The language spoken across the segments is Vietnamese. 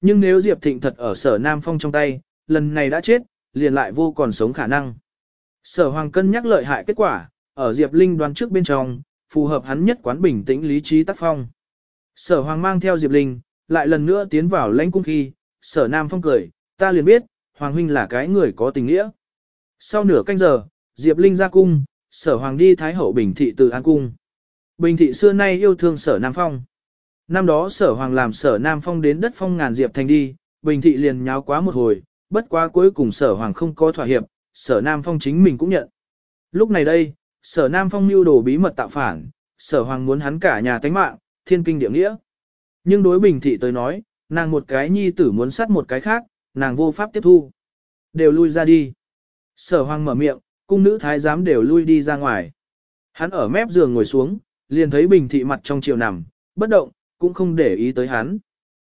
Nhưng nếu Diệp Thịnh thật ở sở Nam Phong trong tay, lần này đã chết, liền lại vô còn sống khả năng. Sở Hoàng cân nhắc lợi hại kết quả, ở Diệp Linh đoán trước bên trong, phù hợp hắn nhất quán bình tĩnh lý trí tác phong. Sở Hoàng mang theo Diệp Linh, lại lần nữa tiến vào lãnh cung khi, sở Nam Phong cười, ta liền biết, Hoàng huynh là cái người có tình nghĩa. Sau nửa canh giờ, Diệp Linh ra cung, sở Hoàng đi Thái Hậu Bình Thị từ An Cung. Bình Thị xưa nay yêu thương sở Nam Phong. Năm đó sở Hoàng làm sở Nam Phong đến đất phong ngàn Diệp Thành đi, Bình Thị liền nháo quá một hồi, bất quá cuối cùng sở Hoàng không có thỏa hiệp, sở Nam Phong chính mình cũng nhận. Lúc này đây, sở Nam Phong mưu đồ bí mật tạo phản, sở Hoàng muốn hắn cả nhà tánh mạng, thiên kinh địa nghĩa. Nhưng đối Bình Thị tới nói, nàng một cái nhi tử muốn sát một cái khác, nàng vô pháp tiếp thu. Đều lui ra đi. Sở Hoàng mở miệng, cung nữ thái giám đều lui đi ra ngoài. Hắn ở mép giường ngồi xuống, liền thấy Bình Thị mặt trong chiều nằm, bất động, cũng không để ý tới hắn.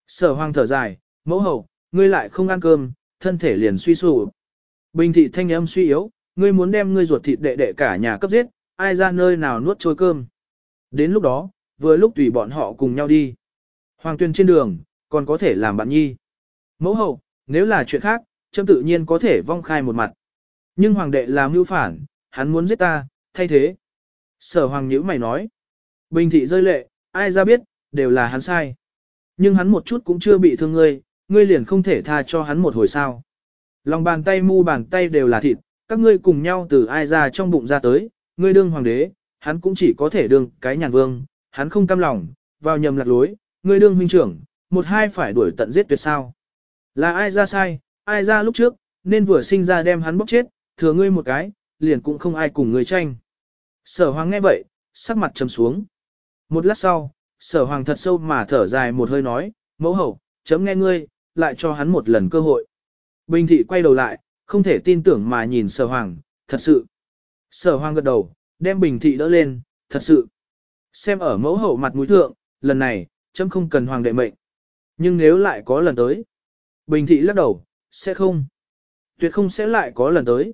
Sở Hoàng thở dài, mẫu hậu, ngươi lại không ăn cơm, thân thể liền suy sụp. Bình Thị thanh âm suy yếu, ngươi muốn đem ngươi ruột thịt đệ đệ cả nhà cấp giết, ai ra nơi nào nuốt trôi cơm. Đến lúc đó, vừa lúc tùy bọn họ cùng nhau đi. Hoàng tuyên trên đường, còn có thể làm bạn nhi. Mẫu hậu, nếu là chuyện khác, châm tự nhiên có thể vong khai một mặt. Nhưng hoàng đệ làm mưu phản, hắn muốn giết ta, thay thế. Sở hoàng nhữ mày nói. Bình thị rơi lệ, ai ra biết, đều là hắn sai. Nhưng hắn một chút cũng chưa bị thương ngươi, ngươi liền không thể tha cho hắn một hồi sao. Lòng bàn tay mu bàn tay đều là thịt, các ngươi cùng nhau từ ai ra trong bụng ra tới, ngươi đương hoàng đế, hắn cũng chỉ có thể đương cái nhàn vương, hắn không cam lòng, vào nhầm lạc lối, ngươi đương huynh trưởng, một hai phải đuổi tận giết tuyệt sao. Là ai ra sai, ai ra lúc trước, nên vừa sinh ra đem hắn bóc chết, thừa ngươi một cái, liền cũng không ai cùng ngươi tranh. Sở hoàng nghe vậy, sắc mặt trầm xuống. Một lát sau, sở hoàng thật sâu mà thở dài một hơi nói, mẫu hậu, chấm nghe ngươi, lại cho hắn một lần cơ hội. Bình thị quay đầu lại, không thể tin tưởng mà nhìn sở hoàng, thật sự. Sở hoàng gật đầu, đem bình thị đỡ lên, thật sự. Xem ở mẫu hậu mặt mũi thượng, lần này, chấm không cần hoàng đệ mệnh. Nhưng nếu lại có lần tới. Bình thị lắc đầu, sẽ không. Tuyệt không sẽ lại có lần tới.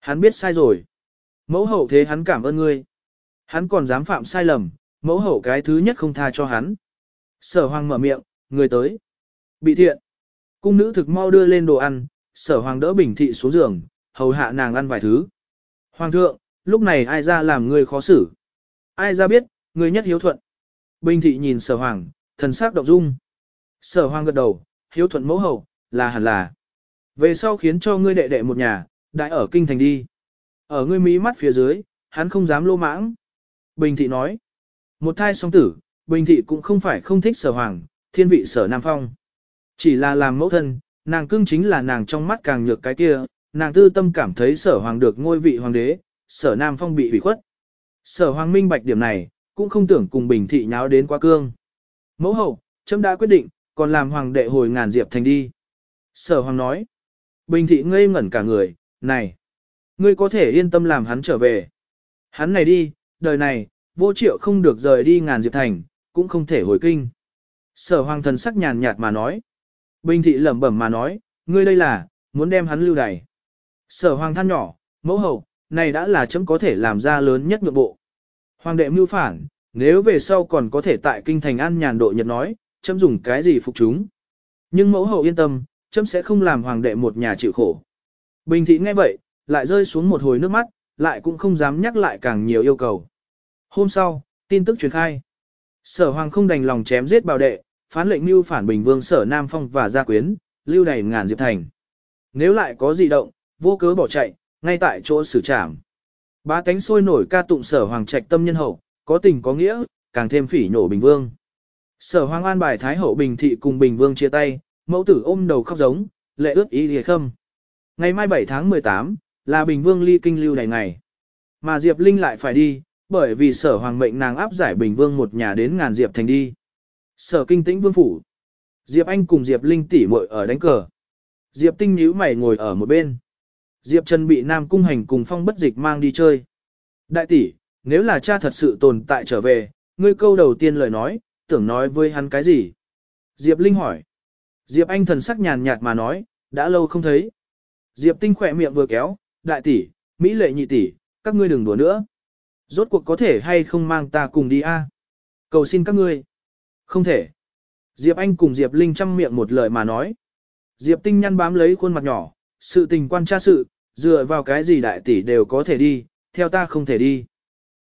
Hắn biết sai rồi. Mẫu hậu thế hắn cảm ơn ngươi. Hắn còn dám phạm sai lầm, mẫu hậu cái thứ nhất không tha cho hắn. Sở hoàng mở miệng, người tới. Bị thiện. Cung nữ thực mau đưa lên đồ ăn, sở hoàng đỡ bình thị xuống giường, hầu hạ nàng ăn vài thứ. Hoàng thượng, lúc này ai ra làm người khó xử. Ai ra biết, người nhất hiếu thuận. Bình thị nhìn sở hoàng, thần sắc động dung. Sở hoàng gật đầu, hiếu thuận mẫu hậu, là hẳn là. Về sau khiến cho ngươi đệ đệ một nhà, đại ở kinh thành đi. Ở ngươi mí mắt phía dưới, hắn không dám lô mãng. Bình thị nói. Một thai song tử, Bình thị cũng không phải không thích sở hoàng, thiên vị sở Nam Phong. Chỉ là làm mẫu thân, nàng cưng chính là nàng trong mắt càng nhược cái kia, nàng tư tâm cảm thấy sở hoàng được ngôi vị hoàng đế, sở Nam Phong bị hủy khuất. Sở hoàng minh bạch điểm này, cũng không tưởng cùng Bình thị nháo đến quá cương. Mẫu hậu, chấm đã quyết định, còn làm hoàng đệ hồi ngàn diệp thành đi. Sở hoàng nói. Bình thị ngây ngẩn cả người, này. Ngươi có thể yên tâm làm hắn trở về. Hắn này đi, đời này, vô triệu không được rời đi ngàn diệp thành, cũng không thể hồi kinh. Sở hoàng thần sắc nhàn nhạt mà nói. Bình thị lẩm bẩm mà nói, ngươi đây là, muốn đem hắn lưu đày. Sở hoàng than nhỏ, mẫu hậu, này đã là chấm có thể làm ra lớn nhất nhượng bộ. Hoàng đệ mưu phản, nếu về sau còn có thể tại kinh thành an nhàn độ nhật nói, chấm dùng cái gì phục chúng. Nhưng mẫu hậu yên tâm, chấm sẽ không làm hoàng đệ một nhà chịu khổ. Bình thị nghe vậy, lại rơi xuống một hồi nước mắt, lại cũng không dám nhắc lại càng nhiều yêu cầu. Hôm sau, tin tức truyền khai. Sở hoàng không đành lòng chém giết bảo đệ, phán lệnh mưu phản bình vương sở Nam Phong và gia quyến, lưu đầy ngàn diệp thành. Nếu lại có gì động, vô cớ bỏ chạy, ngay tại chỗ xử trảm. Ba cánh sôi nổi ca tụng sở hoàng trạch tâm nhân hậu, có tình có nghĩa, càng thêm phỉ nhổ bình vương. Sở hoàng an bài thái hậu bình thị cùng bình vương chia tay, mẫu tử ôm đầu khóc giống, lệ ướt ý lìa khâm. Ngày mai 7 tháng 18, là bình vương ly kinh lưu đầy ngày. Mà Diệp Linh lại phải đi, bởi vì sở hoàng mệnh nàng áp giải bình vương một nhà đến ngàn Diệp thành đi. Sở kinh tĩnh vương phủ. Diệp Anh cùng Diệp Linh tỉ muội ở đánh cờ. Diệp Tinh nhíu mày ngồi ở một bên. Diệp Trần bị Nam Cung Hành cùng Phong bất dịch mang đi chơi. Đại tỷ, nếu là cha thật sự tồn tại trở về, ngươi câu đầu tiên lời nói, tưởng nói với hắn cái gì? Diệp Linh hỏi. Diệp Anh thần sắc nhàn nhạt mà nói, đã lâu không thấy. Diệp Tinh khỏe miệng vừa kéo, đại tỷ, Mỹ lệ nhị tỷ, các ngươi đừng đùa nữa. Rốt cuộc có thể hay không mang ta cùng đi a? Cầu xin các ngươi. Không thể. Diệp Anh cùng Diệp Linh chăm miệng một lời mà nói. Diệp Tinh nhăn bám lấy khuôn mặt nhỏ, sự tình quan tra sự, dựa vào cái gì đại tỷ đều có thể đi, theo ta không thể đi.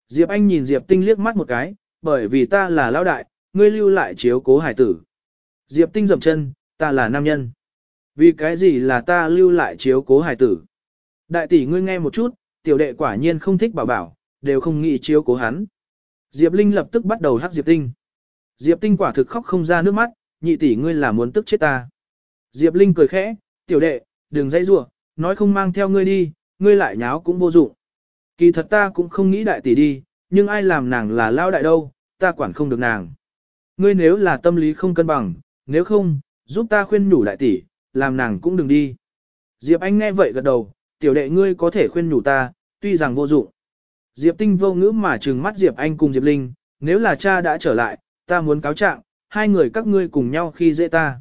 Diệp Anh nhìn Diệp Tinh liếc mắt một cái, bởi vì ta là lão đại, ngươi lưu lại chiếu cố hải tử. Diệp Tinh dậm chân, ta là nam nhân. Vì cái gì là ta lưu lại chiếu cố hải tử? Đại tỷ ngươi nghe một chút, tiểu đệ quả nhiên không thích bảo bảo, đều không nghĩ chiếu cố hắn. Diệp Linh lập tức bắt đầu hắc Diệp Tinh. Diệp Tinh quả thực khóc không ra nước mắt, nhị tỷ ngươi là muốn tức chết ta. Diệp Linh cười khẽ, tiểu đệ, đừng dãy rủa, nói không mang theo ngươi đi, ngươi lại nháo cũng vô dụng. Kỳ thật ta cũng không nghĩ đại tỷ đi, nhưng ai làm nàng là lao đại đâu, ta quản không được nàng. Ngươi nếu là tâm lý không cân bằng, nếu không, giúp ta khuyên nhủ đại tỷ, làm nàng cũng đừng đi. Diệp Anh nghe vậy gật đầu, tiểu đệ ngươi có thể khuyên nhủ ta, tuy rằng vô dụng. Diệp Tinh vô ngữ mà trừng mắt Diệp Anh cùng Diệp Linh, nếu là cha đã trở lại, ta muốn cáo trạng, hai người các ngươi cùng nhau khi dễ ta.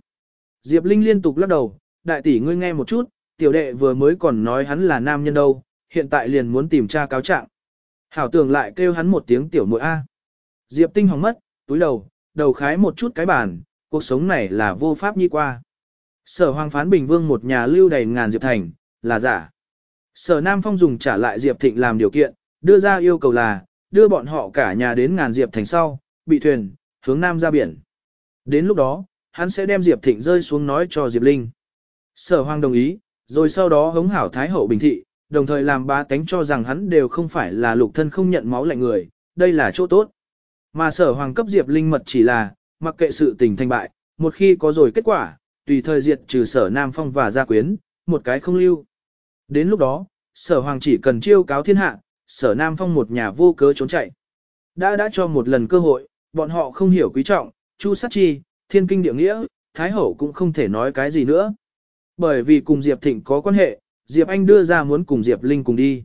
Diệp Linh liên tục lắc đầu, đại tỷ ngươi nghe một chút, tiểu đệ vừa mới còn nói hắn là nam nhân đâu, hiện tại liền muốn tìm cha cáo trạng. Hảo tưởng lại kêu hắn một tiếng tiểu muội A. Diệp Tinh hỏng mất, túi đầu, đầu khái một chút cái bản. cuộc sống này là vô pháp nhi qua. Sở Hoàng phán Bình Vương một nhà lưu đầy ngàn Diệp Thành, là giả. Sở Nam Phong dùng trả lại Diệp Thịnh làm điều kiện, đưa ra yêu cầu là, đưa bọn họ cả nhà đến ngàn Diệp Thành sau, bị thuyền, hướng Nam ra biển. Đến lúc đó, hắn sẽ đem Diệp Thịnh rơi xuống nói cho Diệp Linh. Sở Hoàng đồng ý, rồi sau đó hống hảo Thái Hậu Bình Thị, đồng thời làm ba tánh cho rằng hắn đều không phải là lục thân không nhận máu lạnh người, đây là chỗ tốt. Mà sở hoàng cấp Diệp Linh mật chỉ là, mặc kệ sự tình thành bại, một khi có rồi kết quả, tùy thời diệt trừ sở Nam Phong và gia quyến, một cái không lưu. Đến lúc đó, sở hoàng chỉ cần chiêu cáo thiên hạ, sở Nam Phong một nhà vô cớ trốn chạy. Đã đã cho một lần cơ hội, bọn họ không hiểu quý trọng, chu sát chi, thiên kinh địa nghĩa, thái hậu cũng không thể nói cái gì nữa. Bởi vì cùng Diệp Thịnh có quan hệ, Diệp Anh đưa ra muốn cùng Diệp Linh cùng đi.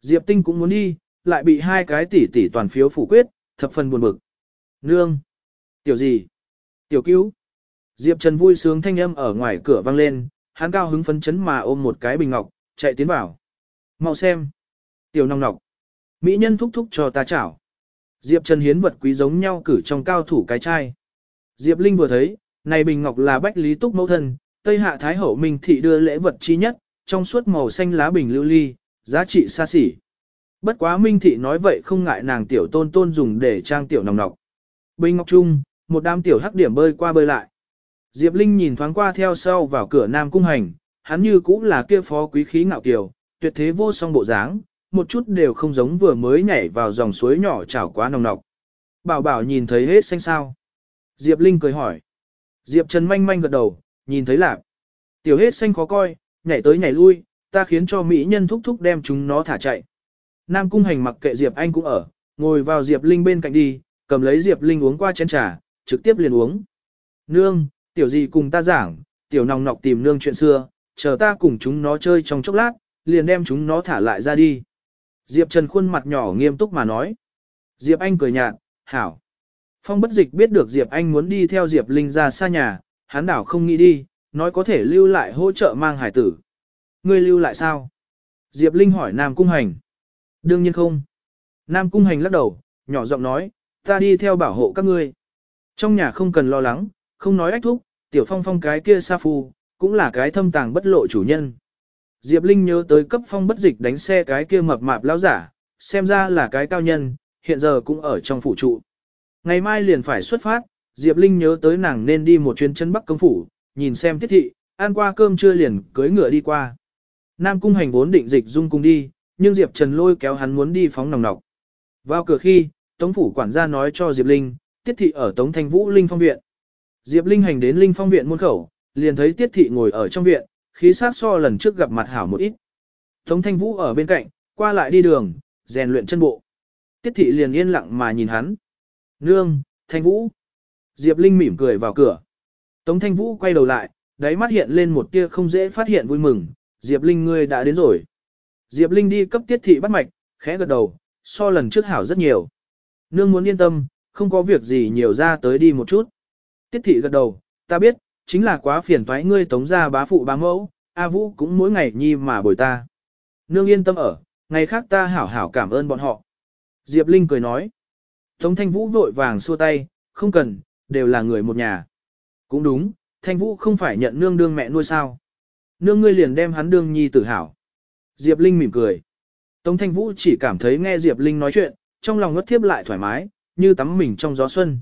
Diệp Tinh cũng muốn đi, lại bị hai cái tỷ tỷ toàn phiếu phủ quyết, thập phần buồn bực. Nương! Tiểu gì? Tiểu cứu! Diệp Trần vui sướng thanh âm ở ngoài cửa vang lên, hắn cao hứng phấn chấn mà ôm một cái bình ngọc, chạy tiến vào. Mau xem! Tiểu nong nọc! Mỹ nhân thúc thúc cho ta chảo. Diệp Trần hiến vật quý giống nhau cử trong cao thủ cái chai. Diệp Linh vừa thấy, này bình ngọc là bách lý túc mẫu thân, Tây Hạ Thái Hậu Minh Thị đưa lễ vật chi nhất, trong suốt màu xanh lá bình lưu ly, giá trị xa xỉ. Bất quá Minh Thị nói vậy không ngại nàng tiểu tôn tôn dùng để trang tiểu nòng nọc. Bình ngọc trung, một đám tiểu hắc điểm bơi qua bơi lại. Diệp Linh nhìn thoáng qua theo sau vào cửa Nam Cung Hành, hắn như cũng là kia phó quý khí ngạo kiều, tuyệt thế vô song bộ dáng, một chút đều không giống vừa mới nhảy vào dòng suối nhỏ chảo quá nồng nọc. Bảo bảo nhìn thấy hết xanh sao. Diệp Linh cười hỏi. Diệp Trần manh manh gật đầu, nhìn thấy lạc. Tiểu hết xanh khó coi, nhảy tới nhảy lui, ta khiến cho mỹ nhân thúc thúc đem chúng nó thả chạy. Nam cung hành mặc kệ Diệp Anh cũng ở, ngồi vào Diệp Linh bên cạnh đi, cầm lấy Diệp Linh uống qua chén trà, trực tiếp liền uống. Nương, tiểu gì cùng ta giảng, tiểu nòng nọc tìm nương chuyện xưa, chờ ta cùng chúng nó chơi trong chốc lát, liền đem chúng nó thả lại ra đi. Diệp Trần khuôn mặt nhỏ nghiêm túc mà nói. Diệp Anh cười nhạt, hảo. Phong bất dịch biết được Diệp Anh muốn đi theo Diệp Linh ra xa nhà, hắn đảo không nghĩ đi, nói có thể lưu lại hỗ trợ mang hải tử. Ngươi lưu lại sao? Diệp Linh hỏi Nam Cung Hành. Đương nhiên không. Nam Cung Hành lắc đầu, nhỏ giọng nói, ta đi theo bảo hộ các ngươi. Trong nhà không cần lo lắng, không nói ách thúc, tiểu phong phong cái kia sa phu, cũng là cái thâm tàng bất lộ chủ nhân. Diệp Linh nhớ tới cấp phong bất dịch đánh xe cái kia mập mạp lão giả, xem ra là cái cao nhân, hiện giờ cũng ở trong phủ trụ. Ngày mai liền phải xuất phát, Diệp Linh nhớ tới nàng nên đi một chuyến chân bắc công phủ, nhìn xem tiết thị, ăn qua cơm trưa liền cưới ngựa đi qua. Nam cung hành vốn định dịch dung cung đi, nhưng Diệp Trần lôi kéo hắn muốn đi phóng nòng nọc. Vào cửa khi, Tống phủ quản gia nói cho Diệp Linh, tiết thị ở Tống Thanh Vũ Linh Phong Viện. Diệp Linh hành đến Linh Phong Viện muôn khẩu, liền thấy tiết thị ngồi ở trong viện, khí sát so lần trước gặp mặt hảo một ít. Tống Thanh Vũ ở bên cạnh, qua lại đi đường, rèn luyện chân bộ. Tiết thị liền yên lặng mà nhìn hắn. Nương, Thanh Vũ. Diệp Linh mỉm cười vào cửa. Tống Thanh Vũ quay đầu lại, đáy mắt hiện lên một tia không dễ phát hiện vui mừng, Diệp Linh ngươi đã đến rồi. Diệp Linh đi cấp tiết thị bắt mạch, khẽ gật đầu, so lần trước hảo rất nhiều. Nương muốn yên tâm, không có việc gì nhiều ra tới đi một chút. Tiết thị gật đầu, ta biết, chính là quá phiền toái ngươi tống ra bá phụ bá mẫu, A Vũ cũng mỗi ngày nhi mà bồi ta. Nương yên tâm ở, ngày khác ta hảo hảo cảm ơn bọn họ. Diệp Linh cười nói. Tống Thanh Vũ vội vàng xua tay, không cần, đều là người một nhà. Cũng đúng, Thanh Vũ không phải nhận nương đương mẹ nuôi sao. Nương ngươi liền đem hắn đương nhi tử hảo. Diệp Linh mỉm cười. Tống Thanh Vũ chỉ cảm thấy nghe Diệp Linh nói chuyện, trong lòng ngất thiếp lại thoải mái, như tắm mình trong gió xuân.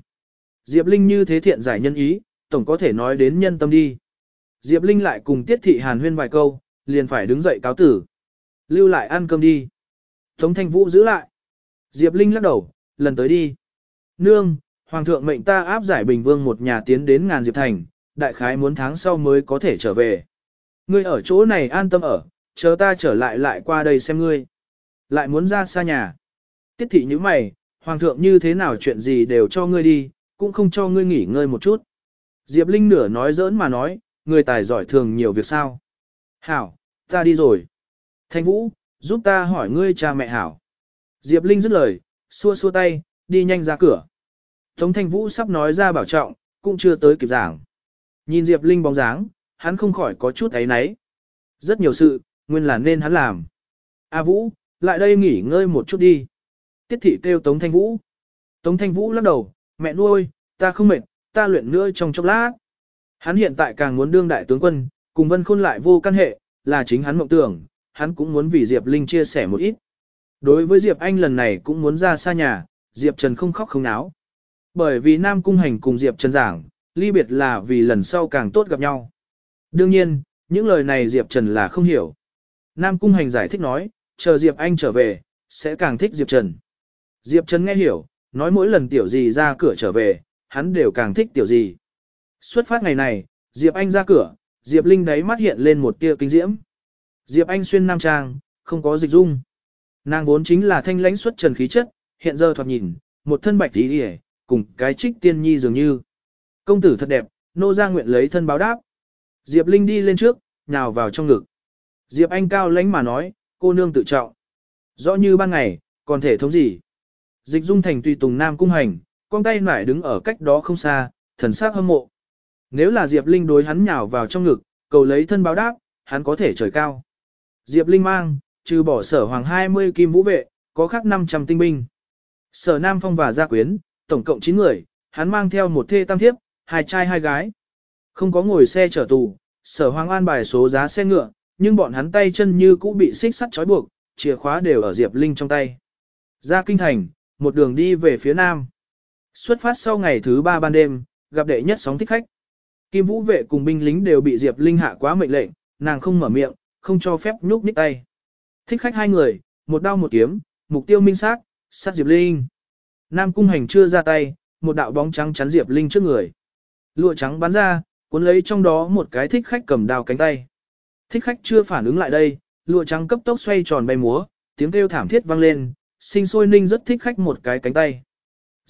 Diệp Linh như thế thiện giải nhân ý, tổng có thể nói đến nhân tâm đi. Diệp Linh lại cùng Tiết Thị Hàn huyên vài câu, liền phải đứng dậy cáo tử. Lưu lại ăn cơm đi. Tống Thanh Vũ giữ lại. Diệp Linh lắc đầu, lần tới đi. Nương, Hoàng thượng mệnh ta áp giải Bình Vương một nhà tiến đến ngàn Diệp Thành, đại khái muốn tháng sau mới có thể trở về. Ngươi ở chỗ này an tâm ở, chờ ta trở lại lại qua đây xem ngươi. Lại muốn ra xa nhà. Tiết thị như mày, Hoàng thượng như thế nào chuyện gì đều cho ngươi đi, cũng không cho ngươi nghỉ ngơi một chút. Diệp Linh nửa nói giỡn mà nói, người tài giỏi thường nhiều việc sao. Hảo, ta đi rồi. Thanh Vũ, giúp ta hỏi ngươi cha mẹ Hảo. Diệp Linh dứt lời, xua xua tay, đi nhanh ra cửa. Tống Thanh Vũ sắp nói ra bảo trọng, cũng chưa tới kịp giảng. Nhìn Diệp Linh bóng dáng, hắn không khỏi có chút ấy náy. Rất nhiều sự, nguyên là nên hắn làm. A Vũ, lại đây nghỉ ngơi một chút đi. Tiết thị kêu Tống Thanh Vũ. Tống Thanh Vũ lắc đầu, mẹ nuôi, ta không mệt, ta luyện nữa trong chốc lát. Hắn hiện tại càng muốn đương đại tướng quân, cùng Vân Khôn lại vô căn hệ, là chính hắn mộng tưởng, hắn cũng muốn vì Diệp Linh chia sẻ một ít. Đối với Diệp Anh lần này cũng muốn ra xa nhà, Diệp Trần không khóc không náo. Bởi vì Nam Cung Hành cùng Diệp Trần giảng, ly biệt là vì lần sau càng tốt gặp nhau. Đương nhiên, những lời này Diệp Trần là không hiểu. Nam Cung Hành giải thích nói, chờ Diệp Anh trở về, sẽ càng thích Diệp Trần. Diệp Trần nghe hiểu, nói mỗi lần tiểu gì ra cửa trở về, hắn đều càng thích tiểu gì. Xuất phát ngày này, Diệp Anh ra cửa, Diệp Linh đáy mắt hiện lên một tia kinh diễm. Diệp Anh xuyên nam trang, không có dịch dung. Nàng vốn chính là thanh lãnh xuất trần khí chất, hiện giờ thoạt nhìn, một thân bạch tí hề, cùng cái trích tiên nhi dường như. Công tử thật đẹp, nô ra nguyện lấy thân báo đáp. Diệp Linh đi lên trước, nhào vào trong ngực. Diệp Anh cao lãnh mà nói, cô nương tự trọng. Rõ như ban ngày, còn thể thống gì. Dịch dung thành tùy tùng nam cung hành, con tay nải đứng ở cách đó không xa, thần sắc hâm mộ. Nếu là Diệp Linh đối hắn nhào vào trong ngực, cầu lấy thân báo đáp, hắn có thể trời cao. Diệp Linh mang, trừ bỏ sở hoàng 20 kim vũ vệ, có khác 500 tinh binh. Sở Nam Phong và Gia Quyến, tổng cộng 9 người, hắn mang theo một thê tam thiếp, hai trai hai gái. Không có ngồi xe chở tù, sở hoàng an bài số giá xe ngựa, nhưng bọn hắn tay chân như cũ bị xích sắt trói buộc, chìa khóa đều ở Diệp Linh trong tay. Ra kinh thành, một đường đi về phía nam. Xuất phát sau ngày thứ ba ban đêm, gặp đệ nhất sóng thích khách. Kim Vũ vệ cùng binh lính đều bị Diệp Linh hạ quá mệnh lệnh, nàng không mở miệng, không cho phép nhúc nhích tay. Thích khách hai người, một đao một kiếm, mục tiêu minh xác, sát Diệp Linh. Nam cung hành chưa ra tay, một đạo bóng trắng chắn Diệp Linh trước người. Lụa trắng bắn ra, cuốn lấy trong đó một cái thích khách cầm đao cánh tay. Thích khách chưa phản ứng lại đây, lụa trắng cấp tốc xoay tròn bay múa, tiếng kêu thảm thiết vang lên, sinh sôi ninh rất thích khách một cái cánh tay.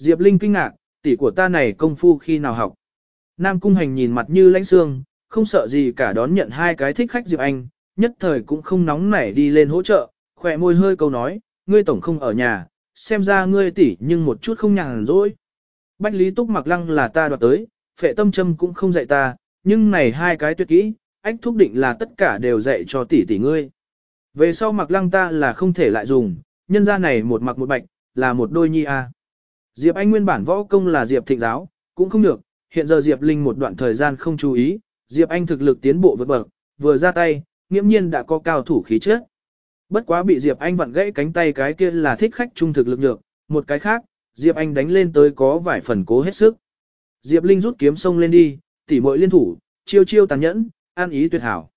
Diệp Linh kinh ngạc, tỷ của ta này công phu khi nào học. Nam cung hành nhìn mặt như lãnh xương, không sợ gì cả đón nhận hai cái thích khách Diệp Anh, nhất thời cũng không nóng nảy đi lên hỗ trợ, khỏe môi hơi câu nói, ngươi tổng không ở nhà, xem ra ngươi tỷ nhưng một chút không nhàn rỗi. Bách Lý Túc mặc lăng là ta đoạt tới, phệ tâm châm cũng không dạy ta, nhưng này hai cái tuyệt kỹ, ách thúc định là tất cả đều dạy cho tỷ tỷ ngươi. Về sau mặc lăng ta là không thể lại dùng, nhân ra này một mặc một bạch, là một đôi nhi a. Diệp Anh nguyên bản võ công là Diệp thịnh giáo, cũng không được, hiện giờ Diệp Linh một đoạn thời gian không chú ý, Diệp Anh thực lực tiến bộ vượt bậc, vừa ra tay, nghiễm nhiên đã có cao thủ khí chất. Bất quá bị Diệp Anh vặn gãy cánh tay cái kia là thích khách trung thực lực nhược, một cái khác, Diệp Anh đánh lên tới có vài phần cố hết sức. Diệp Linh rút kiếm sông lên đi, tỉ muội liên thủ, chiêu chiêu tàn nhẫn, an ý tuyệt hảo.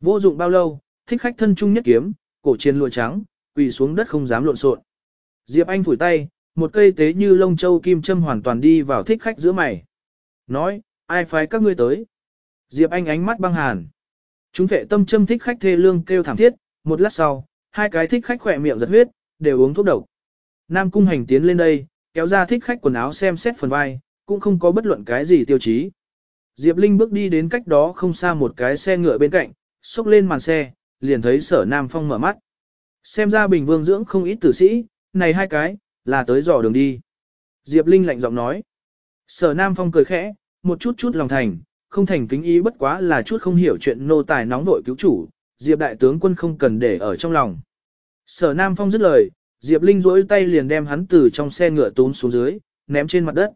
Vô dụng bao lâu, thích khách thân trung nhất kiếm, cổ chiến lụa trắng, quỳ xuống đất không dám lộn xộn. Diệp Anh phủi tay, một cây tế như lông châu kim châm hoàn toàn đi vào thích khách giữa mày. Nói, ai phái các ngươi tới? Diệp Anh ánh mắt băng hàn. Chúng vệ tâm châm thích khách thê lương kêu thảm thiết, một lát sau, hai cái thích khách khỏe miệng giật huyết, đều uống thuốc độc. Nam cung hành tiến lên đây, kéo ra thích khách quần áo xem xét phần vai, cũng không có bất luận cái gì tiêu chí. Diệp Linh bước đi đến cách đó không xa một cái xe ngựa bên cạnh, xúc lên màn xe, liền thấy sở Nam Phong mở mắt. Xem ra Bình Vương dưỡng không ít tử sĩ, này hai cái, là tới dò đường đi. Diệp Linh lạnh giọng nói. Sở Nam Phong cười khẽ, một chút chút lòng thành, không thành kính ý bất quá là chút không hiểu chuyện nô tài nóng vội cứu chủ, Diệp đại tướng quân không cần để ở trong lòng. Sở Nam Phong dứt lời, Diệp Linh rỗi tay liền đem hắn từ trong xe ngựa tốn xuống dưới, ném trên mặt đất.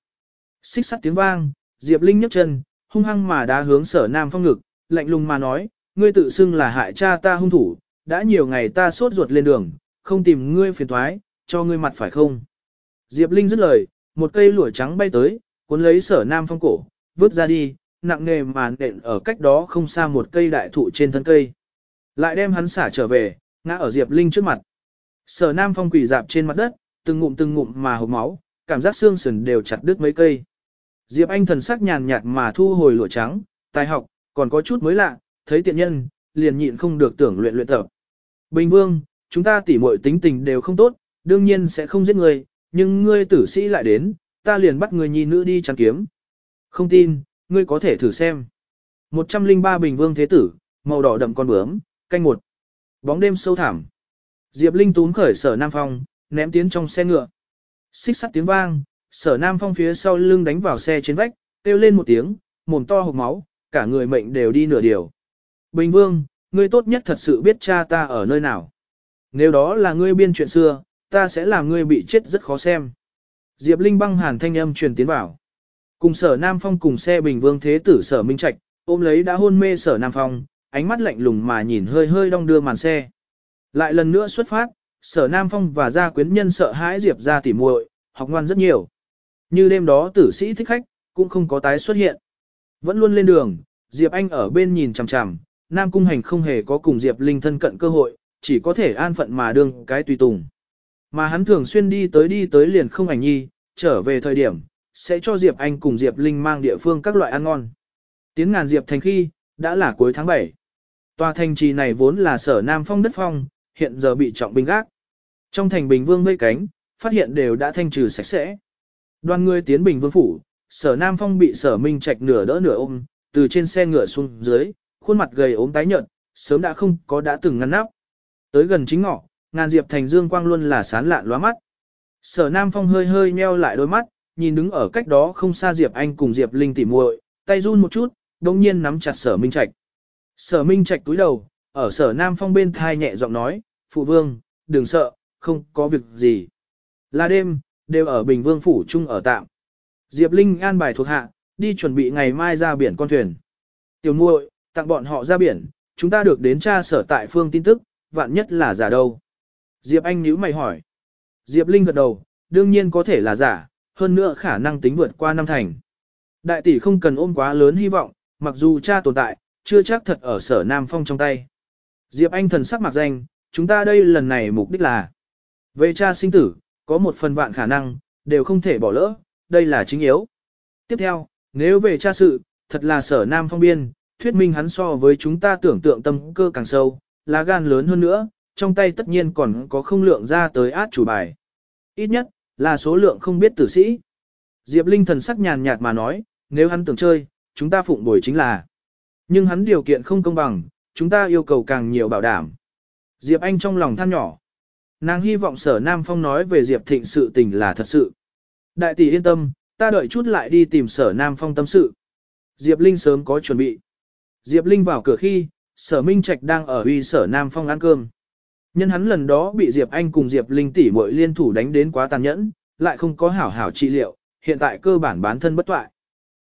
Xích sắt tiếng vang, Diệp Linh nhấc chân, hung hăng mà đá hướng sở Nam Phong ngực, lạnh lùng mà nói, ngươi tự xưng là hại cha ta hung thủ, đã nhiều ngày ta sốt ruột lên đường, không tìm ngươi phiền thoái, cho ngươi mặt phải không. Diệp Linh dứt lời, một cây lũa trắng bay tới, cuốn lấy sở Nam Phong cổ, vứt ra đi, nặng nề mà nện ở cách đó không xa một cây đại thụ trên thân cây. Lại đem hắn xả trở về, ngã ở Diệp Linh trước mặt. Sở Nam Phong quỳ dạp trên mặt đất, từng ngụm từng ngụm mà hộp máu, cảm giác xương sườn đều chặt đứt mấy cây. Diệp Anh thần sắc nhàn nhạt mà thu hồi lụa trắng, tài học, còn có chút mới lạ, thấy tiện nhân, liền nhịn không được tưởng luyện luyện tập. Bình Vương, chúng ta tỉ muội tính tình đều không tốt, đương nhiên sẽ không giết ngươi nhưng ngươi tử sĩ lại đến, ta liền bắt người nhi nữ đi chăn kiếm. Không tin, ngươi có thể thử xem. 103 Bình Vương Thế Tử, màu đỏ đậm con bướm, canh một. Bóng đêm sâu thẳm. Diệp Linh túm khởi sở Nam Phong, ném tiến trong xe ngựa. Xích sắt tiếng vang, sở Nam Phong phía sau lưng đánh vào xe trên vách, kêu lên một tiếng, mồm to hộc máu, cả người mệnh đều đi nửa điều. Bình Vương, ngươi tốt nhất thật sự biết cha ta ở nơi nào. Nếu đó là ngươi biên chuyện xưa, ta sẽ làm ngươi bị chết rất khó xem. Diệp Linh băng hàn thanh âm truyền tiến vào. Cùng sở Nam Phong cùng xe Bình Vương Thế tử sở Minh Trạch, ôm lấy đã hôn mê sở Nam Phong, ánh mắt lạnh lùng mà nhìn hơi hơi đong đưa màn xe. Lại lần nữa xuất phát, sở Nam Phong và gia quyến nhân sợ hãi Diệp ra tỉ muội, học ngoan rất nhiều. Như đêm đó tử sĩ thích khách, cũng không có tái xuất hiện. Vẫn luôn lên đường, Diệp Anh ở bên nhìn chằm chằm, Nam Cung Hành không hề có cùng Diệp Linh thân cận cơ hội, chỉ có thể an phận mà đương cái tùy tùng. Mà hắn thường xuyên đi tới đi tới liền không ảnh nhi, trở về thời điểm, sẽ cho Diệp Anh cùng Diệp Linh mang địa phương các loại ăn ngon. Tiến ngàn Diệp thành khi, đã là cuối tháng 7. Tòa thành trì này vốn là sở Nam Phong đất phong, hiện giờ bị trọng binh gác. Trong thành Bình Vương vây cánh, phát hiện đều đã thanh trừ sạch sẽ. Đoàn người tiến Bình Vương phủ, sở Nam Phong bị sở Minh Trạch nửa đỡ nửa ôm, từ trên xe ngựa xuống dưới, khuôn mặt gầy ốm tái nhợt, sớm đã không có đã từng ngăn nắp. Tới gần chính ngọ, ngàn diệp thành dương quang luôn là sán lạn lóa mắt. Sở Nam Phong hơi hơi nheo lại đôi mắt, nhìn đứng ở cách đó không xa Diệp Anh cùng Diệp Linh tỉ muội, tay run một chút, đồng nhiên nắm chặt Sở Minh Trạch. Sở Minh Trạch túi đầu, ở Sở Nam Phong bên thai nhẹ giọng nói, Phụ Vương, đừng sợ, không có việc gì. Là đêm, đều ở Bình Vương Phủ chung ở tạm. Diệp Linh an bài thuộc hạ, đi chuẩn bị ngày mai ra biển con thuyền. Tiểu muội, tặng bọn họ ra biển, chúng ta được đến tra sở tại phương tin tức, vạn nhất là giả đâu. Diệp Anh nhíu mày hỏi. Diệp Linh gật đầu, đương nhiên có thể là giả, hơn nữa khả năng tính vượt qua năm thành. Đại tỷ không cần ôm quá lớn hy vọng, mặc dù cha tồn tại, chưa chắc thật ở sở Nam Phong trong tay. Diệp Anh thần sắc mặc danh, chúng ta đây lần này mục đích là về cha sinh tử, có một phần vạn khả năng, đều không thể bỏ lỡ, đây là chính yếu. Tiếp theo, nếu về cha sự, thật là sở Nam Phong biên, thuyết minh hắn so với chúng ta tưởng tượng tâm cơ càng sâu, lá gan lớn hơn nữa, trong tay tất nhiên còn có không lượng ra tới át chủ bài. Ít nhất, là số lượng không biết tử sĩ. Diệp Linh thần sắc nhàn nhạt mà nói, nếu hắn tưởng chơi, chúng ta phụng bồi chính là. Nhưng hắn điều kiện không công bằng, chúng ta yêu cầu càng nhiều bảo đảm. Diệp Anh trong lòng than nhỏ. Nàng hy vọng sở Nam Phong nói về Diệp Thịnh sự tình là thật sự. Đại tỷ yên tâm, ta đợi chút lại đi tìm sở Nam Phong tâm sự. Diệp Linh sớm có chuẩn bị. Diệp Linh vào cửa khi, sở Minh Trạch đang ở uy sở Nam Phong ăn cơm. Nhân hắn lần đó bị Diệp Anh cùng Diệp Linh tỷ muội liên thủ đánh đến quá tàn nhẫn, lại không có hảo hảo trị liệu, hiện tại cơ bản bán thân bất toại.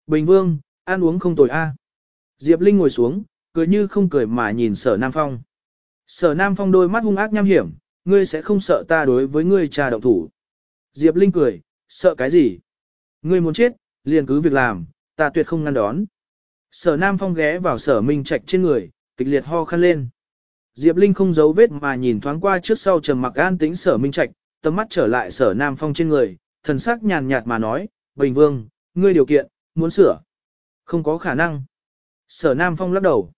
Bình Vương, ăn uống không tồi a. Diệp Linh ngồi xuống, cười như không cười mà nhìn Sở Nam Phong. Sở Nam Phong đôi mắt hung ác nham hiểm, ngươi sẽ không sợ ta đối với ngươi trà động thủ. Diệp Linh cười, sợ cái gì? Ngươi muốn chết, liền cứ việc làm, ta tuyệt không ngăn đón. Sở Nam Phong ghé vào sở Minh Trạch trên người, kịch liệt ho khăn lên. Diệp Linh không giấu vết mà nhìn thoáng qua trước sau trầm mặc an tĩnh sở Minh Trạch, tầm mắt trở lại sở Nam Phong trên người, thần sắc nhàn nhạt mà nói, Bình Vương, ngươi điều kiện, muốn sửa. Không có khả năng. Sở Nam Phong lắc đầu.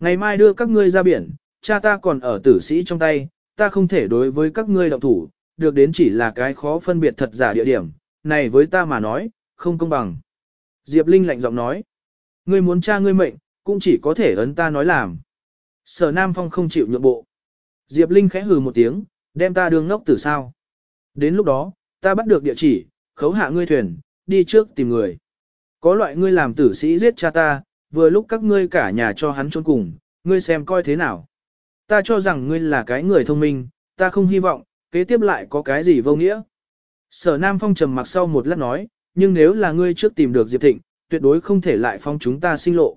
Ngày mai đưa các ngươi ra biển, cha ta còn ở tử sĩ trong tay, ta không thể đối với các ngươi động thủ, được đến chỉ là cái khó phân biệt thật giả địa điểm, này với ta mà nói, không công bằng. Diệp Linh lạnh giọng nói, ngươi muốn cha ngươi mệnh, cũng chỉ có thể ấn ta nói làm. Sở Nam Phong không chịu nhượng bộ. Diệp Linh khẽ hừ một tiếng, đem ta đường ngốc tử sao. Đến lúc đó, ta bắt được địa chỉ, khấu hạ ngươi thuyền, đi trước tìm người. Có loại ngươi làm tử sĩ giết cha ta, vừa lúc các ngươi cả nhà cho hắn trốn cùng, ngươi xem coi thế nào. Ta cho rằng ngươi là cái người thông minh, ta không hy vọng, kế tiếp lại có cái gì vô nghĩa. Sở Nam Phong trầm mặc sau một lát nói, nhưng nếu là ngươi trước tìm được Diệp Thịnh, tuyệt đối không thể lại phong chúng ta sinh lộ.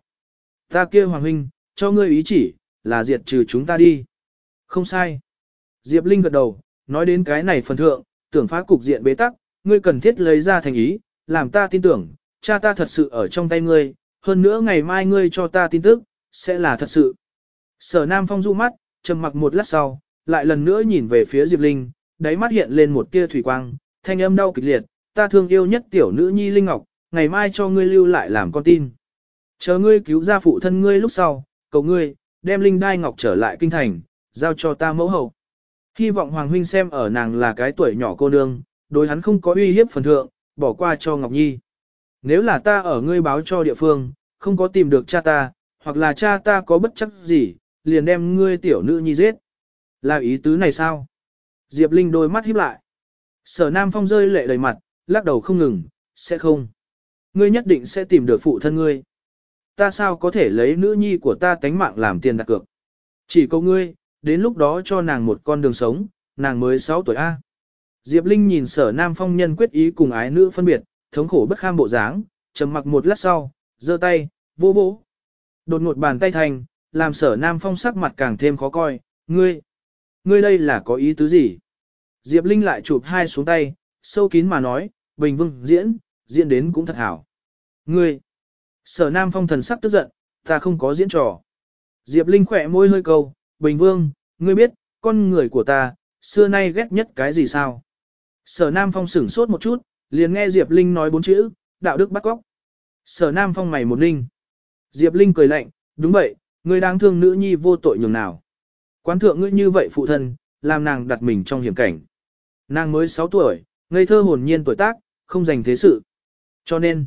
Ta kia Hoàng Huynh, cho ngươi ý chỉ, là diệt trừ chúng ta đi. Không sai. Diệp Linh gật đầu, nói đến cái này phần thượng, tưởng phá cục diện bế tắc, ngươi cần thiết lấy ra thành ý, làm ta tin tưởng, cha ta thật sự ở trong tay ngươi, hơn nữa ngày mai ngươi cho ta tin tức, sẽ là thật sự. Sở Nam Phong du mắt, trầm mặc một lát sau, lại lần nữa nhìn về phía Diệp Linh, đáy mắt hiện lên một tia thủy quang, thanh âm đau kịch liệt, ta thương yêu nhất tiểu nữ nhi Linh Ngọc, ngày mai cho ngươi lưu lại làm con tin. Chờ ngươi cứu ra phụ thân ngươi lúc sau, cầu ngươi, đem Linh Đai Ngọc trở lại kinh thành, giao cho ta mẫu hậu. Hy vọng Hoàng Huynh xem ở nàng là cái tuổi nhỏ cô nương, đối hắn không có uy hiếp phần thượng, bỏ qua cho Ngọc Nhi. Nếu là ta ở ngươi báo cho địa phương, không có tìm được cha ta, hoặc là cha ta có bất chấp gì, liền đem ngươi tiểu nữ nhi giết. Là ý tứ này sao? Diệp Linh đôi mắt híp lại. Sở Nam Phong rơi lệ đầy mặt, lắc đầu không ngừng, sẽ không. Ngươi nhất định sẽ tìm được phụ thân ngươi. Ta sao có thể lấy nữ nhi của ta tánh mạng làm tiền đặt cược. Chỉ câu ngươi, đến lúc đó cho nàng một con đường sống, nàng mới 6 tuổi A. Diệp Linh nhìn sở Nam Phong nhân quyết ý cùng ái nữ phân biệt, thống khổ bất kham bộ dáng, trầm mặc một lát sau, giơ tay, vô vỗ. Đột ngột bàn tay thành, làm sở Nam Phong sắc mặt càng thêm khó coi, ngươi, ngươi đây là có ý tứ gì? Diệp Linh lại chụp hai xuống tay, sâu kín mà nói, Bình Vương diễn, diễn đến cũng thật hảo. Ngươi, sở Nam Phong thần sắc tức giận, ta không có diễn trò. Diệp Linh khỏe môi hơi câu, Bình Vương, ngươi biết, con người của ta, xưa nay ghét nhất cái gì sao? Sở Nam Phong sửng sốt một chút, liền nghe Diệp Linh nói bốn chữ, đạo đức bắt góc. Sở Nam Phong mày một ninh. Diệp Linh cười lạnh, đúng vậy, ngươi đang thương nữ nhi vô tội nhường nào. Quán thượng ngươi như vậy phụ thân, làm nàng đặt mình trong hiểm cảnh. Nàng mới 6 tuổi, ngây thơ hồn nhiên tuổi tác, không dành thế sự. Cho nên,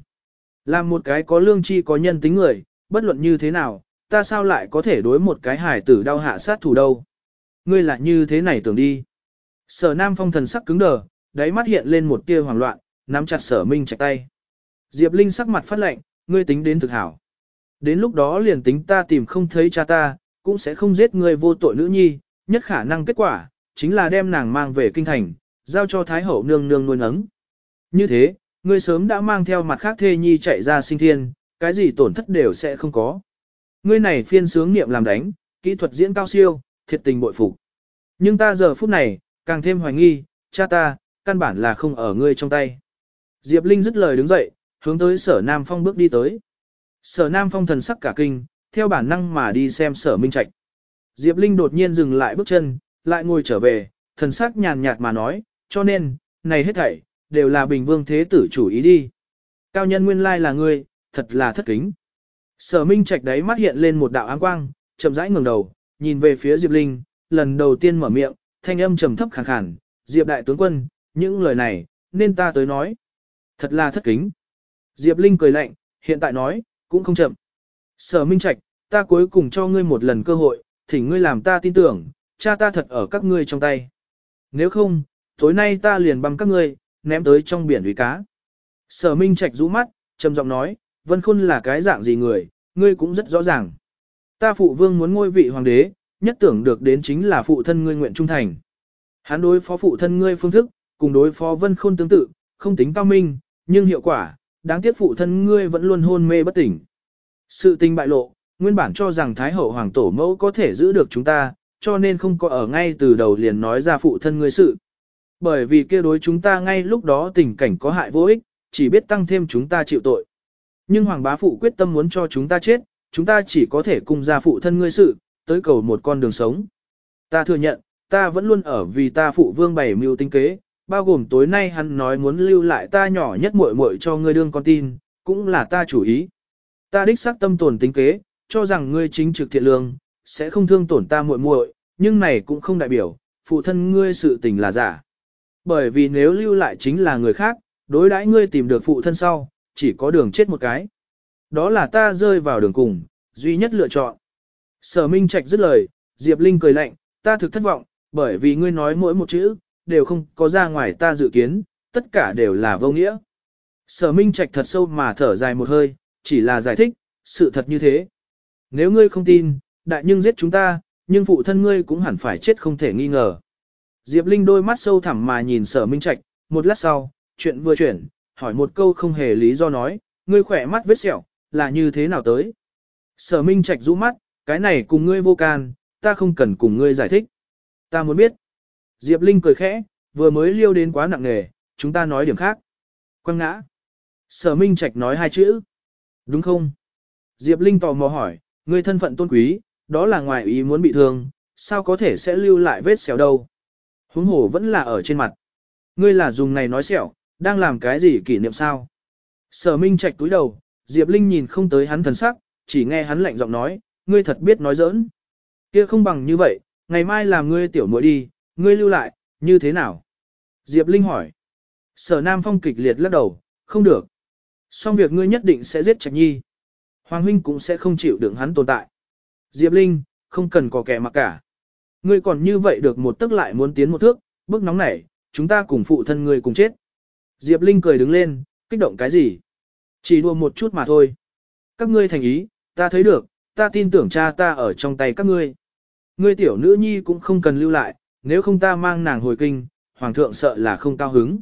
làm một cái có lương tri có nhân tính người, bất luận như thế nào, ta sao lại có thể đối một cái hải tử đau hạ sát thủ đâu. Ngươi lại như thế này tưởng đi. Sở Nam Phong thần sắc cứng đờ, đáy mắt hiện lên một tia hoảng loạn, nắm chặt sở minh chặt tay. Diệp Linh sắc mặt phát lệnh, ngươi tính đến thực hảo. Đến lúc đó liền tính ta tìm không thấy cha ta, cũng sẽ không giết ngươi vô tội nữ nhi, nhất khả năng kết quả, chính là đem nàng mang về kinh thành, giao cho Thái Hậu nương nương nuôi nấng. Như thế, ngươi sớm đã mang theo mặt khác thê nhi chạy ra sinh thiên, cái gì tổn thất đều sẽ không có. Ngươi này phiên sướng niệm làm đánh, kỹ thuật diễn cao siêu, thiệt tình bội phục. Nhưng ta giờ phút này, càng thêm hoài nghi, cha ta, căn bản là không ở ngươi trong tay. Diệp Linh dứt lời đứng dậy, hướng tới sở Nam Phong bước đi tới. Sở Nam Phong thần sắc cả kinh, theo bản năng mà đi xem sở Minh Trạch. Diệp Linh đột nhiên dừng lại bước chân, lại ngồi trở về, thần sắc nhàn nhạt mà nói, cho nên, này hết thảy, đều là bình vương thế tử chủ ý đi. Cao nhân nguyên lai là ngươi, thật là thất kính. Sở Minh Trạch đấy mắt hiện lên một đạo áng quang, chậm rãi ngẩng đầu, nhìn về phía Diệp Linh, lần đầu tiên mở miệng, thanh âm trầm thấp khàn khàn, "Diệp đại tướng quân, những lời này, nên ta tới nói." Thật là thất kính. Diệp Linh cười lạnh, hiện tại nói, cũng không chậm. Sở Minh Trạch, ta cuối cùng cho ngươi một lần cơ hội, thỉnh ngươi làm ta tin tưởng, cha ta thật ở các ngươi trong tay. Nếu không, tối nay ta liền băm các ngươi, ném tới trong biển uy cá. Sở Minh Trạch rũ mắt, trầm giọng nói, Vân Khôn là cái dạng gì người, ngươi cũng rất rõ ràng. Ta phụ vương muốn ngôi vị hoàng đế, nhất tưởng được đến chính là phụ thân ngươi nguyện trung thành. Hắn đối phó phụ thân ngươi phương thức, cùng đối phó Vân Khôn tương tự, không tính cao minh, nhưng hiệu quả, đáng tiếc phụ thân ngươi vẫn luôn hôn mê bất tỉnh. Sự tình bại lộ, nguyên bản cho rằng Thái hậu hoàng tổ mẫu có thể giữ được chúng ta, cho nên không có ở ngay từ đầu liền nói ra phụ thân ngươi sự. Bởi vì kia đối chúng ta ngay lúc đó tình cảnh có hại vô ích, chỉ biết tăng thêm chúng ta chịu tội. Nhưng hoàng bá phụ quyết tâm muốn cho chúng ta chết, chúng ta chỉ có thể cùng gia phụ thân ngươi sự, tới cầu một con đường sống. Ta thừa nhận, ta vẫn luôn ở vì ta phụ vương bày mưu tinh kế, bao gồm tối nay hắn nói muốn lưu lại ta nhỏ nhất muội muội cho ngươi đương con tin, cũng là ta chủ ý. Ta đích xác tâm tổn tính kế, cho rằng ngươi chính trực thiện lương, sẽ không thương tổn ta muội muội, nhưng này cũng không đại biểu, phụ thân ngươi sự tình là giả. Bởi vì nếu lưu lại chính là người khác, đối đãi ngươi tìm được phụ thân sau, chỉ có đường chết một cái. Đó là ta rơi vào đường cùng, duy nhất lựa chọn. Sở Minh Trạch dứt lời, Diệp Linh cười lạnh, ta thực thất vọng, bởi vì ngươi nói mỗi một chữ, đều không có ra ngoài ta dự kiến, tất cả đều là vô nghĩa. Sở Minh Trạch thật sâu mà thở dài một hơi, chỉ là giải thích, sự thật như thế. Nếu ngươi không tin, đại nhưng giết chúng ta, nhưng phụ thân ngươi cũng hẳn phải chết không thể nghi ngờ. Diệp Linh đôi mắt sâu thẳm mà nhìn sở Minh Trạch, một lát sau, chuyện vừa chuyển, hỏi một câu không hề lý do nói, ngươi khỏe mắt vết sẹo, là như thế nào tới? Sở Minh Trạch rũ mắt, cái này cùng ngươi vô can, ta không cần cùng ngươi giải thích. Ta muốn biết. Diệp Linh cười khẽ, vừa mới liêu đến quá nặng nề, chúng ta nói điểm khác. Quăng ngã. Sở Minh Trạch nói hai chữ. Đúng không? Diệp Linh tò mò hỏi, ngươi thân phận tôn quý, đó là ngoài ý muốn bị thương, sao có thể sẽ lưu lại vết sẹo đâu? Huống hồ vẫn là ở trên mặt. Ngươi là dùng này nói sẹo, đang làm cái gì kỷ niệm sao? Sở Minh Trạch túi đầu, Diệp Linh nhìn không tới hắn thần sắc, chỉ nghe hắn lạnh giọng nói, ngươi thật biết nói giỡn. Kia không bằng như vậy, ngày mai làm ngươi tiểu muội đi, ngươi lưu lại, như thế nào? Diệp Linh hỏi. Sở Nam Phong kịch liệt lắc đầu, không được. Xong việc ngươi nhất định sẽ giết Trạch Nhi. Hoàng huynh cũng sẽ không chịu đựng hắn tồn tại. Diệp Linh, không cần có kẻ mặc cả. Ngươi còn như vậy được một tức lại muốn tiến một thước, bức nóng nảy, chúng ta cùng phụ thân ngươi cùng chết. Diệp Linh cười đứng lên, kích động cái gì? Chỉ đùa một chút mà thôi. Các ngươi thành ý, ta thấy được, ta tin tưởng cha ta ở trong tay các ngươi. Ngươi tiểu nữ nhi cũng không cần lưu lại, nếu không ta mang nàng hồi kinh, hoàng thượng sợ là không cao hứng.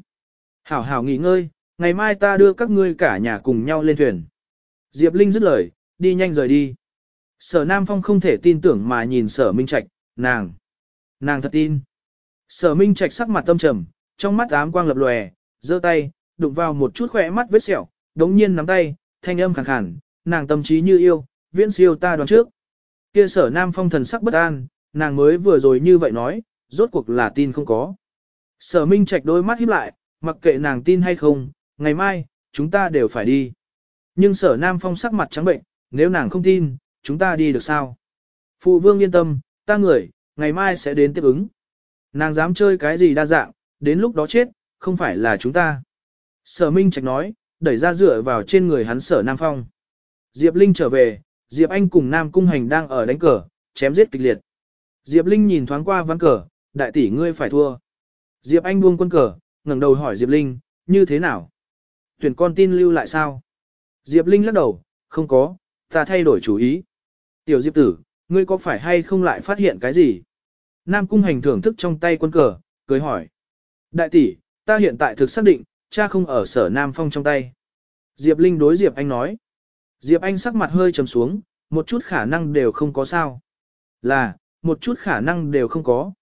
Hảo hảo nghỉ ngơi, ngày mai ta đưa các ngươi cả nhà cùng nhau lên thuyền. Diệp Linh dứt lời, đi nhanh rời đi. Sở Nam Phong không thể tin tưởng mà nhìn sở Minh Trạch, nàng. Nàng thật tin. Sở Minh Trạch sắc mặt tâm trầm, trong mắt ám quang lập lòe, giơ tay, đụng vào một chút khỏe mắt vết sẹo, đống nhiên nắm tay, thanh âm khàn khàn, nàng tâm trí như yêu, viễn siêu ta đoán trước. Kia sở Nam Phong thần sắc bất an, nàng mới vừa rồi như vậy nói, rốt cuộc là tin không có. Sở Minh Trạch đôi mắt híp lại, mặc kệ nàng tin hay không, ngày mai, chúng ta đều phải đi. Nhưng sở Nam Phong sắc mặt trắng bệnh, nếu nàng không tin, chúng ta đi được sao? Phụ vương yên tâm, ta người, ngày mai sẽ đến tiếp ứng. Nàng dám chơi cái gì đa dạng, đến lúc đó chết, không phải là chúng ta. Sở Minh Trạch nói, đẩy ra dựa vào trên người hắn sở Nam Phong. Diệp Linh trở về, Diệp Anh cùng Nam Cung Hành đang ở đánh cờ, chém giết kịch liệt. Diệp Linh nhìn thoáng qua ván cờ, đại tỷ ngươi phải thua. Diệp Anh buông quân cờ, ngẩng đầu hỏi Diệp Linh, như thế nào? Tuyển con tin lưu lại sao? Diệp Linh lắc đầu, không có, ta thay đổi chủ ý. Tiểu Diệp tử, ngươi có phải hay không lại phát hiện cái gì? Nam Cung Hành thưởng thức trong tay quân cờ, cười hỏi. Đại tỷ, ta hiện tại thực xác định, cha không ở sở Nam Phong trong tay. Diệp Linh đối Diệp Anh nói. Diệp Anh sắc mặt hơi trầm xuống, một chút khả năng đều không có sao. Là, một chút khả năng đều không có.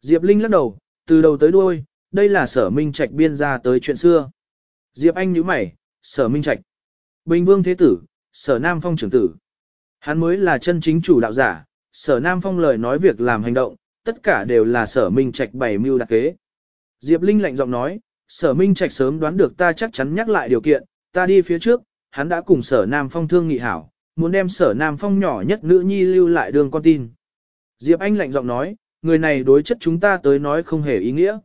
Diệp Linh lắc đầu, từ đầu tới đuôi, đây là sở minh trạch biên ra tới chuyện xưa. Diệp Anh nhíu mày, sở minh trạch. Bình vương thế tử, sở Nam Phong trưởng tử. Hắn mới là chân chính chủ đạo giả, sở Nam Phong lời nói việc làm hành động, tất cả đều là sở minh trạch bày mưu đặc kế. Diệp Linh lạnh giọng nói, sở minh trạch sớm đoán được ta chắc chắn nhắc lại điều kiện, ta đi phía trước, hắn đã cùng sở Nam Phong thương nghị hảo, muốn đem sở Nam Phong nhỏ nhất nữ nhi lưu lại đường con tin. Diệp Anh lạnh giọng nói, người này đối chất chúng ta tới nói không hề ý nghĩa.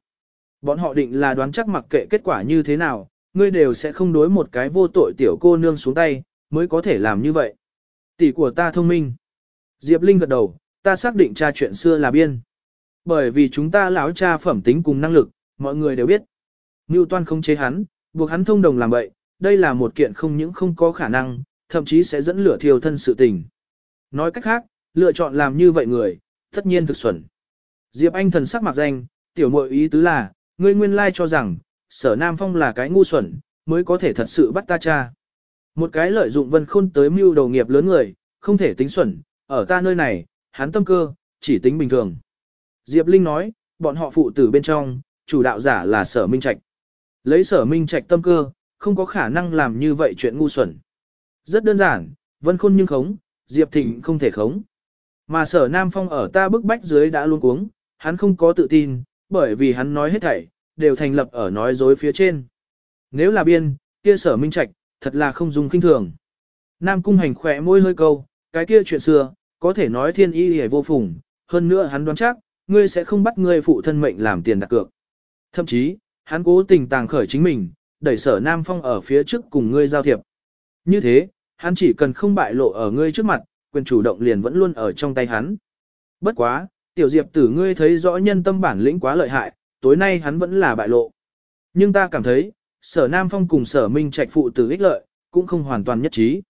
Bọn họ định là đoán chắc mặc kệ kết quả như thế nào, ngươi đều sẽ không đối một cái vô tội tiểu cô nương xuống tay, mới có thể làm như vậy. Tỷ của ta thông minh. Diệp Linh gật đầu, ta xác định tra chuyện xưa là biên. Bởi vì chúng ta lão cha phẩm tính cùng năng lực, mọi người đều biết. Ngưu toan không chế hắn, buộc hắn thông đồng làm vậy, đây là một kiện không những không có khả năng, thậm chí sẽ dẫn lửa thiêu thân sự tình. Nói cách khác, lựa chọn làm như vậy người, tất nhiên thực xuẩn. Diệp Anh thần sắc mặc danh, tiểu muội ý tứ là, ngươi nguyên lai cho rằng, sở Nam Phong là cái ngu xuẩn, mới có thể thật sự bắt ta cha. Một cái lợi dụng vân khôn tới mưu đầu nghiệp lớn người, không thể tính xuẩn, ở ta nơi này, hắn tâm cơ, chỉ tính bình thường. Diệp Linh nói, bọn họ phụ tử bên trong, chủ đạo giả là sở minh trạch. Lấy sở minh trạch tâm cơ, không có khả năng làm như vậy chuyện ngu xuẩn. Rất đơn giản, vân khôn nhưng khống, Diệp Thịnh không thể khống. Mà sở Nam Phong ở ta bức bách dưới đã luôn cuống, hắn không có tự tin, bởi vì hắn nói hết thảy, đều thành lập ở nói dối phía trên. Nếu là biên, kia sở minh trạch, thật là không dùng kinh thường. Nam cung hành khỏe môi hơi câu, cái kia chuyện xưa, có thể nói thiên y hề vô phùng, hơn nữa hắn đoán chắc, ngươi sẽ không bắt ngươi phụ thân mệnh làm tiền đặt cược. Thậm chí, hắn cố tình tàng khởi chính mình, đẩy sở Nam Phong ở phía trước cùng ngươi giao thiệp. Như thế, hắn chỉ cần không bại lộ ở ngươi trước mặt, quyền chủ động liền vẫn luôn ở trong tay hắn. Bất quá, tiểu diệp tử ngươi thấy rõ nhân tâm bản lĩnh quá lợi hại, tối nay hắn vẫn là bại lộ. Nhưng ta cảm thấy, sở Nam Phong cùng sở Minh Trạch phụ tử ích lợi, cũng không hoàn toàn nhất trí.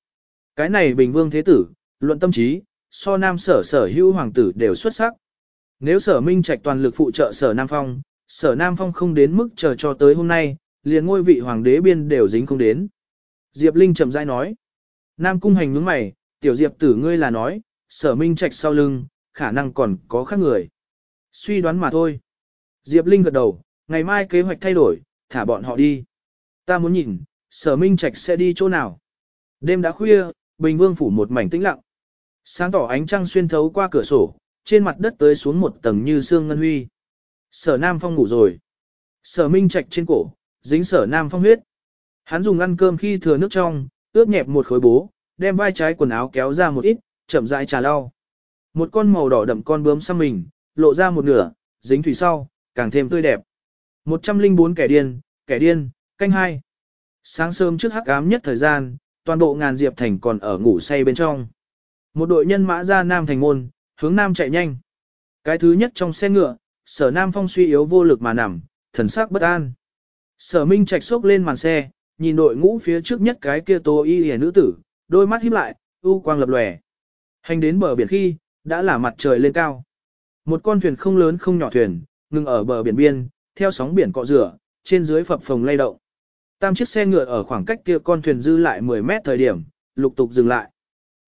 Cái này bình vương thế tử, luận tâm trí, so Nam sở sở hữu hoàng tử đều xuất sắc. Nếu sở Minh Trạch toàn lực phụ trợ sở Nam Phong, sở Nam Phong không đến mức chờ cho tới hôm nay, liền ngôi vị hoàng đế biên đều dính không đến. Diệp Linh chậm rãi nói. Nam cung hành nhướng mày, tiểu Diệp tử ngươi là nói, sở minh trạch sau lưng, khả năng còn có khác người. Suy đoán mà thôi. Diệp Linh gật đầu, ngày mai kế hoạch thay đổi, thả bọn họ đi. Ta muốn nhìn, sở minh trạch sẽ đi chỗ nào. Đêm đã khuya, Bình Vương phủ một mảnh tĩnh lặng. Sáng tỏ ánh trăng xuyên thấu qua cửa sổ, trên mặt đất tới xuống một tầng như xương ngân huy. Sở Nam Phong ngủ rồi. Sở Minh Trạch trên cổ, dính Sở Nam Phong huyết. Hắn dùng ăn cơm khi thừa nước trong, ướp nhẹp một khối bố, đem vai trái quần áo kéo ra một ít, chậm rãi trà lau. Một con màu đỏ đậm con bướm xăm mình, lộ ra một nửa, dính thủy sau, càng thêm tươi đẹp. 104 kẻ điên, kẻ điên, canh hai. Sáng sớm trước hắc ám nhất thời gian, toàn bộ ngàn diệp thành còn ở ngủ say bên trong. Một đội nhân mã ra nam thành môn, hướng nam chạy nhanh. Cái thứ nhất trong xe ngựa, sở nam phong suy yếu vô lực mà nằm, thần sắc bất an. Sở minh trạch xốc lên màn xe, nhìn đội ngũ phía trước nhất cái kia tô y hề nữ tử, đôi mắt híp lại, u quang lập lòe. Hành đến bờ biển khi, đã là mặt trời lên cao. Một con thuyền không lớn không nhỏ thuyền, ngừng ở bờ biển biên, theo sóng biển cọ rửa, trên dưới phập phồng lay động. Tam chiếc xe ngựa ở khoảng cách kia con thuyền dư lại 10 mét thời điểm, lục tục dừng lại.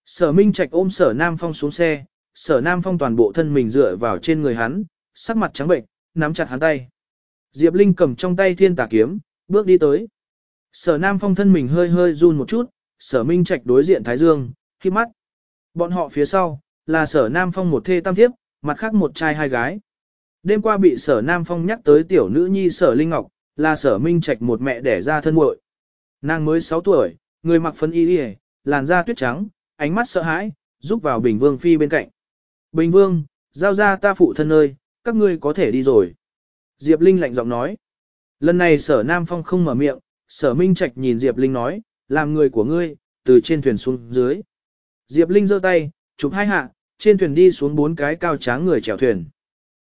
Sở Minh Trạch ôm Sở Nam Phong xuống xe, Sở Nam Phong toàn bộ thân mình dựa vào trên người hắn, sắc mặt trắng bệnh, nắm chặt hắn tay. Diệp Linh cầm trong tay thiên tà kiếm, bước đi tới. Sở Nam Phong thân mình hơi hơi run một chút, Sở Minh Trạch đối diện Thái Dương, khi mắt. Bọn họ phía sau, là Sở Nam Phong một thê tam thiếp, mặt khác một trai hai gái. Đêm qua bị Sở Nam Phong nhắc tới tiểu nữ nhi Sở Linh Ngọc, là Sở Minh Trạch một mẹ đẻ ra thân muội. Nàng mới 6 tuổi, người mặc phấn y y, làn da tuyết trắng, ánh mắt sợ hãi, giúp vào Bình Vương Phi bên cạnh. Bình Vương, giao ra ta phụ thân ơi, các ngươi có thể đi rồi. Diệp Linh lạnh giọng nói. Lần này sở Nam Phong không mở miệng, sở Minh Trạch nhìn Diệp Linh nói, làm người của ngươi, từ trên thuyền xuống dưới. Diệp Linh giơ tay, chụp hai hạ, trên thuyền đi xuống bốn cái cao tráng người chèo thuyền.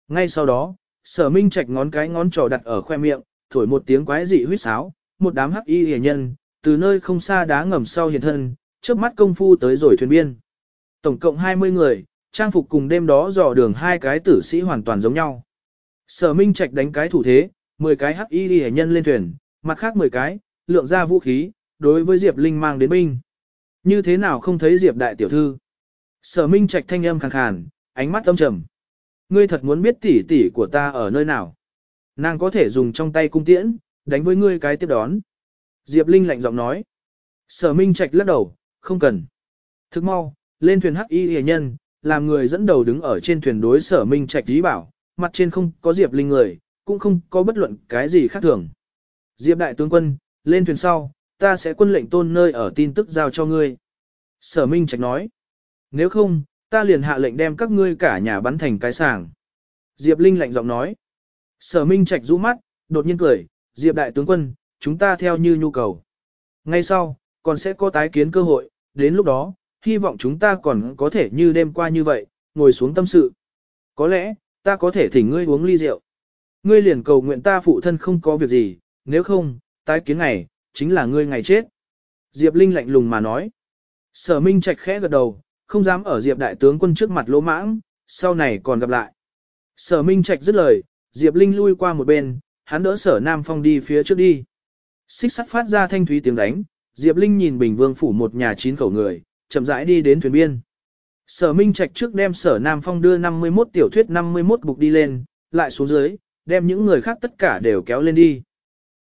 Ngay sau đó, sở Minh Trạch ngón cái ngón trỏ đặt ở khoe miệng, thổi một tiếng quái dị huýt sáo, một đám hắc y hề nhân, từ nơi không xa đá ngầm sau hiện thân, trước mắt công phu tới rồi thuyền biên. Tổng cộng 20 người, trang phục cùng đêm đó dò đường hai cái tử sĩ hoàn toàn giống nhau. Sở Minh Trạch đánh cái thủ thế, 10 cái hắc y hề nhân lên thuyền, mặt khác 10 cái, lượng ra vũ khí, đối với Diệp Linh mang đến binh. Như thế nào không thấy Diệp đại tiểu thư? Sở Minh Trạch thanh âm khàn khàn, ánh mắt âm trầm. Ngươi thật muốn biết tỷ tỷ của ta ở nơi nào? Nàng có thể dùng trong tay cung tiễn, đánh với ngươi cái tiếp đón. Diệp Linh lạnh giọng nói. Sở Minh Trạch lắc đầu, không cần. Thức mau, lên thuyền hắc y hề nhân, làm người dẫn đầu đứng ở trên thuyền đối sở Minh Trạch dí bảo, mặt trên không có Diệp Linh người, cũng không có bất luận cái gì khác thường. Diệp đại tướng quân, lên thuyền sau, ta sẽ quân lệnh tôn nơi ở tin tức giao cho ngươi. Sở Minh Trạch nói, nếu không, ta liền hạ lệnh đem các ngươi cả nhà bắn thành cái sàng. Diệp Linh lạnh giọng nói, Sở Minh Trạch rũ mắt, đột nhiên cười, Diệp đại tướng quân, chúng ta theo như nhu cầu. Ngay sau, còn sẽ có tái kiến cơ hội, đến lúc đó, hy vọng chúng ta còn có thể như đêm qua như vậy, ngồi xuống tâm sự. Có lẽ, ta có thể thỉnh ngươi uống ly rượu. Ngươi liền cầu nguyện ta phụ thân không có việc gì, nếu không, tái kiến ngày, chính là ngươi ngày chết. Diệp Linh lạnh lùng mà nói. Sở Minh Trạch khẽ gật đầu, không dám ở Diệp đại tướng quân trước mặt lỗ mãng, sau này còn gặp lại. Sở Minh Trạch dứt lời, Diệp Linh lui qua một bên, hắn đỡ Sở Nam Phong đi phía trước đi. Xích sắt phát ra thanh thúy tiếng đánh, Diệp Linh nhìn Bình Vương phủ một nhà chín khẩu người, chậm rãi đi đến thuyền biên. Sở Minh Trạch trước đem Sở Nam Phong đưa 51 tiểu thuyết 51 bục đi lên, lại xuống dưới, đem những người khác tất cả đều kéo lên đi.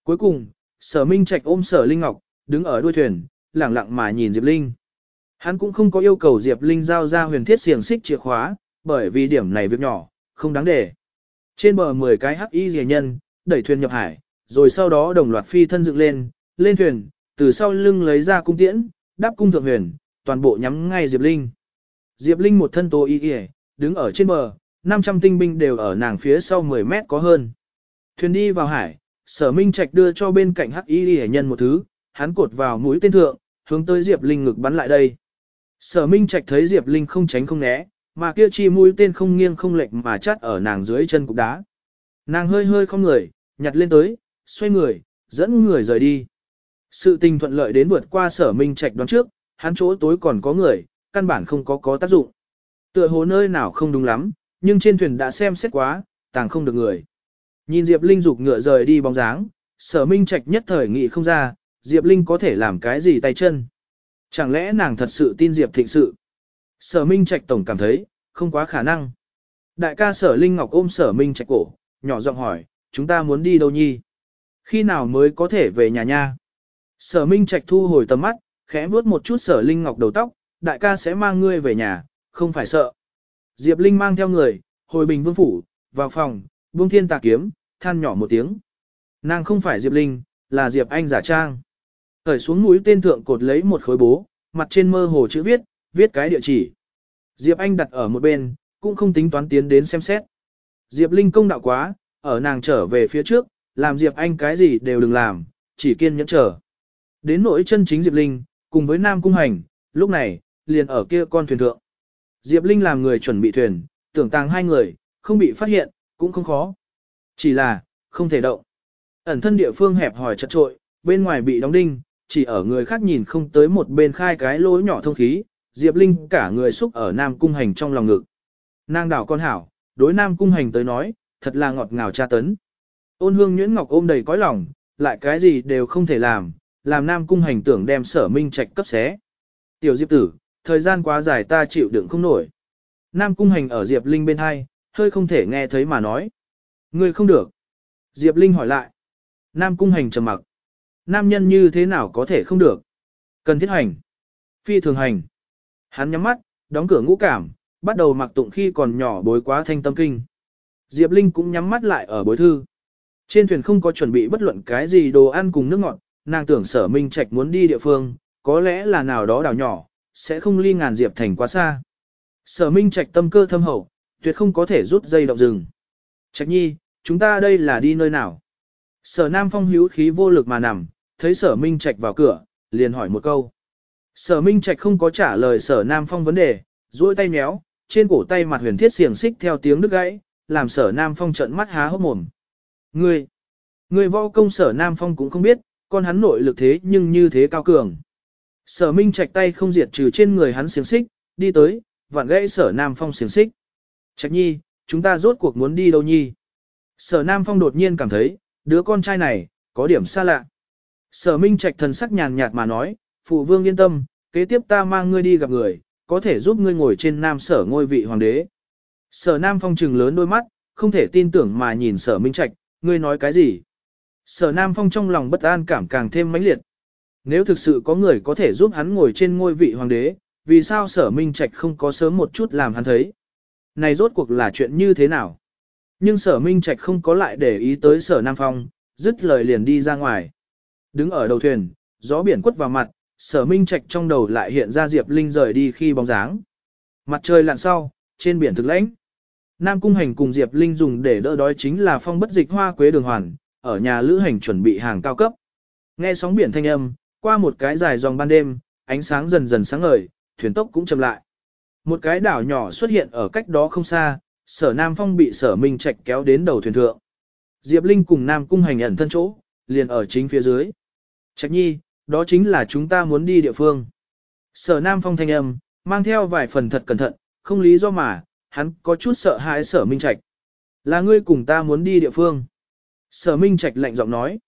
Cuối cùng, Sở Minh Trạch ôm Sở Linh Ngọc, đứng ở đuôi thuyền, lặng lặng mà nhìn Diệp Linh. Hắn cũng không có yêu cầu Diệp Linh giao ra huyền thiết xiềng xích chìa khóa, bởi vì điểm này việc nhỏ, không đáng để. Trên bờ 10 cái hắc y rìa nhân, đẩy thuyền nhập hải, rồi sau đó đồng loạt phi thân dựng lên, lên thuyền, từ sau lưng lấy ra cung tiễn, đáp cung thượng huyền, toàn bộ nhắm ngay Diệp Linh. Diệp Linh một thân tô y y, đứng ở trên bờ, 500 tinh binh đều ở nàng phía sau 10 mét có hơn. Thuyền đi vào hải, sở minh trạch đưa cho bên cạnh hắc y y nhân một thứ, hắn cột vào mũi tên thượng, hướng tới Diệp Linh ngực bắn lại đây. Sở minh trạch thấy Diệp Linh không tránh không né, mà kia chi mũi tên không nghiêng không lệch mà chát ở nàng dưới chân cục đá. Nàng hơi hơi không người, nhặt lên tới, xoay người, dẫn người rời đi. Sự tình thuận lợi đến vượt qua sở minh trạch đoán trước, hắn chỗ tối còn có người, căn bản không có có tác dụng. Tựa hồ nơi nào không đúng lắm, nhưng trên thuyền đã xem xét quá, tàng không được người. Nhìn Diệp Linh dục ngựa rời đi bóng dáng, sở minh trạch nhất thời nghị không ra, Diệp Linh có thể làm cái gì tay chân. Chẳng lẽ nàng thật sự tin Diệp thịnh sự? Sở Minh Trạch tổng cảm thấy, không quá khả năng. Đại ca sở Linh Ngọc ôm sở Minh Trạch cổ, nhỏ giọng hỏi, chúng ta muốn đi đâu nhi? Khi nào mới có thể về nhà nha? Sở Minh Trạch thu hồi tầm mắt, khẽ vuốt một chút sở Linh Ngọc đầu tóc, đại ca sẽ mang ngươi về nhà, không phải sợ. Diệp Linh mang theo người, hồi bình vương phủ, vào phòng, buông thiên tà kiếm, than nhỏ một tiếng. Nàng không phải Diệp Linh, là Diệp Anh giả trang. Cởi xuống mũi tên thượng cột lấy một khối bố, mặt trên mơ hồ chữ viết, viết cái địa chỉ. Diệp Anh đặt ở một bên, cũng không tính toán tiến đến xem xét. Diệp Linh công đạo quá, ở nàng trở về phía trước, làm Diệp Anh cái gì đều đừng làm, chỉ kiên nhẫn chờ. Đến nỗi chân chính Diệp Linh, cùng với Nam Cung Hành, lúc này, liền ở kia con thuyền thượng. Diệp Linh làm người chuẩn bị thuyền, tưởng tàng hai người, không bị phát hiện, cũng không khó. Chỉ là, không thể động. Ẩn thân địa phương hẹp hỏi chật trội, bên ngoài bị đóng đinh, chỉ ở người khác nhìn không tới một bên khai cái lỗ nhỏ thông khí, Diệp Linh cả người xúc ở Nam Cung Hành trong lòng ngực. Nàng đảo con hảo, đối Nam Cung Hành tới nói, thật là ngọt ngào tra tấn. Ôn hương nhuyễn ngọc ôm đầy cõi lòng, lại cái gì đều không thể làm, làm Nam Cung Hành tưởng đem sở minh trạch cấp xé. Tiểu Diệp tử, thời gian quá dài ta chịu đựng không nổi. Nam Cung Hành ở Diệp Linh bên hai, hơi không thể nghe thấy mà nói. Ngươi không được. Diệp Linh hỏi lại. Nam Cung Hành trầm mặc. Nam nhân như thế nào có thể không được? Cần thiết hành. Phi thường hành. Hắn nhắm mắt, đóng cửa ngũ cảm, bắt đầu mặc tụng khi còn nhỏ bối quá thanh tâm kinh. Diệp Linh cũng nhắm mắt lại ở bối thư. Trên thuyền không có chuẩn bị bất luận cái gì đồ ăn cùng nước ngọt, nàng tưởng sở minh trạch muốn đi địa phương, có lẽ là nào đó đảo nhỏ, sẽ không ly ngàn diệp thành quá xa. Sở minh trạch tâm cơ thâm hậu, tuyệt không có thể rút dây động rừng. Trạch nhi, chúng ta đây là đi nơi nào? Sở nam phong hữu khí vô lực mà nằm, thấy sở minh trạch vào cửa, liền hỏi một câu. Sở minh trạch không có trả lời sở nam phong vấn đề, duỗi tay méo, trên cổ tay mặt huyền thiết xiềng xích theo tiếng đứt gãy, làm sở nam phong trợn mắt há hốc mồm. Ngươi, ngươi võ công sở nam phong cũng không biết, con hắn nội lực thế nhưng như thế cao cường. Sở minh trạch tay không diệt trừ trên người hắn xiềng xích, đi tới, vặn gãy sở nam phong xiềng xích. Trạch nhi, chúng ta rốt cuộc muốn đi đâu nhi? Sở nam phong đột nhiên cảm thấy, đứa con trai này, có điểm xa lạ. Sở minh trạch thần sắc nhàn nhạt mà nói, phụ vương yên tâm, kế tiếp ta mang ngươi đi gặp người, có thể giúp ngươi ngồi trên nam sở ngôi vị hoàng đế. Sở nam phong trừng lớn đôi mắt, không thể tin tưởng mà nhìn sở minh trạch, ngươi nói cái gì? Sở nam phong trong lòng bất an cảm càng thêm mãnh liệt. Nếu thực sự có người có thể giúp hắn ngồi trên ngôi vị hoàng đế, vì sao sở minh trạch không có sớm một chút làm hắn thấy? Này rốt cuộc là chuyện như thế nào? Nhưng sở minh trạch không có lại để ý tới sở nam phong, dứt lời liền đi ra ngoài. Đứng ở đầu thuyền, gió biển quất vào mặt, sở minh trạch trong đầu lại hiện ra Diệp Linh rời đi khi bóng dáng. Mặt trời lặn sau, trên biển thực lãnh. Nam Cung Hành cùng Diệp Linh dùng để đỡ đói chính là phong bất dịch hoa quế đường hoàn, ở nhà lữ hành chuẩn bị hàng cao cấp. Nghe sóng biển thanh âm, qua một cái dài dòng ban đêm, ánh sáng dần dần sáng ngời, thuyền tốc cũng chậm lại. Một cái đảo nhỏ xuất hiện ở cách đó không xa, sở Nam Phong bị sở Minh Trạch kéo đến đầu thuyền thượng. Diệp Linh cùng Nam Cung Hành ẩn thân chỗ, liền ở chính phía dưới. Trạch nhi, đó chính là chúng ta muốn đi địa phương. Sở Nam Phong thanh âm, mang theo vài phần thật cẩn thận, không lý do mà, hắn có chút sợ hãi sở Minh Trạch. Là ngươi cùng ta muốn đi địa phương. Sở Minh Trạch lạnh giọng nói.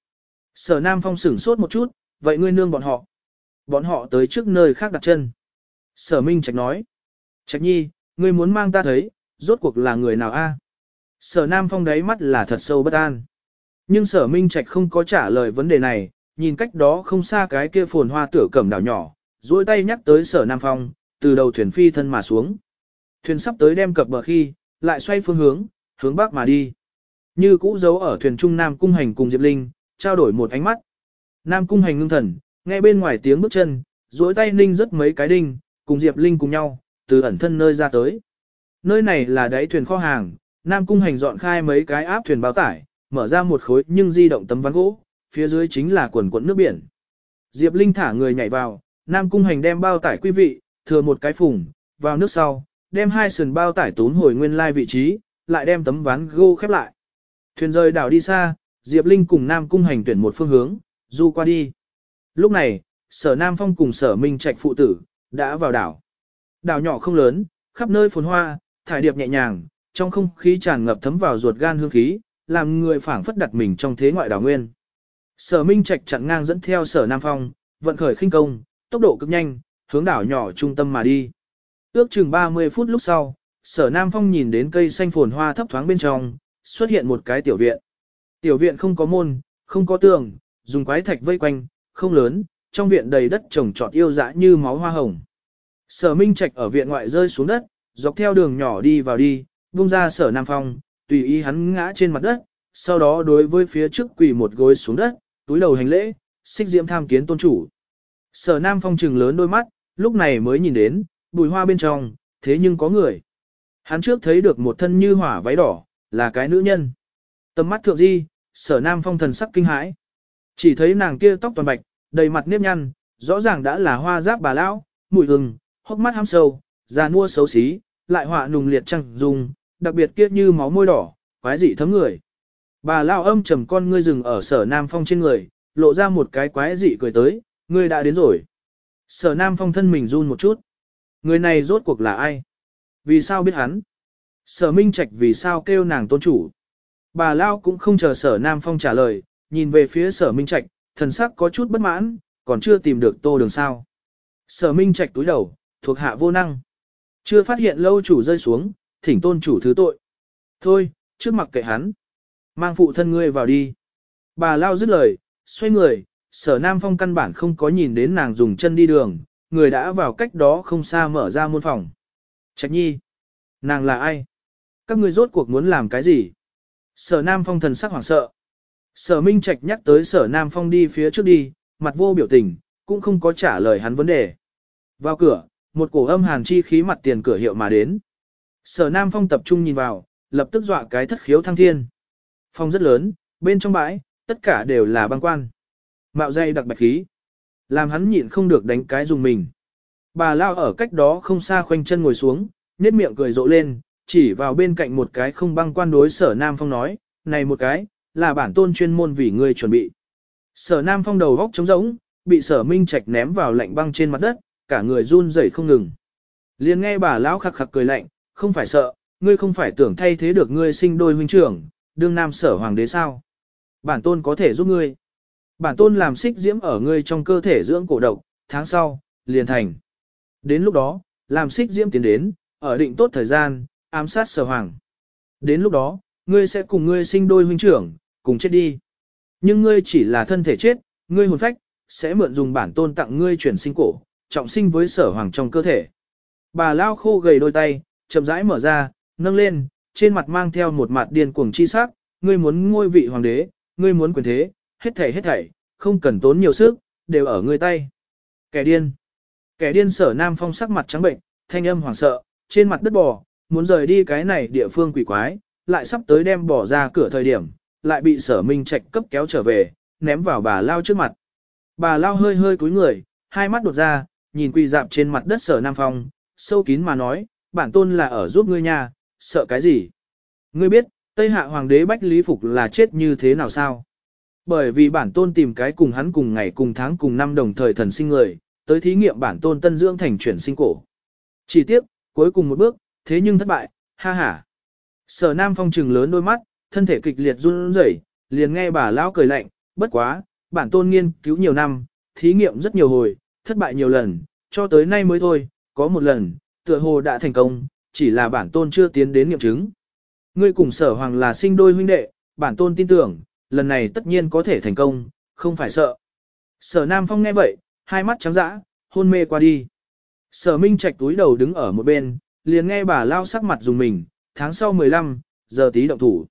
Sở Nam Phong sửng sốt một chút, vậy ngươi nương bọn họ. Bọn họ tới trước nơi khác đặt chân. Sở Minh Trạch nói. Trạch nhi, ngươi muốn mang ta thấy, rốt cuộc là người nào a? Sở Nam Phong đáy mắt là thật sâu bất an. Nhưng sở Minh Trạch không có trả lời vấn đề này, nhìn cách đó không xa cái kia phồn hoa tửa cẩm đảo nhỏ, duỗi tay nhắc tới sở Nam Phong, từ đầu thuyền phi thân mà xuống. Thuyền sắp tới đem cập bờ khi, lại xoay phương hướng, hướng bắc mà đi. Như cũ giấu ở thuyền trung Nam Cung Hành cùng Diệp Linh, trao đổi một ánh mắt. Nam Cung Hành ngưng thần, nghe bên ngoài tiếng bước chân, duỗi tay ninh rất mấy cái đinh, cùng Diệp Linh cùng nhau, từ ẩn thân nơi ra tới. Nơi này là đáy thuyền kho hàng, Nam Cung Hành dọn khai mấy cái áp thuyền bao tải, mở ra một khối nhưng di động tấm ván gỗ, phía dưới chính là quần quận nước biển. Diệp Linh thả người nhảy vào, Nam Cung Hành đem bao tải quý vị, thừa một cái phùng, vào nước sau, đem hai sườn bao tải tún hồi nguyên lai vị trí, lại đem tấm ván gỗ khép lại. Thuyền rời đảo đi xa, Diệp Linh cùng Nam Cung Hành tuyển một phương hướng, du qua đi. Lúc này, sở Nam Phong cùng sở Minh Trạch phụ tử, đã vào đảo. Đảo nhỏ không lớn, khắp nơi phồn hoa, thải điệp nhẹ nhàng, trong không khí tràn ngập thấm vào ruột gan hương khí, làm người phảng phất đặt mình trong thế ngoại đảo nguyên. Sở Minh Trạch chặn ngang dẫn theo Sở Nam Phong, vận khởi khinh công, tốc độ cực nhanh, hướng đảo nhỏ trung tâm mà đi. Ước chừng 30 phút lúc sau, Sở Nam Phong nhìn đến cây xanh phồn hoa thấp thoáng bên trong, xuất hiện một cái tiểu viện. Tiểu viện không có môn, không có tường, dùng quái thạch vây quanh, không lớn, trong viện đầy đất trồng trọt yêu dã như máu hoa hồng. Sở Minh Trạch ở viện ngoại rơi xuống đất, dọc theo đường nhỏ đi vào đi, buông ra Sở Nam Phong, tùy ý hắn ngã trên mặt đất, sau đó đối với phía trước quỳ một gối xuống đất, túi đầu hành lễ, xích diễm tham kiến tôn chủ. Sở Nam Phong trừng lớn đôi mắt, lúc này mới nhìn đến, bùi hoa bên trong, thế nhưng có người. Hắn trước thấy được một thân như hỏa váy đỏ, là cái nữ nhân. Tầm mắt thượng di, sở Nam Phong thần sắc kinh hãi. Chỉ thấy nàng kia tóc toàn bạch, đầy mặt nếp nhăn, rõ ràng đã là hoa giáp bà lão, mùi hừng, hốc mắt ham sâu, già mua xấu xí, lại họa nùng liệt trăng dùng, đặc biệt kia như máu môi đỏ, quái dị thấm người. Bà lao âm trầm con ngươi rừng ở sở Nam Phong trên người, lộ ra một cái quái dị cười tới, ngươi đã đến rồi. Sở Nam Phong thân mình run một chút. Người này rốt cuộc là ai? Vì sao biết hắn? Sở Minh Trạch vì sao kêu nàng tôn chủ? Bà Lao cũng không chờ sở Nam Phong trả lời, nhìn về phía sở Minh Trạch, thần sắc có chút bất mãn, còn chưa tìm được tô đường sao. Sở Minh Trạch túi đầu, thuộc hạ vô năng. Chưa phát hiện lâu chủ rơi xuống, thỉnh tôn chủ thứ tội. Thôi, trước mặt kệ hắn. Mang phụ thân ngươi vào đi. Bà Lao dứt lời, xoay người, sở Nam Phong căn bản không có nhìn đến nàng dùng chân đi đường, người đã vào cách đó không xa mở ra môn phòng. Trạch nhi. Nàng là ai? Các ngươi rốt cuộc muốn làm cái gì? Sở Nam Phong thần sắc hoảng sợ. Sở Minh Trạch nhắc tới sở Nam Phong đi phía trước đi, mặt vô biểu tình, cũng không có trả lời hắn vấn đề. Vào cửa, một cổ âm hàn chi khí mặt tiền cửa hiệu mà đến. Sở Nam Phong tập trung nhìn vào, lập tức dọa cái thất khiếu thăng thiên. Phòng rất lớn, bên trong bãi, tất cả đều là băng quan. Mạo dây đặc bạch khí. Làm hắn nhịn không được đánh cái dùng mình. Bà lao ở cách đó không xa khoanh chân ngồi xuống, nét miệng cười rộ lên, chỉ vào bên cạnh một cái không băng quan đối sở Nam Phong nói, này một cái, là bản tôn chuyên môn vì ngươi chuẩn bị. Sở Nam Phong đầu góc trống rỗng, bị sở Minh Trạch ném vào lạnh băng trên mặt đất, cả người run rẩy không ngừng. liền nghe bà lão khặc khặc cười lạnh, không phải sợ, ngươi không phải tưởng thay thế được ngươi sinh đôi huynh trưởng, đương nam sở hoàng đế sao. Bản tôn có thể giúp ngươi. Bản tôn làm xích diễm ở ngươi trong cơ thể dưỡng cổ độc, tháng sau, liền thành. Đến lúc đó, làm xích diễm tiến đến, ở định tốt thời gian, ám sát sở hoàng. Đến lúc đó, ngươi sẽ cùng ngươi sinh đôi huynh trưởng, cùng chết đi. Nhưng ngươi chỉ là thân thể chết, ngươi hồn phách, sẽ mượn dùng bản tôn tặng ngươi chuyển sinh cổ, trọng sinh với sở hoàng trong cơ thể. Bà lao khô gầy đôi tay, chậm rãi mở ra, nâng lên, trên mặt mang theo một mặt điên cuồng chi sắc, ngươi muốn ngôi vị hoàng đế, ngươi muốn quyền thế, hết thảy hết thảy, không cần tốn nhiều sức, đều ở ngươi tay. Kẻ điên. Kẻ điên sở nam phong sắc mặt trắng bệnh, thanh âm hoảng sợ, trên mặt đất bò, muốn rời đi cái này địa phương quỷ quái, lại sắp tới đem bỏ ra cửa thời điểm, lại bị sở minh trạch cấp kéo trở về, ném vào bà lao trước mặt. Bà lao hơi hơi cúi người, hai mắt đột ra, nhìn quỳ dạp trên mặt đất sở nam phong, sâu kín mà nói, bản tôn là ở giúp ngươi nha, sợ cái gì? Ngươi biết, Tây Hạ Hoàng đế Bách Lý Phục là chết như thế nào sao? Bởi vì bản tôn tìm cái cùng hắn cùng ngày cùng tháng cùng năm đồng thời thần sinh người, tới thí nghiệm bản tôn tân dưỡng thành chuyển sinh cổ. Chỉ tiếp, cuối cùng một bước, thế nhưng thất bại, ha ha. Sở Nam Phong trừng lớn đôi mắt, thân thể kịch liệt run rẩy, liền nghe bà lão cười lạnh, bất quá, bản tôn nghiên cứu nhiều năm, thí nghiệm rất nhiều hồi, thất bại nhiều lần, cho tới nay mới thôi, có một lần, tựa hồ đã thành công, chỉ là bản tôn chưa tiến đến nghiệm chứng. Ngươi cùng sở hoàng là sinh đôi huynh đệ, bản tôn tin tưởng, lần này tất nhiên có thể thành công, không phải sợ. Sở Nam Phong nghe vậy, hai mắt trắng dã, hôn mê qua đi. Sở Minh Trạch túi đầu đứng ở một bên, liền nghe bà lao sắc mặt dùng mình, tháng sau 15, giờ tí động thủ.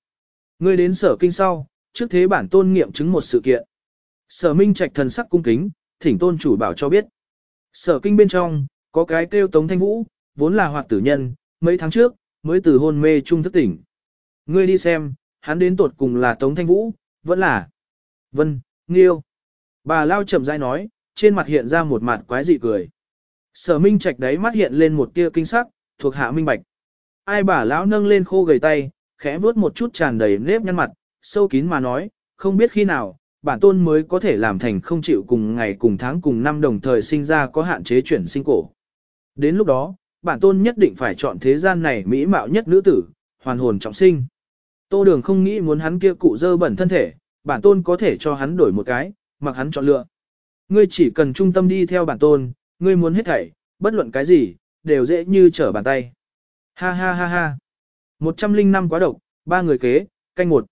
Ngươi đến sở kinh sau, trước thế bản tôn nghiệm chứng một sự kiện. Sở Minh Trạch thần sắc cung kính, thỉnh tôn chủ bảo cho biết. Sở kinh bên trong, có cái kêu Tống Thanh Vũ, vốn là hoạt tử nhân, mấy tháng trước, mới từ hôn mê trung thức tỉnh. Ngươi đi xem, hắn đến tột cùng là Tống Thanh Vũ, vẫn là Vân, Nghiêu. Bà Lao chậm rãi nói, trên mặt hiện ra một mặt quái dị cười. Sở Minh Trạch đấy mắt hiện lên một tia kinh sắc, thuộc hạ minh bạch. Ai bà lão nâng lên khô gầy tay, khẽ vuốt một chút tràn đầy nếp nhăn mặt, sâu kín mà nói, không biết khi nào, bản tôn mới có thể làm thành không chịu cùng ngày cùng tháng cùng năm đồng thời sinh ra có hạn chế chuyển sinh cổ. Đến lúc đó, bản tôn nhất định phải chọn thế gian này mỹ mạo nhất nữ tử, hoàn hồn trọng sinh. Tô đường không nghĩ muốn hắn kia cụ dơ bẩn thân thể, bản tôn có thể cho hắn đổi một cái, mặc hắn chọn lựa. Ngươi chỉ cần trung tâm đi theo bản tôn, ngươi muốn hết thảy, bất luận cái gì, đều dễ như trở bàn tay. Ha ha ha ha. 105 quá độc, ba người kế, canh một.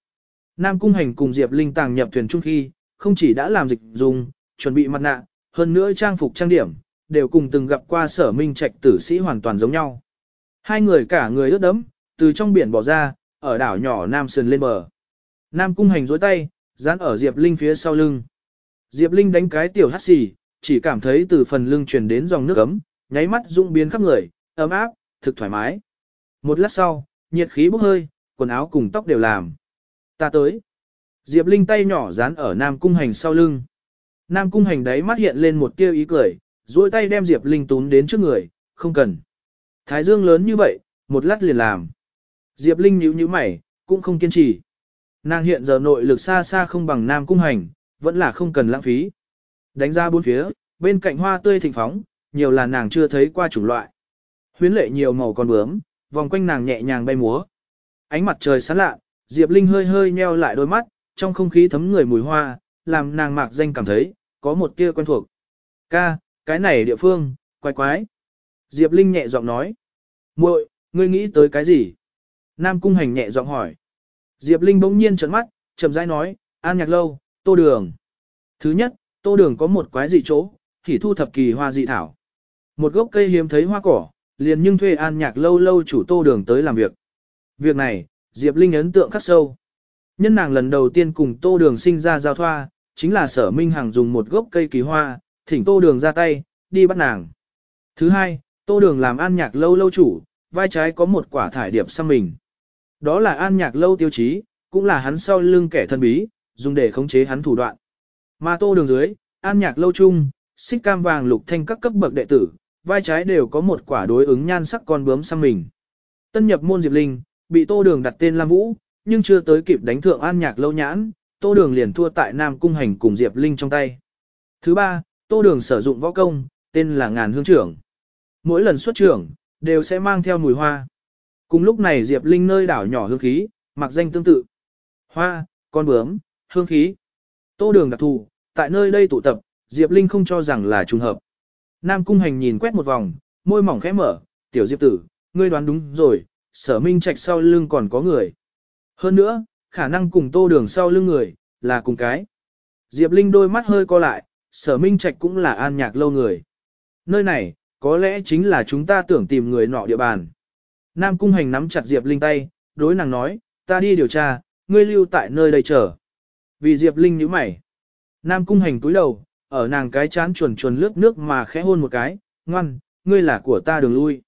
Nam Cung Hành cùng Diệp Linh tàng nhập thuyền trung khi, không chỉ đã làm dịch dùng, chuẩn bị mặt nạ, hơn nữa trang phục trang điểm, đều cùng từng gặp qua sở minh trạch tử sĩ hoàn toàn giống nhau. Hai người cả người ướt đẫm, từ trong biển bỏ ra, ở đảo nhỏ Nam Sơn lên bờ. Nam Cung Hành dối tay, dán ở Diệp Linh phía sau lưng. Diệp Linh đánh cái tiểu hắt xì, chỉ cảm thấy từ phần lưng truyền đến dòng nước ấm, nháy mắt rung biến khắp người, ấm áp, thực thoải mái. Một lát sau, nhiệt khí bốc hơi, quần áo cùng tóc đều làm. Ta tới. Diệp Linh tay nhỏ dán ở Nam Cung Hành sau lưng. Nam Cung Hành đấy mắt hiện lên một tia ý cười, duỗi tay đem Diệp Linh tún đến trước người, không cần. Thái dương lớn như vậy, một lát liền làm. Diệp Linh nhíu nhíu mày, cũng không kiên trì. Nàng hiện giờ nội lực xa xa không bằng Nam Cung Hành, vẫn là không cần lãng phí. Đánh ra bốn phía, bên cạnh hoa tươi thịnh phóng, nhiều là nàng chưa thấy qua chủng loại. Huyến lệ nhiều màu con bướm, vòng quanh nàng nhẹ nhàng bay múa. Ánh mặt trời sáng lạ, Diệp Linh hơi hơi nheo lại đôi mắt, trong không khí thấm người mùi hoa, làm nàng mạc danh cảm thấy, có một tia quen thuộc. Ca, cái này địa phương, quái quái. Diệp Linh nhẹ giọng nói. muội, ngươi nghĩ tới cái gì? Nam Cung Hành nhẹ giọng hỏi. Diệp Linh bỗng nhiên trợn mắt, chậm rãi nói, an nhạc lâu, tô đường. Thứ nhất, tô đường có một quái dị chỗ, thì thu thập kỳ hoa dị thảo. Một gốc cây hiếm thấy hoa cỏ, liền nhưng thuê an nhạc lâu lâu chủ tô đường tới làm việc. Việc này, Diệp Linh ấn tượng khắc sâu. Nhân nàng lần đầu tiên cùng tô đường sinh ra giao thoa, chính là sở minh hằng dùng một gốc cây kỳ hoa, thỉnh tô đường ra tay, đi bắt nàng. Thứ hai, tô đường làm an nhạc lâu lâu chủ, vai trái có một quả thải điệp sang mình. Đó là an nhạc lâu tiêu chí, cũng là hắn sau lưng kẻ thân bí, dùng để khống chế hắn thủ đoạn. Mà tô đường dưới, an nhạc lâu chung, xích cam vàng lục thanh các cấp bậc đệ tử, vai trái đều có một quả đối ứng nhan sắc con bướm sang mình. Tân nhập môn Diệp Linh, bị tô đường đặt tên Lam Vũ, nhưng chưa tới kịp đánh thượng an nhạc lâu nhãn, tô đường liền thua tại Nam Cung Hành cùng Diệp Linh trong tay. Thứ ba, tô đường sử dụng võ công, tên là ngàn hương trưởng. Mỗi lần xuất trưởng, đều sẽ mang theo mùi hoa. Cùng lúc này Diệp Linh nơi đảo nhỏ hương khí, mặc danh tương tự. Hoa, con bướm, hương khí. Tô đường đặc thù, tại nơi đây tụ tập, Diệp Linh không cho rằng là trùng hợp. Nam Cung Hành nhìn quét một vòng, môi mỏng khẽ mở, tiểu Diệp tử, ngươi đoán đúng rồi, sở minh trạch sau lưng còn có người. Hơn nữa, khả năng cùng tô đường sau lưng người, là cùng cái. Diệp Linh đôi mắt hơi co lại, sở minh trạch cũng là an nhạc lâu người. Nơi này, có lẽ chính là chúng ta tưởng tìm người nọ địa bàn. Nam Cung Hành nắm chặt Diệp Linh tay, đối nàng nói, ta đi điều tra, ngươi lưu tại nơi đây chờ. Vì Diệp Linh nhíu mày. Nam Cung Hành túi đầu, ở nàng cái chán chuồn chuồn lướt nước mà khẽ hôn một cái, ngoan, ngươi là của ta đường lui.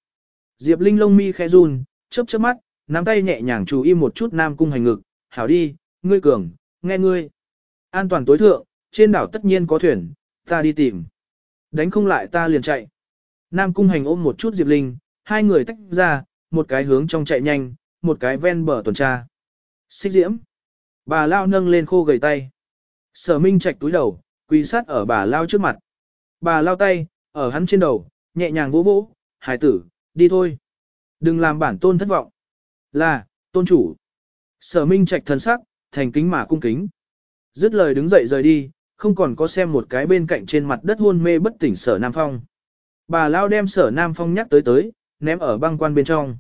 Diệp Linh lông mi khẽ run, chớp chớp mắt, nắm tay nhẹ nhàng chú im một chút Nam Cung Hành ngực, hảo đi, ngươi cường, nghe ngươi. An toàn tối thượng, trên đảo tất nhiên có thuyền, ta đi tìm. Đánh không lại ta liền chạy. Nam Cung Hành ôm một chút Diệp Linh, hai người tách ra, một cái hướng trong chạy nhanh, một cái ven bờ tuần tra. Xích diễm. Bà Lao nâng lên khô gầy tay. Sở Minh Trạch túi đầu, quỳ sát ở bà Lao trước mặt. Bà Lao tay, ở hắn trên đầu, nhẹ nhàng vỗ vỗ, hải tử, đi thôi. Đừng làm bản tôn thất vọng. Là, tôn chủ. Sở Minh Trạch thần sắc, thành kính mà cung kính. Dứt lời đứng dậy rời đi, không còn có xem một cái bên cạnh trên mặt đất hôn mê bất tỉnh sở Nam Phong. Bà Lao đem sở Nam Phong nhắc tới tới, ném ở băng quan bên trong.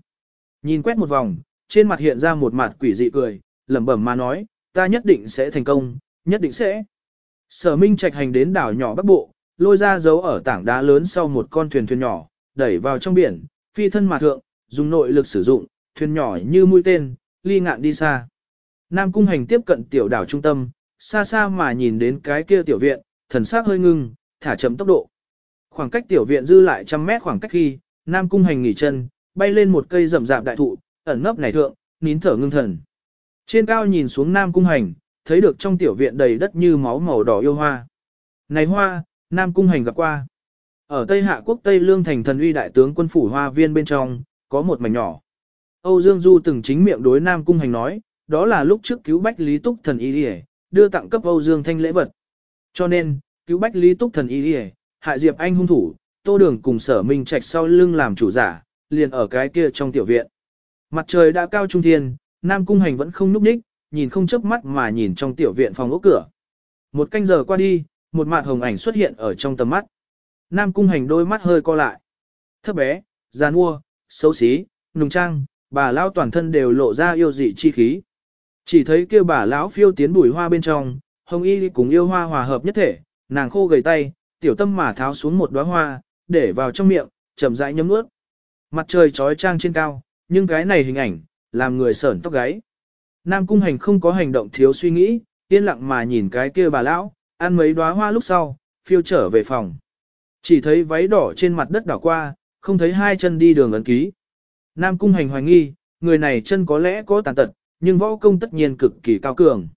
Nhìn quét một vòng, trên mặt hiện ra một mặt quỷ dị cười, lẩm bẩm mà nói, ta nhất định sẽ thành công, nhất định sẽ. Sở Minh Trạch hành đến đảo nhỏ Bắc Bộ, lôi ra dấu ở tảng đá lớn sau một con thuyền thuyền nhỏ, đẩy vào trong biển, phi thân mà thượng, dùng nội lực sử dụng, thuyền nhỏ như mũi tên, ly ngạn đi xa. Nam Cung Hành tiếp cận tiểu đảo trung tâm, xa xa mà nhìn đến cái kia tiểu viện, thần sắc hơi ngưng, thả chậm tốc độ. Khoảng cách tiểu viện dư lại trăm mét khoảng cách khi, Nam Cung Hành nghỉ chân, bay lên một cây rậm rạp đại thụ, ẩn nấp này thượng, nín thở ngưng thần. Trên cao nhìn xuống Nam Cung Hành, thấy được trong tiểu viện đầy đất như máu màu đỏ yêu hoa. Này hoa, Nam Cung Hành gặp qua. Ở Tây Hạ Quốc Tây Lương thành thần uy đại tướng quân phủ hoa viên bên trong, có một mảnh nhỏ. Âu Dương Du từng chính miệng đối Nam Cung Hành nói, đó là lúc trước cứu Bách Lý Túc thần y đi đưa tặng cấp Âu Dương Thanh lễ vật. Cho nên, cứu Bách Lý Túc thần y y, hại Diệp Anh hung thủ, Tô Đường cùng sở minh trạch sau lưng làm chủ giả, liền ở cái kia trong tiểu viện. Mặt trời đã cao trung thiên, Nam Cung Hành vẫn không núp đích, nhìn không chớp mắt mà nhìn trong tiểu viện phòng ốc cửa. Một canh giờ qua đi, một mạt hồng ảnh xuất hiện ở trong tầm mắt. Nam cung hành đôi mắt hơi co lại. Thấp bé, giàn mua, xấu xí, nùng trang, bà lao toàn thân đều lộ ra yêu dị chi khí. Chỉ thấy kia bà lão phiêu tiến bùi hoa bên trong, hồng y cùng yêu hoa hòa hợp nhất thể, nàng khô gầy tay, tiểu tâm mà tháo xuống một đóa hoa, để vào trong miệng, chậm rãi nhấm nuốt. Mặt trời trói trang trên cao, nhưng cái này hình ảnh, làm người sởn tóc gáy. Nam cung hành không có hành động thiếu suy nghĩ, yên lặng mà nhìn cái kia bà lão, ăn mấy đóa hoa lúc sau, phiêu trở về phòng. Chỉ thấy váy đỏ trên mặt đất đảo qua, không thấy hai chân đi đường ấn ký. Nam cung hành hoài nghi, người này chân có lẽ có tàn tật, nhưng võ công tất nhiên cực kỳ cao cường.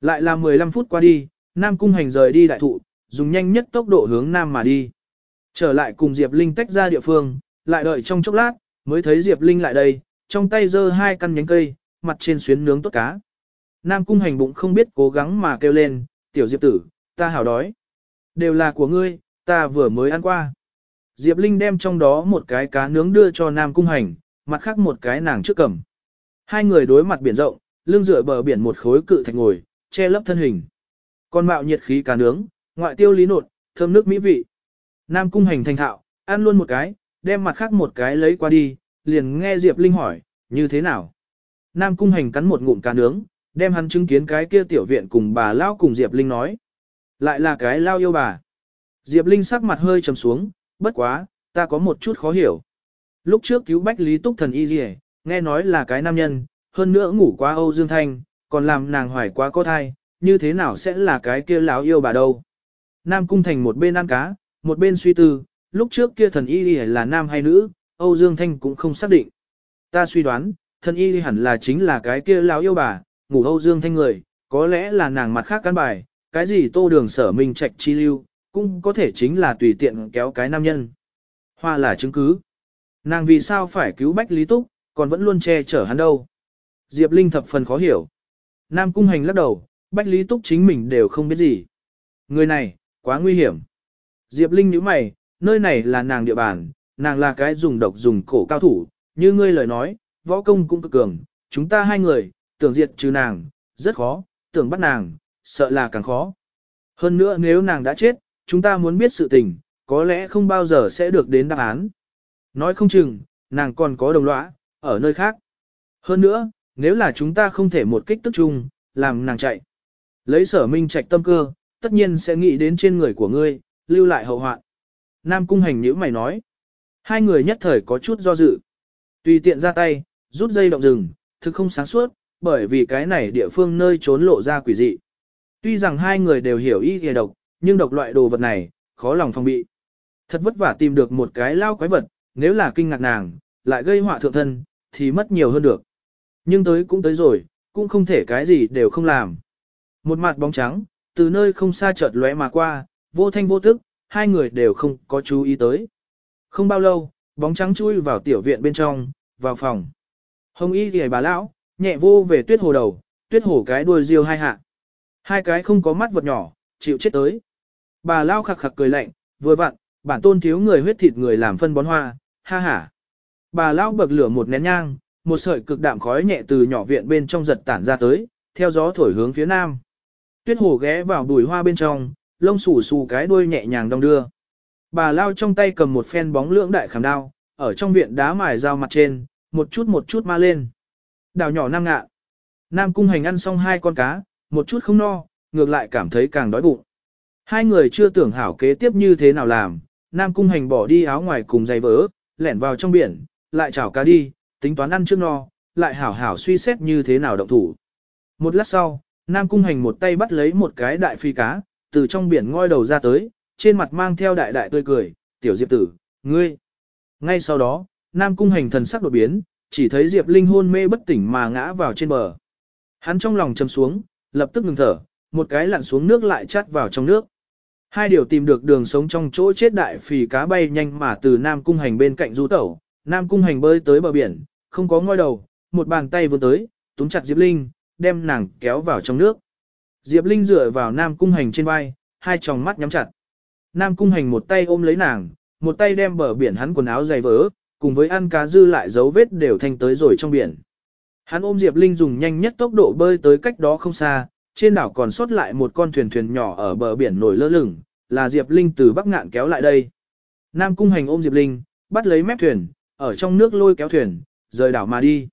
Lại là 15 phút qua đi, Nam cung hành rời đi đại thụ, dùng nhanh nhất tốc độ hướng Nam mà đi. Trở lại cùng Diệp Linh tách ra địa phương, lại đợi trong chốc lát, mới thấy Diệp Linh lại đây, trong tay giơ hai căn nhánh cây, mặt trên xuyến nướng tốt cá. Nam cung hành bụng không biết cố gắng mà kêu lên, tiểu Diệp tử, ta hảo đói. Đều là của ngươi, ta vừa mới ăn qua. Diệp Linh đem trong đó một cái cá nướng đưa cho Nam cung hành, mặt khác một cái nàng trước cầm. Hai người đối mặt biển rộng, lưng dựa bờ biển một khối cự thạch ngồi, che lấp thân hình. Con mạo nhiệt khí cá nướng, ngoại tiêu lý nột, thơm nước mỹ vị. Nam cung hành thành thạo, ăn luôn một cái, đem mặt khác một cái lấy qua đi, liền nghe Diệp Linh hỏi, như thế nào? Nam cung hành cắn một ngụm cá nướng, đem hắn chứng kiến cái kia tiểu viện cùng bà lao cùng Diệp Linh nói. Lại là cái lao yêu bà. Diệp Linh sắc mặt hơi trầm xuống, bất quá, ta có một chút khó hiểu. Lúc trước cứu bách Lý Túc thần y dì nghe nói là cái nam nhân, hơn nữa ngủ quá Âu Dương Thanh, còn làm nàng hoài quá có thai, như thế nào sẽ là cái kia lão yêu bà đâu. Nam Cung Thành một bên ăn cá, một bên suy tư, lúc trước kia thần y là nam hay nữ, Âu Dương Thanh cũng không xác định. Ta suy đoán, thần y hẳn là chính là cái kia lão yêu bà, ngủ Âu Dương Thanh người, có lẽ là nàng mặt khác căn bài, cái gì tô đường sở mình trạch chi lưu, cũng có thể chính là tùy tiện kéo cái nam nhân. Hoa là chứng cứ. Nàng vì sao phải cứu Bách Lý Túc, còn vẫn luôn che chở hắn đâu. Diệp Linh thập phần khó hiểu. Nam Cung Hành lắc đầu, Bách Lý Túc chính mình đều không biết gì. Người này, quá nguy hiểm. Diệp Linh nhíu mày, nơi này là nàng địa bàn, nàng là cái dùng độc dùng cổ cao thủ, như ngươi lời nói, võ công cũng cực cường, chúng ta hai người, tưởng diệt trừ nàng, rất khó, tưởng bắt nàng, sợ là càng khó. Hơn nữa nếu nàng đã chết, chúng ta muốn biết sự tình, có lẽ không bao giờ sẽ được đến đáp án. Nói không chừng, nàng còn có đồng lõa, ở nơi khác. Hơn nữa, nếu là chúng ta không thể một kích tức chung, làm nàng chạy. Lấy sở minh trạch tâm cơ, tất nhiên sẽ nghĩ đến trên người của ngươi, lưu lại hậu hoạn. Nam cung hành nhữ mày nói. Hai người nhất thời có chút do dự. Tùy tiện ra tay, rút dây động rừng, thực không sáng suốt, bởi vì cái này địa phương nơi trốn lộ ra quỷ dị. Tuy rằng hai người đều hiểu y y độc, nhưng độc loại đồ vật này, khó lòng phòng bị. Thật vất vả tìm được một cái lao quái vật, nếu là kinh ngạc nàng, lại gây họa thượng thân, thì mất nhiều hơn được. Nhưng tới cũng tới rồi, cũng không thể cái gì đều không làm. Một mặt bóng trắng, từ nơi không xa chợt lóe mà qua, vô thanh vô tức, hai người đều không có chú ý tới. Không bao lâu, bóng trắng chui vào tiểu viện bên trong, vào phòng. Hồng y ghề bà lão, nhẹ vô về tuyết hồ đầu, tuyết hồ cái đuôi riêu hai hạ. Hai cái không có mắt vật nhỏ, chịu chết tới. Bà lao khặc khặc cười lạnh, vừa vặn, bản tôn thiếu người huyết thịt người làm phân bón hoa, ha ha. Bà lao bậc lửa một nén nhang, một sợi cực đạm khói nhẹ từ nhỏ viện bên trong giật tản ra tới, theo gió thổi hướng phía nam. Tuyết hồ ghé vào bùi hoa bên trong, lông xù xù cái đuôi nhẹ nhàng đong đưa. Bà lao trong tay cầm một phen bóng lưỡng đại khảm đao, ở trong viện đá mài dao mặt trên, một chút một chút ma lên. Đào nhỏ nam ngạ. Nam cung hành ăn xong hai con cá, một chút không no, ngược lại cảm thấy càng đói bụng. Hai người chưa tưởng hảo kế tiếp như thế nào làm, Nam cung hành bỏ đi áo ngoài cùng giày vỡ, lẻn vào trong biển, lại chảo cá đi, tính toán ăn trước no, lại hảo hảo suy xét như thế nào động thủ. Một lát sau, Nam cung hành một tay bắt lấy một cái đại phi cá, từ trong biển ngoi đầu ra tới, trên mặt mang theo đại đại tươi cười, tiểu diệp tử, ngươi. Ngay sau đó, Nam cung hành thần sắc đột biến, chỉ thấy Diệp Linh hôn mê bất tỉnh mà ngã vào trên bờ. Hắn trong lòng chầm xuống, lập tức ngừng thở, một cái lặn xuống nước lại chát vào trong nước. Hai điều tìm được đường sống trong chỗ chết đại phì cá bay nhanh mà từ Nam Cung Hành bên cạnh du tẩu, Nam Cung Hành bơi tới bờ biển, không có ngoi đầu, một bàn tay vươn tới, túm chặt Diệp Linh, đem nàng kéo vào trong nước. Diệp Linh dựa vào Nam Cung Hành trên vai, hai tròng mắt nhắm chặt. Nam Cung Hành một tay ôm lấy nàng, một tay đem bờ biển hắn quần áo dày vỡ, cùng với ăn cá dư lại dấu vết đều thành tới rồi trong biển. Hắn ôm Diệp Linh dùng nhanh nhất tốc độ bơi tới cách đó không xa, trên đảo còn sót lại một con thuyền thuyền nhỏ ở bờ biển nổi lơ lửng, là Diệp Linh từ Bắc Ngạn kéo lại đây. Nam Cung Hành ôm Diệp Linh, bắt lấy mép thuyền, ở trong nước lôi kéo thuyền, rời đảo mà đi.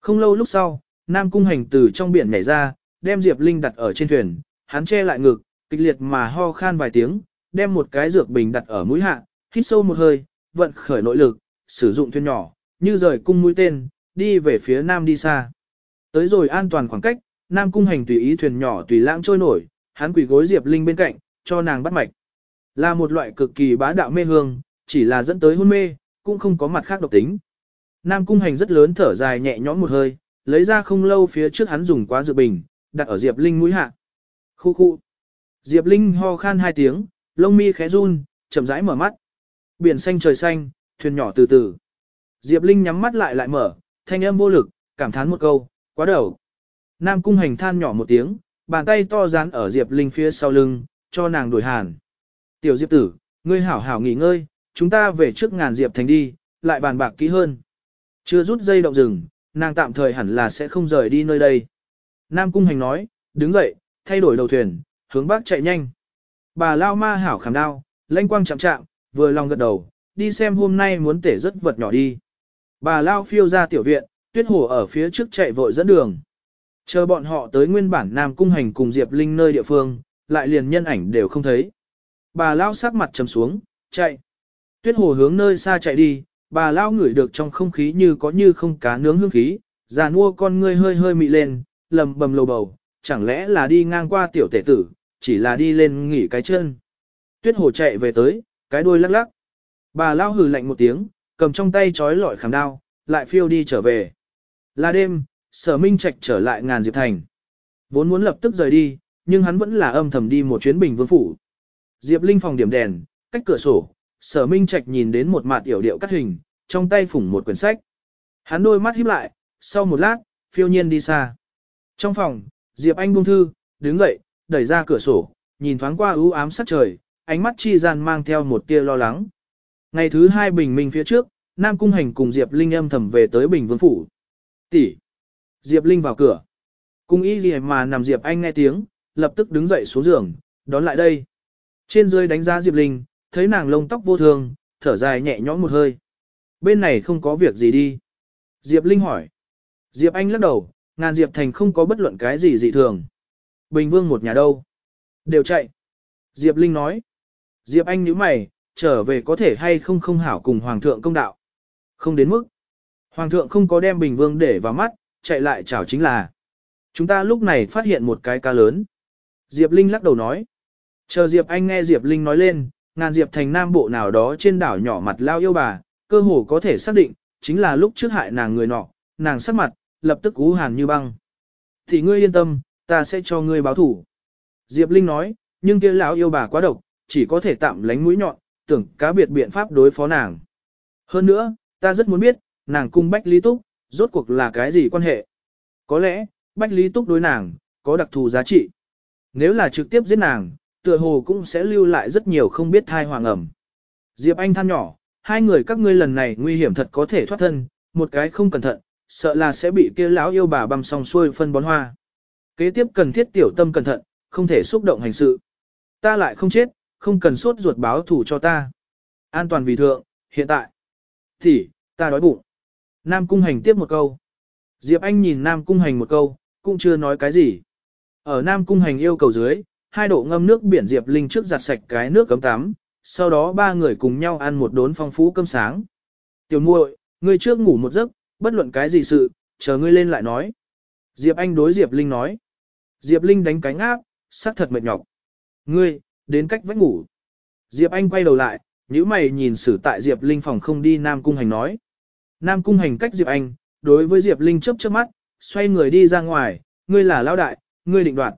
Không lâu lúc sau, Nam Cung Hành từ trong biển nhảy ra, đem Diệp Linh đặt ở trên thuyền, hắn che lại ngực, kịch liệt mà ho khan vài tiếng, đem một cái dược bình đặt ở mũi hạ, hít sâu một hơi, vận khởi nội lực, sử dụng thuyền nhỏ, như rời cung mũi tên, đi về phía nam đi xa. Tới rồi an toàn khoảng cách, Nam Cung Hành tùy ý thuyền nhỏ tùy lãng trôi nổi, hắn quỳ gối Diệp Linh bên cạnh, cho nàng bắt mạch. Là một loại cực kỳ bá đạo mê hương, chỉ là dẫn tới hôn mê, cũng không có mặt khác độc tính. Nam Cung Hành rất lớn thở dài nhẹ nhõm một hơi, lấy ra không lâu phía trước hắn dùng quá dược bình, đặt ở Diệp Linh mũi hạ. Khu khu. Diệp Linh ho khan hai tiếng, lông mi khẽ run, chậm rãi mở mắt. Biển xanh trời xanh, thuyền nhỏ từ từ. Diệp Linh nhắm mắt lại lại mở, thanh âm vô lực, cảm thán một câu, quá đầu. Nam cung hành than nhỏ một tiếng, bàn tay to dán ở Diệp Linh phía sau lưng, cho nàng đổi hàn. Tiểu Diệp tử, ngươi hảo hảo nghỉ ngơi, chúng ta về trước ngàn Diệp thành đi, lại bàn bạc kỹ hơn. Chưa rút dây động rừng, nàng tạm thời hẳn là sẽ không rời đi nơi đây. Nam cung hành nói, đứng dậy, thay đổi đầu thuyền, hướng bắc chạy nhanh. Bà lao ma hảo khảm đao, lanh quang chạm chạm, vừa lòng gật đầu, đi xem hôm nay muốn tể rất vật nhỏ đi. Bà lao phiêu ra tiểu viện, tuyết hồ ở phía trước chạy vội dẫn đường. Chờ bọn họ tới nguyên bản Nam Cung Hành cùng Diệp Linh nơi địa phương, lại liền nhân ảnh đều không thấy. Bà lao sắc mặt trầm xuống, chạy. Tuyết hồ hướng nơi xa chạy đi, bà lao ngửi được trong không khí như có như không cá nướng hương khí, già nua con ngươi hơi hơi mị lên, lầm bầm lầu bầu, chẳng lẽ là đi ngang qua tiểu tể tử, chỉ là đi lên nghỉ cái chân. Tuyết hồ chạy về tới, cái đuôi lắc lắc. Bà lao hừ lạnh một tiếng, cầm trong tay chói lọi khảm đao, lại phiêu đi trở về. Là đêm, sở minh trạch trở lại ngàn diệp thành. Vốn muốn lập tức rời đi, nhưng hắn vẫn là âm thầm đi một chuyến bình vương phủ. Diệp Linh phòng điểm đèn, cách cửa sổ, sở minh trạch nhìn đến một mặt yểu điệu cắt hình, trong tay phủng một quyển sách. Hắn đôi mắt híp lại, sau một lát, phiêu nhiên đi xa. Trong phòng, Diệp Anh buông thư, đứng dậy, đẩy ra cửa sổ, nhìn thoáng qua ưu ám sắc trời, ánh mắt chi gian mang theo một tia lo lắng. Ngày thứ hai bình minh phía trước, Nam Cung Hành cùng Diệp Linh âm thầm về tới Bình Vương Phủ. Tỷ. Diệp Linh vào cửa. Cung y gì mà nằm Diệp Anh nghe tiếng, lập tức đứng dậy xuống giường, đón lại đây. Trên dưới đánh giá Diệp Linh, thấy nàng lông tóc vô thường, thở dài nhẹ nhõm một hơi. Bên này không có việc gì đi. Diệp Linh hỏi. Diệp Anh lắc đầu, ngàn Diệp Thành không có bất luận cái gì dị thường. Bình Vương một nhà đâu. Đều chạy. Diệp Linh nói. Diệp Anh nhíu mày, trở về có thể hay không không hảo cùng Hoàng thượng công đạo. Không đến mức. Hoàng thượng không có đem Bình Vương để vào mắt, chạy lại chảo chính là. Chúng ta lúc này phát hiện một cái ca lớn. Diệp Linh lắc đầu nói. Chờ Diệp Anh nghe Diệp Linh nói lên, ngàn Diệp thành nam bộ nào đó trên đảo nhỏ mặt lao yêu bà, cơ hồ có thể xác định, chính là lúc trước hại nàng người nọ, nàng sắc mặt, lập tức cú hàn như băng. Thì ngươi yên tâm, ta sẽ cho ngươi báo thủ. Diệp Linh nói, nhưng kia lão yêu bà quá độc, chỉ có thể tạm lánh mũi nhọn, tưởng cá biệt biện pháp đối phó nàng. Hơn nữa, ta rất muốn biết, nàng cung Bách Lý Túc, rốt cuộc là cái gì quan hệ. Có lẽ, Bách Lý Túc đối nàng, có đặc thù giá trị. Nếu là trực tiếp giết nàng, tựa hồ cũng sẽ lưu lại rất nhiều không biết thai hoàng ẩm. Diệp Anh than nhỏ, hai người các ngươi lần này nguy hiểm thật có thể thoát thân, một cái không cẩn thận, sợ là sẽ bị kia lão yêu bà băm xong xuôi phân bón hoa. Kế tiếp cần thiết tiểu tâm cẩn thận, không thể xúc động hành sự. Ta lại không chết, không cần sốt ruột báo thủ cho ta. An toàn vì thượng, hiện tại. Thì, ta đói bụng. Nam Cung Hành tiếp một câu. Diệp Anh nhìn Nam Cung Hành một câu, cũng chưa nói cái gì. Ở Nam Cung Hành yêu cầu dưới, hai độ ngâm nước biển Diệp Linh trước giặt sạch cái nước cấm tắm, sau đó ba người cùng nhau ăn một đốn phong phú cơm sáng. Tiểu muội, ngươi trước ngủ một giấc, bất luận cái gì sự, chờ ngươi lên lại nói. Diệp Anh đối Diệp Linh nói. Diệp Linh đánh cánh áp, sắc thật mệt nhọc. Ngươi, đến cách vách ngủ. Diệp Anh quay đầu lại, nhíu mày nhìn xử tại Diệp Linh phòng không đi Nam Cung Hành nói. Nam Cung Hành cách Diệp Anh, đối với Diệp Linh chớp chớp mắt, xoay người đi ra ngoài, ngươi là lão đại, ngươi định đoạt.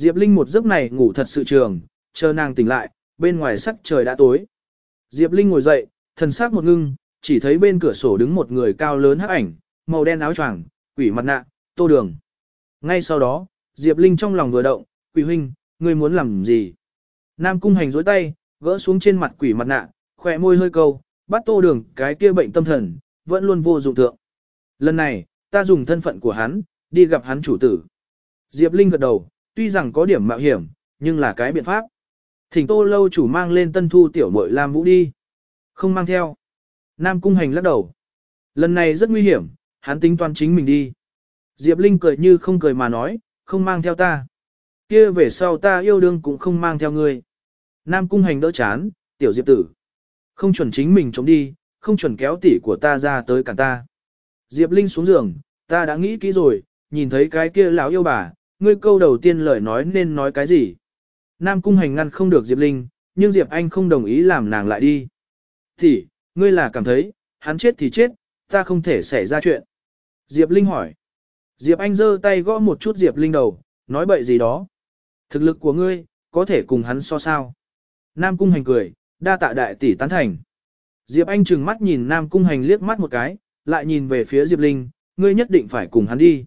Diệp Linh một giấc này ngủ thật sự trường, chờ nàng tỉnh lại, bên ngoài sắc trời đã tối. Diệp Linh ngồi dậy, thần sắc một ngưng, chỉ thấy bên cửa sổ đứng một người cao lớn hắc ảnh, màu đen áo choàng, quỷ mặt nạ, tô đường. Ngay sau đó, Diệp Linh trong lòng vừa động, quỷ huynh, ngươi muốn làm gì? Nam cung hành dối tay, gỡ xuống trên mặt quỷ mặt nạ, khỏe môi hơi câu, bắt tô đường cái kia bệnh tâm thần, vẫn luôn vô dụng thượng. Lần này, ta dùng thân phận của hắn, đi gặp hắn chủ tử. Diệp Linh gật đầu, tuy rằng có điểm mạo hiểm, nhưng là cái biện pháp. Thỉnh tô lâu chủ mang lên tân thu tiểu muội Lam Vũ đi. Không mang theo. Nam Cung Hành lắc đầu. Lần này rất nguy hiểm, hắn tính toán chính mình đi. Diệp Linh cười như không cười mà nói, không mang theo ta. kia về sau ta yêu đương cũng không mang theo ngươi. Nam Cung Hành đỡ chán, tiểu Diệp tử. Không chuẩn chính mình chống đi, không chuẩn kéo tỷ của ta ra tới cản ta. Diệp Linh xuống giường, ta đã nghĩ kỹ rồi, nhìn thấy cái kia lão yêu bà, ngươi câu đầu tiên lời nói nên nói cái gì. Nam Cung Hành ngăn không được Diệp Linh, nhưng Diệp Anh không đồng ý làm nàng lại đi. Thì, ngươi là cảm thấy, hắn chết thì chết, ta không thể xảy ra chuyện. Diệp Linh hỏi. Diệp Anh giơ tay gõ một chút Diệp Linh đầu, nói bậy gì đó. Thực lực của ngươi, có thể cùng hắn so sao. Nam Cung Hành cười, đa tạ đại tỷ tán thành. Diệp Anh trừng mắt nhìn Nam Cung Hành liếc mắt một cái, lại nhìn về phía Diệp Linh, ngươi nhất định phải cùng hắn đi.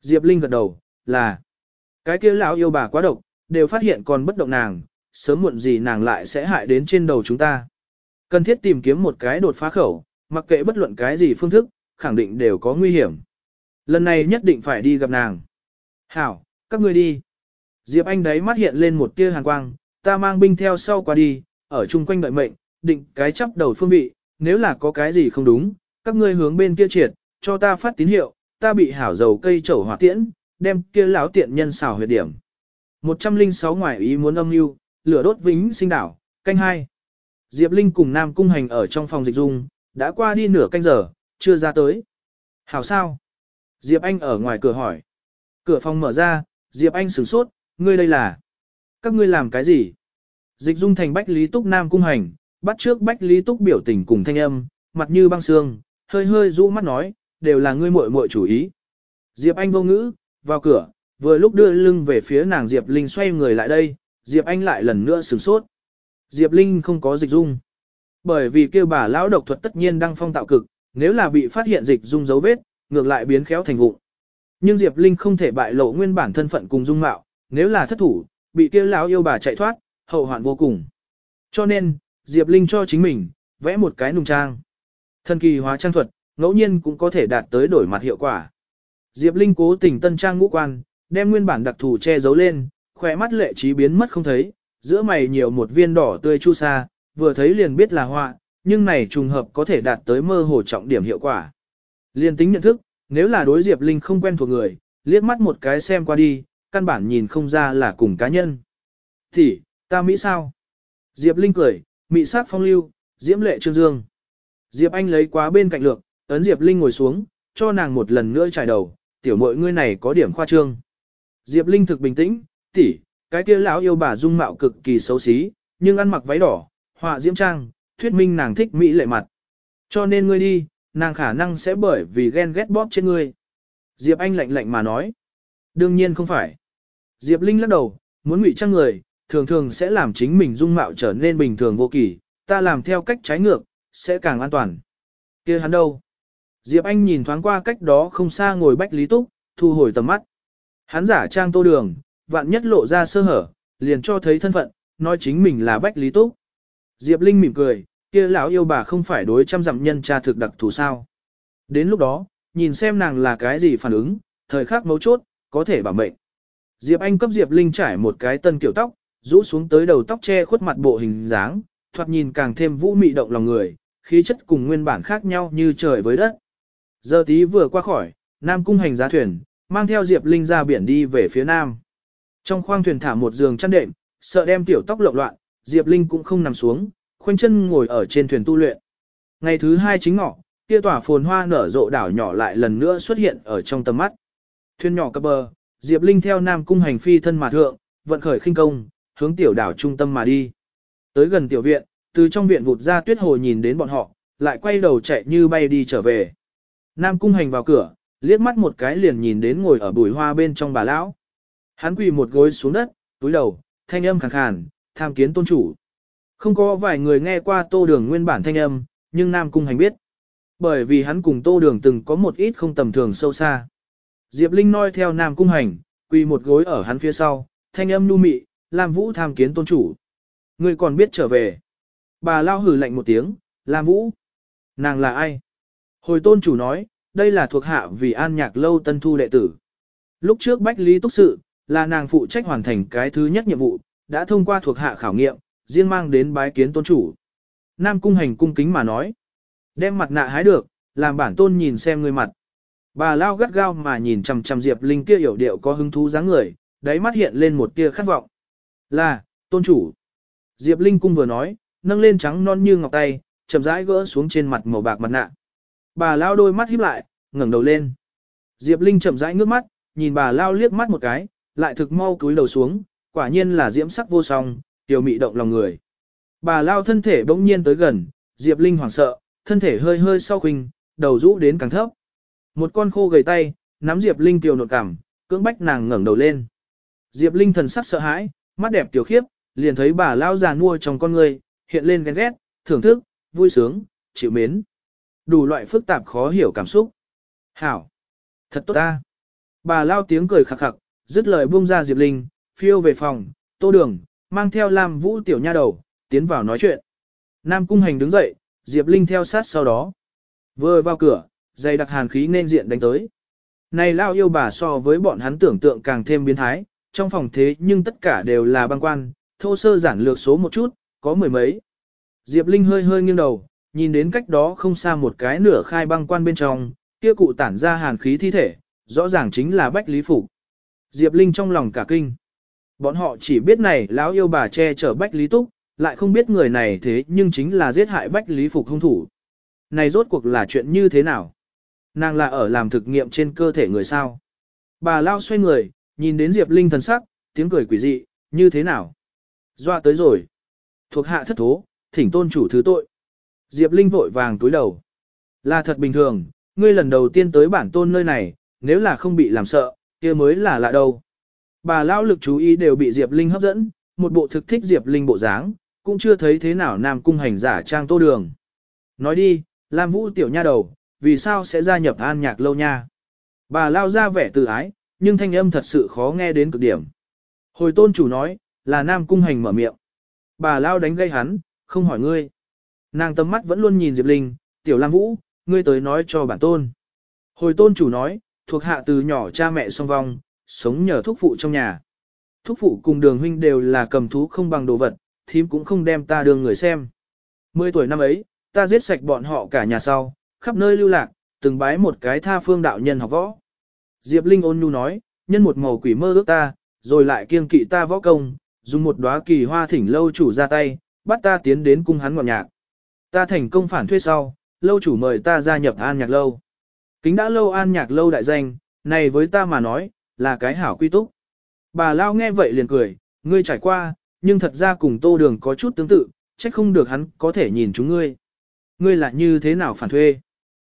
Diệp Linh gật đầu, là, cái kia lão yêu bà quá độc, đều phát hiện còn bất động nàng, sớm muộn gì nàng lại sẽ hại đến trên đầu chúng ta. Cần thiết tìm kiếm một cái đột phá khẩu, mặc kệ bất luận cái gì phương thức, khẳng định đều có nguy hiểm. Lần này nhất định phải đi gặp nàng. Hảo, các ngươi đi. Diệp Anh đấy mắt hiện lên một tia hàn quang, ta mang binh theo sau qua đi, ở chung quanh đợi mệnh, định cái chắp đầu phương vị, nếu là có cái gì không đúng, các ngươi hướng bên kia triệt, cho ta phát tín hiệu, ta bị hảo dầu cây chẩu hỏa tiễn, đem kia lão tiện nhân xảo huyệt điểm. 106 ngoại ý muốn âm mưu, lửa đốt vĩnh sinh đảo, canh hai. Diệp Linh cùng Nam Cung Hành ở trong phòng dịch dung, đã qua đi nửa canh giờ, chưa ra tới. Hảo sao? Diệp Anh ở ngoài cửa hỏi. Cửa phòng mở ra, Diệp Anh sửng sốt, ngươi đây là... Các ngươi làm cái gì? Dịch dung thành Bách Lý Túc Nam Cung Hành, bắt trước Bách Lý Túc biểu tình cùng thanh âm, mặt như băng xương, hơi hơi rũ mắt nói, đều là ngươi muội muội chủ ý. Diệp Anh vô ngữ, vào cửa, vừa lúc đưa lưng về phía nàng Diệp Linh xoay người lại đây, Diệp Anh lại lần nữa sửng sốt. Diệp Linh không có dịch dung. Bởi vì kêu bà lão độc thuật tất nhiên đang phong tạo cực, nếu là bị phát hiện dịch dung dấu vết, ngược lại biến khéo thành vụ. Nhưng Diệp Linh không thể bại lộ nguyên bản thân phận cùng dung mạo, nếu là thất thủ, bị kia lão yêu bà chạy thoát, hậu hoạn vô cùng. Cho nên, Diệp Linh cho chính mình, vẽ một cái nùng trang. Thần kỳ hóa trang thuật, ngẫu nhiên cũng có thể đạt tới đổi mặt hiệu quả. Diệp Linh cố tình tân trang ngũ quan, đem nguyên bản đặc thù che giấu lên, khỏe mắt lệ trí biến mất không thấy, giữa mày nhiều một viên đỏ tươi chu sa, vừa thấy liền biết là họa, nhưng này trùng hợp có thể đạt tới mơ hồ trọng điểm hiệu quả. Liên tính nhận thức, nếu là đối Diệp Linh không quen thuộc người, liếc mắt một cái xem qua đi, căn bản nhìn không ra là cùng cá nhân. Thì, ta Mỹ sao? Diệp Linh cười, Mỹ sát phong lưu, diễm lệ trương dương. Diệp Anh lấy quá bên cạnh lược, ấn Diệp Linh ngồi xuống, cho nàng một lần nữa trải đầu, tiểu mội ngươi này có điểm khoa trương. Diệp Linh thực bình tĩnh, tỷ, cái kia lão yêu bà dung mạo cực kỳ xấu xí, nhưng ăn mặc váy đỏ, họa diễm trang, thuyết minh nàng thích mỹ lệ mặt. Cho nên ngươi đi, nàng khả năng sẽ bởi vì ghen ghét bóp trên ngươi. Diệp Anh lạnh lạnh mà nói. Đương nhiên không phải. Diệp Linh lắc đầu, muốn ngụy trang người, thường thường sẽ làm chính mình dung mạo trở nên bình thường vô kỳ, ta làm theo cách trái ngược, sẽ càng an toàn. kia hắn đâu? Diệp Anh nhìn thoáng qua cách đó không xa ngồi Bách Lý Túc, thu hồi tầm mắt. Hắn giả trang tô đường, vạn nhất lộ ra sơ hở, liền cho thấy thân phận, nói chính mình là Bách Lý Túc. Diệp Linh mỉm cười, kia lão yêu bà không phải đối trăm dặm nhân tra thực đặc thù sao. Đến lúc đó, nhìn xem nàng là cái gì phản ứng, thời khắc mấu chốt, có thể bảo mệnh. Diệp Anh cấp Diệp Linh trải một cái tân kiểu tóc, rũ xuống tới đầu tóc che khuất mặt bộ hình dáng, thoạt nhìn càng thêm vũ mị động lòng người, khí chất cùng nguyên bản khác nhau như trời với đất. Giờ tí vừa qua khỏi, Nam cung hành giá thuyền, mang theo Diệp Linh ra biển đi về phía Nam. Trong khoang thuyền thả một giường chăn đệm, sợ đem tiểu tóc lộn loạn, Diệp Linh cũng không nằm xuống, khoanh chân ngồi ở trên thuyền tu luyện. Ngày thứ hai chính ngọ, kia tỏa phồn hoa nở rộ đảo nhỏ lại lần nữa xuất hiện ở trong tầm mắt. Thuyền nhỏ cập bờ, Diệp Linh theo Nam cung hành phi thân mà thượng, vận khởi khinh công, hướng tiểu đảo trung tâm mà đi. Tới gần tiểu viện, từ trong viện vụt ra tuyết hồ nhìn đến bọn họ, lại quay đầu chạy như bay đi trở về. Nam cung hành vào cửa, liếc mắt một cái liền nhìn đến ngồi ở bùi hoa bên trong bà lão. Hắn quỳ một gối xuống đất, túi đầu, thanh âm khàn khàn, tham kiến tôn chủ. Không có vài người nghe qua tô đường nguyên bản thanh âm, nhưng Nam cung hành biết. Bởi vì hắn cùng tô đường từng có một ít không tầm thường sâu xa. Diệp Linh noi theo Nam cung hành, quỳ một gối ở hắn phía sau, thanh âm nu mị, Lam Vũ tham kiến tôn chủ. Người còn biết trở về. Bà lao hử lạnh một tiếng, Lam Vũ. Nàng là ai? Hồi tôn chủ nói, đây là thuộc hạ vì an nhạc lâu tân thu đệ tử. Lúc trước Bách Lý Túc Sự, là nàng phụ trách hoàn thành cái thứ nhất nhiệm vụ, đã thông qua thuộc hạ khảo nghiệm, riêng mang đến bái kiến tôn chủ. Nam cung hành cung kính mà nói. Đem mặt nạ hái được, làm bản tôn nhìn xem người mặt. Bà lao gắt gao mà nhìn chằm chằm Diệp Linh kia hiểu điệu có hứng thú dáng người, đáy mắt hiện lên một tia khát vọng. Là, tôn chủ. Diệp Linh cung vừa nói, nâng lên trắng non như ngọc tay, chậm rãi gỡ xuống trên mặt màu bạc mặt nạ. Bà lao đôi mắt híp lại, ngẩng đầu lên. Diệp Linh chậm rãi ngước mắt, nhìn bà lao liếc mắt một cái, lại thực mau cúi đầu xuống, quả nhiên là diễm sắc vô song, tiểu mị động lòng người. Bà lao thân thể bỗng nhiên tới gần, Diệp Linh hoảng sợ, thân thể hơi hơi sau khinh, đầu rũ đến càng thấp. Một con khô gầy tay, nắm Diệp Linh tiểu nột cảm, cưỡng bách nàng ngẩng đầu lên. Diệp Linh thần sắc sợ hãi, mắt đẹp tiểu khiếp, liền thấy bà lao già nua trong con người, hiện lên ghen ghét, thưởng thức, vui sướng, chịu mến. Đủ loại phức tạp khó hiểu cảm xúc. Hảo! Thật tốt ta! Bà lao tiếng cười khạc khặc, dứt lời buông ra Diệp Linh, phiêu về phòng, tô đường, mang theo Lam Vũ tiểu nha đầu, tiến vào nói chuyện. Nam Cung Hành đứng dậy, Diệp Linh theo sát sau đó. Vừa vào cửa, dây đặc hàn khí nên diện đánh tới. Này lao yêu bà so với bọn hắn tưởng tượng càng thêm biến thái, trong phòng thế nhưng tất cả đều là băng quan, thô sơ giản lược số một chút, có mười mấy. Diệp Linh hơi hơi nghiêng đầu, nhìn đến cách đó không xa một cái nửa khai băng quan bên trong, kia cụ tản ra hàn khí thi thể, rõ ràng chính là Bách Lý Phục. Diệp Linh trong lòng cả kinh. Bọn họ chỉ biết này lão yêu bà che chở Bách Lý Túc, lại không biết người này thế nhưng chính là giết hại Bách Lý Phục hung thủ. Này rốt cuộc là chuyện như thế nào? Nàng là ở làm thực nghiệm trên cơ thể người sao? Bà Lao xoay người, nhìn đến Diệp Linh thần sắc, tiếng cười quỷ dị, như thế nào? Doa tới rồi. Thuộc hạ thất thố, thỉnh tôn chủ thứ tội. Diệp Linh vội vàng túi đầu. Là thật bình thường, ngươi lần đầu tiên tới bản tôn nơi này, nếu là không bị làm sợ, kia mới là lạ đâu. Bà Lao lực chú ý đều bị Diệp Linh hấp dẫn, một bộ thực thích Diệp Linh bộ dáng, cũng chưa thấy thế nào Nam Cung hành giả trang tô đường. Nói đi, Lam Vũ tiểu nha đầu, vì sao sẽ gia nhập an nhạc lâu nha? Bà Lao ra vẻ từ ái, nhưng thanh âm thật sự khó nghe đến cực điểm. Hồi tôn chủ nói, là Nam Cung hành mở miệng. Bà Lao đánh gây hắn, không hỏi ngươi. Nàng tầm mắt vẫn luôn nhìn Diệp Linh, tiểu Lam Vũ, ngươi tới nói cho bản tôn. Hồi tôn chủ nói, thuộc hạ từ nhỏ cha mẹ song vong, sống nhờ thúc phụ trong nhà. Thúc phụ cùng đường huynh đều là cầm thú không bằng đồ vật, thím cũng không đem ta đường người xem. Mười tuổi năm ấy, ta giết sạch bọn họ cả nhà sau, khắp nơi lưu lạc, từng bái một cái tha phương đạo nhân học võ. Diệp Linh ôn nhu nói, nhân một màu quỷ mơ ước ta, rồi lại kiêng kỵ ta võ công, dùng một đóa kỳ hoa thỉnh lâu chủ ra tay, bắt ta tiến đến cung hắn ngọn nhạc. Ta thành công phản thuê sau, lâu chủ mời ta gia nhập an nhạc lâu. Kính đã lâu an nhạc lâu đại danh, này với ta mà nói, là cái hảo quy túc. Bà Lao nghe vậy liền cười, ngươi trải qua, nhưng thật ra cùng tô đường có chút tương tự, trách không được hắn có thể nhìn chúng ngươi. Ngươi là như thế nào phản thuê?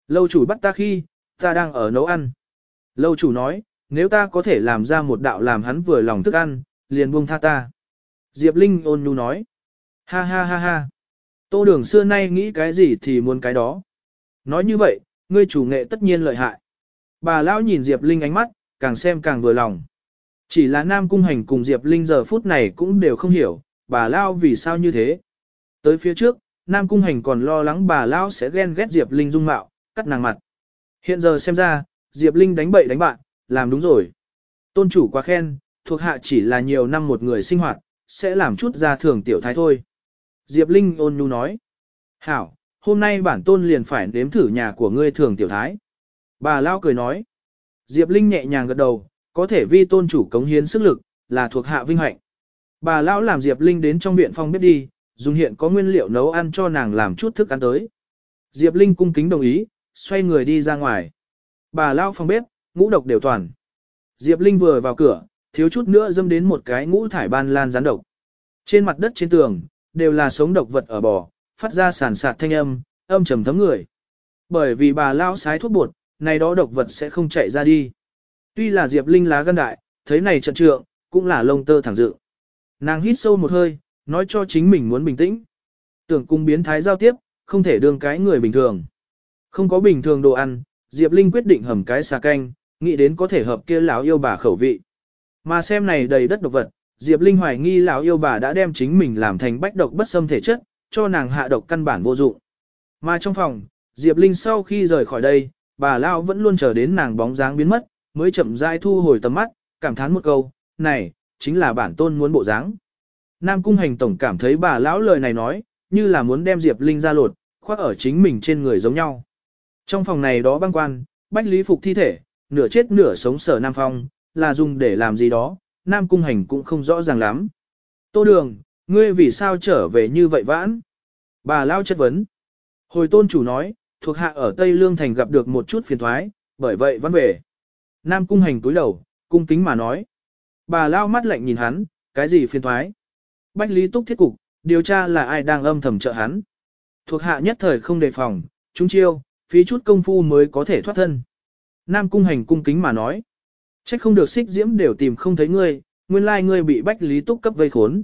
Lâu chủ bắt ta khi, ta đang ở nấu ăn. Lâu chủ nói, nếu ta có thể làm ra một đạo làm hắn vừa lòng thức ăn, liền buông tha ta. Diệp Linh ôn nhu nói, ha ha ha ha. Tô đường xưa nay nghĩ cái gì thì muốn cái đó. Nói như vậy, ngươi chủ nghệ tất nhiên lợi hại. Bà lão nhìn Diệp Linh ánh mắt, càng xem càng vừa lòng. Chỉ là Nam Cung Hành cùng Diệp Linh giờ phút này cũng đều không hiểu, bà lão vì sao như thế. Tới phía trước, Nam Cung Hành còn lo lắng bà lão sẽ ghen ghét Diệp Linh dung mạo, cắt nàng mặt. Hiện giờ xem ra, Diệp Linh đánh bậy đánh bạn, làm đúng rồi. Tôn chủ quá khen, thuộc hạ chỉ là nhiều năm một người sinh hoạt, sẽ làm chút ra thường tiểu thái thôi. Diệp Linh ôn nhu nói. Hảo, hôm nay bản tôn liền phải nếm thử nhà của ngươi thường tiểu thái. Bà Lao cười nói. Diệp Linh nhẹ nhàng gật đầu, có thể vi tôn chủ cống hiến sức lực, là thuộc hạ vinh hạnh. Bà Lão làm Diệp Linh đến trong viện phong bếp đi, dùng hiện có nguyên liệu nấu ăn cho nàng làm chút thức ăn tới. Diệp Linh cung kính đồng ý, xoay người đi ra ngoài. Bà Lão phong bếp, ngũ độc đều toàn. Diệp Linh vừa vào cửa, thiếu chút nữa dâm đến một cái ngũ thải ban lan rắn độc. Trên mặt đất trên tường, đều là sống độc vật ở bò, phát ra sàn sạt thanh âm, âm trầm thấm người. Bởi vì bà Lão sái thuốc bột, này đó độc vật sẽ không chạy ra đi. Tuy là Diệp Linh lá gan đại, thấy này trận trượng, cũng là lông tơ thẳng dự. Nàng hít sâu một hơi, nói cho chính mình muốn bình tĩnh. Tưởng cung biến thái giao tiếp, không thể đương cái người bình thường. Không có bình thường đồ ăn, Diệp Linh quyết định hầm cái xà canh, nghĩ đến có thể hợp kia lão yêu bà khẩu vị. Mà xem này đầy đất độc vật, Diệp Linh hoài nghi lão yêu bà đã đem chính mình làm thành bách độc bất xâm thể chất, cho nàng hạ độc căn bản vô dụng. Mà trong phòng, Diệp Linh sau khi rời khỏi đây, bà lão vẫn luôn chờ đến nàng bóng dáng biến mất, mới chậm rãi thu hồi tầm mắt, cảm thán một câu, này, chính là bản tôn muốn bộ dáng. Nam Cung Hành Tổng cảm thấy bà lão lời này nói, như là muốn đem Diệp Linh ra lột, khoác ở chính mình trên người giống nhau. Trong phòng này đó băng quan, Bách Lý Phục thi thể, nửa chết nửa sống sở Nam Phong, là dùng để làm gì đó, Nam Cung Hành cũng không rõ ràng lắm. Tô Đường, ngươi vì sao trở về như vậy vãn? Bà Lao chất vấn. Hồi tôn chủ nói, thuộc hạ ở Tây Lương Thành gặp được một chút phiền thoái, bởi vậy vẫn về. Nam Cung Hành túi đầu, cung kính mà nói. Bà Lao mắt lạnh nhìn hắn, cái gì phiền thoái? Bách Lý Túc thiết cục, điều tra là ai đang âm thầm trợ hắn. Thuộc hạ nhất thời không đề phòng, chúng chiêu, phí chút công phu mới có thể thoát thân. Nam cung hành cung kính mà nói. Trách không được xích diễm đều tìm không thấy ngươi, nguyên lai ngươi bị bách lý túc cấp vây khốn.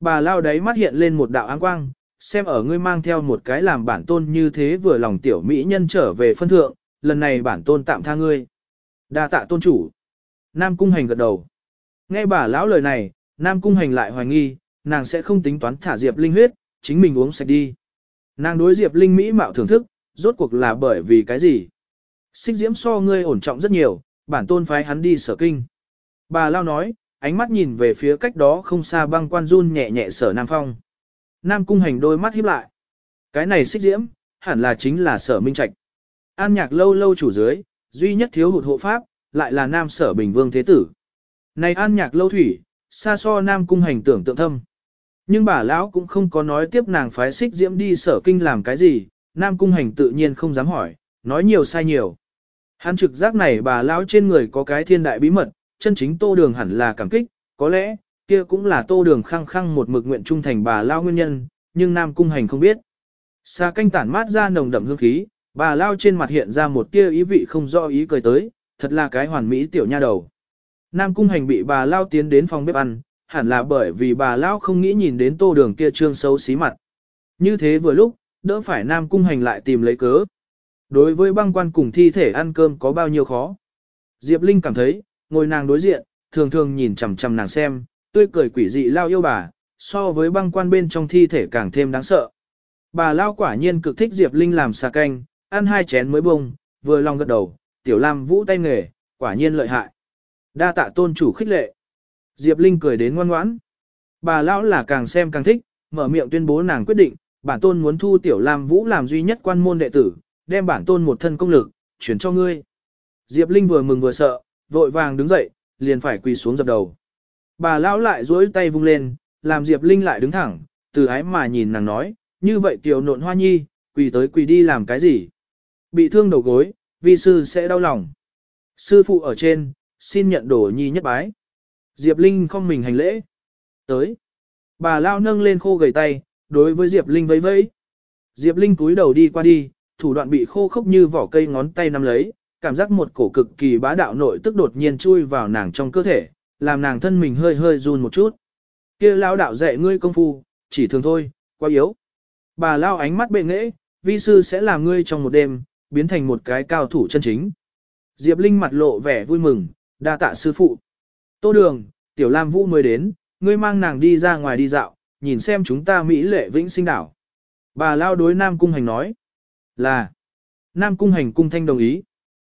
Bà lao đáy mắt hiện lên một đạo áng quang, xem ở ngươi mang theo một cái làm bản tôn như thế vừa lòng tiểu mỹ nhân trở về phân thượng, lần này bản tôn tạm tha ngươi. đa tạ tôn chủ. Nam cung hành gật đầu. Nghe bà lão lời này, Nam cung hành lại hoài nghi, nàng sẽ không tính toán thả Diệp Linh huyết, chính mình uống sạch đi. Nàng đối Diệp Linh Mỹ mạo thưởng thức, rốt cuộc là bởi vì cái gì? Xích diễm so ngươi ổn trọng rất nhiều, bản tôn phái hắn đi sở kinh. Bà Lao nói, ánh mắt nhìn về phía cách đó không xa băng quan run nhẹ nhẹ sở Nam Phong. Nam cung hành đôi mắt híp lại. Cái này xích diễm, hẳn là chính là sở minh trạch. An nhạc lâu lâu chủ dưới, duy nhất thiếu hụt hộ pháp, lại là nam sở bình vương thế tử. Này an nhạc lâu thủy, xa so nam cung hành tưởng tượng thâm. Nhưng bà lão cũng không có nói tiếp nàng phái xích diễm đi sở kinh làm cái gì, nam cung hành tự nhiên không dám hỏi, nói nhiều sai nhiều. Hắn trực giác này bà lão trên người có cái thiên đại bí mật, chân chính tô đường hẳn là cảm kích, có lẽ, kia cũng là tô đường khăng khăng một mực nguyện trung thành bà lão nguyên nhân, nhưng nam cung hành không biết. Xa canh tản mát ra nồng đậm hương khí, bà lão trên mặt hiện ra một tia ý vị không rõ ý cười tới, thật là cái hoàn mỹ tiểu nha đầu. Nam cung hành bị bà lão tiến đến phòng bếp ăn, hẳn là bởi vì bà lão không nghĩ nhìn đến tô đường kia trương xấu xí mặt. Như thế vừa lúc, đỡ phải Nam cung hành lại tìm lấy cớ. Đối với băng quan cùng thi thể ăn cơm có bao nhiêu khó. Diệp Linh cảm thấy, ngồi nàng đối diện, thường thường nhìn chằm chằm nàng xem, tươi cười quỷ dị lao yêu bà, so với băng quan bên trong thi thể càng thêm đáng sợ. Bà lao quả nhiên cực thích Diệp Linh làm xà canh, ăn hai chén mới bông, vừa lòng gật đầu, tiểu lam vũ tay nghề, quả nhiên lợi hại. Đa tạ tôn chủ khích lệ. Diệp Linh cười đến ngoan ngoãn. Bà lão là càng xem càng thích, mở miệng tuyên bố nàng quyết định, bản tôn muốn thu tiểu lam vũ làm duy nhất quan môn đệ tử, đem bản tôn một thân công lực, chuyển cho ngươi. Diệp Linh vừa mừng vừa sợ, vội vàng đứng dậy, liền phải quỳ xuống dập đầu. Bà lão lại duỗi tay vung lên, làm Diệp Linh lại đứng thẳng, từ ái mà nhìn nàng nói, như vậy tiểu nộn hoa nhi, quỳ tới quỳ đi làm cái gì? Bị thương đầu gối, vi sư sẽ đau lòng. Sư phụ ở trên, xin nhận đổ nhi nhất bái. Diệp Linh không mình hành lễ. Tới. Bà lao nâng lên khô gầy tay, đối với Diệp Linh vẫy vẫy. Diệp Linh túi đầu đi qua đi, thủ đoạn bị khô khốc như vỏ cây ngón tay nắm lấy, cảm giác một cổ cực kỳ bá đạo nội tức đột nhiên chui vào nàng trong cơ thể, làm nàng thân mình hơi hơi run một chút. Kia lao đạo dạy ngươi công phu, chỉ thường thôi, quá yếu. Bà lao ánh mắt bệ nghệ vi sư sẽ làm ngươi trong một đêm, biến thành một cái cao thủ chân chính. Diệp Linh mặt lộ vẻ vui mừng, đa tạ sư phụ. Tô đường, tiểu lam vũ mới đến, ngươi mang nàng đi ra ngoài đi dạo, nhìn xem chúng ta Mỹ lệ vĩnh sinh đảo. Bà lao đối Nam Cung Hành nói. Là. Nam Cung Hành cung thanh đồng ý.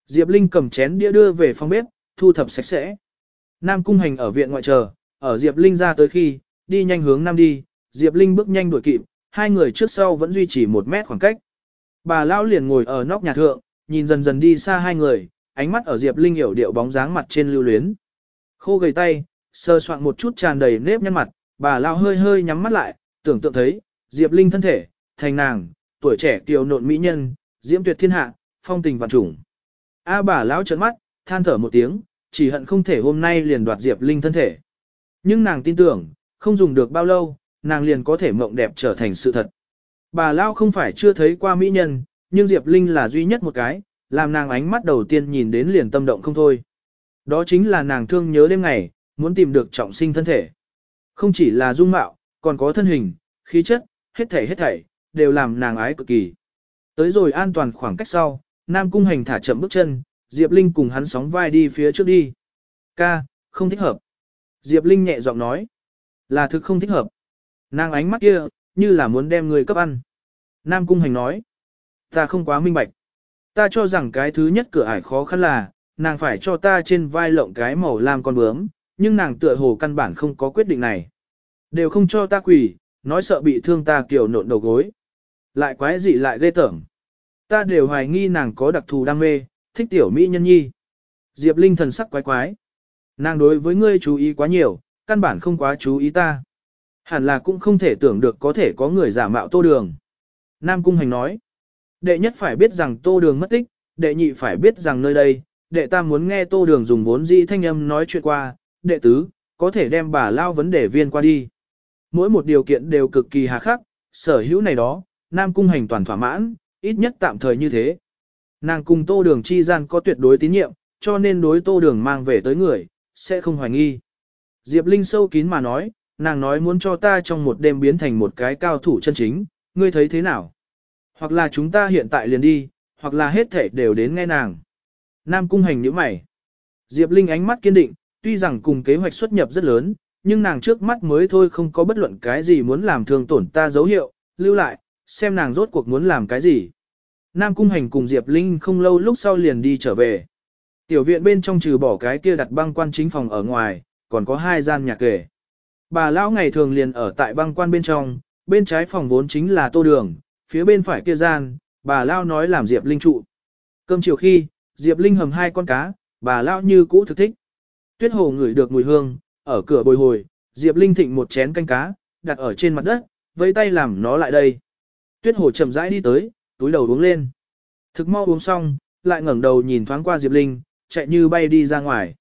Diệp Linh cầm chén đĩa đưa về phòng bếp, thu thập sạch sẽ. Nam Cung Hành ở viện ngoại chờ, ở Diệp Linh ra tới khi, đi nhanh hướng Nam đi, Diệp Linh bước nhanh đuổi kịp, hai người trước sau vẫn duy trì một mét khoảng cách. Bà lão liền ngồi ở nóc nhà thượng, nhìn dần dần đi xa hai người, ánh mắt ở Diệp Linh hiểu điệu bóng dáng mặt trên lưu luyến. Khô gầy tay, sơ soạn một chút tràn đầy nếp nhăn mặt, bà lão hơi hơi nhắm mắt lại, tưởng tượng thấy, Diệp Linh thân thể, thành nàng, tuổi trẻ kiều nộn mỹ nhân, diễm tuyệt thiên hạ, phong tình vạn trùng. A bà lão trợn mắt, than thở một tiếng, chỉ hận không thể hôm nay liền đoạt Diệp Linh thân thể. Nhưng nàng tin tưởng, không dùng được bao lâu, nàng liền có thể mộng đẹp trở thành sự thật. Bà lão không phải chưa thấy qua mỹ nhân, nhưng Diệp Linh là duy nhất một cái, làm nàng ánh mắt đầu tiên nhìn đến liền tâm động không thôi. Đó chính là nàng thương nhớ đêm ngày, muốn tìm được trọng sinh thân thể. Không chỉ là dung mạo, còn có thân hình, khí chất, hết thảy hết thảy, đều làm nàng ái cực kỳ. Tới rồi an toàn khoảng cách sau, Nam Cung Hành thả chậm bước chân, Diệp Linh cùng hắn sóng vai đi phía trước đi. Ca, không thích hợp. Diệp Linh nhẹ giọng nói. Là thực không thích hợp. Nàng ánh mắt kia, như là muốn đem người cấp ăn. Nam Cung Hành nói. Ta không quá minh bạch. Ta cho rằng cái thứ nhất cửa ải khó khăn là, nàng phải cho ta trên vai lộng cái màu lam con bướm, nhưng nàng tựa hồ căn bản không có quyết định này. Đều không cho ta quỳ, nói sợ bị thương ta kiểu nộn đầu gối. Lại quái dị lại ghê tởm. Ta đều hoài nghi nàng có đặc thù đam mê, thích tiểu mỹ nhân nhi. Diệp Linh thần sắc quái quái. Nàng đối với ngươi chú ý quá nhiều, căn bản không quá chú ý ta. Hẳn là cũng không thể tưởng được có thể có người giả mạo tô đường. Nam Cung Hành nói. Đệ nhất phải biết rằng tô đường mất tích, đệ nhị phải biết rằng nơi đây, đệ tam muốn nghe tô đường dùng vốn dĩ thanh âm nói chuyện qua, đệ tứ, có thể đem bà lao vấn đề viên qua đi. Mỗi một điều kiện đều cực kỳ hà khắc, sở hữu này đó, Nam Cung Hành toàn thỏa mãn, ít nhất tạm thời như thế. Nàng cùng tô đường chi gian có tuyệt đối tín nhiệm, cho nên đối tô đường mang về tới người, sẽ không hoài nghi. Diệp Linh sâu kín mà nói, nàng nói muốn cho ta trong một đêm biến thành một cái cao thủ chân chính, ngươi thấy thế nào? Hoặc là chúng ta hiện tại liền đi, hoặc là hết thể đều đến nghe nàng. Nam cung hành nhíu mày. Diệp Linh ánh mắt kiên định, tuy rằng cùng kế hoạch xuất nhập rất lớn, nhưng nàng trước mắt mới thôi không có bất luận cái gì muốn làm thương tổn ta dấu hiệu, lưu lại, xem nàng rốt cuộc muốn làm cái gì. Nam cung hành cùng Diệp Linh không lâu lúc sau liền đi trở về. Tiểu viện bên trong trừ bỏ cái kia đặt băng quan chính phòng ở ngoài, còn có hai gian nhà kể. Bà lão ngày thường liền ở tại băng quan bên trong, bên trái phòng vốn chính là tô đường, phía bên phải kia gian, bà lão nói làm Diệp Linh trụ. Cơm chiều khi, Diệp Linh hầm hai con cá, bà lão như cũ thực thích. Tuyết hồ ngửi được mùi hương, ở cửa bồi hồi, Diệp Linh thịnh một chén canh cá, đặt ở trên mặt đất, với tay làm nó lại đây. Tuyết hồ chậm rãi đi tới, túi đầu uống lên. Thực mau uống xong, lại ngẩng đầu nhìn thoáng qua Diệp Linh, chạy như bay đi ra ngoài.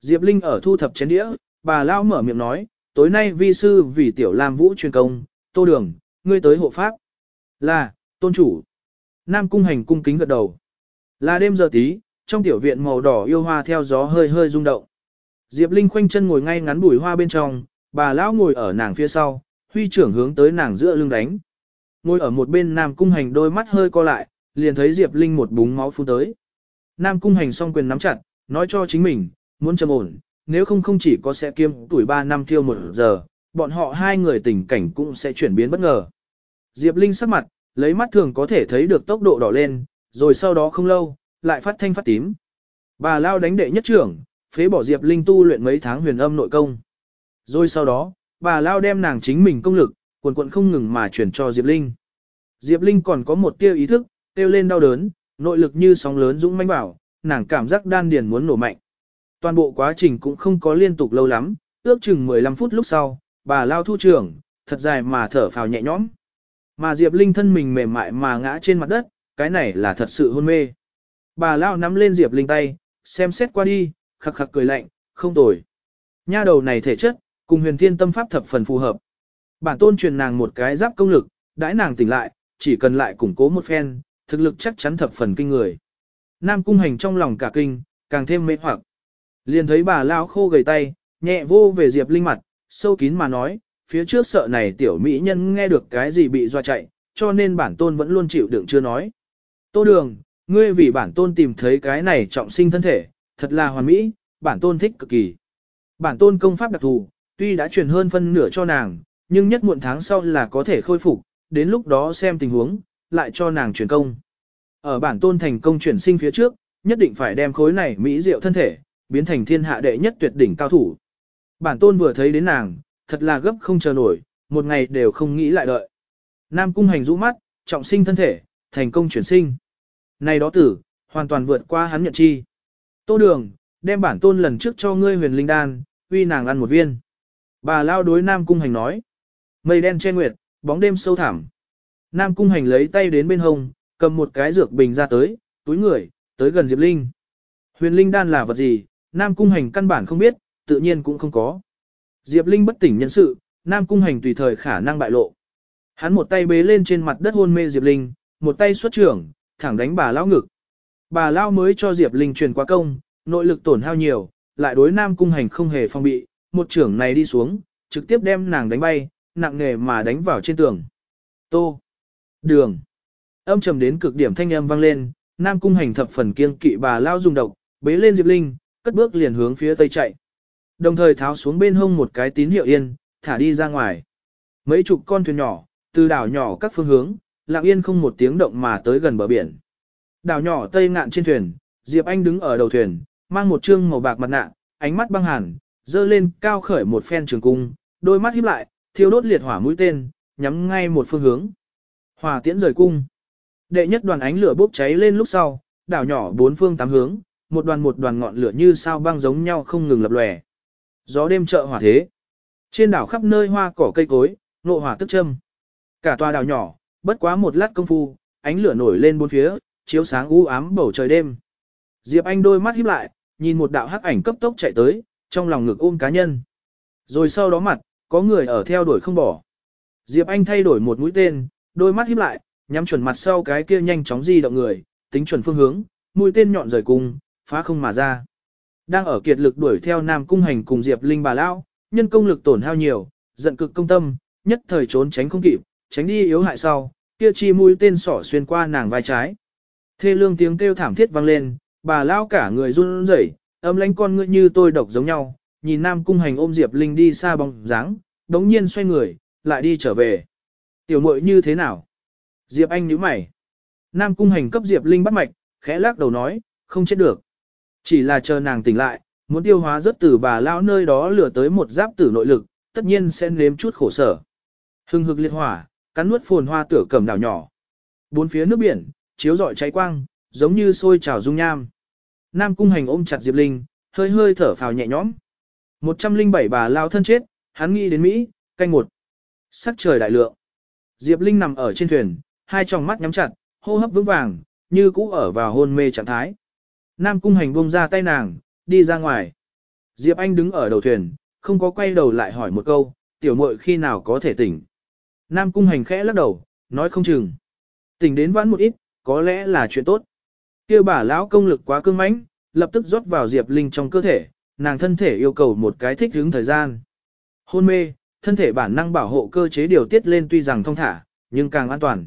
Diệp Linh ở thu thập chén đĩa, bà lao mở miệng nói, tối nay vi sư vì tiểu lam vũ truyền công, tô đường, ngươi tới hộ pháp. Là, tôn chủ. Nam cung hành cung kính gật đầu. Là đêm giờ tí, trong tiểu viện màu đỏ yêu hoa theo gió hơi hơi rung động. Diệp Linh khoanh chân ngồi ngay ngắn bùi hoa bên trong, bà lão ngồi ở nàng phía sau, huy trưởng hướng tới nàng giữa lưng đánh. Ngồi ở một bên Nam cung hành đôi mắt hơi co lại, liền thấy Diệp Linh một búng máu phun tới. Nam cung hành song quyền nắm chặt, nói cho chính mình, muốn trầm ổn, nếu không không chỉ có sẽ kiêm tuổi 3 năm thiêu một giờ, bọn họ hai người tình cảnh cũng sẽ chuyển biến bất ngờ. Diệp Linh sắc mặt, lấy mắt thường có thể thấy được tốc độ đỏ lên, rồi sau đó không lâu, lại phát thanh phát tím. Bà Lao đánh đệ nhất trưởng, phế bỏ Diệp Linh tu luyện mấy tháng huyền âm nội công. Rồi sau đó, bà Lao đem nàng chính mình công lực, quần quận không ngừng mà chuyển cho Diệp Linh. Diệp Linh còn có một tia ý thức, tiêu lên đau đớn, nội lực như sóng lớn dũng mãnh bảo, nàng cảm giác đan điền muốn nổ mạnh. Toàn bộ quá trình cũng không có liên tục lâu lắm, ước chừng 15 phút lúc sau, bà lao thu trưởng, thật dài mà thở phào nhẹ nhõm. Mà Diệp Linh thân mình mềm mại mà ngã trên mặt đất, cái này là thật sự hôn mê. Bà lao nắm lên Diệp Linh tay, xem xét qua đi, khắc khắc cười lạnh, không tồi. Nha đầu này thể chất, cùng huyền thiên tâm pháp thập phần phù hợp. Bản tôn truyền nàng một cái giáp công lực, đãi nàng tỉnh lại, chỉ cần lại củng cố một phen, thực lực chắc chắn thập phần kinh người. Nam cung hành trong lòng cả kinh, càng thêm mê hoặc. Liền thấy bà lao khô gầy tay, nhẹ vô về Diệp Linh mặt, sâu kín mà nói, phía trước sợ này tiểu mỹ nhân nghe được cái gì bị doa chạy, cho nên bản tôn vẫn luôn chịu đựng chưa nói. Tô đường, ngươi vì bản tôn tìm thấy cái này trọng sinh thân thể, thật là hoàn mỹ, bản tôn thích cực kỳ. Bản tôn công pháp đặc thù, tuy đã truyền hơn phân nửa cho nàng, nhưng nhất muộn tháng sau là có thể khôi phục, đến lúc đó xem tình huống, lại cho nàng chuyển công. Ở bản tôn thành công chuyển sinh phía trước, nhất định phải đem khối này mỹ diệu thân thể, biến thành thiên hạ đệ nhất tuyệt đỉnh cao thủ. Bản tôn vừa thấy đến nàng, thật là gấp không chờ nổi, một ngày đều không nghĩ lại đợi. Nam cung hành rũ mắt, trọng sinh thân thể, thành công chuyển sinh. Này đó tử, hoàn toàn vượt qua hắn nhận chi. Tô đường, đem bản tôn lần trước cho ngươi huyền linh đan, uy nàng ăn một viên. Bà lao đối Nam cung hành nói. Mây đen che nguyệt, bóng đêm sâu thẳm. Nam cung hành lấy tay đến bên hông, cầm một cái dược bình ra tới, túi người, tới gần Diệp Linh. Huyền linh đan là vật gì, Nam Cung Hành căn bản không biết, tự nhiên cũng không có. Diệp Linh bất tỉnh nhân sự, Nam Cung Hành tùy thời khả năng bại lộ. Hắn một tay bế lên trên mặt đất hôn mê Diệp Linh, một tay xuất trưởng, thẳng đánh bà lão ngực. Bà lão mới cho Diệp Linh truyền qua công, nội lực tổn hao nhiều, lại đối Nam Cung Hành không hề phong bị, một trưởng này đi xuống, trực tiếp đem nàng đánh bay, nặng nề mà đánh vào trên tường. Tô. Đường. Âm trầm đến cực điểm thanh âm vang lên, Nam Cung Hành thập phần kiên kỵ bà lao dùng độc, bế lên Diệp Linh, cất bước liền hướng phía tây chạy. Đồng thời tháo xuống bên hông một cái tín hiệu yên, thả đi ra ngoài. Mấy chục con thuyền nhỏ, từ đảo nhỏ các phương hướng, lặng yên không một tiếng động mà tới gần bờ biển. Đảo nhỏ tây ngạn trên thuyền, Diệp Anh đứng ở đầu thuyền, mang một trương màu bạc mặt nạ, ánh mắt băng hàn, dơ lên cao khởi một phen trường cung, đôi mắt híp lại, thiêu đốt liệt hỏa mũi tên, nhắm ngay một phương hướng. Hỏa tiễn rời cung. Đệ nhất đoàn ánh lửa bốc cháy lên lúc sau, đảo nhỏ bốn phương tám hướng, một đoàn một đoàn ngọn lửa như sao băng giống nhau không ngừng lập lòe. Gió đêm chợ hỏa thế. Trên đảo khắp nơi hoa cỏ cây cối, nộ hỏa tức châm. Cả tòa đảo nhỏ, bất quá một lát công phu, ánh lửa nổi lên bốn phía, chiếu sáng u ám bầu trời đêm. Diệp Anh đôi mắt híp lại, nhìn một đạo hắc ảnh cấp tốc chạy tới, trong lòng ngực ôm cá nhân. Rồi sau đó mặt, có người ở theo đuổi không bỏ. Diệp Anh thay đổi một mũi tên, đôi mắt híp lại, nhắm chuẩn mặt sau cái kia nhanh chóng di động người, tính chuẩn phương hướng, mũi tên nhọn rời cung, phá không mà ra. Đang ở kiệt lực đuổi theo Nam Cung Hành cùng Diệp Linh bà lão, nhân công lực tổn hao nhiều, giận cực công tâm, nhất thời trốn tránh không kịp, tránh đi yếu hại sau, kia chi mũi tên sỏ xuyên qua nàng vai trái. Thê lương tiếng kêu thảm thiết vang lên, bà lão cả người run rẩy, âm lãnh con ngươi như tôi độc giống nhau, nhìn Nam Cung Hành ôm Diệp Linh đi xa bóng dáng, đống nhiên xoay người, lại đi trở về. Tiểu muội như thế nào? Diệp Anh nhíu mày. Nam Cung Hành cấp Diệp Linh bắt mạch, khẽ lắc đầu nói, không chết được. Chỉ là chờ nàng tỉnh lại, muốn tiêu hóa rất từ bà lão nơi đó lửa tới một giáp tử nội lực, tất nhiên sẽ nếm chút khổ sở. Hưng hực liệt hỏa, cắn nuốt phồn hoa tửa cầm đảo nhỏ. Bốn phía nước biển, chiếu rọi cháy quang, giống như sôi trào dung nham. Nam cung hành ôm chặt Diệp Linh, hơi hơi thở phào nhẹ nhõm. 107 bà lao thân chết, hắn nghĩ đến Mỹ, canh một. Sắc trời đại lượng. Diệp Linh nằm ở trên thuyền, hai tròng mắt nhắm chặt, hô hấp vững vàng, như cũ ở vào hôn mê trạng thái. Nam cung hành buông ra tay nàng, đi ra ngoài. Diệp Anh đứng ở đầu thuyền, không có quay đầu lại hỏi một câu, tiểu muội khi nào có thể tỉnh. Nam cung hành khẽ lắc đầu, nói không chừng. Tỉnh đến vãn một ít, có lẽ là chuyện tốt. Kêu bà lão công lực quá cương mãnh, lập tức rót vào Diệp Linh trong cơ thể, nàng thân thể yêu cầu một cái thích ứng thời gian. Hôn mê, thân thể bản năng bảo hộ cơ chế điều tiết lên tuy rằng thông thả, nhưng càng an toàn.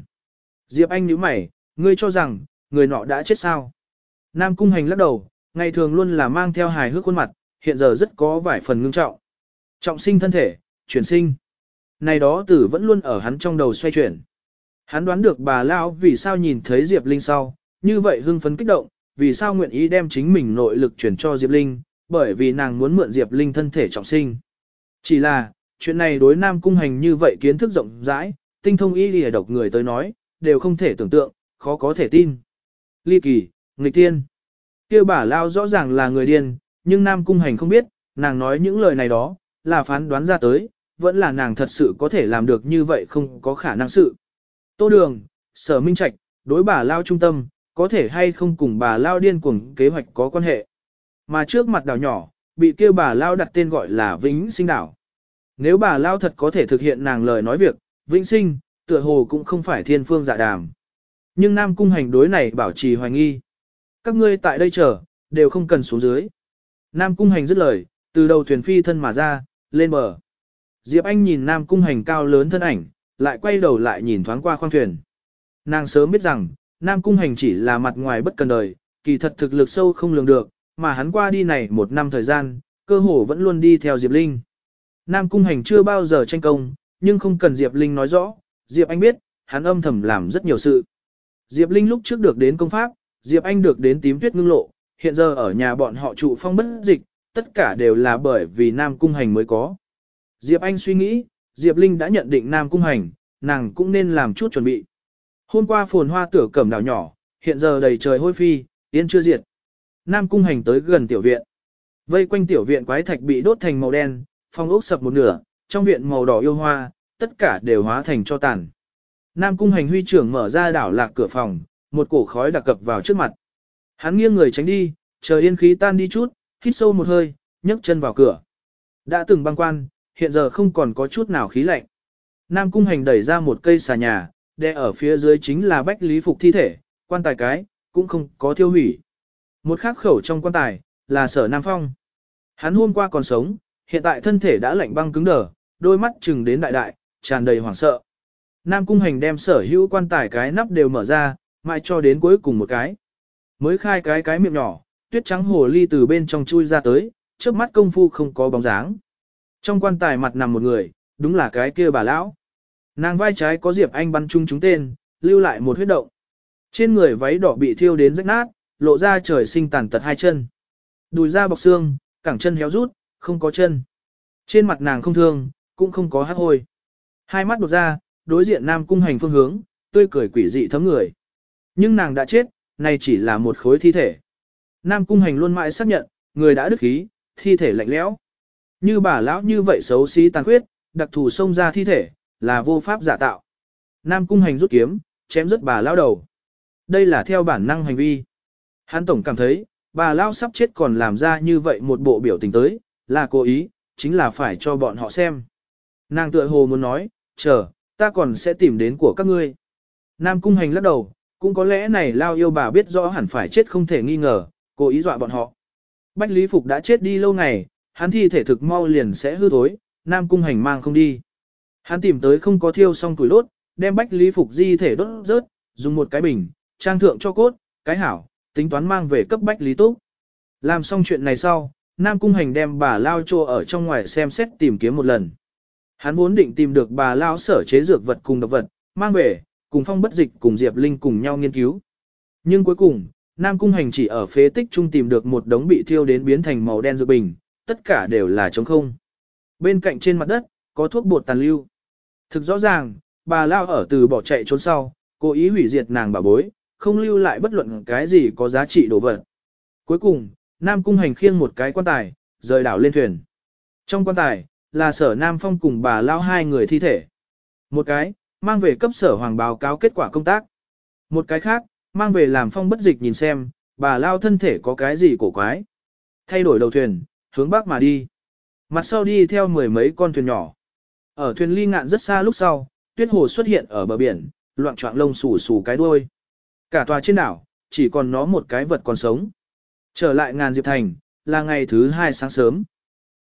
Diệp Anh nhíu mày, ngươi cho rằng, người nọ đã chết sao? Nam Cung Hành lắc đầu, ngày thường luôn là mang theo hài hước khuôn mặt, hiện giờ rất có vài phần ngưng trọng. Trọng sinh thân thể, chuyển sinh. Này đó tử vẫn luôn ở hắn trong đầu xoay chuyển. Hắn đoán được bà Lão vì sao nhìn thấy Diệp Linh sau, như vậy hưng phấn kích động, vì sao nguyện ý đem chính mình nội lực chuyển cho Diệp Linh, bởi vì nàng muốn mượn Diệp Linh thân thể trọng sinh. Chỉ là, chuyện này đối Nam Cung Hành như vậy kiến thức rộng rãi, tinh thông y lìa độc người tới nói, đều không thể tưởng tượng, khó có thể tin. Ly kỳ, nghịch tiên. kia bà Lao rõ ràng là người điên, nhưng Nam Cung Hành không biết, nàng nói những lời này đó, là phán đoán ra tới, vẫn là nàng thật sự có thể làm được như vậy không có khả năng sự. Tô Đường, Sở Minh Trạch, đối bà Lao trung tâm, có thể hay không cùng bà Lao điên cuồng kế hoạch có quan hệ. Mà trước mặt đảo nhỏ, bị kêu bà Lao đặt tên gọi là Vĩnh Sinh Đảo. Nếu bà Lao thật có thể thực hiện nàng lời nói việc, Vĩnh Sinh, tựa hồ cũng không phải thiên phương dạ đàm. Nhưng Nam Cung Hành đối này bảo trì hoài nghi. Các ngươi tại đây chờ, đều không cần xuống dưới. Nam Cung Hành dứt lời, từ đầu thuyền phi thân mà ra, lên bờ. Diệp Anh nhìn Nam Cung Hành cao lớn thân ảnh, lại quay đầu lại nhìn thoáng qua khoang thuyền. Nàng sớm biết rằng, Nam Cung Hành chỉ là mặt ngoài bất cần đời, kỳ thật thực lực sâu không lường được, mà hắn qua đi này một năm thời gian, cơ hồ vẫn luôn đi theo Diệp Linh. Nam Cung Hành chưa bao giờ tranh công, nhưng không cần Diệp Linh nói rõ, Diệp Anh biết, hắn âm thầm làm rất nhiều sự. Diệp Linh lúc trước được đến công pháp, Diệp Anh được đến tím tuyết ngưng lộ, hiện giờ ở nhà bọn họ trụ phong bất dịch, tất cả đều là bởi vì Nam Cung Hành mới có. Diệp Anh suy nghĩ, Diệp Linh đã nhận định Nam Cung Hành, nàng cũng nên làm chút chuẩn bị. Hôm qua phồn hoa tửa cẩm đảo nhỏ, hiện giờ đầy trời hôi phi, yên chưa diệt. Nam Cung Hành tới gần tiểu viện. Vây quanh tiểu viện quái thạch bị đốt thành màu đen, phong ốc sập một nửa, trong viện màu đỏ yêu hoa, tất cả đều hóa thành cho tàn. Nam Cung Hành huy trưởng mở ra đảo lạc cửa phòng, một cổ khói đặc cập vào trước mặt. Hắn nghiêng người tránh đi, chờ yên khí tan đi chút, hít sâu một hơi, nhấc chân vào cửa. Đã từng băng quan, hiện giờ không còn có chút nào khí lạnh. Nam Cung Hành đẩy ra một cây xà nhà, đè ở phía dưới chính là bách lý phục thi thể, quan tài cái, cũng không có thiêu hủy. Một khắc khẩu trong quan tài, là sở Nam Phong. Hắn hôm qua còn sống, hiện tại thân thể đã lạnh băng cứng đờ, đôi mắt trừng đến đại đại, tràn đầy hoảng sợ. Nam Cung Hành đem sở hữu quan tài cái nắp đều mở ra, mãi cho đến cuối cùng một cái. Mới khai cái cái miệng nhỏ, tuyết trắng hồ ly từ bên trong chui ra tới, trước mắt công phu không có bóng dáng. Trong quan tài mặt nằm một người, đúng là cái kia bà lão. Nàng vai trái có Diệp Anh bắn chung chúng tên, lưu lại một huyết động. Trên người váy đỏ bị thiêu đến rách nát, lộ ra trời sinh tàn tật hai chân. Đùi da bọc xương, cẳng chân héo rút, không có chân. Trên mặt nàng không thương, cũng không có hát hôi. Hai mắt đột ra, đối diện nam cung hành phương hướng, tươi cười quỷ dị thấm người. Nhưng nàng đã chết, này chỉ là một khối thi thể. Nam cung hành luôn mãi xác nhận, người đã đứt khí, thi thể lạnh lẽo. Như bà lão như vậy xấu xí tàn khuyết, đặc thù xông ra thi thể, là vô pháp giả tạo. Nam cung hành rút kiếm, chém rứt bà lão đầu. Đây là theo bản năng hành vi. Hắn tổng cảm thấy, bà lão sắp chết còn làm ra như vậy một bộ biểu tình tới, là cố ý, chính là phải cho bọn họ xem. Nàng tựa hồ muốn nói, chờ, ta còn sẽ tìm đến của các ngươi. Nam cung hành lắc đầu, cũng có lẽ này lao yêu bà biết rõ hẳn phải chết không thể nghi ngờ, cố ý dọa bọn họ. Bách Lý Phục đã chết đi lâu ngày, hắn thi thể thực mau liền sẽ hư thối, Nam cung hành mang không đi. Hắn tìm tới không có thiêu xong tuổi đốt, đem Bách Lý Phục di thể đốt rớt, dùng một cái bình, trang thượng cho cốt, cái hảo, tính toán mang về cấp Bách Lý Túc. Làm xong chuyện này sau, Nam Cung Hành đem bà Lao Chô ở trong ngoài xem xét tìm kiếm một lần. Hắn vốn định tìm được bà Lao sở chế dược vật cùng độc vật, mang về, cùng phong bất dịch cùng Diệp Linh cùng nhau nghiên cứu. Nhưng cuối cùng, Nam Cung Hành chỉ ở phế tích trung tìm được một đống bị thiêu đến biến thành màu đen dược bình, tất cả đều là trống không. Bên cạnh trên mặt đất, có thuốc bột tàn lưu. Thực rõ ràng, bà Lao ở từ bỏ chạy trốn sau, cố ý hủy diệt nàng bà bối, không lưu lại bất luận cái gì có giá trị đồ vật. Cuối cùng, Nam Cung Hành khiêng một cái quan tài, rời đảo lên thuyền. Trong quan tài, là sở Nam Phong cùng bà Lao hai người thi thể. Một cái, mang về cấp sở hoàng báo cáo kết quả công tác. Một cái khác, mang về làm phong bất dịch nhìn xem, bà Lao thân thể có cái gì cổ quái. Thay đổi đầu thuyền, hướng bắc mà đi. Mặt sau đi theo mười mấy con thuyền nhỏ. Ở thuyền ly ngạn rất xa lúc sau, tuyết hồ xuất hiện ở bờ biển, loạn trọng lông xù xù cái đuôi. Cả tòa trên đảo, chỉ còn nó một cái vật còn sống. Trở lại ngàn Diệp Thành, là ngày thứ hai sáng sớm.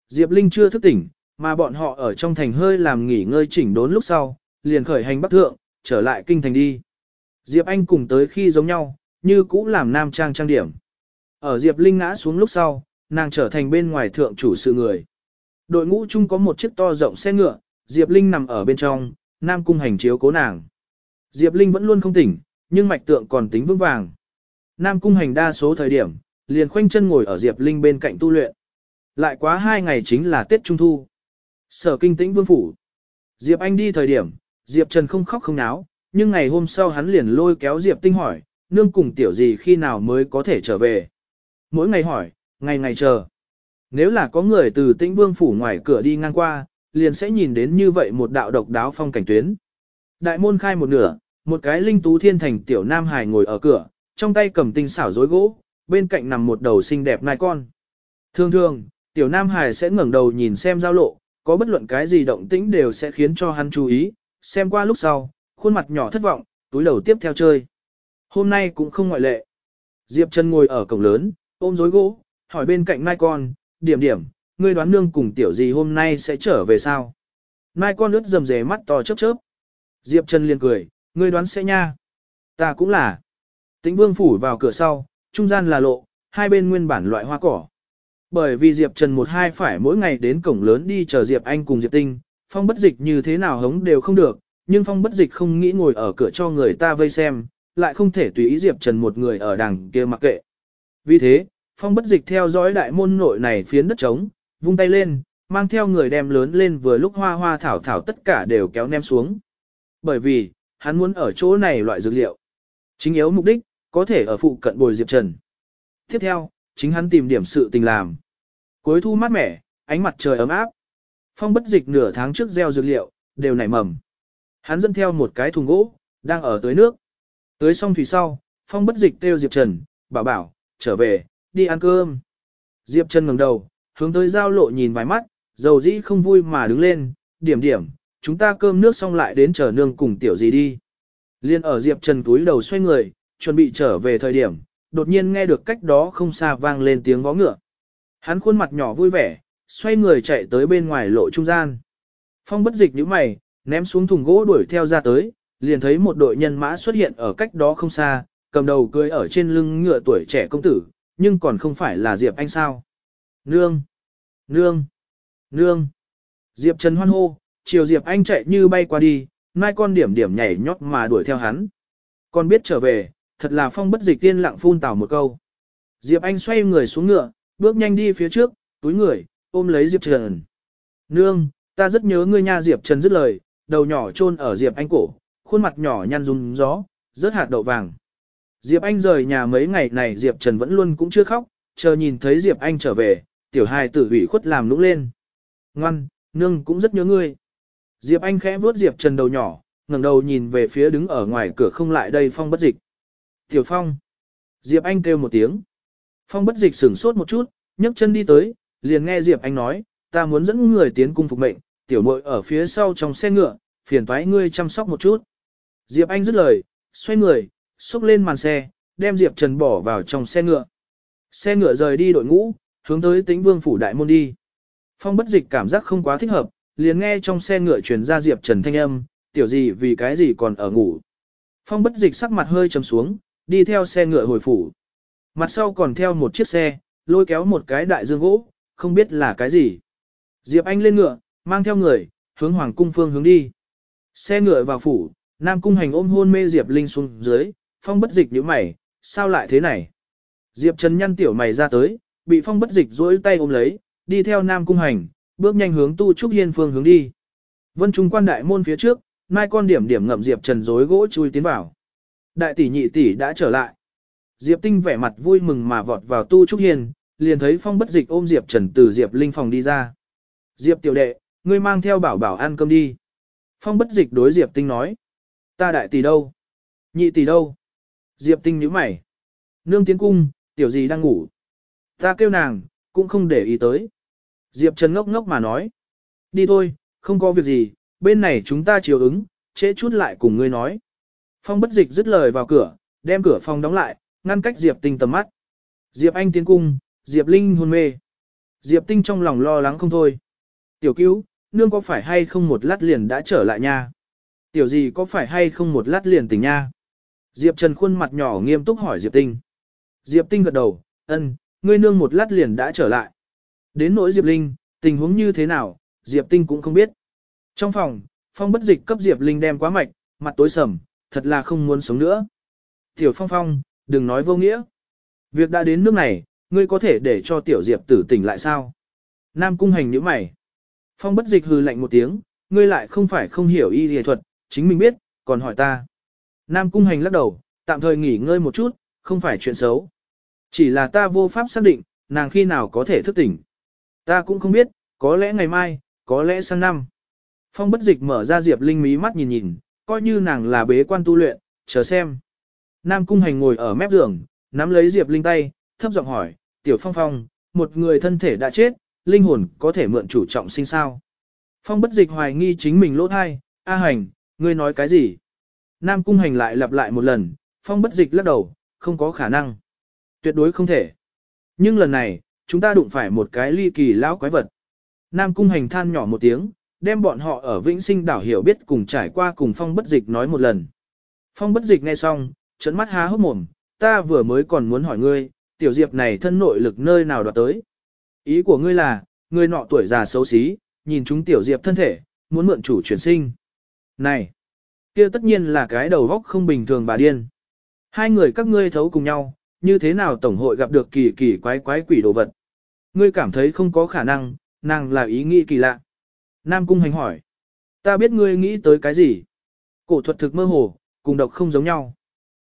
Diệp Linh chưa thức tỉnh, mà bọn họ ở trong thành hơi làm nghỉ ngơi chỉnh đốn lúc sau, liền khởi hành bắc thượng, trở lại kinh thành đi. Diệp Anh cùng tới khi giống nhau, như cũ làm nam trang trang điểm. Ở Diệp Linh ngã xuống lúc sau, nàng trở thành bên ngoài thượng chủ sự người. Đội ngũ chung có một chiếc to rộng xe ngựa, Diệp Linh nằm ở bên trong, nam cung hành chiếu cố nàng. Diệp Linh vẫn luôn không tỉnh, nhưng mạch tượng còn tính vững vàng. Nam cung hành đa số thời điểm, liền khoanh chân ngồi ở Diệp Linh bên cạnh tu luyện. Lại quá hai ngày chính là Tết Trung Thu. Sở kinh tĩnh vương phủ. Diệp Anh đi thời điểm, Diệp Trần không khóc không náo, nhưng ngày hôm sau hắn liền lôi kéo Diệp Tinh hỏi, nương cùng tiểu gì khi nào mới có thể trở về. Mỗi ngày hỏi, ngày ngày chờ. Nếu là có người từ tĩnh vương phủ ngoài cửa đi ngang qua, liền sẽ nhìn đến như vậy một đạo độc đáo phong cảnh tuyến. Đại môn khai một nửa, một cái linh tú thiên thành tiểu nam hài ngồi ở cửa, trong tay cầm tinh xảo rối gỗ, bên cạnh nằm một đầu xinh đẹp nai con. Thường thường, tiểu nam hài sẽ ngẩng đầu nhìn xem giao lộ, có bất luận cái gì động tĩnh đều sẽ khiến cho hắn chú ý, xem qua lúc sau, khuôn mặt nhỏ thất vọng, túi đầu tiếp theo chơi. Hôm nay cũng không ngoại lệ. Diệp Trần ngồi ở cổng lớn, ôm rối gỗ, hỏi bên cạnh nai con, điểm điểm, ngươi đoán nương cùng tiểu gì hôm nay sẽ trở về sao? Nai con lướt rầm rề mắt to chớp chớp. Diệp Trần liền cười, ngươi đoán sẽ nha. Ta cũng là. Tĩnh vương phủ vào cửa sau, trung gian là lộ, hai bên nguyên bản loại hoa cỏ. Bởi vì Diệp Trần một hai phải mỗi ngày đến cổng lớn đi chờ Diệp Anh cùng Diệp Tinh, phong bất dịch như thế nào hống đều không được, nhưng phong bất dịch không nghĩ ngồi ở cửa cho người ta vây xem, lại không thể tùy ý Diệp Trần một người ở đằng kia mặc kệ. Vì thế, phong bất dịch theo dõi đại môn nội này phiến đất trống, vung tay lên, mang theo người đem lớn lên vừa lúc hoa hoa thảo thảo tất cả đều kéo ném xuống. Bởi vì, hắn muốn ở chỗ này loại dược liệu. Chính yếu mục đích, có thể ở phụ cận bồi Diệp Trần. Tiếp theo, chính hắn tìm điểm sự tình làm. Cuối thu mát mẻ, ánh mặt trời ấm áp. Phong bất dịch nửa tháng trước gieo dược liệu, đều nảy mầm. Hắn dẫn theo một cái thùng gỗ, đang ở tới nước. Tới xong thủy sau, phong bất dịch kêu Diệp Trần, bảo bảo, trở về, đi ăn cơm. Diệp Trần ngẩng đầu, hướng tới giao lộ nhìn vài mắt, dầu dĩ không vui mà đứng lên, điểm điểm, chúng ta cơm nước xong lại đến chờ nương cùng tiểu gì đi. Liên ở Diệp Trần túi đầu xoay người, chuẩn bị trở về thời điểm, đột nhiên nghe được cách đó không xa vang lên tiếng vó ngựa. Hắn khuôn mặt nhỏ vui vẻ, xoay người chạy tới bên ngoài lộ trung gian. Phong bất dịch những mày, ném xuống thùng gỗ đuổi theo ra tới, liền thấy một đội nhân mã xuất hiện ở cách đó không xa, cầm đầu cưới ở trên lưng ngựa tuổi trẻ công tử, nhưng còn không phải là Diệp Anh sao. Nương! Nương! Nương! Diệp Trần hoan hô, chiều Diệp Anh chạy như bay qua đi, mai con điểm điểm nhảy nhót mà đuổi theo hắn. Con biết trở về, thật là phong bất dịch tiên lặng phun tào một câu. Diệp Anh xoay người xuống ngựa, bước nhanh đi phía trước, túi người, ôm lấy Diệp Trần. Nương, ta rất nhớ ngươi nha Diệp Trần dứt lời, đầu nhỏ chôn ở Diệp Anh cổ, khuôn mặt nhỏ nhăn rung gió, rớt hạt đậu vàng. Diệp Anh rời nhà mấy ngày này Diệp Trần vẫn luôn cũng chưa khóc, chờ nhìn thấy Diệp Anh trở về, tiểu hài tử ủy khuất làm nũng lên. Ngoan, nương cũng rất nhớ ngươi. Diệp Anh khẽ vuốt Diệp Trần đầu nhỏ, ngẩng đầu nhìn về phía đứng ở ngoài cửa không lại đây Phong bất dịch. Tiểu Phong. Diệp Anh kêu một tiếng. Phong bất dịch sửng sốt một chút, nhấc chân đi tới, liền nghe Diệp Anh nói, ta muốn dẫn người tiến cung phục mệnh, tiểu muội ở phía sau trong xe ngựa, phiền toái ngươi chăm sóc một chút. Diệp Anh dứt lời, xoay người, xúc lên màn xe, đem Diệp Trần bỏ vào trong xe ngựa. Xe ngựa rời đi đội ngũ, hướng tới tĩnh vương phủ đại môn đi. Phong bất dịch cảm giác không quá thích hợp, liền nghe trong xe ngựa truyền ra Diệp Trần thanh âm, tiểu gì vì cái gì còn ở ngủ. Phong bất dịch sắc mặt hơi trầm xuống, đi theo xe ngựa hồi phủ. Mặt sau còn theo một chiếc xe, lôi kéo một cái đại dương gỗ, không biết là cái gì. Diệp Anh lên ngựa, mang theo người, hướng hoàng cung phương hướng đi. Xe ngựa vào phủ, Nam cung hành ôm hôn mê Diệp Linh xuống dưới, phong bất dịch nhíu mày, sao lại thế này? Diệp Trần nhăn tiểu mày ra tới, bị phong bất dịch duỗi tay ôm lấy, đi theo Nam cung hành, bước nhanh hướng tu trúc hiên phương hướng đi. Vân Trung quan đại môn phía trước, mai con điểm điểm ngậm Diệp Trần rối gỗ chui tiến vào. Đại tỷ nhị tỷ đã trở lại. Diệp Tinh vẻ mặt vui mừng mà vọt vào tu trúc hiên, liền thấy phong bất dịch ôm Diệp Trần từ Diệp Linh phòng đi ra. Diệp tiểu đệ, ngươi mang theo bảo bảo ăn cơm đi. Phong bất dịch đối Diệp Tinh nói. Ta đại tỷ đâu? Nhị tỷ đâu? Diệp Tinh nhíu mày. Nương tiến cung, tiểu gì đang ngủ. Ta kêu nàng, cũng không để ý tới. Diệp Trần ngốc ngốc mà nói. Đi thôi, không có việc gì, bên này chúng ta chiều ứng, trễ chút lại cùng ngươi nói. Phong bất dịch dứt lời vào cửa, đem cửa phòng đóng lại, ngăn cách Diệp Tinh tầm mắt. Diệp Anh tiến cung, Diệp Linh hôn mê. Diệp Tinh trong lòng lo lắng không thôi. Tiểu cứu, nương có phải hay không một lát liền đã trở lại nha? Tiểu gì có phải hay không một lát liền tỉnh nha? Diệp Trần khuôn mặt nhỏ nghiêm túc hỏi Diệp Tinh. Diệp Tinh gật đầu, ân, ngươi nương một lát liền đã trở lại. Đến nỗi Diệp Linh, tình huống như thế nào, Diệp Tinh cũng không biết. Trong phòng, Phong bất dịch cấp Diệp Linh đem quá mạch, mặt tối sầm, thật là không muốn sống nữa. Tiểu Phong Phong, đừng nói vô nghĩa. Việc đã đến nước này, ngươi có thể để cho Tiểu Diệp tử tỉnh lại sao? Nam cung hành nhíu mày. Phong bất dịch hừ lạnh một tiếng, ngươi lại không phải không hiểu y y thuật, chính mình biết, còn hỏi ta. Nam cung hành lắc đầu, tạm thời nghỉ ngơi một chút, không phải chuyện xấu. Chỉ là ta vô pháp xác định, nàng khi nào có thể thức tỉnh. Ta cũng không biết, có lẽ ngày mai, có lẽ sang năm. Phong bất dịch mở ra Diệp Linh mí mắt nhìn nhìn, coi như nàng là bế quan tu luyện, chờ xem. Nam cung hành ngồi ở mép giường, nắm lấy Diệp Linh tay, thấp giọng hỏi, tiểu phong phong, một người thân thể đã chết, linh hồn có thể mượn chủ trọng sinh sao. Phong bất dịch hoài nghi chính mình lỗ thai, A hành, ngươi nói cái gì? Nam cung hành lại lặp lại một lần, phong bất dịch lắc đầu, không có khả năng. Tuyệt đối không thể. Nhưng lần này, chúng ta đụng phải một cái ly kỳ lão quái vật. Nam cung hành than nhỏ một tiếng, đem bọn họ ở vĩnh sinh đảo hiểu biết cùng trải qua cùng phong bất dịch nói một lần. Phong bất dịch nghe xong, trận mắt há hốc mồm, ta vừa mới còn muốn hỏi ngươi, tiểu diệp này thân nội lực nơi nào đoạt tới. Ý của ngươi là, ngươi nọ tuổi già xấu xí, nhìn chúng tiểu diệp thân thể, muốn mượn chủ chuyển sinh. Này, kia tất nhiên là cái đầu góc không bình thường bà điên. Hai người các ngươi thấu cùng nhau, như thế nào tổng hội gặp được kỳ kỳ quái quái quỷ đồ vật. Ngươi cảm thấy không có khả năng, nàng là ý nghĩ kỳ lạ. Nam Cung Hành hỏi, ta biết ngươi nghĩ tới cái gì. Cổ thuật thực mơ hồ, cùng độc không giống nhau.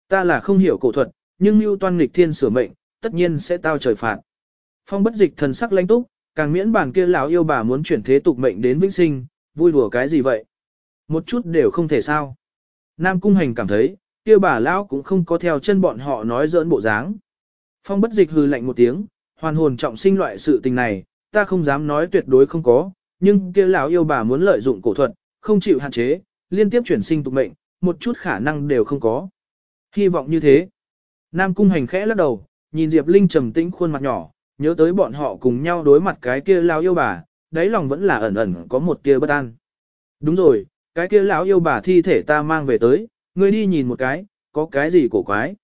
Ta là không hiểu cổ thuật, nhưng mưu toan nghịch thiên sửa mệnh, tất nhiên sẽ tao trời phạt. Phong bất dịch thần sắc lãnh túc, càng miễn bản kia lão yêu bà muốn chuyển thế tục mệnh đến vĩnh sinh, vui đùa cái gì vậy? Một chút đều không thể sao. Nam Cung Hành cảm thấy, kia bà lão cũng không có theo chân bọn họ nói giỡn bộ dáng. Phong bất dịch hừ lạnh một tiếng, hoàn hồn trọng sinh loại sự tình này, ta không dám nói tuyệt đối không có, nhưng kia lão yêu bà muốn lợi dụng cổ thuật, không chịu hạn chế, liên tiếp chuyển sinh tục mệnh, một chút khả năng đều không có. Hy vọng như thế. Nam cung hành khẽ lắc đầu, nhìn Diệp Linh trầm tĩnh khuôn mặt nhỏ, nhớ tới bọn họ cùng nhau đối mặt cái kia lão yêu bà, đáy lòng vẫn là ẩn ẩn có một tia bất an. Đúng rồi, cái kia lão yêu bà thi thể ta mang về tới, ngươi đi nhìn một cái, có cái gì cổ quái.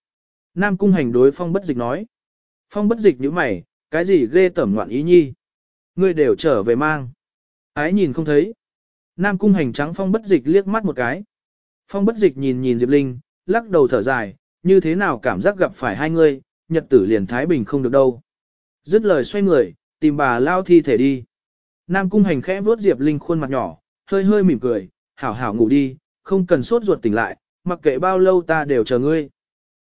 Nam cung hành đối phong bất dịch nói. Phong bất dịch như mày, cái gì ghê tẩm ngoạn ý nhi. Ngươi đều trở về mang. Ái nhìn không thấy. Nam cung hành trắng phong bất dịch liếc mắt một cái. Phong bất dịch nhìn nhìn Diệp Linh, lắc đầu thở dài, như thế nào cảm giác gặp phải hai người, nhật tử liền Thái Bình không được đâu. Dứt lời xoay người, tìm bà lao thi thể đi. Nam cung hành khẽ vuốt Diệp Linh khuôn mặt nhỏ, hơi hơi mỉm cười, hảo hảo ngủ đi, không cần sốt ruột tỉnh lại, mặc kệ bao lâu ta đều chờ ngươi.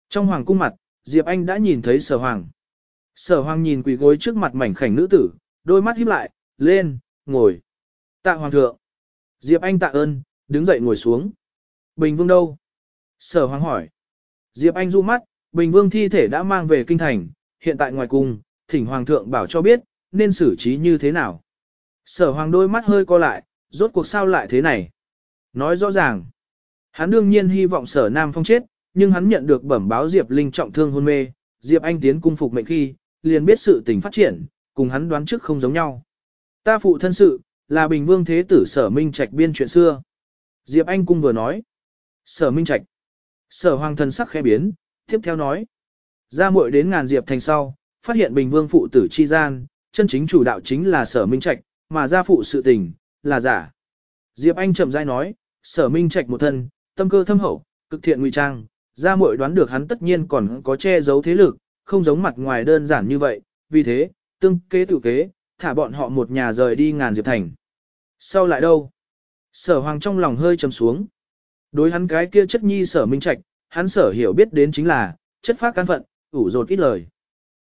Trong hoàng cung mặt, Diệp Anh đã nhìn thấy sở hoàng. Sở hoàng nhìn quỳ gối trước mặt mảnh khảnh nữ tử, đôi mắt híp lại, lên, ngồi. Tạ hoàng thượng. Diệp Anh tạ ơn, đứng dậy ngồi xuống. Bình vương đâu? Sở hoàng hỏi. Diệp Anh du mắt, Bình vương thi thể đã mang về kinh thành, hiện tại ngoài cung, thỉnh hoàng thượng bảo cho biết, nên xử trí như thế nào. Sở hoàng đôi mắt hơi co lại, rốt cuộc sao lại thế này? Nói rõ ràng. Hắn đương nhiên hy vọng sở Nam Phong chết, nhưng hắn nhận được bẩm báo Diệp Linh trọng thương hôn mê, Diệp Anh tiến cung phục mệnh khi, liền biết sự tình phát triển, cùng hắn đoán trước không giống nhau. Ta phụ thân sự, là Bình Vương Thế Tử Sở Minh Trạch biên chuyện xưa. Diệp Anh cung vừa nói. Sở Minh Trạch. Sở Hoàng thần sắc khẽ biến, tiếp theo nói. Ra muội đến ngàn Diệp thành sau, phát hiện Bình Vương phụ tử chi gian, chân chính chủ đạo chính là Sở Minh Trạch, mà gia phụ sự tình, là giả. Diệp Anh chậm rãi nói, Sở Minh Trạch một thân, tâm cơ thâm hậu, cực thiện ngụy trang, ra muội đoán được hắn tất nhiên còn có che giấu thế lực, không giống mặt ngoài đơn giản như vậy, vì thế, tương kế tự kế, thả bọn họ một nhà rời đi ngàn diệp thành. Sau lại đâu? Sở hoàng trong lòng hơi trầm xuống. Đối hắn cái kia chất nhi sở minh trạch, hắn sở hiểu biết đến chính là, chất phát can phận, ủ rột ít lời.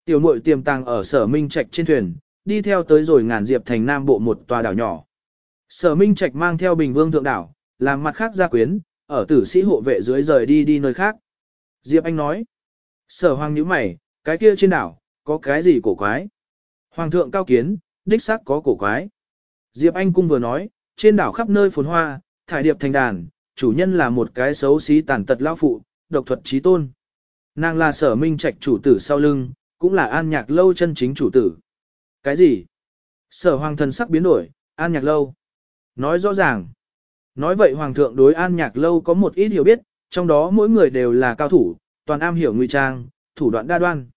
Tiểu muội tiềm tàng ở sở minh trạch trên thuyền, đi theo tới rồi ngàn diệp thành nam bộ một tòa đảo nhỏ. Sở minh trạch mang theo bình vương thượng đảo, làm mặt khác gia quyến, ở tử sĩ hộ vệ dưới rời đi đi nơi khác. Diệp Anh nói, sở hoàng nhíu mày, cái kia trên đảo, có cái gì cổ quái? Hoàng thượng cao kiến, đích xác có cổ quái. Diệp Anh cung vừa nói, trên đảo khắp nơi phồn hoa, thải điệp thành đàn, chủ nhân là một cái xấu xí tàn tật lao phụ, độc thuật trí tôn. Nàng là sở minh trạch chủ tử sau lưng, cũng là an nhạc lâu chân chính chủ tử. Cái gì? Sở hoàng thần sắc biến đổi, an nhạc lâu. Nói rõ ràng. Nói vậy hoàng thượng đối an nhạc lâu có một ít hiểu biết, trong đó mỗi người đều là cao thủ, toàn am hiểu ngụy trang, thủ đoạn đa đoan.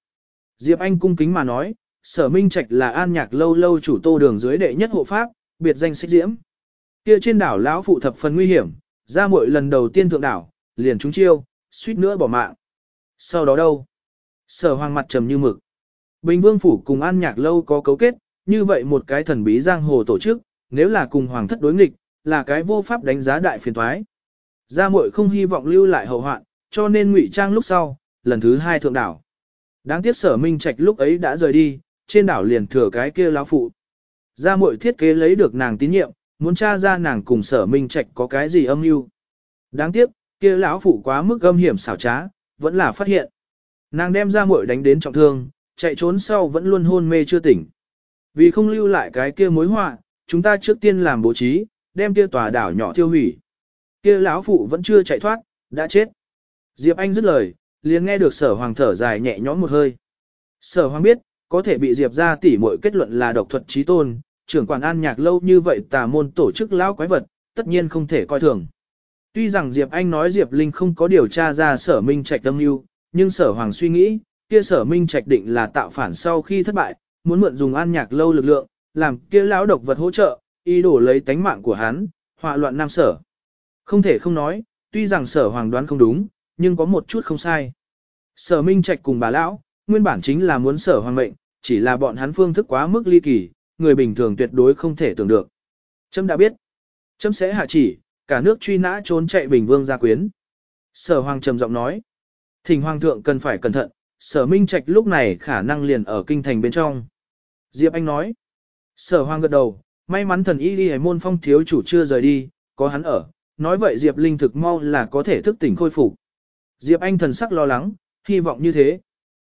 Diệp Anh cung kính mà nói, sở minh trạch là an nhạc lâu lâu chủ tô đường dưới đệ nhất hộ pháp, biệt danh xích diễm. Kia trên đảo lão phụ thập phần nguy hiểm, ra mỗi lần đầu tiên thượng đảo, liền trúng chiêu, suýt nữa bỏ mạng. Sau đó đâu? Sở hoàng mặt trầm như mực. Bình vương phủ cùng an nhạc lâu có cấu kết, như vậy một cái thần bí giang hồ tổ chức, nếu là cùng hoàng thất đối nghịch, là cái vô pháp đánh giá đại phiền thoái. Gia muội không hy vọng lưu lại hậu hoạn, cho nên ngụy trang lúc sau, lần thứ hai thượng đảo. Đáng tiếc sở minh trạch lúc ấy đã rời đi, trên đảo liền thừa cái kia lão phụ. Gia muội thiết kế lấy được nàng tín nhiệm, muốn tra ra nàng cùng sở minh trạch có cái gì âm mưu. Đáng tiếc, kia lão phụ quá mức âm hiểm xảo trá, vẫn là phát hiện. Nàng đem gia muội đánh đến trọng thương, chạy trốn sau vẫn luôn hôn mê chưa tỉnh. Vì không lưu lại cái kia mối họa, chúng ta trước tiên làm bố trí, đem kia tòa đảo nhỏ tiêu hủy. Kia lão phụ vẫn chưa chạy thoát, đã chết. Diệp Anh dứt lời, liền nghe được sở hoàng thở dài nhẹ nhõm một hơi. Sở hoàng biết, có thể bị Diệp ra tỉ muội kết luận là độc thuật trí tôn, trưởng quản an nhạc lâu như vậy tà môn tổ chức lão quái vật, tất nhiên không thể coi thường. Tuy rằng Diệp Anh nói Diệp Linh không có điều tra ra sở minh trạch tâm lưu, nhưng sở hoàng suy nghĩ, kia sở minh trạch định là tạo phản sau khi thất bại, muốn mượn dùng an nhạc lâu lực lượng, làm kia lão độc vật hỗ trợ, ý đồ lấy tánh mạng của hắn, họa loạn nam sở. Không thể không nói, tuy rằng sở hoàng đoán không đúng, nhưng có một chút không sai. Sở Minh Trạch cùng bà lão, nguyên bản chính là muốn sở hoàng mệnh, chỉ là bọn hắn phương thức quá mức ly kỳ, người bình thường tuyệt đối không thể tưởng được. Trâm đã biết. Trâm sẽ hạ chỉ, cả nước truy nã trốn chạy Bình Vương gia quyến. Sở hoàng trầm giọng nói. Thỉnh hoàng thượng cần phải cẩn thận, sở Minh Trạch lúc này khả năng liền ở kinh thành bên trong. Diệp Anh nói. Sở hoàng gật đầu, may mắn thần y đi môn phong thiếu chủ chưa rời đi, có hắn ở, nói vậy Diệp Linh thực mau là có thể thức tỉnh khôi phục. Diệp Anh thần sắc lo lắng, hy vọng như thế.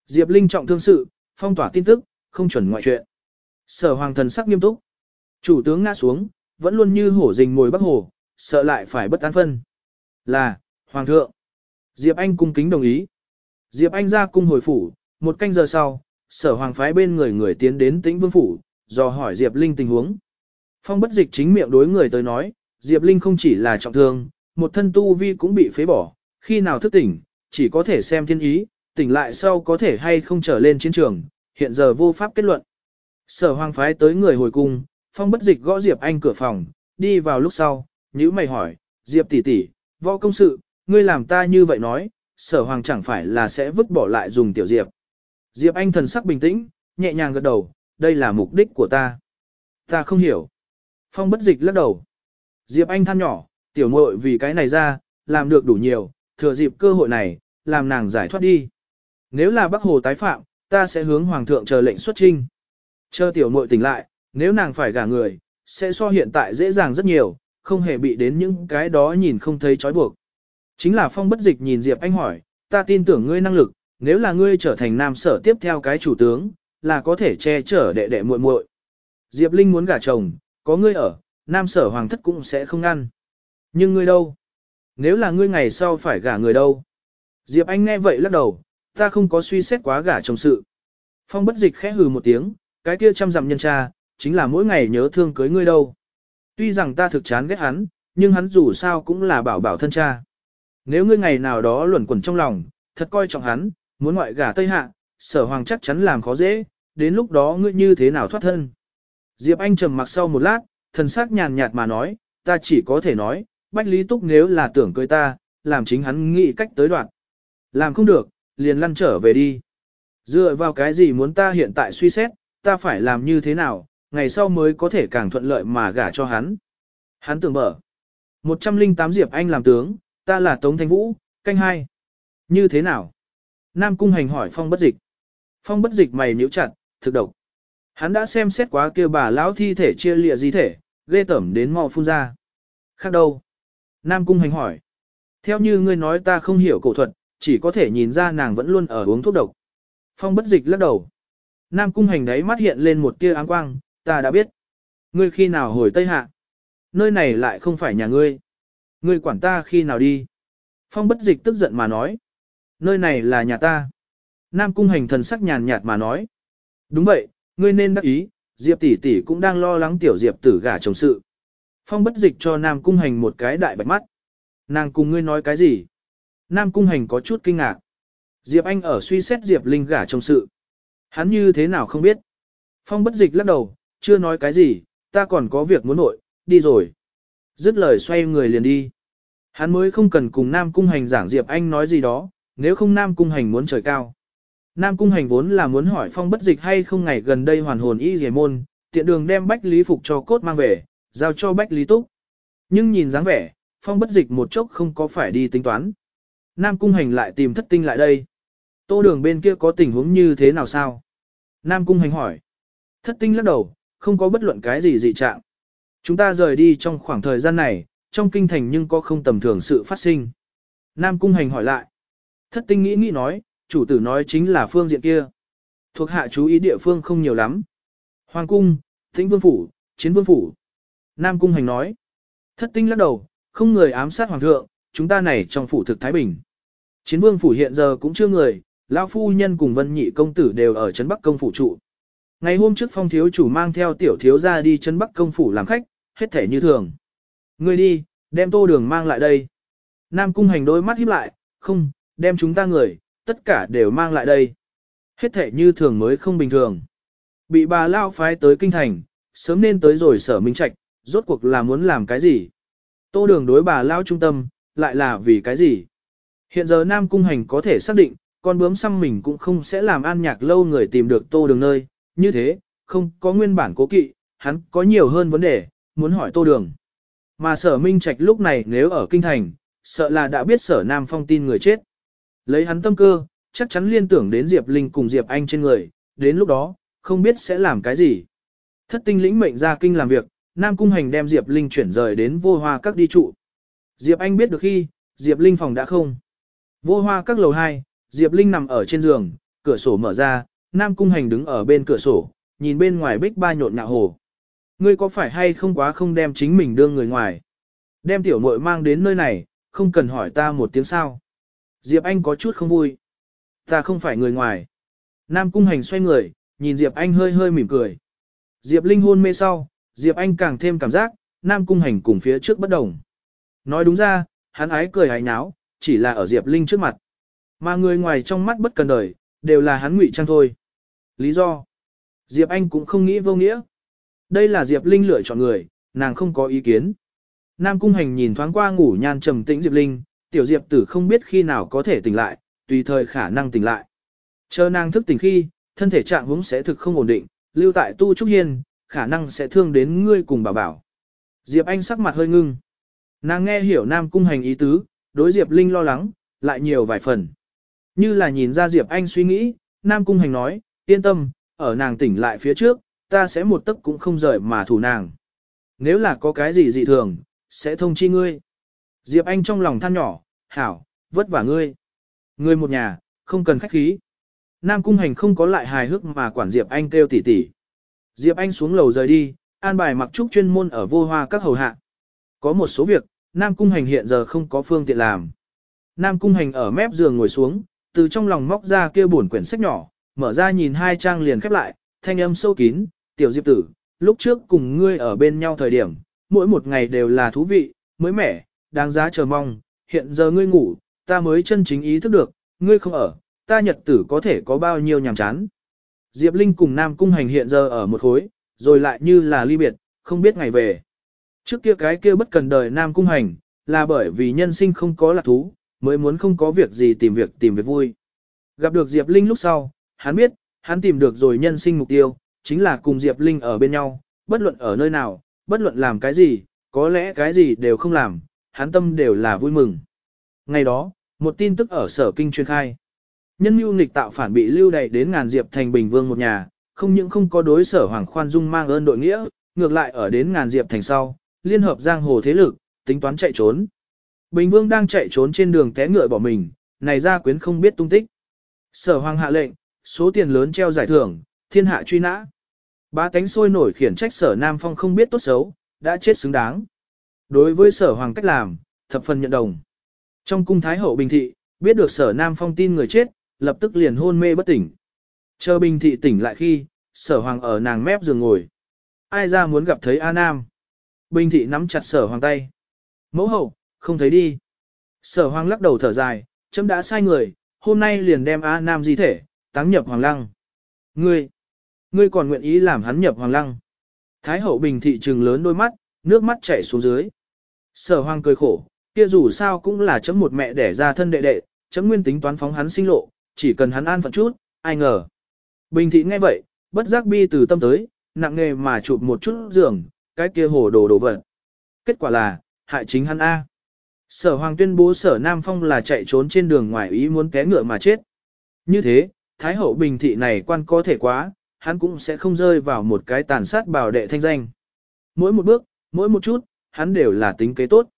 Diệp Linh trọng thương sự, phong tỏa tin tức, không chuẩn ngoại chuyện. Sở hoàng thần sắc nghiêm túc. Chủ tướng ngã xuống, vẫn luôn như hổ rình ngồi bắc hồ, sợ lại phải bất an phân. Là, hoàng thượng. Diệp Anh cung kính đồng ý. Diệp Anh ra cung hồi phủ, một canh giờ sau, sở hoàng phái bên người người tiến đến tĩnh vương phủ, dò hỏi Diệp Linh tình huống. Phong bất dịch chính miệng đối người tới nói, Diệp Linh không chỉ là trọng thương, một thân tu vi cũng bị phế bỏ, khi nào thức tỉnh, chỉ có thể xem thiên ý, tỉnh lại sau có thể hay không trở lên chiến trường, hiện giờ vô pháp kết luận. Sở hoàng phái tới người hồi cung, phong bất dịch gõ Diệp Anh cửa phòng, đi vào lúc sau, nhữ mày hỏi, Diệp tỷ tỷ, võ công sự, ngươi làm ta như vậy nói, sở hoàng chẳng phải là sẽ vứt bỏ lại dùng tiểu Diệp. Diệp Anh thần sắc bình tĩnh, nhẹ nhàng gật đầu, đây là mục đích của ta. Ta không hiểu. Phong bất dịch lắc đầu. Diệp Anh than nhỏ, tiểu muội vì cái này ra, làm được đủ nhiều, thừa dịp cơ hội này, làm nàng giải thoát đi. Nếu là Bắc Hồ tái phạm, ta sẽ hướng Hoàng thượng chờ lệnh xuất trinh. Chờ tiểu muội tỉnh lại, nếu nàng phải gả người, sẽ so hiện tại dễ dàng rất nhiều, không hề bị đến những cái đó nhìn không thấy trói buộc. Chính là phong bất dịch nhìn Diệp Anh hỏi, ta tin tưởng ngươi năng lực, nếu là ngươi trở thành nam sở tiếp theo cái chủ tướng, là có thể che chở đệ đệ muội muội. Diệp Linh muốn gả chồng, có ngươi ở, nam sở hoàng thất cũng sẽ không ngăn. Nhưng ngươi đâu? Nếu là ngươi ngày sau phải gả người đâu? Diệp Anh nghe vậy lắc đầu, ta không có suy xét quá gả chồng sự. Phong bất dịch khẽ hừ một tiếng, cái kia chăm dặm nhân cha, chính là mỗi ngày nhớ thương cưới ngươi đâu. Tuy rằng ta thực chán ghét hắn, nhưng hắn dù sao cũng là bảo bảo thân cha. Nếu ngươi ngày nào đó luẩn quẩn trong lòng, thật coi trọng hắn, muốn ngoại gả Tây Hạ, sở hoàng chắc chắn làm khó dễ, đến lúc đó ngươi như thế nào thoát thân. Diệp Anh trầm mặc sau một lát, thần sắc nhàn nhạt mà nói, ta chỉ có thể nói, Bách Lý Túc nếu là tưởng cưới ta, làm chính hắn nghĩ cách tới đoạn. Làm không được, liền lăn trở về đi. Dựa vào cái gì muốn ta hiện tại suy xét, ta phải làm như thế nào, ngày sau mới có thể càng thuận lợi mà gả cho hắn. Hắn tưởng mở. 108 Diệp Anh làm tướng, ta là Tống Thanh Vũ, canh hai. Như thế nào? Nam Cung Hành hỏi Phong bất dịch. Phong bất dịch mày nhíu chặt, thực độc. Hắn đã xem xét quá kia bà lão thi thể chia lịa di thể, ghê tẩm đến mò phun ra. Khác đâu? Nam Cung Hành hỏi. Theo như ngươi nói ta không hiểu cổ thuật, chỉ có thể nhìn ra nàng vẫn luôn ở uống thuốc độc. Phong bất dịch lắc đầu. Nam Cung Hành đấy mắt hiện lên một tia áng quang, ta đã biết. Ngươi khi nào hồi Tây Hạ? Nơi này lại không phải nhà ngươi. Ngươi quản ta khi nào đi? Phong bất dịch tức giận mà nói. Nơi này là nhà ta. Nam cung hành thần sắc nhàn nhạt mà nói. Đúng vậy, ngươi nên đắc ý, Diệp tỷ tỷ cũng đang lo lắng tiểu Diệp tử gả chồng sự. Phong bất dịch cho Nam cung hành một cái đại bạch mắt. Nàng cùng ngươi nói cái gì? Nam cung hành có chút kinh ngạc. Diệp Anh ở suy xét Diệp Linh gả chồng sự. Hắn như thế nào không biết. Phong bất dịch lắc đầu, chưa nói cái gì, ta còn có việc muốn nội, đi rồi. Dứt lời xoay người liền đi. Hắn mới không cần cùng Nam Cung Hành giảng Diệp Anh nói gì đó, nếu không Nam Cung Hành muốn trời cao. Nam Cung Hành vốn là muốn hỏi phong bất dịch hay không ngày gần đây hoàn hồn y dề môn, tiện đường đem Bách Lý Phục cho cốt mang về, giao cho Bách Lý Túc. Nhưng nhìn dáng vẻ, phong bất dịch một chốc không có phải đi tính toán. Nam Cung Hành lại tìm thất tinh lại đây. Tô đường bên kia có tình huống như thế nào sao? Nam Cung Hành hỏi. Thất tinh lắc đầu, không có bất luận cái gì dị trạng. Chúng ta rời đi trong khoảng thời gian này, trong kinh thành nhưng có không tầm thường sự phát sinh. Nam Cung Hành hỏi lại. Thất tinh nghĩ nghĩ nói, chủ tử nói chính là phương diện kia. Thuộc hạ chú ý địa phương không nhiều lắm. Hoàng Cung, Thính Vương Phủ, Chiến Vương Phủ. Nam Cung Hành nói. Thất tinh lắc đầu, không người ám sát Hoàng thượng, chúng ta này trong phủ thực Thái Bình. Chiến Vương Phủ hiện giờ cũng chưa người, Lão Phu Nhân cùng Vân Nhị Công Tử đều ở Trấn Bắc Công Phủ trụ. Ngày hôm trước phong thiếu chủ mang theo tiểu thiếu ra đi chân bắc công phủ làm khách, hết thể như thường. Người đi, đem tô đường mang lại đây. Nam cung hành đôi mắt híp lại, không, đem chúng ta người, tất cả đều mang lại đây. Hết thể như thường mới không bình thường. Bị bà lao phái tới kinh thành, sớm nên tới rồi sở minh trạch, rốt cuộc là muốn làm cái gì. Tô đường đối bà lao trung tâm, lại là vì cái gì. Hiện giờ Nam cung hành có thể xác định, con bướm xăm mình cũng không sẽ làm an nhạc lâu người tìm được tô đường nơi, như thế, không có nguyên bản cố kỵ, hắn có nhiều hơn vấn đề, muốn hỏi tô đường. Mà sở minh trạch lúc này nếu ở kinh thành, sợ là đã biết sở nam phong tin người chết. Lấy hắn tâm cơ, chắc chắn liên tưởng đến Diệp Linh cùng Diệp Anh trên người, đến lúc đó, không biết sẽ làm cái gì. Thất tinh lĩnh mệnh ra kinh làm việc, Nam Cung Hành đem Diệp Linh chuyển rời đến vô hoa các đi trụ. Diệp Anh biết được khi, Diệp Linh phòng đã không. Vô hoa các lầu 2, Diệp Linh nằm ở trên giường, cửa sổ mở ra, Nam Cung Hành đứng ở bên cửa sổ, nhìn bên ngoài bích ba nhộn nhạo hồ. Ngươi có phải hay không quá không đem chính mình đưa người ngoài? Đem tiểu muội mang đến nơi này, không cần hỏi ta một tiếng sao. Diệp Anh có chút không vui. Ta không phải người ngoài. Nam Cung Hành xoay người, nhìn Diệp Anh hơi hơi mỉm cười. Diệp Linh hôn mê sau, Diệp Anh càng thêm cảm giác, Nam Cung Hành cùng phía trước bất đồng. Nói đúng ra, hắn ái cười hái náo, chỉ là ở Diệp Linh trước mặt. Mà người ngoài trong mắt bất cần đời, đều là hắn ngụy trang thôi. Lý do? Diệp Anh cũng không nghĩ vô nghĩa. Đây là Diệp Linh lựa chọn người, nàng không có ý kiến. Nam Cung Hành nhìn thoáng qua ngủ nhan trầm tĩnh Diệp Linh, tiểu Diệp tử không biết khi nào có thể tỉnh lại, tùy thời khả năng tỉnh lại. Chờ nàng thức tỉnh khi, thân thể trạng huống sẽ thực không ổn định, lưu tại tu trúc hiên, khả năng sẽ thương đến ngươi cùng bảo bảo. Diệp Anh sắc mặt hơi ngưng. Nàng nghe hiểu Nam Cung Hành ý tứ, đối Diệp Linh lo lắng, lại nhiều vài phần. Như là nhìn ra Diệp Anh suy nghĩ, Nam Cung Hành nói, yên tâm, ở nàng tỉnh lại phía trước, ta sẽ một tấc cũng không rời mà thủ nàng. Nếu là có cái gì dị thường, sẽ thông chi ngươi. Diệp Anh trong lòng than nhỏ, hảo, vất vả ngươi. Ngươi một nhà, không cần khách khí. Nam Cung Hành không có lại hài hước mà quản Diệp Anh kêu tỉ tỉ. Diệp Anh xuống lầu rời đi, an bài mặc trúc chuyên môn ở vô hoa các hầu hạ. Có một số việc, Nam Cung Hành hiện giờ không có phương tiện làm. Nam Cung Hành ở mép giường ngồi xuống, từ trong lòng móc ra kia buồn quyển sách nhỏ, mở ra nhìn hai trang liền khép lại, thanh âm sâu kín, tiểu diệp tử, lúc trước cùng ngươi ở bên nhau thời điểm, mỗi một ngày đều là thú vị, mới mẻ, đáng giá chờ mong, hiện giờ ngươi ngủ, ta mới chân chính ý thức được, ngươi không ở, ta nhật tử có thể có bao nhiêu nhàm chán. Diệp Linh cùng Nam Cung Hành hiện giờ ở một khối, rồi lại như là ly biệt, không biết ngày về. Trước kia cái kia bất cần đời Nam Cung Hành, là bởi vì nhân sinh không có lạc thú, mới muốn không có việc gì tìm việc tìm việc vui. Gặp được Diệp Linh lúc sau, hắn biết, hắn tìm được rồi nhân sinh mục tiêu, chính là cùng Diệp Linh ở bên nhau, bất luận ở nơi nào, bất luận làm cái gì, có lẽ cái gì đều không làm, hắn tâm đều là vui mừng. Ngày đó, một tin tức ở sở kinh truyền khai. Nhân mưu nghịch tạo phản bị lưu đày đến ngàn diệp thành bình vương một nhà, không những không có đối sở hoàng khoan dung mang ơn đội nghĩa, ngược lại ở đến ngàn diệp thành sau, liên hợp giang hồ thế lực, tính toán chạy trốn. Bình vương đang chạy trốn trên đường té ngựa bỏ mình, này ra quyến không biết tung tích. Sở hoàng hạ lệnh, số tiền lớn treo giải thưởng, thiên hạ truy nã. Ba tánh sôi nổi khiển trách sở Nam Phong không biết tốt xấu, đã chết xứng đáng. Đối với sở hoàng cách làm, thập phần nhận đồng. Trong cung Thái Hậu Bình Thị, biết được sở Nam Phong tin người chết, lập tức liền hôn mê bất tỉnh. Chờ Bình Thị tỉnh lại khi, sở hoàng ở nàng mép giường ngồi. Ai ra muốn gặp thấy A Nam? Bình Thị nắm chặt sở hoàng tay. Mẫu hậu, không thấy đi. Sở hoàng lắc đầu thở dài, chấm đã sai người, hôm nay liền đem A Nam di thể, táng nhập hoàng lăng. Ngươi, ngươi còn nguyện ý làm hắn nhập hoàng lăng. Thái hậu bình thị trừng lớn đôi mắt, nước mắt chảy xuống dưới. Sở hoàng cười khổ, kia dù sao cũng là chấm một mẹ đẻ ra thân đệ đệ, chấm nguyên tính toán phóng hắn sinh lộ, chỉ cần hắn an phận chút, ai ngờ. Bình thị nghe vậy, bất giác bi từ tâm tới, nặng nghề mà chụp một chút giường, cái kia hồ đồ đồ vật. Kết quả là, hại chính hắn A. Sở hoàng tuyên bố sở Nam Phong là chạy trốn trên đường ngoài ý muốn té ngựa mà chết. Như thế, Thái hậu bình thị này quan có thể quá, hắn cũng sẽ không rơi vào một cái tàn sát bảo đệ thanh danh. Mỗi một bước, mỗi một chút, hắn đều là tính kế tốt.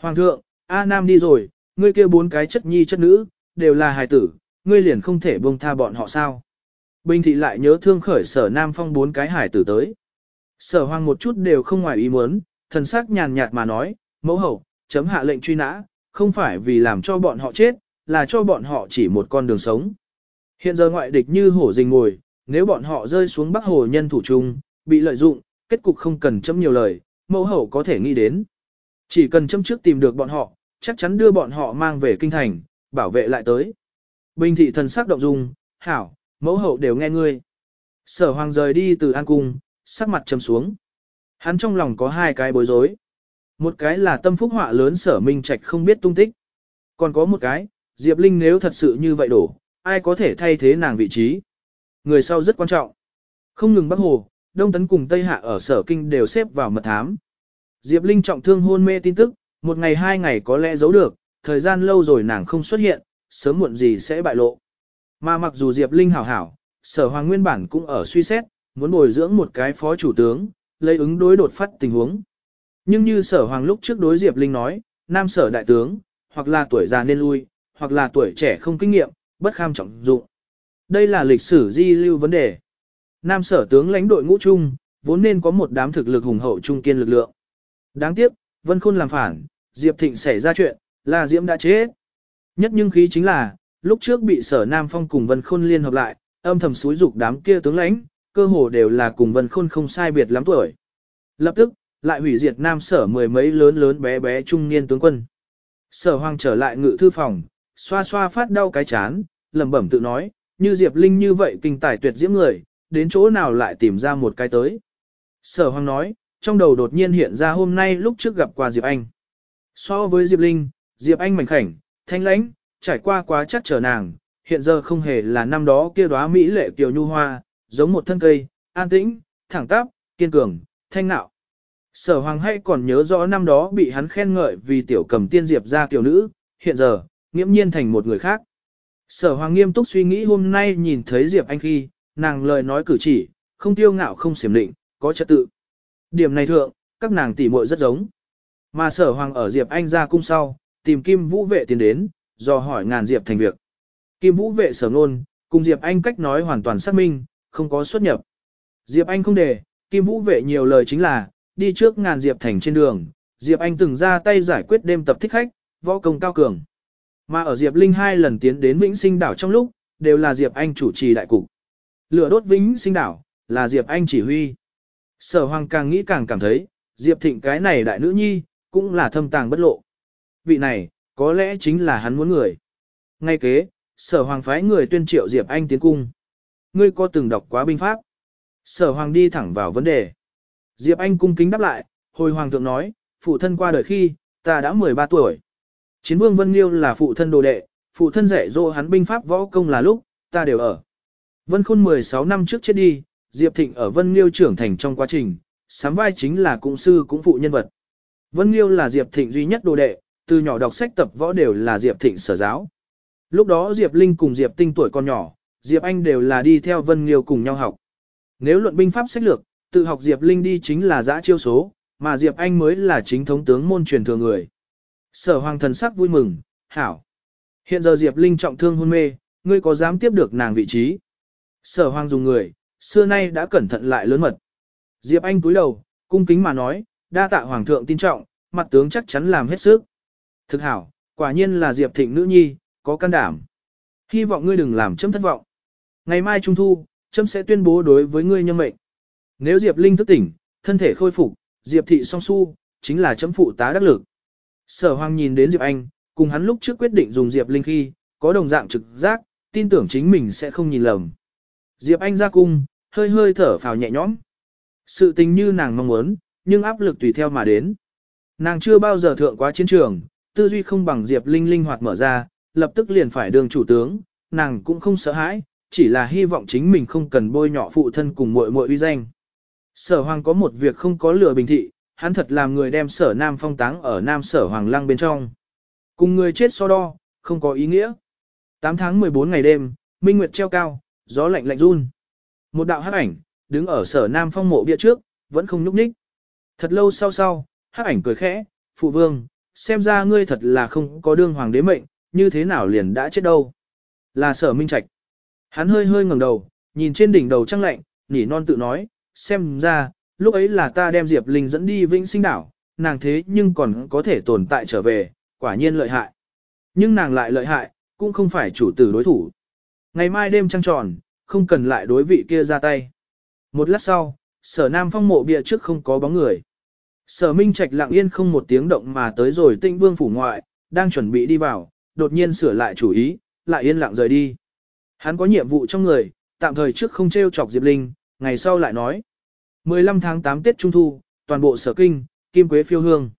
Hoàng thượng, A Nam đi rồi, ngươi kia bốn cái chất nhi chất nữ, đều là hài tử, ngươi liền không thể buông tha bọn họ sao. Bình thị lại nhớ thương khởi sở Nam Phong bốn cái hải tử tới. Sở hoàng một chút đều không ngoài ý muốn, thần sắc nhàn nhạt mà nói, mẫu hậu, chấm hạ lệnh truy nã, không phải vì làm cho bọn họ chết, là cho bọn họ chỉ một con đường sống. Hiện giờ ngoại địch như hổ rình ngồi, nếu bọn họ rơi xuống bắc hồ nhân thủ trung, bị lợi dụng, kết cục không cần chấm nhiều lời, mẫu hậu có thể nghĩ đến. Chỉ cần châm trước tìm được bọn họ, chắc chắn đưa bọn họ mang về kinh thành, bảo vệ lại tới. Bình thị thần sắc động dung, hảo, mẫu hậu đều nghe ngươi. Sở hoàng rời đi từ an cung, sắc mặt trầm xuống. Hắn trong lòng có hai cái bối rối. Một cái là tâm phúc họa lớn sở minh trạch không biết tung tích. Còn có một cái, Diệp Linh nếu thật sự như vậy đổ, ai có thể thay thế nàng vị trí. Người sau rất quan trọng. Không ngừng Bắc Hồ, Đông Tấn cùng Tây Hạ ở sở kinh đều xếp vào mật thám. Diệp Linh trọng thương hôn mê tin tức, một ngày hai ngày có lẽ giấu được, thời gian lâu rồi nàng không xuất hiện, sớm muộn gì sẽ bại lộ. Mà mặc dù Diệp Linh hảo hảo, sở hoàng nguyên bản cũng ở suy xét, muốn bồi dưỡng một cái phó chủ tướng, lấy ứng đối đột phát tình huống. Nhưng như sở hoàng lúc trước đối Diệp Linh nói, nam sở đại tướng, hoặc là tuổi già nên lui, hoặc là tuổi trẻ không kinh nghiệm, bất kham trọng dụng. Đây là lịch sử di lưu vấn đề. Nam sở tướng lãnh đội ngũ chung, vốn nên có một đám thực lực hùng hậu trung kiên lực lượng. Đáng tiếc, Vân Khôn làm phản, Diệp Thịnh xảy ra chuyện, là Diễm đã chết. Nhất nhưng khí chính là, lúc trước bị sở Nam Phong cùng Vân Khôn liên hợp lại, âm thầm xúi dục đám kia tướng lãnh, cơ hồ đều là cùng Vân Khôn không sai biệt lắm tuổi. Lập tức, lại hủy diệt Nam sở mười mấy lớn lớn bé bé trung niên tướng quân. Sở Hoàng trở lại ngự thư phòng, xoa xoa phát đau cái chán, lẩm bẩm tự nói, như Diệp Linh như vậy kinh tài tuyệt diễm người, đến chỗ nào lại tìm ra một cái tới. Sở Hoàng nói, trong đầu đột nhiên hiện ra hôm nay lúc trước gặp qua Diệp Anh. So với Diệp Linh, Diệp Anh mảnh khảnh, thanh lãnh, trải qua quá chắc trở nàng, hiện giờ không hề là năm đó kia đóa mỹ lệ kiều nhu hoa, giống một thân cây, an tĩnh, thẳng tắp, kiên cường, thanh nạo. Sở hoàng hay còn nhớ rõ năm đó bị hắn khen ngợi vì tiểu cầm tiên diệp ra tiểu nữ, hiện giờ, nghiễm nhiên thành một người khác. Sở hoàng nghiêm túc suy nghĩ hôm nay nhìn thấy Diệp Anh khi, nàng lời nói cử chỉ, không tiêu ngạo không xiểm định, có trật tự. Điểm này thượng, các nàng tỉ muội rất giống. Mà sở hoàng ở Diệp Anh ra cung sau, tìm Kim Vũ vệ tiến đến, do hỏi ngàn Diệp thành việc. Kim Vũ vệ sở ngôn, cùng Diệp Anh cách nói hoàn toàn xác minh, không có xuất nhập. Diệp Anh không để, Kim Vũ vệ nhiều lời chính là, đi trước ngàn Diệp thành trên đường, Diệp Anh từng ra tay giải quyết đêm tập thích khách, võ công cao cường. Mà ở Diệp Linh hai lần tiến đến Vĩnh Sinh đảo trong lúc, đều là Diệp Anh chủ trì đại cục. Lửa đốt Vĩnh Sinh đảo, là Diệp Anh chỉ huy. Sở Hoàng càng nghĩ càng cảm thấy, Diệp Thịnh cái này đại nữ nhi, cũng là thâm tàng bất lộ. Vị này, có lẽ chính là hắn muốn người. Ngay kế, sở hoàng phái người tuyên triệu Diệp Anh tiến cung. Ngươi có từng đọc quá binh pháp? Sở hoàng đi thẳng vào vấn đề. Diệp Anh cung kính đáp lại, hồi hoàng thượng nói, phụ thân qua đời khi, ta đã 13 tuổi. Chiến vương Vân Liêu là phụ thân đồ đệ, phụ thân dạy dỗ hắn binh pháp võ công là lúc, ta đều ở. Vân Khôn 16 năm trước chết đi, Diệp Thịnh ở Vân Liêu trưởng thành trong quá trình, sám vai chính là cung sư cũng phụ nhân vật. Vân Liêu là Diệp Thịnh duy nhất đồ đệ, từ nhỏ đọc sách tập võ đều là Diệp Thịnh sở giáo. Lúc đó Diệp Linh cùng Diệp Tinh tuổi còn nhỏ, Diệp Anh đều là đi theo Vân Liêu cùng nhau học. Nếu luận binh pháp sách lược, tự học Diệp Linh đi chính là giã chiêu số, mà Diệp Anh mới là chính thống tướng môn truyền thừa người. Sở hoàng thần sắc vui mừng, hảo. Hiện giờ Diệp Linh trọng thương hôn mê, ngươi có dám tiếp được nàng vị trí? Sở hoàng dùng người, xưa nay đã cẩn thận lại lớn mật. Diệp Anh cúi đầu, cung kính mà nói, đa tạ hoàng thượng tin trọng, mặt tướng chắc chắn làm hết sức. Thực hảo, quả nhiên là Diệp Thịnh nữ nhi, có can đảm. Hy vọng ngươi đừng làm chấm thất vọng. Ngày mai trung thu, chấm sẽ tuyên bố đối với ngươi nhân mệnh. Nếu Diệp Linh thức tỉnh, thân thể khôi phục, Diệp Thị song su, chính là chấm phụ tá đắc lực. Sở Hoàng nhìn đến Diệp Anh, cùng hắn lúc trước quyết định dùng Diệp Linh khi, có đồng dạng trực giác, tin tưởng chính mình sẽ không nhìn lầm. Diệp Anh ra cung, hơi hơi thở phào nhẹ nhõm. Sự tình như nàng mong muốn, nhưng áp lực tùy theo mà đến. Nàng chưa bao giờ thượng quá chiến trường, tư duy không bằng Diệp Linh linh hoạt mở ra, lập tức liền phải đường chủ tướng, nàng cũng không sợ hãi, chỉ là hy vọng chính mình không cần bôi nhọ phụ thân cùng muội muội uy danh. Sở Hoàng có một việc không có lừa bình thị, hắn thật làm người đem sở Nam phong táng ở Nam sở Hoàng lăng bên trong. Cùng người chết so đo, không có ý nghĩa. 8 tháng 14 ngày đêm, minh nguyệt treo cao, gió lạnh lạnh run. Một đạo hắc ảnh, đứng ở sở Nam phong mộ bia trước, vẫn không nhúc nhích. Thật lâu sau sau, hắc ảnh cười khẽ, phụ vương, xem ra ngươi thật là không có đương hoàng đế mệnh, như thế nào liền đã chết đâu. Là sở minh trạch. Hắn hơi hơi ngẩng đầu, nhìn trên đỉnh đầu trăng lạnh, nỉ non tự nói, xem ra, lúc ấy là ta đem Diệp Linh dẫn đi vĩnh sinh đảo, nàng thế nhưng còn có thể tồn tại trở về, quả nhiên lợi hại. Nhưng nàng lại lợi hại, cũng không phải chủ tử đối thủ. Ngày mai đêm trăng tròn, không cần lại đối vị kia ra tay. Một lát sau, sở nam phong mộ bia trước không có bóng người. Sở Minh Trạch lặng yên không một tiếng động mà tới rồi tinh vương phủ ngoại, đang chuẩn bị đi vào, đột nhiên sửa lại chủ ý, lại yên lặng rời đi. Hắn có nhiệm vụ trong người, tạm thời trước không treo chọc Diệp Linh, ngày sau lại nói. 15 tháng 8 Tết Trung Thu, toàn bộ sở kinh, kim quế phiêu hương.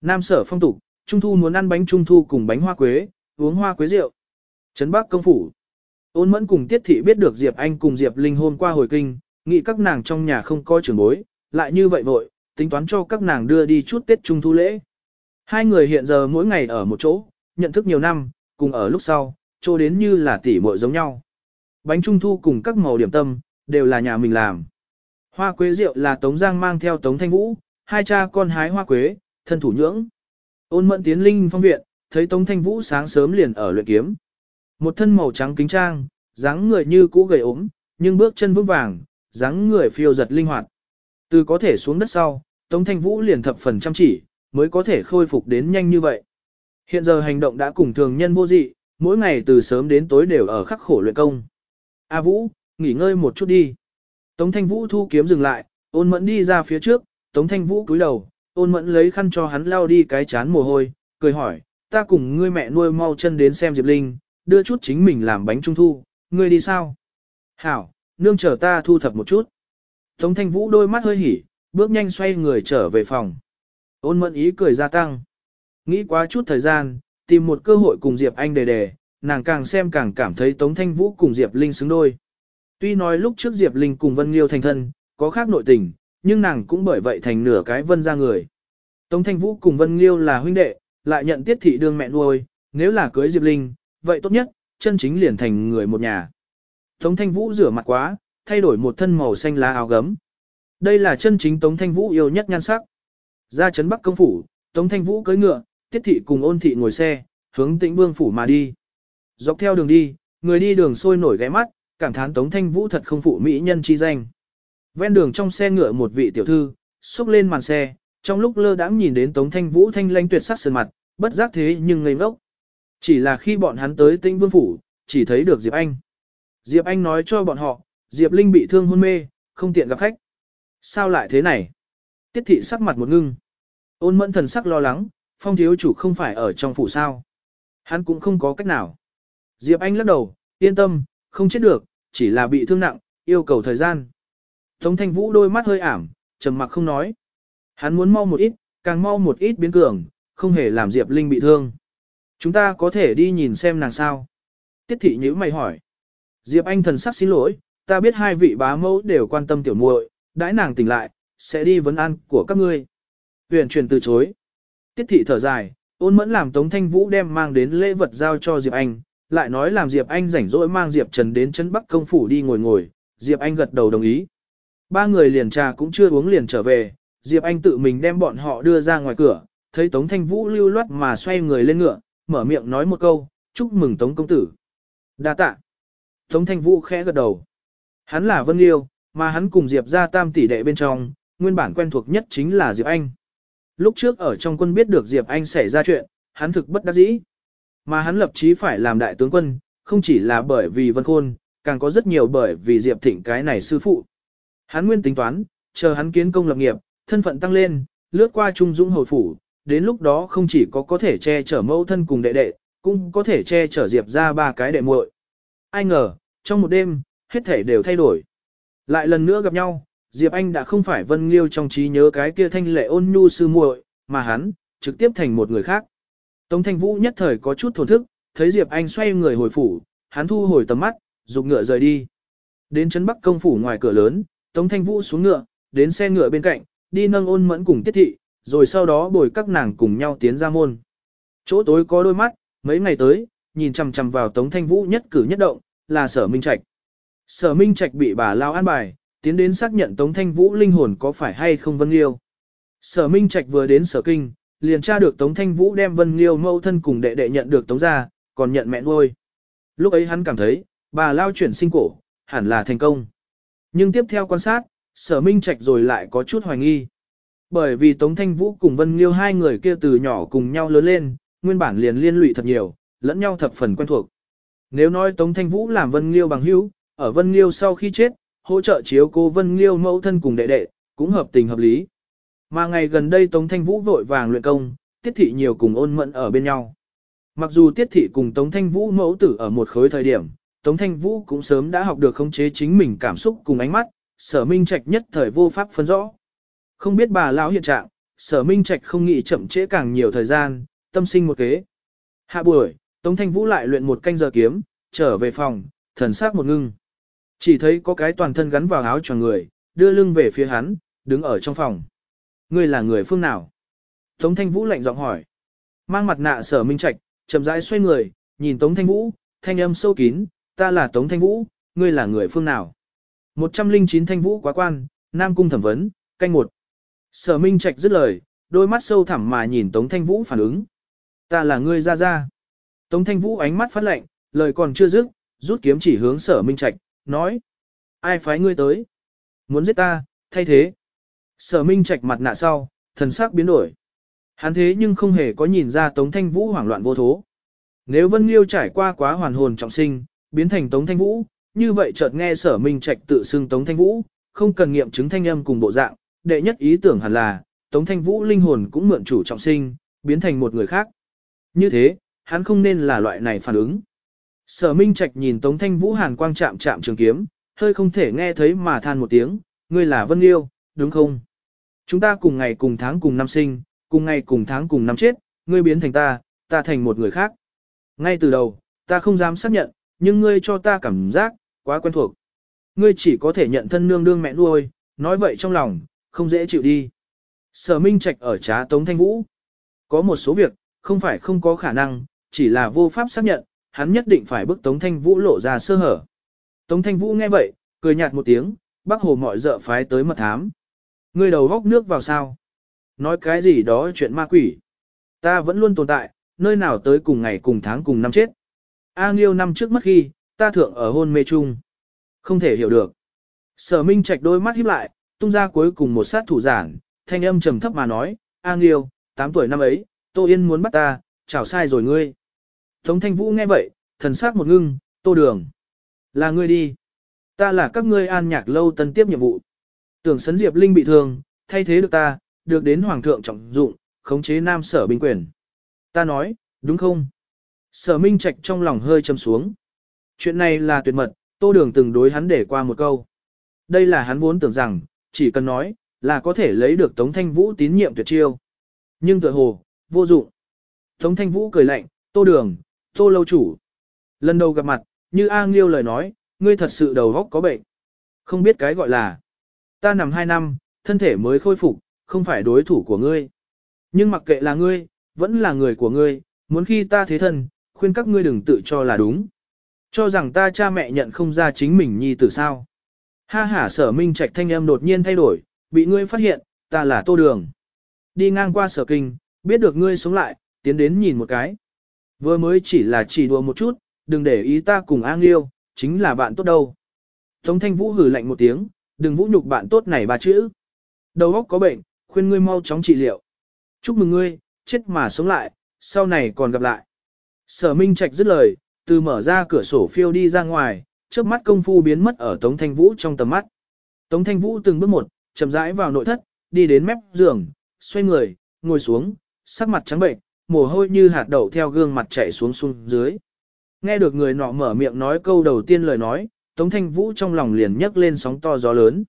Nam sở phong tục, Trung Thu muốn ăn bánh Trung Thu cùng bánh hoa quế, uống hoa quế rượu. Trấn Bắc công phủ. Ôn mẫn cùng Tiết Thị biết được Diệp Anh cùng Diệp Linh hôm qua hồi kinh, nghĩ các nàng trong nhà không có trưởng bối, lại như vậy vội, tính toán cho các nàng đưa đi chút Tết Trung Thu lễ. Hai người hiện giờ mỗi ngày ở một chỗ, nhận thức nhiều năm, cùng ở lúc sau, chỗ đến như là tỉ muội giống nhau. Bánh Trung Thu cùng các màu điểm tâm, đều là nhà mình làm. Hoa quế rượu là Tống Giang mang theo Tống Thanh Vũ, hai cha con hái hoa quế, thân thủ nhưỡng. Ôn mẫn tiến linh phong viện, thấy Tống Thanh Vũ sáng sớm liền ở luyện kiếm. Một thân màu trắng kính trang, dáng người như cũ gầy ốm, nhưng bước chân vững vàng, dáng người phiêu giật linh hoạt. Từ có thể xuống đất sau, Tống Thanh Vũ liền thập phần chăm chỉ, mới có thể khôi phục đến nhanh như vậy. Hiện giờ hành động đã cùng thường nhân vô dị, mỗi ngày từ sớm đến tối đều ở khắc khổ luyện công. A Vũ, nghỉ ngơi một chút đi. Tống Thanh Vũ thu kiếm dừng lại, ôn mẫn đi ra phía trước, Tống Thanh Vũ cúi đầu, ôn mẫn lấy khăn cho hắn lao đi cái chán mồ hôi, cười hỏi, ta cùng ngươi mẹ nuôi mau chân đến xem Diệp Linh, đưa chút chính mình làm bánh trung thu, ngươi đi sao? Hảo, nương chờ ta thu thập một chút. Tống Thanh Vũ đôi mắt hơi hỉ, bước nhanh xoay người trở về phòng. Ôn mẫn ý cười gia tăng. Nghĩ quá chút thời gian, tìm một cơ hội cùng Diệp Anh đề đề, nàng càng xem càng cảm thấy Tống Thanh Vũ cùng Diệp Linh xứng đôi. Tuy nói lúc trước Diệp Linh cùng Vân Liêu thành thân, có khác nội tình, nhưng nàng cũng bởi vậy thành nửa cái vân ra người. Tống Thanh Vũ cùng Vân Liêu là huynh đệ, lại nhận tiết thị đương mẹ nuôi, nếu là cưới Diệp Linh, vậy tốt nhất, chân chính liền thành người một nhà. Tống Thanh Vũ rửa mặt quá, thay đổi một thân màu xanh lá áo gấm. Đây là chân chính Tống Thanh Vũ yêu nhất nhan sắc. Ra trấn Bắc công phủ, Tống Thanh Vũ cưỡi ngựa, Tiết thị cùng Ôn thị ngồi xe, hướng Tĩnh Vương phủ mà đi. Dọc theo đường đi, người đi đường sôi nổi ghé mắt, cảm thán Tống Thanh Vũ thật không phụ mỹ nhân chi danh. Ven đường trong xe ngựa một vị tiểu thư, xúc lên màn xe, trong lúc lơ đãng nhìn đến Tống Thanh Vũ thanh lãnh tuyệt sắc sơn mặt, bất giác thế nhưng ngây ngốc. Chỉ là khi bọn hắn tới Tĩnh Vương phủ, chỉ thấy được Diệp Anh. Diệp Anh nói cho bọn họ, Diệp Linh bị thương hôn mê, không tiện gặp khách. Sao lại thế này? Tiết thị sắc mặt một ngưng. Ôn mẫn thần sắc lo lắng, phong thiếu chủ không phải ở trong phủ sao. Hắn cũng không có cách nào. Diệp Anh lắc đầu, yên tâm, không chết được, chỉ là bị thương nặng, yêu cầu thời gian. Tống thanh vũ đôi mắt hơi ảm, trầm mặc không nói. Hắn muốn mau một ít, càng mau một ít biến cường, không hề làm Diệp Linh bị thương. Chúng ta có thể đi nhìn xem nàng sao. Tiết thị nhữ mày hỏi. Diệp Anh thần sắc xin lỗi, ta biết hai vị bá mẫu đều quan tâm tiểu muội, đãi nàng tỉnh lại, sẽ đi vấn an của các ngươi. Huyền truyền từ chối. Tiết thị thở dài, ôn mẫn làm Tống Thanh Vũ đem mang đến lễ vật giao cho Diệp Anh, lại nói làm Diệp Anh rảnh rỗi mang Diệp Trần đến chân Bắc công phủ đi ngồi ngồi, Diệp Anh gật đầu đồng ý. Ba người liền trà cũng chưa uống liền trở về, Diệp Anh tự mình đem bọn họ đưa ra ngoài cửa, thấy Tống Thanh Vũ lưu loát mà xoay người lên ngựa, mở miệng nói một câu, chúc mừng Tống công tử. Đa tạ. Tống Thanh Vũ khẽ gật đầu. Hắn là Vân Liêu, mà hắn cùng Diệp ra tam tỷ đệ bên trong, nguyên bản quen thuộc nhất chính là Diệp Anh. Lúc trước ở trong quân biết được Diệp Anh xảy ra chuyện, hắn thực bất đắc dĩ. Mà hắn lập chí phải làm đại tướng quân, không chỉ là bởi vì Vân Khôn, càng có rất nhiều bởi vì Diệp Thịnh cái này sư phụ. Hắn nguyên tính toán, chờ hắn kiến công lập nghiệp, thân phận tăng lên, lướt qua trung dũng hồi phủ, đến lúc đó không chỉ có có thể che chở mẫu thân cùng đệ đệ, cũng có thể che chở Diệp ra ba cái đệ muội. Ai ngờ, trong một đêm, hết thể đều thay đổi. Lại lần nữa gặp nhau, Diệp Anh đã không phải Vân Liêu trong trí nhớ cái kia thanh lệ ôn nhu sư muội, mà hắn, trực tiếp thành một người khác. Tống Thanh Vũ nhất thời có chút thổn thức, thấy Diệp Anh xoay người hồi phủ, hắn thu hồi tầm mắt, dục ngựa rời đi. Đến chân Bắc công phủ ngoài cửa lớn, Tống Thanh Vũ xuống ngựa, đến xe ngựa bên cạnh, đi nâng ôn mẫn cùng tiết thị, rồi sau đó bồi các nàng cùng nhau tiến ra môn. Chỗ tối có đôi mắt, mấy ngày tới, nhìn chằm chằm vào Tống Thanh Vũ nhất cử nhất động, là sở minh trạch. Sở minh trạch bị bà lao an bài, tiến đến xác nhận Tống Thanh Vũ linh hồn có phải hay không Vân Liêu. Sở minh trạch vừa đến sở kinh, liền tra được Tống Thanh Vũ đem Vân Liêu mâu thân cùng đệ đệ nhận được Tống gia còn nhận mẹ nuôi. Lúc ấy hắn cảm thấy, bà lao chuyển sinh cổ, hẳn là thành công. Nhưng tiếp theo quan sát, sở minh trạch rồi lại có chút hoài nghi. Bởi vì Tống Thanh Vũ cùng Vân Liêu hai người kia từ nhỏ cùng nhau lớn lên, nguyên bản liền liên lụy thật nhiều, lẫn nhau thập phần quen thuộc. Nếu nói Tống Thanh Vũ làm Vân Liêu bằng hữu, ở Vân Liêu sau khi chết, hỗ trợ chiếu cô Vân Liêu mẫu thân cùng đệ đệ, cũng hợp tình hợp lý. Mà ngày gần đây Tống Thanh Vũ vội vàng luyện công, Tiết Thị nhiều cùng ôn mẫn ở bên nhau. Mặc dù Tiết Thị cùng Tống Thanh Vũ mẫu tử ở một khối thời điểm, Tống Thanh Vũ cũng sớm đã học được khống chế chính mình cảm xúc cùng ánh mắt, sở minh trạch nhất thời vô pháp phân rõ. Không biết bà lão hiện trạng, sở minh trạch không nghĩ chậm trễ càng nhiều thời gian, tâm sinh một kế. Hạ buổi, Tống Thanh Vũ lại luyện một canh giờ kiếm, trở về phòng, thần sắc một ngưng. Chỉ thấy có cái toàn thân gắn vào áo choàng người, đưa lưng về phía hắn, đứng ở trong phòng. Ngươi là người phương nào? Tống Thanh Vũ lạnh giọng hỏi. Mang mặt nạ sở minh trạch, chậm rãi xoay người, nhìn Tống Thanh Vũ, thanh âm sâu kín, ta là Tống Thanh Vũ, ngươi là người phương nào? 109 Thanh Vũ quá quan, Nam Cung thẩm vấn, canh một. Sở minh trạch dứt lời, đôi mắt sâu thẳm mà nhìn Tống Thanh Vũ phản ứng. Ta là ngươi ra ra. Tống Thanh Vũ ánh mắt phát lạnh, lời còn chưa dứt, rút kiếm chỉ hướng sở minh trạch, nói. Ai phái ngươi tới? Muốn giết ta, thay thế. Sở minh trạch mặt nạ sau, thần sắc biến đổi. Hắn thế nhưng không hề có nhìn ra Tống Thanh Vũ hoảng loạn vô thố. Nếu Vân Liêu trải qua quá hoàn hồn trọng sinh, biến thành Tống Thanh Vũ, như vậy chợt nghe sở minh trạch tự xưng Tống Thanh Vũ, không cần nghiệm chứng thanh âm cùng bộ dạng, đệ nhất ý tưởng hẳn là, Tống Thanh Vũ linh hồn cũng mượn chủ trọng sinh, biến thành một người khác. Như thế, hắn không nên là loại này phản ứng. Sở Minh Trạch nhìn Tống Thanh Vũ hàn quang chạm chạm trường kiếm, hơi không thể nghe thấy mà than một tiếng, ngươi là Vân Liêu, đúng không? Chúng ta cùng ngày cùng tháng cùng năm sinh, cùng ngày cùng tháng cùng năm chết, ngươi biến thành ta, ta thành một người khác. Ngay từ đầu, ta không dám xác nhận, nhưng ngươi cho ta cảm giác, quá quen thuộc. Ngươi chỉ có thể nhận thân nương đương mẹ nuôi, nói vậy trong lòng, không dễ chịu đi. Sở Minh Trạch ở trá Tống Thanh Vũ. Có một số việc, không phải không có khả năng, chỉ là vô pháp xác nhận, hắn nhất định phải bức Tống Thanh Vũ lộ ra sơ hở. Tống Thanh Vũ nghe vậy, cười nhạt một tiếng, bác hồ mọi dợ phái tới mật thám. Ngươi đầu góc nước vào sao? Nói cái gì đó chuyện ma quỷ. Ta vẫn luôn tồn tại, nơi nào tới cùng ngày cùng tháng cùng năm chết. A Nghiêu năm trước mất khi, ta thượng ở hôn mê chung. Không thể hiểu được. Sở Minh Trạch đôi mắt híp lại, tung ra cuối cùng một sát thủ giản, thanh âm trầm thấp mà nói, A Nghiêu, 8 tuổi năm ấy, Tô Yên muốn bắt ta, chảo sai rồi ngươi. Tống Thanh Vũ nghe vậy, thần sắc một ngưng, Tô Đường. Là ngươi đi. Ta là các ngươi an nhạc lâu tân tiếp nhiệm vụ. Tưởng Sấn Diệp Linh bị thương, thay thế được ta, được đến Hoàng thượng trọng dụng, khống chế nam sở binh quyền. Ta nói, đúng không? Sở Minh Trạch trong lòng hơi châm xuống. Chuyện này là tuyệt mật, Tô Đường từng đối hắn để qua một câu. Đây là hắn vốn tưởng rằng, chỉ cần nói, là có thể lấy được Tống Thanh Vũ tín nhiệm tuyệt chiêu. Nhưng tự hồ, vô dụng. Tống Thanh Vũ cười lạnh, Tô Đường, Tô Lâu Chủ. Lần đầu gặp mặt, như A Nghiêu lời nói, ngươi thật sự đầu góc có bệnh. Không biết cái gọi là. Ta nằm hai năm, thân thể mới khôi phục, không phải đối thủ của ngươi. Nhưng mặc kệ là ngươi, vẫn là người của ngươi, muốn khi ta thế thân, khuyên các ngươi đừng tự cho là đúng. Cho rằng ta cha mẹ nhận không ra chính mình nhi tử sao. Ha ha sở minh trạch thanh âm đột nhiên thay đổi, bị ngươi phát hiện, ta là tô đường. Đi ngang qua sở kinh, biết được ngươi sống lại, tiến đến nhìn một cái. Vừa mới chỉ là chỉ đùa một chút, đừng để ý ta cùng an yêu, chính là bạn tốt đâu. Tống thanh vũ hử lạnh một tiếng, đừng vũ nhục bạn tốt này ba chữ. Đầu óc có bệnh, khuyên ngươi mau chóng trị liệu. Chúc mừng ngươi, chết mà sống lại, sau này còn gặp lại. Sở Minh Trạch dứt lời, từ mở ra cửa sổ phiêu đi ra ngoài, trước mắt công phu biến mất ở Tống Thanh Vũ trong tầm mắt. Tống Thanh Vũ từng bước một, chậm rãi vào nội thất, đi đến mép giường, xoay người, ngồi xuống, sắc mặt trắng bệnh, mồ hôi như hạt đậu theo gương mặt chảy xuống xuống dưới. Nghe được người nọ mở miệng nói câu đầu tiên lời nói, Tống Thanh Vũ trong lòng liền nhấc lên sóng to gió lớn.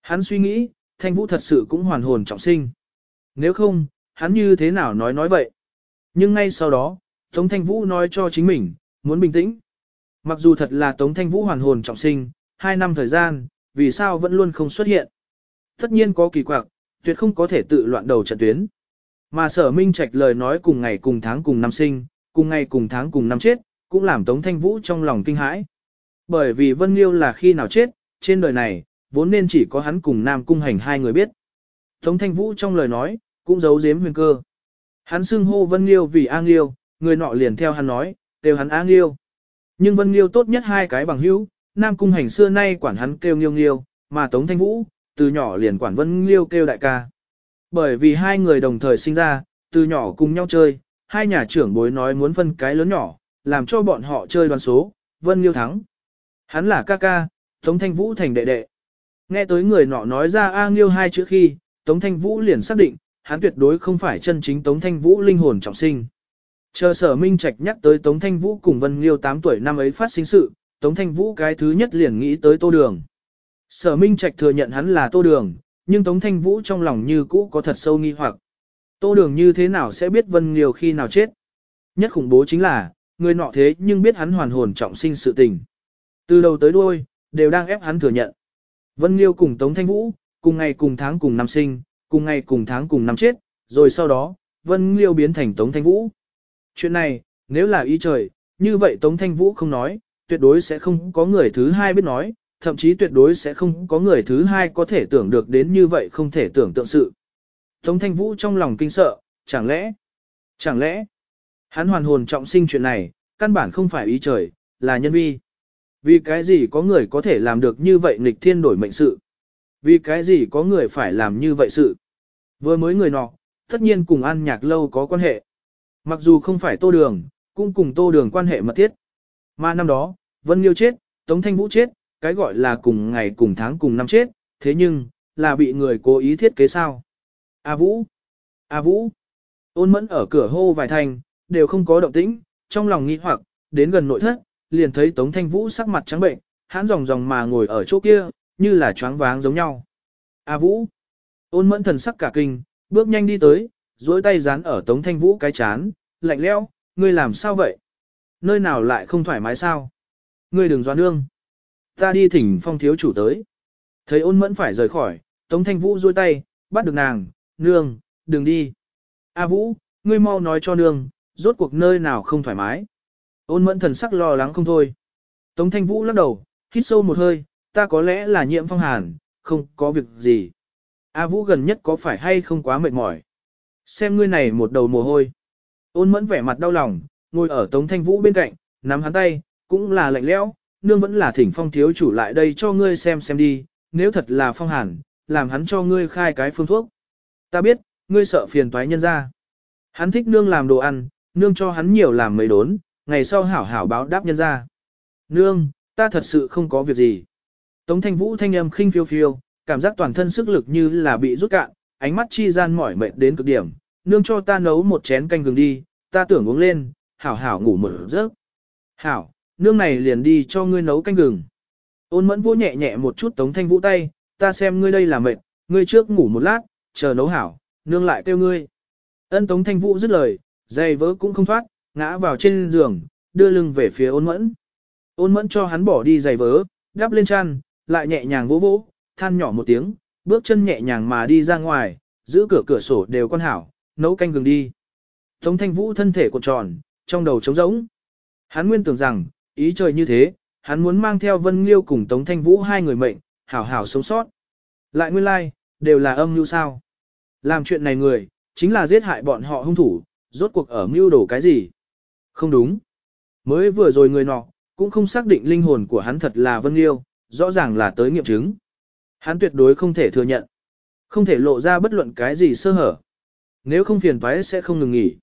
Hắn suy nghĩ, Thanh Vũ thật sự cũng hoàn hồn trọng sinh. Nếu không, hắn như thế nào nói nói vậy? Nhưng ngay sau đó, Tống Thanh Vũ nói cho chính mình, muốn bình tĩnh. Mặc dù thật là Tống Thanh Vũ hoàn hồn trọng sinh, hai năm thời gian, vì sao vẫn luôn không xuất hiện. Tất nhiên có kỳ quặc, tuyệt không có thể tự loạn đầu trận tuyến. Mà sở minh trạch lời nói cùng ngày cùng tháng cùng năm sinh, cùng ngày cùng tháng cùng năm chết, cũng làm Tống Thanh Vũ trong lòng kinh hãi. Bởi vì Vân Liêu là khi nào chết, trên đời này, vốn nên chỉ có hắn cùng Nam Cung Hành hai người biết. Tống Thanh Vũ trong lời nói, cũng giấu giếm huyền cơ. Hắn xưng hô Vân Liêu vì an Liêu, người nọ liền theo hắn nói, đều hắn an Liêu. Nhưng Vân Liêu tốt nhất hai cái bằng hữu, Nam Cung Hành xưa nay quản hắn kêu nghiêu Liêu, mà Tống Thanh Vũ, từ nhỏ liền quản Vân Liêu kêu đại ca. Bởi vì hai người đồng thời sinh ra, từ nhỏ cùng nhau chơi, hai nhà trưởng bối nói muốn phân cái lớn nhỏ, làm cho bọn họ chơi đoàn số, Vân Liêu thắng. Hắn là ca ca, Tống Thanh Vũ thành đệ đệ. Nghe tới người nọ nói ra A Liêu hai chữ khi, Tống Thanh Vũ liền xác định, hắn tuyệt đối không phải chân chính Tống Thanh Vũ linh hồn trọng sinh. Chờ sở Minh Trạch nhắc tới Tống Thanh Vũ cùng Vân Liêu 8 tuổi năm ấy phát sinh sự, Tống Thanh Vũ cái thứ nhất liền nghĩ tới Tô Đường. Sở Minh Trạch thừa nhận hắn là Tô Đường, nhưng Tống Thanh Vũ trong lòng như cũ có thật sâu nghi hoặc. Tô Đường như thế nào sẽ biết Vân Liêu khi nào chết? Nhất khủng bố chính là, người nọ thế nhưng biết hắn hoàn hồn trọng sinh sự tình. Từ đầu tới đuôi, đều đang ép hắn thừa nhận. Vân Liêu cùng Tống Thanh Vũ, cùng ngày cùng tháng cùng năm sinh, cùng ngày cùng tháng cùng năm chết, rồi sau đó, Vân Liêu biến thành Tống Thanh Vũ. Chuyện này, nếu là ý trời, như vậy Tống Thanh Vũ không nói, tuyệt đối sẽ không có người thứ hai biết nói, thậm chí tuyệt đối sẽ không có người thứ hai có thể tưởng được đến như vậy không thể tưởng tượng sự. Tống Thanh Vũ trong lòng kinh sợ, chẳng lẽ, chẳng lẽ, hắn hoàn hồn trọng sinh chuyện này, căn bản không phải ý trời, là nhân vi. Vì cái gì có người có thể làm được như vậy nghịch thiên đổi mệnh sự? Vì cái gì có người phải làm như vậy sự? Vừa mới người nọ, tất nhiên cùng ăn nhạc lâu có quan hệ. Mặc dù không phải tô đường, cũng cùng tô đường quan hệ mật thiết. Mà năm đó, Vân Liêu chết, Tống Thanh Vũ chết, cái gọi là cùng ngày cùng tháng cùng năm chết, thế nhưng, là bị người cố ý thiết kế sao? A Vũ! A Vũ! Ôn mẫn ở cửa hô vài thành, đều không có động tĩnh, trong lòng nghi hoặc, đến gần nội thất, liền thấy Tống Thanh Vũ sắc mặt trắng bệnh, hãn ròng ròng mà ngồi ở chỗ kia, như là choáng váng giống nhau. A Vũ! Ôn mẫn thần sắc cả kinh, bước nhanh đi tới, duỗi tay dán ở Tống Thanh Vũ cái chán, lạnh lẽo, ngươi làm sao vậy? Nơi nào lại không thoải mái sao? Ngươi đừng doan đương Ta đi thỉnh phong thiếu chủ tới. Thấy ôn mẫn phải rời khỏi, Tống Thanh Vũ duỗi tay, bắt được nàng, nương, đừng đi. A Vũ, ngươi mau nói cho nương, rốt cuộc nơi nào không thoải mái. Ôn mẫn thần sắc lo lắng không thôi. Tống Thanh Vũ lắc đầu, hít sâu một hơi, ta có lẽ là nhiễm phong hàn, không có việc gì. A Vũ gần nhất có phải hay không quá mệt mỏi. Xem ngươi này một đầu mồ hôi. Ôn mẫn vẻ mặt đau lòng, ngồi ở Tống Thanh Vũ bên cạnh, nắm hắn tay, cũng là lạnh lẽo, nương vẫn là thỉnh phong thiếu chủ lại đây cho ngươi xem xem đi, nếu thật là phong hàn, làm hắn cho ngươi khai cái phương thuốc. Ta biết, ngươi sợ phiền toái nhân ra. Hắn thích nương làm đồ ăn, nương cho hắn nhiều làm mấy đốn, ngày sau hảo hảo báo đáp nhân ra. Nương, ta thật sự không có việc gì. Tống thanh vũ thanh âm khinh phiêu phiêu, cảm giác toàn thân sức lực như là bị rút cạn, ánh mắt chi gian mỏi mệt đến cực điểm. Nương cho ta nấu một chén canh gừng đi, ta tưởng uống lên, hảo hảo ngủ một giấc. Hảo, nương này liền đi cho ngươi nấu canh gừng. Ôn mẫn vô nhẹ nhẹ một chút tống thanh vũ tay, ta xem ngươi đây là mệt, ngươi trước ngủ một lát, chờ nấu hảo, nương lại kêu ngươi. Ân tống thanh vũ dứt lời, giày vỡ cũng không thoát, ngã vào trên giường, đưa lưng về phía ôn mẫn. Ôn mẫn cho hắn bỏ đi giày vớ, đắp lên chăn, lại nhẹ nhàng vỗ vỗ, than nhỏ một tiếng, bước chân nhẹ nhàng mà đi ra ngoài, giữ cửa cửa sổ đều con hảo, nấu canh gừng đi. Tống thanh vũ thân thể cuộn tròn, trong đầu trống rỗng. Hắn nguyên tưởng rằng, ý trời như thế, hắn muốn mang theo Vân Liêu cùng Tống Thanh Vũ hai người mệnh, hảo hảo sống sót. Lại nguyên lai, like, đều là âm mưu sao. Làm chuyện này người, chính là giết hại bọn họ hung thủ, rốt cuộc ở mưu đồ cái gì. Không đúng. Mới vừa rồi người nọ, cũng không xác định linh hồn của hắn thật là Vân Liêu, rõ ràng là tới nghiệm chứng. Hắn tuyệt đối không thể thừa nhận. Không thể lộ ra bất luận cái gì sơ hở. Nếu không phiền toái sẽ không ngừng nghỉ.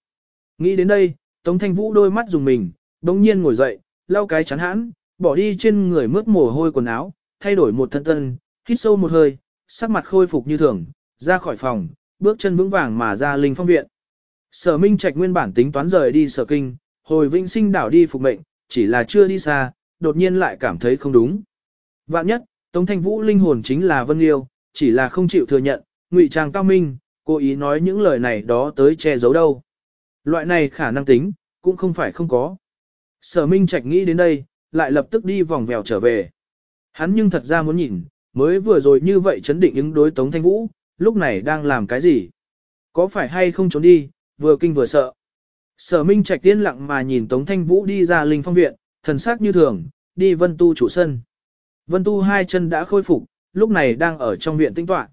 Nghĩ đến đây, Tống Thanh Vũ đôi mắt dùng mình, đồng nhiên ngồi dậy, lau cái chắn hãn, bỏ đi trên người mướt mồ hôi quần áo, thay đổi một thân tân, hít sâu một hơi, sắc mặt khôi phục như thường, ra khỏi phòng, bước chân vững vàng mà ra linh phong viện. Sở Minh Trạch nguyên bản tính toán rời đi sở kinh, hồi vĩnh sinh đảo đi phục mệnh, chỉ là chưa đi xa, đột nhiên lại cảm thấy không đúng. Vạn nhất, Tống Thanh Vũ linh hồn chính là Vân Liêu, chỉ là không chịu thừa nhận, ngụy trang cao minh, cố ý nói những lời này đó tới che giấu đâu. Loại này khả năng tính, cũng không phải không có. Sở Minh Trạch nghĩ đến đây, lại lập tức đi vòng vèo trở về. Hắn nhưng thật ra muốn nhìn, mới vừa rồi như vậy chấn định ứng đối Tống Thanh Vũ, lúc này đang làm cái gì? Có phải hay không trốn đi, vừa kinh vừa sợ. Sở Minh Trạch tiên lặng mà nhìn Tống Thanh Vũ đi ra linh phong viện, thần sắc như thường, đi vân tu chủ sân. Vân tu hai chân đã khôi phục, lúc này đang ở trong viện tinh tọa.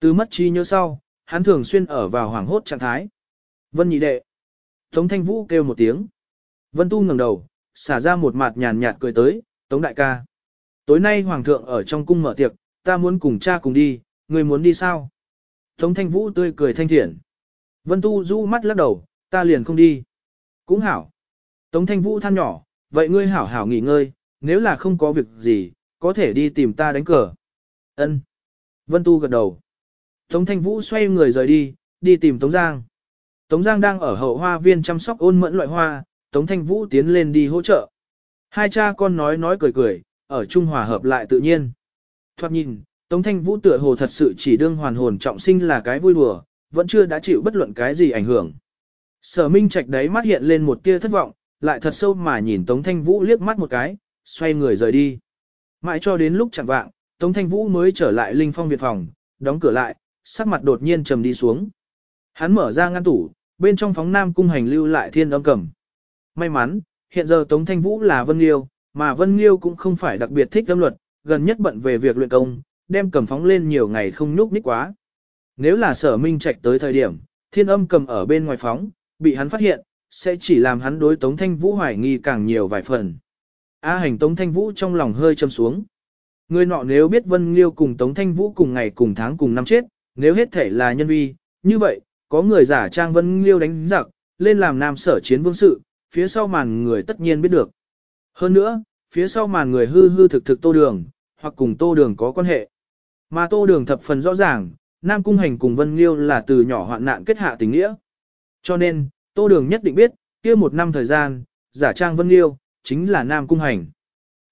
Từ mất trí nhớ sau, hắn thường xuyên ở vào hoảng hốt trạng thái. Vân nhị đệ. Tống Thanh Vũ kêu một tiếng. Vân tu ngẩng đầu, xả ra một mặt nhàn nhạt cười tới, Tống đại ca. Tối nay Hoàng thượng ở trong cung mở tiệc, ta muốn cùng cha cùng đi, người muốn đi sao? Tống Thanh Vũ tươi cười thanh thiện. Vân Tu du mắt lắc đầu, ta liền không đi. Cũng hảo. Tống Thanh Vũ than nhỏ, vậy ngươi hảo hảo nghỉ ngơi, nếu là không có việc gì, có thể đi tìm ta đánh cờ. Ân. Vân Tu gật đầu. Tống Thanh Vũ xoay người rời đi, đi tìm Tống Giang. Tống Giang đang ở hậu hoa viên chăm sóc ôn mẫn loại hoa, Tống Thanh Vũ tiến lên đi hỗ trợ. Hai cha con nói nói cười cười, ở Trung Hòa hợp lại tự nhiên. Thoát nhìn, Tống Thanh Vũ tựa hồ thật sự chỉ đương hoàn hồn trọng sinh là cái vui đùa, vẫn chưa đã chịu bất luận cái gì ảnh hưởng. Sở Minh Trạch đấy mắt hiện lên một tia thất vọng, lại thật sâu mà nhìn Tống Thanh Vũ liếc mắt một cái, xoay người rời đi. Mãi cho đến lúc chẳng vạng, Tống Thanh Vũ mới trở lại Linh Phong Việt phòng, đóng cửa lại, sắc mặt đột nhiên trầm đi xuống. Hắn mở ra ngăn tủ, bên trong phóng nam cung hành lưu lại thiên âm cầm. May mắn, hiện giờ Tống Thanh Vũ là Vân Liêu, mà Vân Liêu cũng không phải đặc biệt thích âm luật, gần nhất bận về việc luyện công, đem cầm phóng lên nhiều ngày không nhúc nhích quá. Nếu là sở minh trạch tới thời điểm, thiên âm cầm ở bên ngoài phóng, bị hắn phát hiện, sẽ chỉ làm hắn đối Tống Thanh Vũ hoài nghi càng nhiều vài phần. A hành Tống Thanh Vũ trong lòng hơi châm xuống. Người nọ nếu biết Vân Liêu cùng Tống Thanh Vũ cùng ngày cùng tháng cùng năm chết, nếu hết thể là nhân vi, như vậy, có người giả trang Vân Liêu đánh giặc, lên làm nam sở chiến vương sự, phía sau màn người tất nhiên biết được. Hơn nữa, phía sau màn người hư hư thực thực tô đường, hoặc cùng tô đường có quan hệ. Mà tô đường thập phần rõ ràng, Nam Cung Hành cùng Vân Liêu là từ nhỏ hoạn nạn kết hạ tình nghĩa. Cho nên, tô đường nhất định biết, kia một năm thời gian, giả trang Vân Liêu, chính là Nam Cung Hành.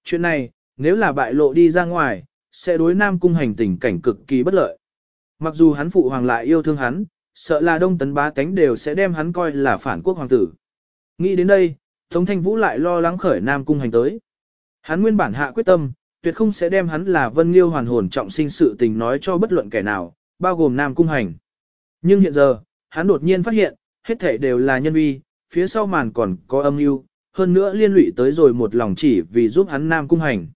Chuyện này, nếu là bại lộ đi ra ngoài, sẽ đối Nam Cung Hành tình cảnh cực kỳ bất lợi. Mặc dù hắn phụ hoàng lại yêu thương hắn, sợ là đông tấn bá tánh đều sẽ đem hắn coi là phản quốc hoàng tử. Nghĩ đến đây, Tống Thanh Vũ lại lo lắng khởi Nam Cung Hành tới. Hắn nguyên bản hạ quyết tâm, tuyệt không sẽ đem hắn là Vân Liêu hoàn hồn trọng sinh sự tình nói cho bất luận kẻ nào, bao gồm Nam Cung Hành. Nhưng hiện giờ, hắn đột nhiên phát hiện, hết thảy đều là nhân vi, phía sau màn còn có âm mưu, hơn nữa liên lụy tới rồi một lòng chỉ vì giúp hắn Nam Cung Hành.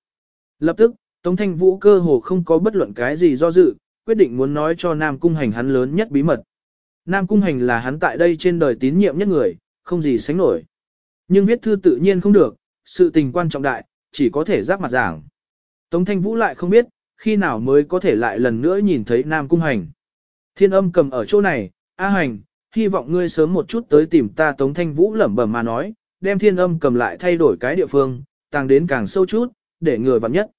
Lập tức, Tống Thanh Vũ cơ hồ không có bất luận cái gì do dự, quyết định muốn nói cho Nam Cung Hành hắn lớn nhất bí mật. Nam Cung Hành là hắn tại đây trên đời tín nhiệm nhất người, không gì sánh nổi. Nhưng viết thư tự nhiên không được, sự tình quan trọng đại, chỉ có thể giáp mặt giảng. Tống Thanh Vũ lại không biết, khi nào mới có thể lại lần nữa nhìn thấy Nam Cung Hành. Thiên âm cầm ở chỗ này, A Hành, hy vọng ngươi sớm một chút tới tìm ta Tống Thanh Vũ lẩm bẩm mà nói, đem thiên âm cầm lại thay đổi cái địa phương, tàng đến càng sâu chút, để người vặn nhất.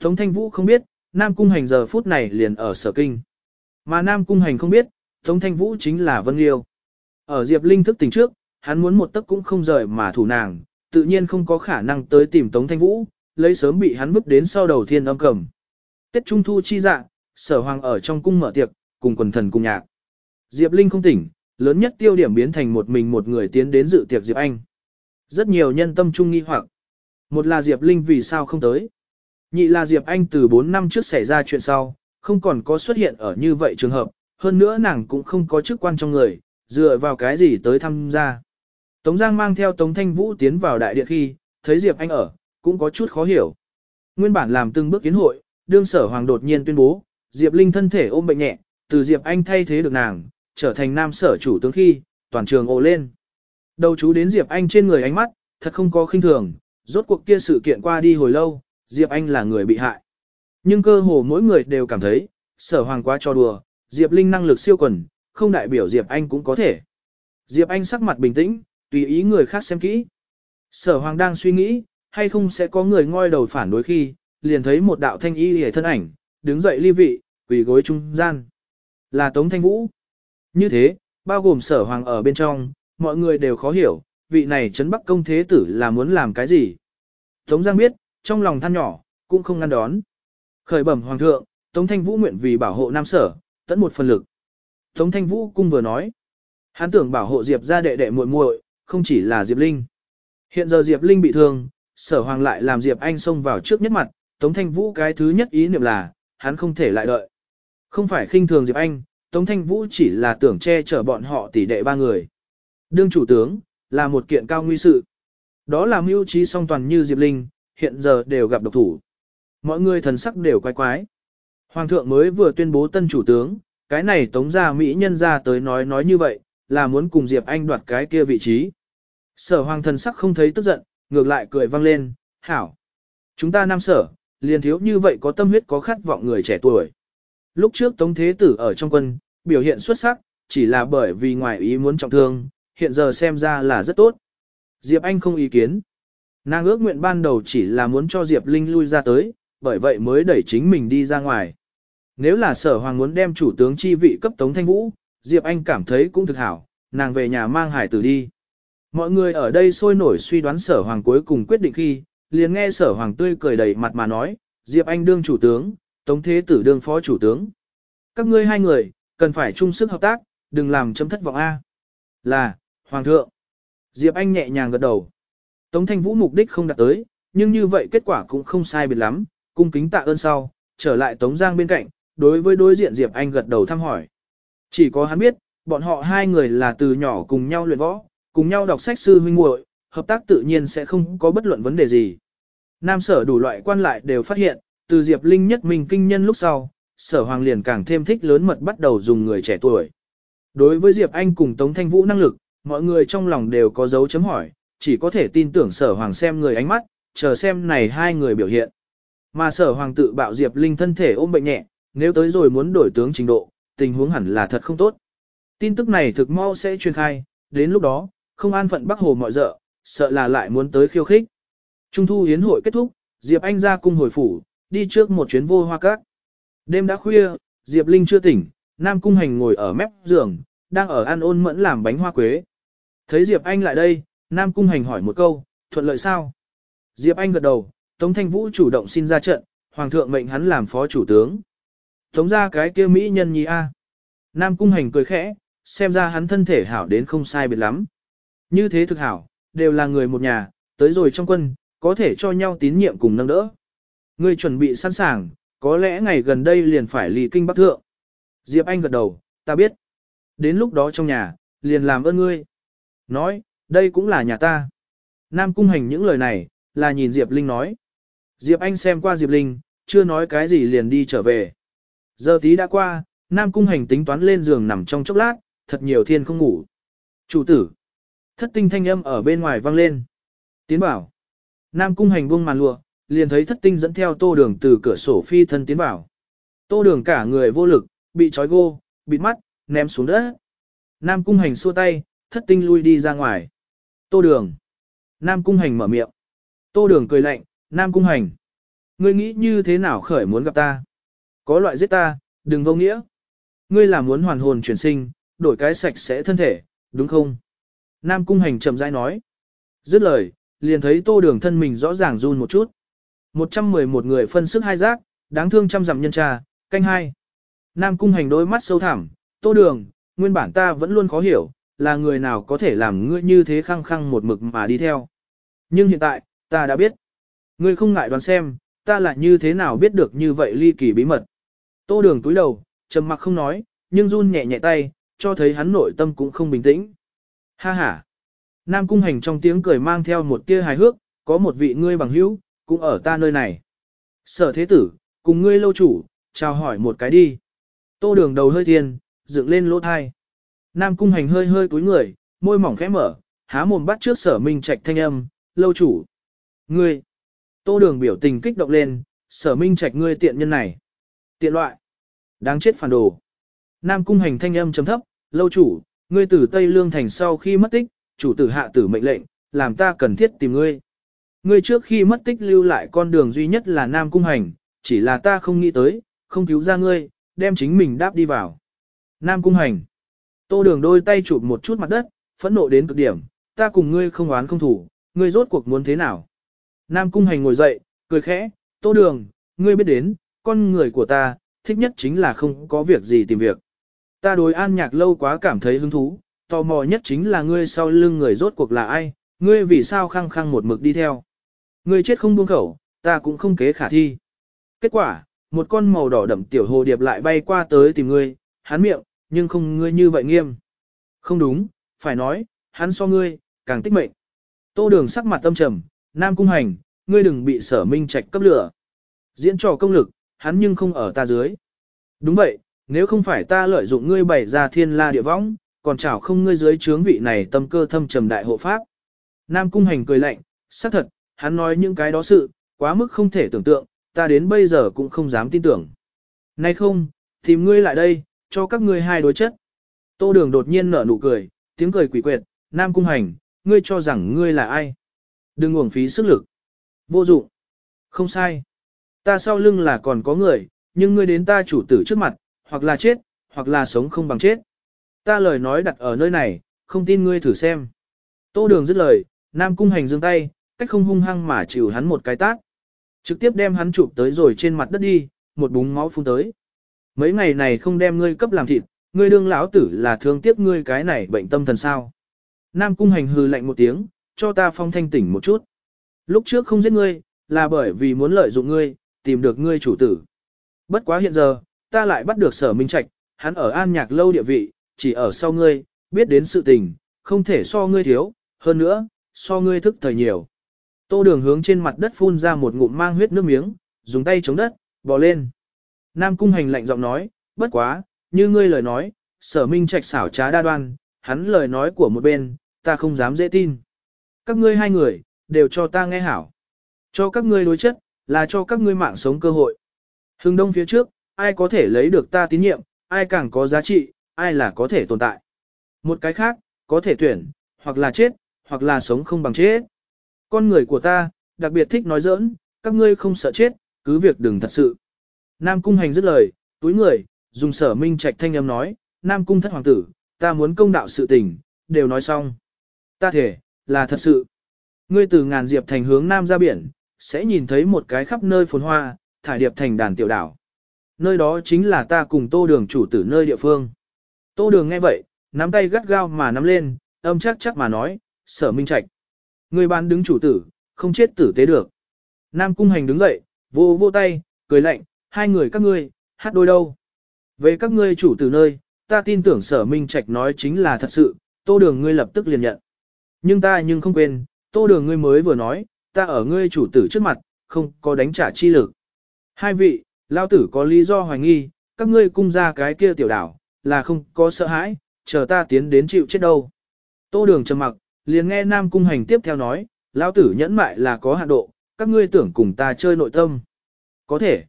Tống Thanh Vũ không biết, Nam Cung Hành giờ phút này liền ở sở kinh. Mà Nam Cung Hành không biết, Tống Thanh Vũ chính là Vân Liêu. Ở Diệp Linh thức tỉnh trước, hắn muốn một tấc cũng không rời mà thủ nàng, tự nhiên không có khả năng tới tìm Tống Thanh Vũ, lấy sớm bị hắn vứt đến sau đầu thiên âm cầm. Tết Trung Thu chi dạ, sở hoàng ở trong cung mở tiệc, cùng quần thần cùng nhạc. Diệp Linh không tỉnh, lớn nhất tiêu điểm biến thành một mình một người tiến đến dự tiệc Diệp Anh. Rất nhiều nhân tâm trung nghi hoặc. Một là Diệp Linh vì sao không tới. Nhị là Diệp Anh từ 4 năm trước xảy ra chuyện sau, không còn có xuất hiện ở như vậy trường hợp, hơn nữa nàng cũng không có chức quan trong người, dựa vào cái gì tới tham gia. Tống Giang mang theo Tống Thanh Vũ tiến vào đại điện khi, thấy Diệp Anh ở, cũng có chút khó hiểu. Nguyên bản làm từng bước kiến hội, đương sở hoàng đột nhiên tuyên bố, Diệp Linh thân thể ôm bệnh nhẹ, từ Diệp Anh thay thế được nàng, trở thành nam sở chủ tướng khi, toàn trường ồ lên. Đầu chú đến Diệp Anh trên người ánh mắt, thật không có khinh thường, rốt cuộc kia sự kiện qua đi hồi lâu, Diệp Anh là người bị hại. Nhưng cơ hồ mỗi người đều cảm thấy, sở hoàng quá cho đùa, Diệp Linh năng lực siêu quần, không đại biểu Diệp Anh cũng có thể. Diệp Anh sắc mặt bình tĩnh, tùy ý người khác xem kỹ. Sở hoàng đang suy nghĩ, hay không sẽ có người ngoi đầu phản đối khi, liền thấy một đạo thanh y hề thân ảnh, đứng dậy ly vị, quỳ gối trung gian. Là Tống Thanh Vũ. Như thế, bao gồm sở hoàng ở bên trong, mọi người đều khó hiểu, vị này trấn bắc công thế tử là muốn làm cái gì. Tống Giang biết, trong lòng than nhỏ, cũng không ngăn đón. Khởi bẩm hoàng thượng, Tống Thanh Vũ nguyện vì bảo hộ nam sở, tận một phần lực. Tống Thanh Vũ cung vừa nói, hắn tưởng bảo hộ Diệp gia đệ đệ muội muội, không chỉ là Diệp Linh. Hiện giờ Diệp Linh bị thương, sở hoàng lại làm Diệp Anh xông vào trước nhất mặt, Tống Thanh Vũ cái thứ nhất ý niệm là, hắn không thể lại đợi. Không phải khinh thường Diệp Anh, Tống Thanh Vũ chỉ là tưởng che chở bọn họ tỷ đệ ba người. Đương chủ tướng, là một kiện cao nguy sự. Đó là mưu trí song toàn như Diệp Linh, hiện giờ đều gặp độc thủ. Mọi người thần sắc đều quái quái. Hoàng thượng mới vừa tuyên bố tân chủ tướng, cái này tống gia Mỹ nhân ra tới nói nói như vậy, là muốn cùng Diệp Anh đoạt cái kia vị trí. Sở hoàng thần sắc không thấy tức giận, ngược lại cười vang lên, hảo. Chúng ta nam sở, liền thiếu như vậy có tâm huyết có khát vọng người trẻ tuổi. Lúc trước Tống Thế Tử ở trong quân, biểu hiện xuất sắc, chỉ là bởi vì ngoài ý muốn trọng thương, hiện giờ xem ra là rất tốt. Diệp Anh không ý kiến. Nàng ước nguyện ban đầu chỉ là muốn cho Diệp Linh lui ra tới, bởi vậy mới đẩy chính mình đi ra ngoài. Nếu là sở hoàng muốn đem chủ tướng chi vị cấp Tống Thanh Vũ, Diệp Anh cảm thấy cũng thực hảo, nàng về nhà mang hải tử đi. Mọi người ở đây sôi nổi suy đoán sở hoàng cuối cùng quyết định khi, liền nghe sở hoàng tươi cười đầy mặt mà nói, Diệp Anh đương chủ tướng, Tống Thế Tử đương phó chủ tướng. Các ngươi hai người, cần phải chung sức hợp tác, đừng làm chấm thất vọng A. Là, Hoàng thượng. Diệp Anh nhẹ nhàng gật đầu. Tống Thanh Vũ mục đích không đạt tới, nhưng như vậy kết quả cũng không sai biệt lắm, cung kính tạ ơn sau, trở lại Tống Giang bên cạnh, đối với đối diện Diệp Anh gật đầu thăm hỏi. Chỉ có hắn biết, bọn họ hai người là từ nhỏ cùng nhau luyện võ, cùng nhau đọc sách sư huynh muội, hợp tác tự nhiên sẽ không có bất luận vấn đề gì. Nam sở đủ loại quan lại đều phát hiện, từ Diệp Linh nhất mình kinh nhân lúc sau, sở hoàng liền càng thêm thích lớn mật bắt đầu dùng người trẻ tuổi. Đối với Diệp Anh cùng Tống Thanh Vũ năng lực, mọi người trong lòng đều có dấu chấm hỏi, chỉ có thể tin tưởng sở hoàng xem người ánh mắt, chờ xem này hai người biểu hiện. Mà sở hoàng tự bạo Diệp Linh thân thể ôm bệnh nhẹ, nếu tới rồi muốn đổi tướng trình độ, tình huống hẳn là thật không tốt. Tin tức này thực mau sẽ truyền khai, đến lúc đó, không an phận Bắc Hồ mọi dợ, sợ là lại muốn tới khiêu khích. Trung thu hiến hội kết thúc, Diệp Anh ra cung hồi phủ, đi trước một chuyến vô hoa cát. Đêm đã khuya, Diệp Linh chưa tỉnh, Nam Cung Hành ngồi ở mép giường, đang ở ăn ôn mẫn làm bánh hoa quế. Thấy Diệp Anh lại đây, Nam Cung Hành hỏi một câu, thuận lợi sao? Diệp Anh gật đầu, Tống Thanh Vũ chủ động xin ra trận, Hoàng thượng mệnh hắn làm phó chủ tướng. Tống ra cái kia Mỹ nhân nhì A. Nam Cung Hành cười khẽ, xem ra hắn thân thể hảo đến không sai biệt lắm. như thế thực hảo, đều là người một nhà, tới rồi trong quân, có thể cho nhau tín nhiệm cùng nâng đỡ. Ngươi chuẩn bị sẵn sàng, có lẽ ngày gần đây liền phải lì kinh bắc thượng. Diệp Anh gật đầu, ta biết. Đến lúc đó trong nhà, liền làm ơn ngươi. Nói, đây cũng là nhà ta. Nam cung hành những lời này, là nhìn Diệp Linh nói. Diệp Anh xem qua Diệp Linh, chưa nói cái gì liền đi trở về. Giờ tí đã qua, Nam cung hành tính toán lên giường nằm trong chốc lát, thật nhiều thiên không ngủ. Chủ tử. Thất tinh thanh âm ở bên ngoài vang lên. Tiến bảo. Nam cung hành buông màn lụa, liền thấy thất tinh dẫn theo tô đường từ cửa sổ phi thân tiến bảo. Tô đường cả người vô lực, bị trói gô, bịt mắt, ném xuống đất. Nam cung hành xua tay, thất tinh lui đi ra ngoài. Tô đường. Nam cung hành mở miệng. Tô đường cười lạnh, Nam cung hành. Ngươi nghĩ như thế nào khởi muốn gặp ta? Có loại giết ta, đừng vô nghĩa. Ngươi là muốn hoàn hồn chuyển sinh, đổi cái sạch sẽ thân thể, đúng không? Nam cung hành chậm rãi nói. Dứt lời, liền thấy tô đường thân mình rõ ràng run một chút. 111 người phân sức hai giác, đáng thương trăm dặm nhân trà, canh hai. Nam cung hành đôi mắt sâu thẳm, tô đường, nguyên bản ta vẫn luôn khó hiểu, là người nào có thể làm ngươi như thế khăng khăng một mực mà đi theo. Nhưng hiện tại, ta đã biết. Ngươi không ngại đoán xem, ta là như thế nào biết được như vậy ly kỳ bí mật. Tô đường túi đầu, trầm mặc không nói, nhưng run nhẹ nhẹ tay, cho thấy hắn nội tâm cũng không bình tĩnh. Ha ha. Nam cung hành trong tiếng cười mang theo một tia hài hước, có một vị ngươi bằng hữu, cũng ở ta nơi này. Sở thế tử, cùng ngươi lâu chủ, chào hỏi một cái đi. Tô đường đầu hơi thiên, dựng lên lỗ thai. Nam cung hành hơi hơi cúi người, môi mỏng khẽ mở, há mồm bắt trước sở minh trạch thanh âm, lâu chủ. Ngươi. Tô đường biểu tình kích động lên, sở minh trạch ngươi tiện nhân này. Tiện loại. Đáng chết phản đồ. Nam cung hành thanh âm chấm thấp, lâu chủ, ngươi từ Tây Lương Thành sau khi mất tích, chủ tử hạ tử mệnh lệnh, làm ta cần thiết tìm ngươi. Ngươi trước khi mất tích lưu lại con đường duy nhất là Nam cung hành, chỉ là ta không nghĩ tới, không cứu ra ngươi, đem chính mình đáp đi vào. Nam cung hành. Tô đường đôi tay chụp một chút mặt đất, phẫn nộ đến cực điểm, ta cùng ngươi không oán không thủ, ngươi rốt cuộc muốn thế nào. Nam cung hành ngồi dậy, cười khẽ, tô đường, ngươi biết đến, con người của ta, thích nhất chính là không có việc gì tìm việc. Ta đối an nhạc lâu quá cảm thấy hứng thú, tò mò nhất chính là ngươi sau lưng người rốt cuộc là ai, ngươi vì sao khăng khăng một mực đi theo. Ngươi chết không buông khẩu, ta cũng không kế khả thi. Kết quả, một con màu đỏ đậm tiểu hồ điệp lại bay qua tới tìm ngươi, hắn miệng, nhưng không ngươi như vậy nghiêm. Không đúng, phải nói, hắn so ngươi, càng tích mệnh. Tô đường sắc mặt tâm trầm, nam cung hành, ngươi đừng bị sở minh trạch cấp lửa. Diễn trò công lực, hắn nhưng không ở ta dưới. Đúng vậy, nếu không phải ta lợi dụng ngươi bày ra thiên la địa võng, còn chảo không ngươi dưới chướng vị này tâm cơ thâm trầm đại hộ pháp. Nam cung hành cười lạnh, xác thật, hắn nói những cái đó sự, quá mức không thể tưởng tượng, ta đến bây giờ cũng không dám tin tưởng. Nay không, tìm ngươi lại đây, cho các ngươi hai đối chất. Tô đường đột nhiên nở nụ cười, tiếng cười quỷ quyệt, Nam cung hành, ngươi cho rằng ngươi là ai. Đừng uổng phí sức lực. Vô dụng. Không sai. Ta sau lưng là còn có người, nhưng ngươi đến ta chủ tử trước mặt, hoặc là chết, hoặc là sống không bằng chết. Ta lời nói đặt ở nơi này, không tin ngươi thử xem. Tô đường dứt lời, Nam cung hành dương tay, cách không hung hăng mà chịu hắn một cái tát. Trực tiếp đem hắn chụp tới rồi trên mặt đất đi, một búng máu phun tới. Mấy ngày này không đem ngươi cấp làm thịt, ngươi đương lão tử là thương tiếc ngươi cái này bệnh tâm thần sao. Nam cung hành hừ lạnh một tiếng, cho ta phong thanh tỉnh một chút. Lúc trước không giết ngươi, là bởi vì muốn lợi dụng ngươi, tìm được ngươi chủ tử. Bất quá hiện giờ, ta lại bắt được sở minh trạch, hắn ở an nhạc lâu địa vị, chỉ ở sau ngươi, biết đến sự tình, không thể so ngươi thiếu, hơn nữa, so ngươi thức thời nhiều. Tô đường hướng trên mặt đất phun ra một ngụm mang huyết nước miếng, dùng tay chống đất, bò lên. Nam cung hành lạnh giọng nói, bất quá, như ngươi lời nói, sở minh trạch xảo trá đa đoan, hắn lời nói của một bên, ta không dám dễ tin. Các ngươi hai người, đều cho ta nghe hảo. Cho các ngươi đối chất, là cho các ngươi mạng sống cơ hội. Hưng đông phía trước, ai có thể lấy được ta tín nhiệm, ai càng có giá trị, ai là có thể tồn tại. Một cái khác, có thể tuyển, hoặc là chết, hoặc là sống không bằng chết. Con người của ta, đặc biệt thích nói giỡn, các ngươi không sợ chết, cứ việc đừng thật sự. Nam cung hành dứt lời, túi người, dùng sở minh trạch thanh âm nói, Nam cung thất hoàng tử, ta muốn công đạo sự tình, đều nói xong. Ta thể, là thật sự. Ngươi từ ngàn diệp thành hướng Nam ra biển, sẽ nhìn thấy một cái khắp nơi phồn hoa, thải điệp thành đàn tiểu đảo. Nơi đó chính là ta cùng tô đường chủ tử nơi địa phương. Tô đường nghe vậy, nắm tay gắt gao mà nắm lên, âm chắc chắc mà nói, sở minh trạch. Người bán đứng chủ tử, không chết tử tế được. Nam cung hành đứng dậy, vô vô tay, cười lạnh, hai người các ngươi, hát đôi đâu. Về các ngươi chủ tử nơi, ta tin tưởng sở minh trạch nói chính là thật sự, tô đường ngươi lập tức liền nhận. Nhưng ta nhưng không quên, tô đường ngươi mới vừa nói, ta ở ngươi chủ tử trước mặt, không có đánh trả chi lực. Hai vị, lao tử có lý do hoài nghi, các ngươi cung ra cái kia tiểu đảo, là không có sợ hãi, chờ ta tiến đến chịu chết đâu. Tô đường trầm mặc, liền nghe Nam Cung Hành tiếp theo nói, lao tử nhẫn mại là có hạn độ, các ngươi tưởng cùng ta chơi nội tâm. Có thể.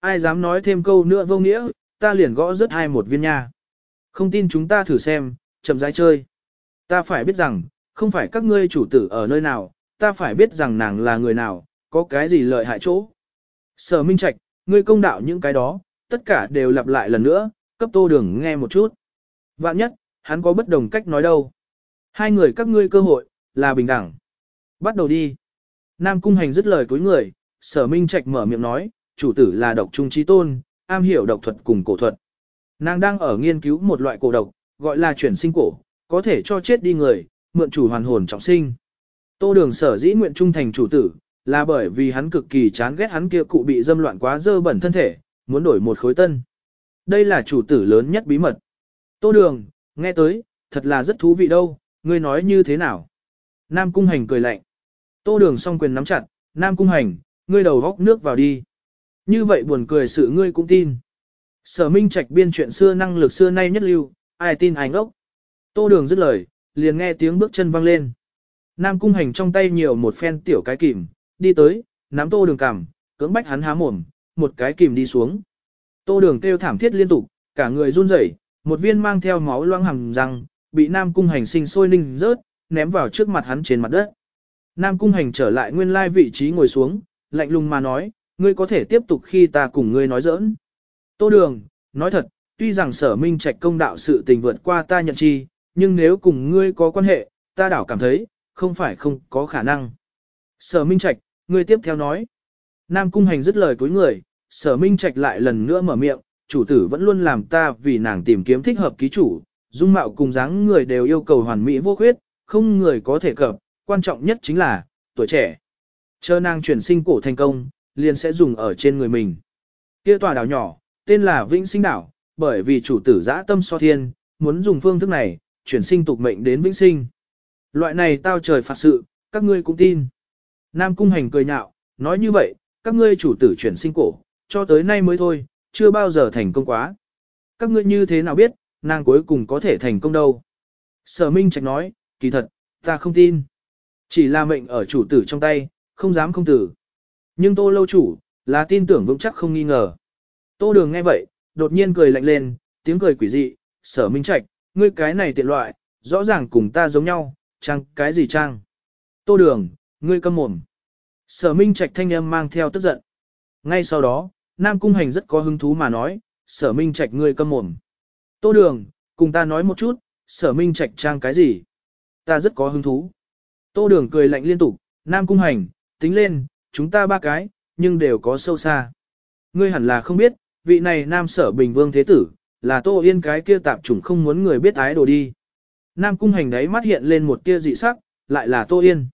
Ai dám nói thêm câu nữa vô nghĩa, ta liền gõ rất hai một viên nha. Không tin chúng ta thử xem, chậm rãi chơi. Ta phải biết rằng, không phải các ngươi chủ tử ở nơi nào, ta phải biết rằng nàng là người nào, có cái gì lợi hại chỗ. Sở Minh Trạch, ngươi công đạo những cái đó, tất cả đều lặp lại lần nữa, cấp tô đường nghe một chút. Vạn nhất, hắn có bất đồng cách nói đâu. Hai người các ngươi cơ hội, là bình đẳng. Bắt đầu đi. Nam Cung Hành dứt lời cuối người, sở Minh Trạch mở miệng nói, chủ tử là độc trung trí tôn, am hiểu độc thuật cùng cổ thuật. Nàng đang ở nghiên cứu một loại cổ độc, gọi là chuyển sinh cổ, có thể cho chết đi người, mượn chủ hoàn hồn trọng sinh. Tô đường sở dĩ nguyện trung thành chủ tử, là bởi vì hắn cực kỳ chán ghét hắn kia cụ bị dâm loạn quá dơ bẩn thân thể, muốn đổi một khối tân. Đây là chủ tử lớn nhất bí mật. Tô đường, nghe tới, thật là rất thú vị đâu, ngươi nói như thế nào? Nam Cung Hành cười lạnh. Tô đường song quyền nắm chặt, Nam Cung Hành, ngươi đầu góc nước vào đi. Như vậy buồn cười sự ngươi cũng tin. Sở Minh Trạch biên chuyện xưa năng lực xưa nay nhất lưu, ai tin ai ngốc. Tô đường dứt lời, liền nghe tiếng bước chân vang lên. Nam Cung Hành trong tay nhiều một phen tiểu cái kìm, đi tới, nắm tô đường cằm, cưỡng bách hắn há mồm, một cái kìm đi xuống. Tô đường kêu thảm thiết liên tục, cả người run rẩy, một viên mang theo máu loang hằng răng, bị Nam Cung Hành sinh sôi ninh rớt, ném vào trước mặt hắn trên mặt đất. Nam Cung Hành trở lại nguyên lai vị trí ngồi xuống, lạnh lùng mà nói, ngươi có thể tiếp tục khi ta cùng ngươi nói giỡn. Tô đường, nói thật, tuy rằng sở minh trạch công đạo sự tình vượt qua ta nhận chi, nhưng nếu cùng ngươi có quan hệ, ta đảo cảm thấy, không phải không có khả năng. Sở minh trạch, ngươi tiếp theo nói. Nam Cung Hành dứt lời cuối người, sở minh trạch lại lần nữa mở miệng, chủ tử vẫn luôn làm ta vì nàng tìm kiếm thích hợp ký chủ, dung mạo cùng dáng người đều yêu cầu hoàn mỹ vô khuyết, không người có thể cập, quan trọng nhất chính là, tuổi trẻ. Chờ nàng chuyển sinh cổ thành công, liền sẽ dùng ở trên người mình. Kia tòa đảo nhỏ, tên là Vĩnh Sinh Đảo, bởi vì chủ tử giã tâm so thiên, muốn dùng phương thức này, chuyển sinh tục mệnh đến Vĩnh Sinh. Loại này tao trời phạt sự, các ngươi cũng tin. Nam Cung Hành cười nhạo, nói như vậy, các ngươi chủ tử chuyển sinh cổ, cho tới nay mới thôi, chưa bao giờ thành công quá. Các ngươi như thế nào biết, nàng cuối cùng có thể thành công đâu. Sở Minh Trạch nói, kỳ thật, ta không tin. Chỉ là mệnh ở chủ tử trong tay, không dám không tử. Nhưng tô lâu chủ, là tin tưởng vững chắc không nghi ngờ. Tô đường nghe vậy, đột nhiên cười lạnh lên, tiếng cười quỷ dị, sở minh trạch, ngươi cái này tiện loại, rõ ràng cùng ta giống nhau, trang cái gì trang. Tô đường, ngươi câm mồm. Sở minh trạch thanh âm mang theo tức giận. Ngay sau đó, Nam Cung Hành rất có hứng thú mà nói, sở minh trạch ngươi câm mồm. Tô đường, cùng ta nói một chút, sở minh trạch trang cái gì? Ta rất có hứng thú. Tô đường cười lạnh liên tục, Nam Cung Hành, tính lên, chúng ta ba cái, nhưng đều có sâu xa. Ngươi hẳn là không biết, vị này Nam Sở Bình Vương Thế Tử, là Tô Yên cái kia tạp chủng không muốn người biết ái đồ đi. Nam Cung Hành đấy mắt hiện lên một tia dị sắc, lại là Tô Yên.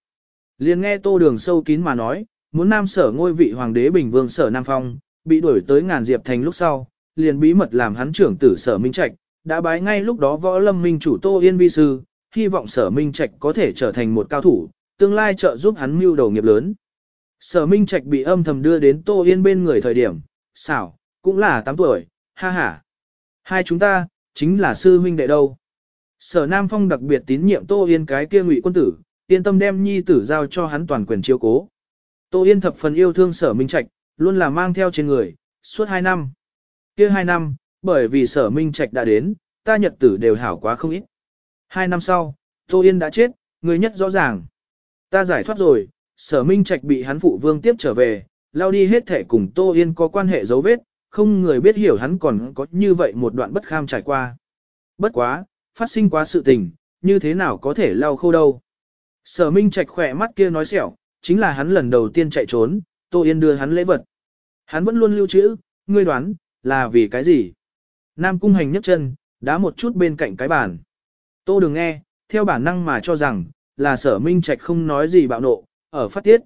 liền nghe Tô Đường sâu kín mà nói, muốn Nam Sở ngôi vị Hoàng đế Bình Vương Sở Nam Phong, bị đuổi tới ngàn diệp thành lúc sau, liền bí mật làm hắn trưởng tử Sở Minh Trạch, đã bái ngay lúc đó võ lâm minh chủ Tô Yên vi sư, hy vọng Sở Minh Trạch có thể trở thành một cao thủ, tương lai trợ giúp hắn mưu đầu nghiệp lớn. Sở Minh Trạch bị âm thầm đưa đến Tô Yên bên người thời điểm, xảo, cũng là 8 tuổi, ha ha. Hai chúng ta, chính là sư huynh đệ đâu. Sở Nam Phong đặc biệt tín nhiệm Tô Yên cái kia ngụy quân tử, yên tâm đem nhi tử giao cho hắn toàn quyền chiếu cố. Tô Yên thập phần yêu thương sở Minh Trạch, luôn là mang theo trên người, suốt 2 năm. kia 2 năm, bởi vì sở Minh Trạch đã đến, ta nhật tử đều hảo quá không ít. 2 năm sau, Tô Yên đã chết, người nhất rõ ràng. Ta giải thoát rồi, sở minh trạch bị hắn phụ vương tiếp trở về, lao đi hết thể cùng Tô Yên có quan hệ dấu vết, không người biết hiểu hắn còn có như vậy một đoạn bất kham trải qua. Bất quá, phát sinh quá sự tình, như thế nào có thể lao khâu đâu. Sở minh trạch khỏe mắt kia nói xẻo, chính là hắn lần đầu tiên chạy trốn, Tô Yên đưa hắn lễ vật. Hắn vẫn luôn lưu trữ, ngươi đoán, là vì cái gì? Nam cung hành nhấc chân, đá một chút bên cạnh cái bàn. Tô đừng nghe, theo bản năng mà cho rằng, là sở minh trạch không nói gì bạo nộ, ở phát tiết.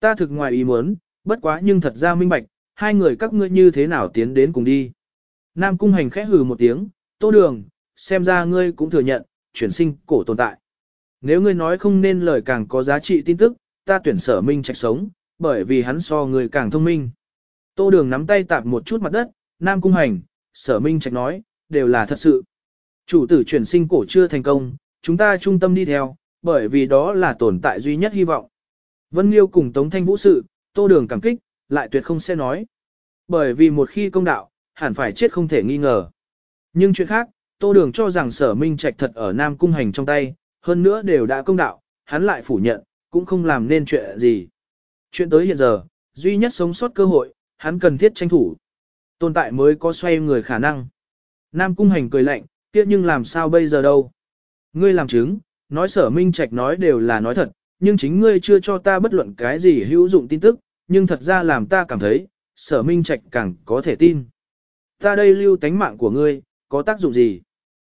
Ta thực ngoài ý muốn, bất quá nhưng thật ra minh bạch, hai người các ngươi như thế nào tiến đến cùng đi. Nam cung hành khẽ hừ một tiếng, tô đường, xem ra ngươi cũng thừa nhận, chuyển sinh cổ tồn tại. Nếu ngươi nói không nên lời càng có giá trị tin tức, ta tuyển sở minh trạch sống, bởi vì hắn so người càng thông minh. Tô đường nắm tay tạp một chút mặt đất, Nam cung hành, sở minh trạch nói, đều là thật sự. Chủ tử chuyển sinh cổ chưa thành công, chúng ta trung tâm đi theo, bởi vì đó là tồn tại duy nhất hy vọng. Vân Liêu cùng Tống Thanh Vũ sự, tô đường cảm kích, lại tuyệt không sẽ nói. Bởi vì một khi công đạo, hẳn phải chết không thể nghi ngờ. Nhưng chuyện khác, tô đường cho rằng sở minh trạch thật ở Nam Cung Hành trong tay, hơn nữa đều đã công đạo, hắn lại phủ nhận, cũng không làm nên chuyện gì. Chuyện tới hiện giờ, duy nhất sống sót cơ hội, hắn cần thiết tranh thủ. Tồn tại mới có xoay người khả năng. Nam Cung Hành cười lạnh, kia nhưng làm sao bây giờ đâu. Ngươi làm chứng, nói sở minh trạch nói đều là nói thật, nhưng chính ngươi chưa cho ta bất luận cái gì hữu dụng tin tức, nhưng thật ra làm ta cảm thấy, sở minh trạch càng có thể tin. Ta đây lưu tánh mạng của ngươi, có tác dụng gì?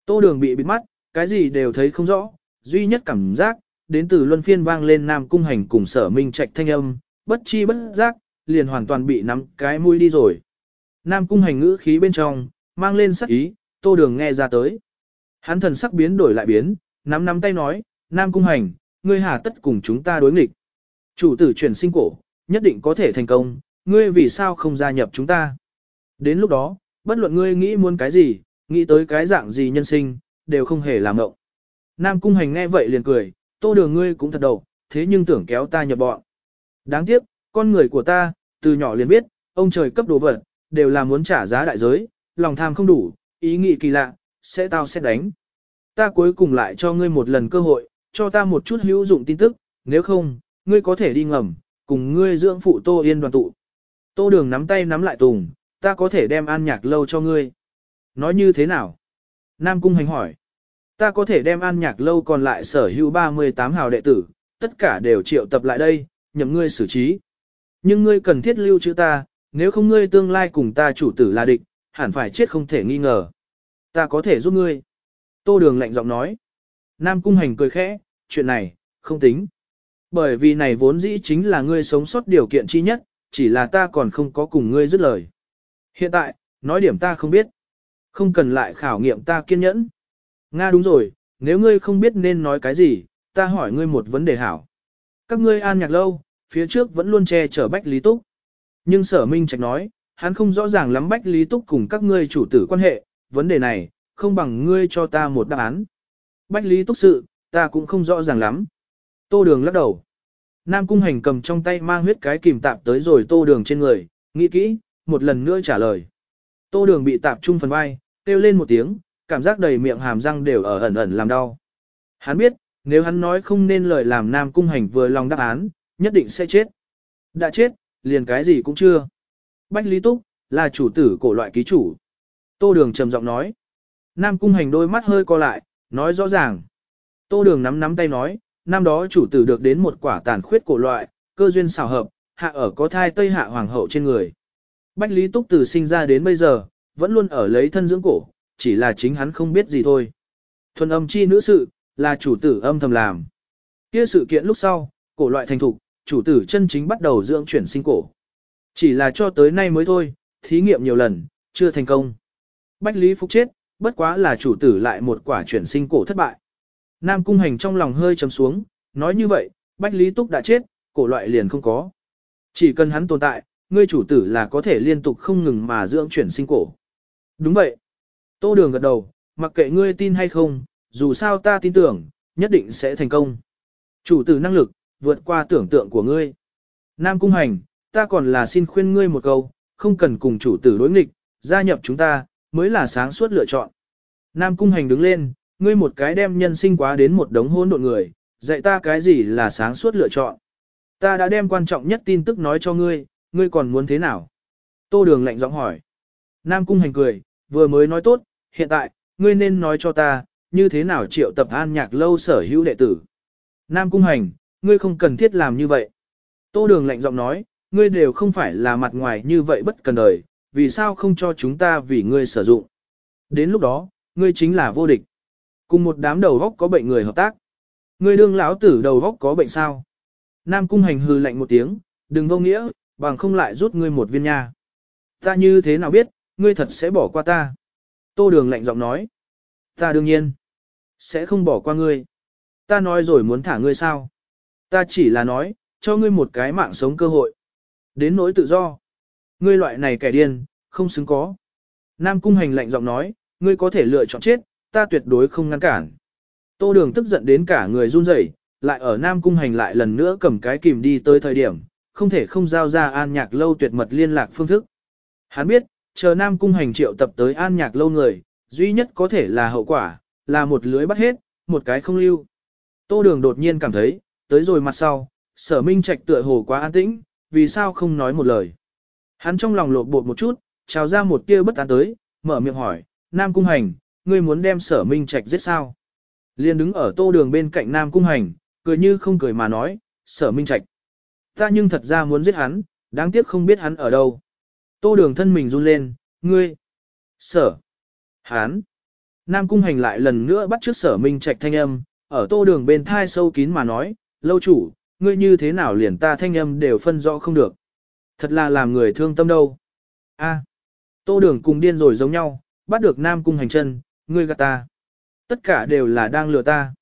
Tô đường bị bịt mắt, cái gì đều thấy không rõ, duy nhất cảm giác, đến từ luân phiên vang lên nam cung hành cùng sở minh trạch thanh âm, bất chi bất giác, liền hoàn toàn bị nắm cái mũi đi rồi. Nam cung hành ngữ khí bên trong, mang lên sắc ý, tô đường nghe ra tới. Hắn thần sắc biến đổi lại biến, nắm nắm tay nói, Nam cung hành, ngươi hà tất cùng chúng ta đối nghịch. Chủ tử chuyển sinh cổ, nhất định có thể thành công, ngươi vì sao không gia nhập chúng ta. Đến lúc đó, bất luận ngươi nghĩ muốn cái gì, nghĩ tới cái dạng gì nhân sinh, đều không hề làm ngộng. Nam cung hành nghe vậy liền cười, tô đường ngươi cũng thật đầu, thế nhưng tưởng kéo ta nhập bọn. Đáng tiếc, con người của ta, từ nhỏ liền biết, ông trời cấp đồ vật, đều là muốn trả giá đại giới, lòng tham không đủ, ý nghĩ kỳ lạ, sẽ tao sẽ đánh. Ta cuối cùng lại cho ngươi một lần cơ hội, cho ta một chút hữu dụng tin tức, nếu không, ngươi có thể đi ngầm, cùng ngươi dưỡng phụ Tô Yên đoàn tụ. Tô Đường nắm tay nắm lại Tùng, ta có thể đem an nhạc lâu cho ngươi. Nói như thế nào? Nam Cung Hành hỏi. Ta có thể đem an nhạc lâu còn lại sở hữu 38 hào đệ tử, tất cả đều triệu tập lại đây, nhậm ngươi xử trí. Nhưng ngươi cần thiết lưu chữ ta, nếu không ngươi tương lai cùng ta chủ tử là địch, hẳn phải chết không thể nghi ngờ. Ta có thể giúp ngươi. Tô Đường lạnh giọng nói. Nam Cung Hành cười khẽ, chuyện này, không tính. Bởi vì này vốn dĩ chính là ngươi sống sót điều kiện chi nhất, chỉ là ta còn không có cùng ngươi dứt lời. Hiện tại, nói điểm ta không biết. Không cần lại khảo nghiệm ta kiên nhẫn. Nga đúng rồi, nếu ngươi không biết nên nói cái gì, ta hỏi ngươi một vấn đề hảo. Các ngươi an nhạc lâu, phía trước vẫn luôn che chở Bách Lý Túc. Nhưng sở minh trạch nói, hắn không rõ ràng lắm Bách Lý Túc cùng các ngươi chủ tử quan hệ, vấn đề này, không bằng ngươi cho ta một đáp án. Bách Lý Túc sự, ta cũng không rõ ràng lắm. Tô đường lắc đầu. Nam cung hành cầm trong tay mang huyết cái kìm tạp tới rồi tô đường trên người, nghĩ kỹ, một lần nữa trả lời. Tô đường bị tạp trung phần vai, kêu lên một tiếng, cảm giác đầy miệng hàm răng đều ở ẩn ẩn làm đau. Hắn biết, nếu hắn nói không nên lời làm Nam cung hành vừa lòng đáp án, nhất định sẽ chết. Đã chết, liền cái gì cũng chưa. Bách Lý Túc, là chủ tử cổ loại ký chủ. Tô đường trầm giọng nói. Nam cung hành đôi mắt hơi co lại, nói rõ ràng. Tô đường nắm nắm tay nói, năm đó chủ tử được đến một quả tàn khuyết cổ loại, cơ duyên xảo hợp, hạ ở có thai tây hạ hoàng hậu trên người. Bách Lý Túc từ sinh ra đến bây giờ, vẫn luôn ở lấy thân dưỡng cổ, chỉ là chính hắn không biết gì thôi. Thuần âm chi nữ sự, là chủ tử âm thầm làm. Kia sự kiện lúc sau, cổ loại thành thục, chủ tử chân chính bắt đầu dưỡng chuyển sinh cổ. Chỉ là cho tới nay mới thôi, thí nghiệm nhiều lần, chưa thành công. Bách Lý Phúc chết, bất quá là chủ tử lại một quả chuyển sinh cổ thất bại. Nam Cung Hành trong lòng hơi trầm xuống, nói như vậy, Bách Lý Túc đã chết, cổ loại liền không có. Chỉ cần hắn tồn tại, ngươi chủ tử là có thể liên tục không ngừng mà dưỡng chuyển sinh cổ. Đúng vậy. Tô Đường gật đầu, mặc kệ ngươi tin hay không, dù sao ta tin tưởng, nhất định sẽ thành công. Chủ tử năng lực, vượt qua tưởng tượng của ngươi. Nam Cung Hành, ta còn là xin khuyên ngươi một câu, không cần cùng chủ tử đối nghịch, gia nhập chúng ta, mới là sáng suốt lựa chọn. Nam Cung Hành đứng lên, ngươi một cái đem nhân sinh quá đến một đống hỗn độn người, dạy ta cái gì là sáng suốt lựa chọn. Ta đã đem quan trọng nhất tin tức nói cho ngươi, ngươi còn muốn thế nào? Tô Đường lạnh giọng hỏi. Nam Cung Hành cười, vừa mới nói tốt, hiện tại, ngươi nên nói cho ta, như thế nào triệu tập an nhạc lâu sở hữu đệ tử. Nam Cung Hành, ngươi không cần thiết làm như vậy. Tô Đường lạnh giọng nói, ngươi đều không phải là mặt ngoài như vậy bất cần đời, vì sao không cho chúng ta vì ngươi sử dụng. Đến lúc đó, ngươi chính là vô địch. Cùng một đám đầu góc có bệnh người hợp tác. Ngươi đương lão tử đầu góc có bệnh sao? Nam cung hành hừ lạnh một tiếng, đừng vô nghĩa, bằng không lại rút ngươi một viên nha. Ta như thế nào biết, ngươi thật sẽ bỏ qua ta? Tô đường lạnh giọng nói. Ta đương nhiên, sẽ không bỏ qua ngươi. Ta nói rồi muốn thả ngươi sao? Ta chỉ là nói, cho ngươi một cái mạng sống cơ hội. Đến nỗi tự do. Ngươi loại này kẻ điên, không xứng có. Nam cung hành lạnh giọng nói, ngươi có thể lựa chọn chết, ta tuyệt đối không ngăn cản. Tô đường tức giận đến cả người run rẩy, lại ở Nam cung hành lại lần nữa cầm cái kìm đi tới thời điểm, không thể không giao ra an nhạc lâu tuyệt mật liên lạc phương thức. Hắn biết, chờ Nam cung hành triệu tập tới an nhạc lâu người, duy nhất có thể là hậu quả, là một lưới bắt hết, một cái không lưu. Tô đường đột nhiên cảm thấy, tới rồi mặt sau, sở minh trạch tựa hồ quá an tĩnh, vì sao không nói một lời. Hắn trong lòng lột bột một chút, trào ra một tia bất an tới, mở miệng hỏi, Nam Cung Hành, ngươi muốn đem sở minh trạch giết sao? Liên đứng ở tô đường bên cạnh Nam Cung Hành, cười như không cười mà nói, sở minh trạch. Ta nhưng thật ra muốn giết hắn, đáng tiếc không biết hắn ở đâu. Tô đường thân mình run lên, ngươi, sở, hắn. Nam Cung Hành lại lần nữa bắt trước sở minh trạch thanh âm, ở tô đường bên thai sâu kín mà nói, lâu chủ, ngươi như thế nào liền ta thanh âm đều phân rõ không được. Thật là làm người thương tâm đâu. A, tô đường cùng điên rồi giống nhau, bắt được Nam Cung Hành chân, ngươi gạt ta. Tất cả đều là đang lừa ta.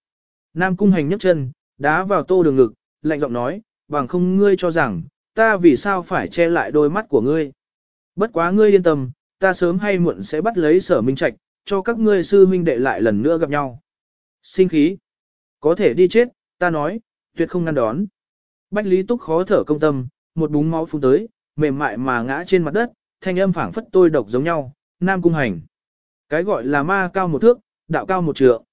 Nam Cung Hành nhấc chân, đá vào tô đường ngực, lạnh giọng nói, bằng không ngươi cho rằng, ta vì sao phải che lại đôi mắt của ngươi. Bất quá ngươi yên tâm, ta sớm hay muộn sẽ bắt lấy sở minh trạch, cho các ngươi sư huynh đệ lại lần nữa gặp nhau. Sinh khí. Có thể đi chết, ta nói, tuyệt không ngăn đón. Bách Lý Túc khó thở công tâm, một búng máu phun tới, mềm mại mà ngã trên mặt đất, thanh âm phảng phất tôi độc giống nhau, Nam Cung Hành. Cái gọi là ma cao một thước, đạo cao một trượng.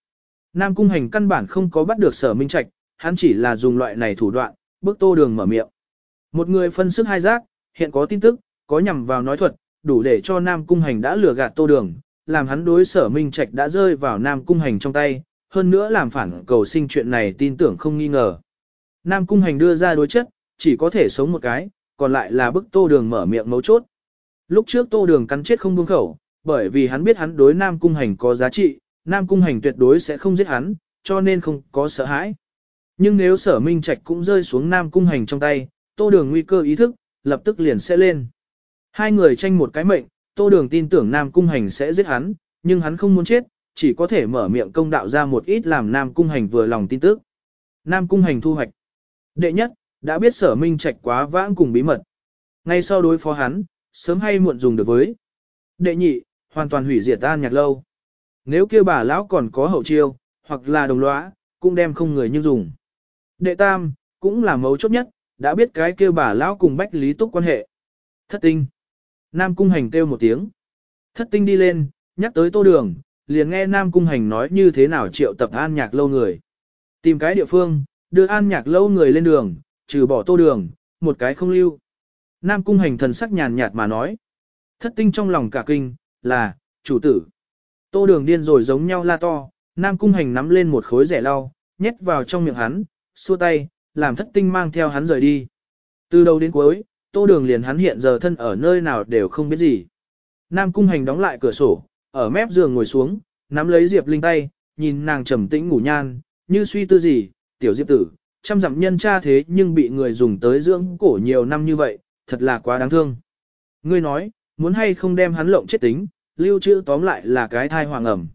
Nam Cung Hành căn bản không có bắt được sở minh trạch, hắn chỉ là dùng loại này thủ đoạn, bước tô đường mở miệng. Một người phân sức hai giác, hiện có tin tức, có nhằm vào nói thuật, đủ để cho Nam Cung Hành đã lừa gạt tô đường, làm hắn đối sở minh trạch đã rơi vào Nam Cung Hành trong tay, hơn nữa làm phản cầu sinh chuyện này tin tưởng không nghi ngờ. Nam Cung Hành đưa ra đối chất, chỉ có thể sống một cái, còn lại là bức tô đường mở miệng mấu chốt. Lúc trước tô đường cắn chết không buông khẩu, bởi vì hắn biết hắn đối Nam Cung Hành có giá trị, Nam Cung Hành tuyệt đối sẽ không giết hắn, cho nên không có sợ hãi. Nhưng nếu sở minh trạch cũng rơi xuống Nam Cung Hành trong tay, tô đường nguy cơ ý thức, lập tức liền sẽ lên. Hai người tranh một cái mệnh, tô đường tin tưởng Nam Cung Hành sẽ giết hắn, nhưng hắn không muốn chết, chỉ có thể mở miệng công đạo ra một ít làm Nam Cung Hành vừa lòng tin tức. Nam Cung Hành thu hoạch. Đệ nhất, đã biết sở minh trạch quá vãng cùng bí mật. Ngay sau đối phó hắn, sớm hay muộn dùng được với. Đệ nhị, hoàn toàn hủy diệt tan nhạc lâu. Nếu kia bà lão còn có hậu chiêu, hoặc là đồng lõa, cũng đem không người như dùng. Đệ tam, cũng là mấu chốt nhất, đã biết cái kêu bà lão cùng bách lý túc quan hệ. Thất tinh. Nam cung hành kêu một tiếng. Thất tinh đi lên, nhắc tới tô đường, liền nghe Nam cung hành nói như thế nào triệu tập an nhạc lâu người. Tìm cái địa phương, đưa an nhạc lâu người lên đường, trừ bỏ tô đường, một cái không lưu. Nam cung hành thần sắc nhàn nhạt mà nói. Thất tinh trong lòng cả kinh, là, chủ tử. Tô đường điên rồi giống nhau la to, Nam cung hành nắm lên một khối rẻ lau, nhét vào trong miệng hắn, xua tay, làm thất tinh mang theo hắn rời đi. Từ đầu đến cuối, tô đường liền hắn hiện giờ thân ở nơi nào đều không biết gì. Nam cung hành đóng lại cửa sổ, ở mép giường ngồi xuống, nắm lấy Diệp Linh tay, nhìn nàng trầm tĩnh ngủ nhan, như suy tư gì, tiểu Diệp tử, trăm dặm nhân cha thế nhưng bị người dùng tới dưỡng cổ nhiều năm như vậy, thật là quá đáng thương. Ngươi nói, muốn hay không đem hắn lộng chết tính, lưu trữ tóm lại là cái thai hoàng ẩm.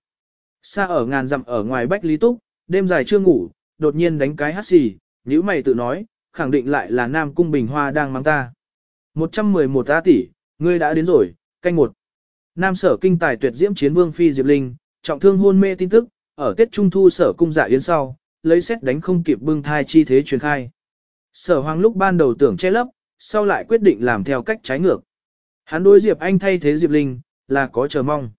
Xa ở ngàn dặm ở ngoài Bách Lý Túc, đêm dài chưa ngủ, đột nhiên đánh cái hát xì, nữ mày tự nói, khẳng định lại là Nam Cung Bình Hoa đang mang ta. 111 ta tỷ, ngươi đã đến rồi, canh một. Nam sở kinh tài tuyệt diễm chiến vương phi Diệp Linh, trọng thương hôn mê tin tức, ở Tết Trung Thu sở cung dạ yến sau, lấy xét đánh không kịp bưng thai chi thế truyền khai. Sở hoàng lúc ban đầu tưởng che lấp, sau lại quyết định làm theo cách trái ngược. Hắn đối Diệp Anh thay thế Diệp Linh, là có chờ mong.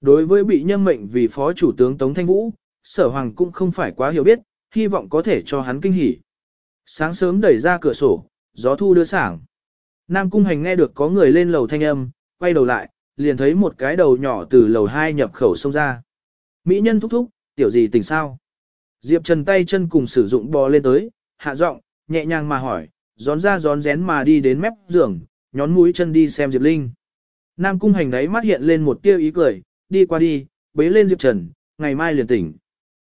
Đối với bị nhâm mệnh vì phó chủ tướng Tống Thanh Vũ, sở hoàng cũng không phải quá hiểu biết, hy vọng có thể cho hắn kinh hỉ. Sáng sớm đẩy ra cửa sổ, gió thu đưa sảng. Nam Cung Hành nghe được có người lên lầu thanh âm, quay đầu lại, liền thấy một cái đầu nhỏ từ lầu 2 nhập khẩu xông ra. Mỹ nhân thúc thúc, tiểu gì tình sao? Diệp Trần tay chân cùng sử dụng bò lên tới, hạ giọng, nhẹ nhàng mà hỏi, gión ra gión rén mà đi đến mép giường, nhón mũi chân đi xem Diệp Linh. Nam cung hành đấy mắt hiện lên một tia ý cười, đi qua đi, bế lên Diệp Trần, ngày mai liền tỉnh.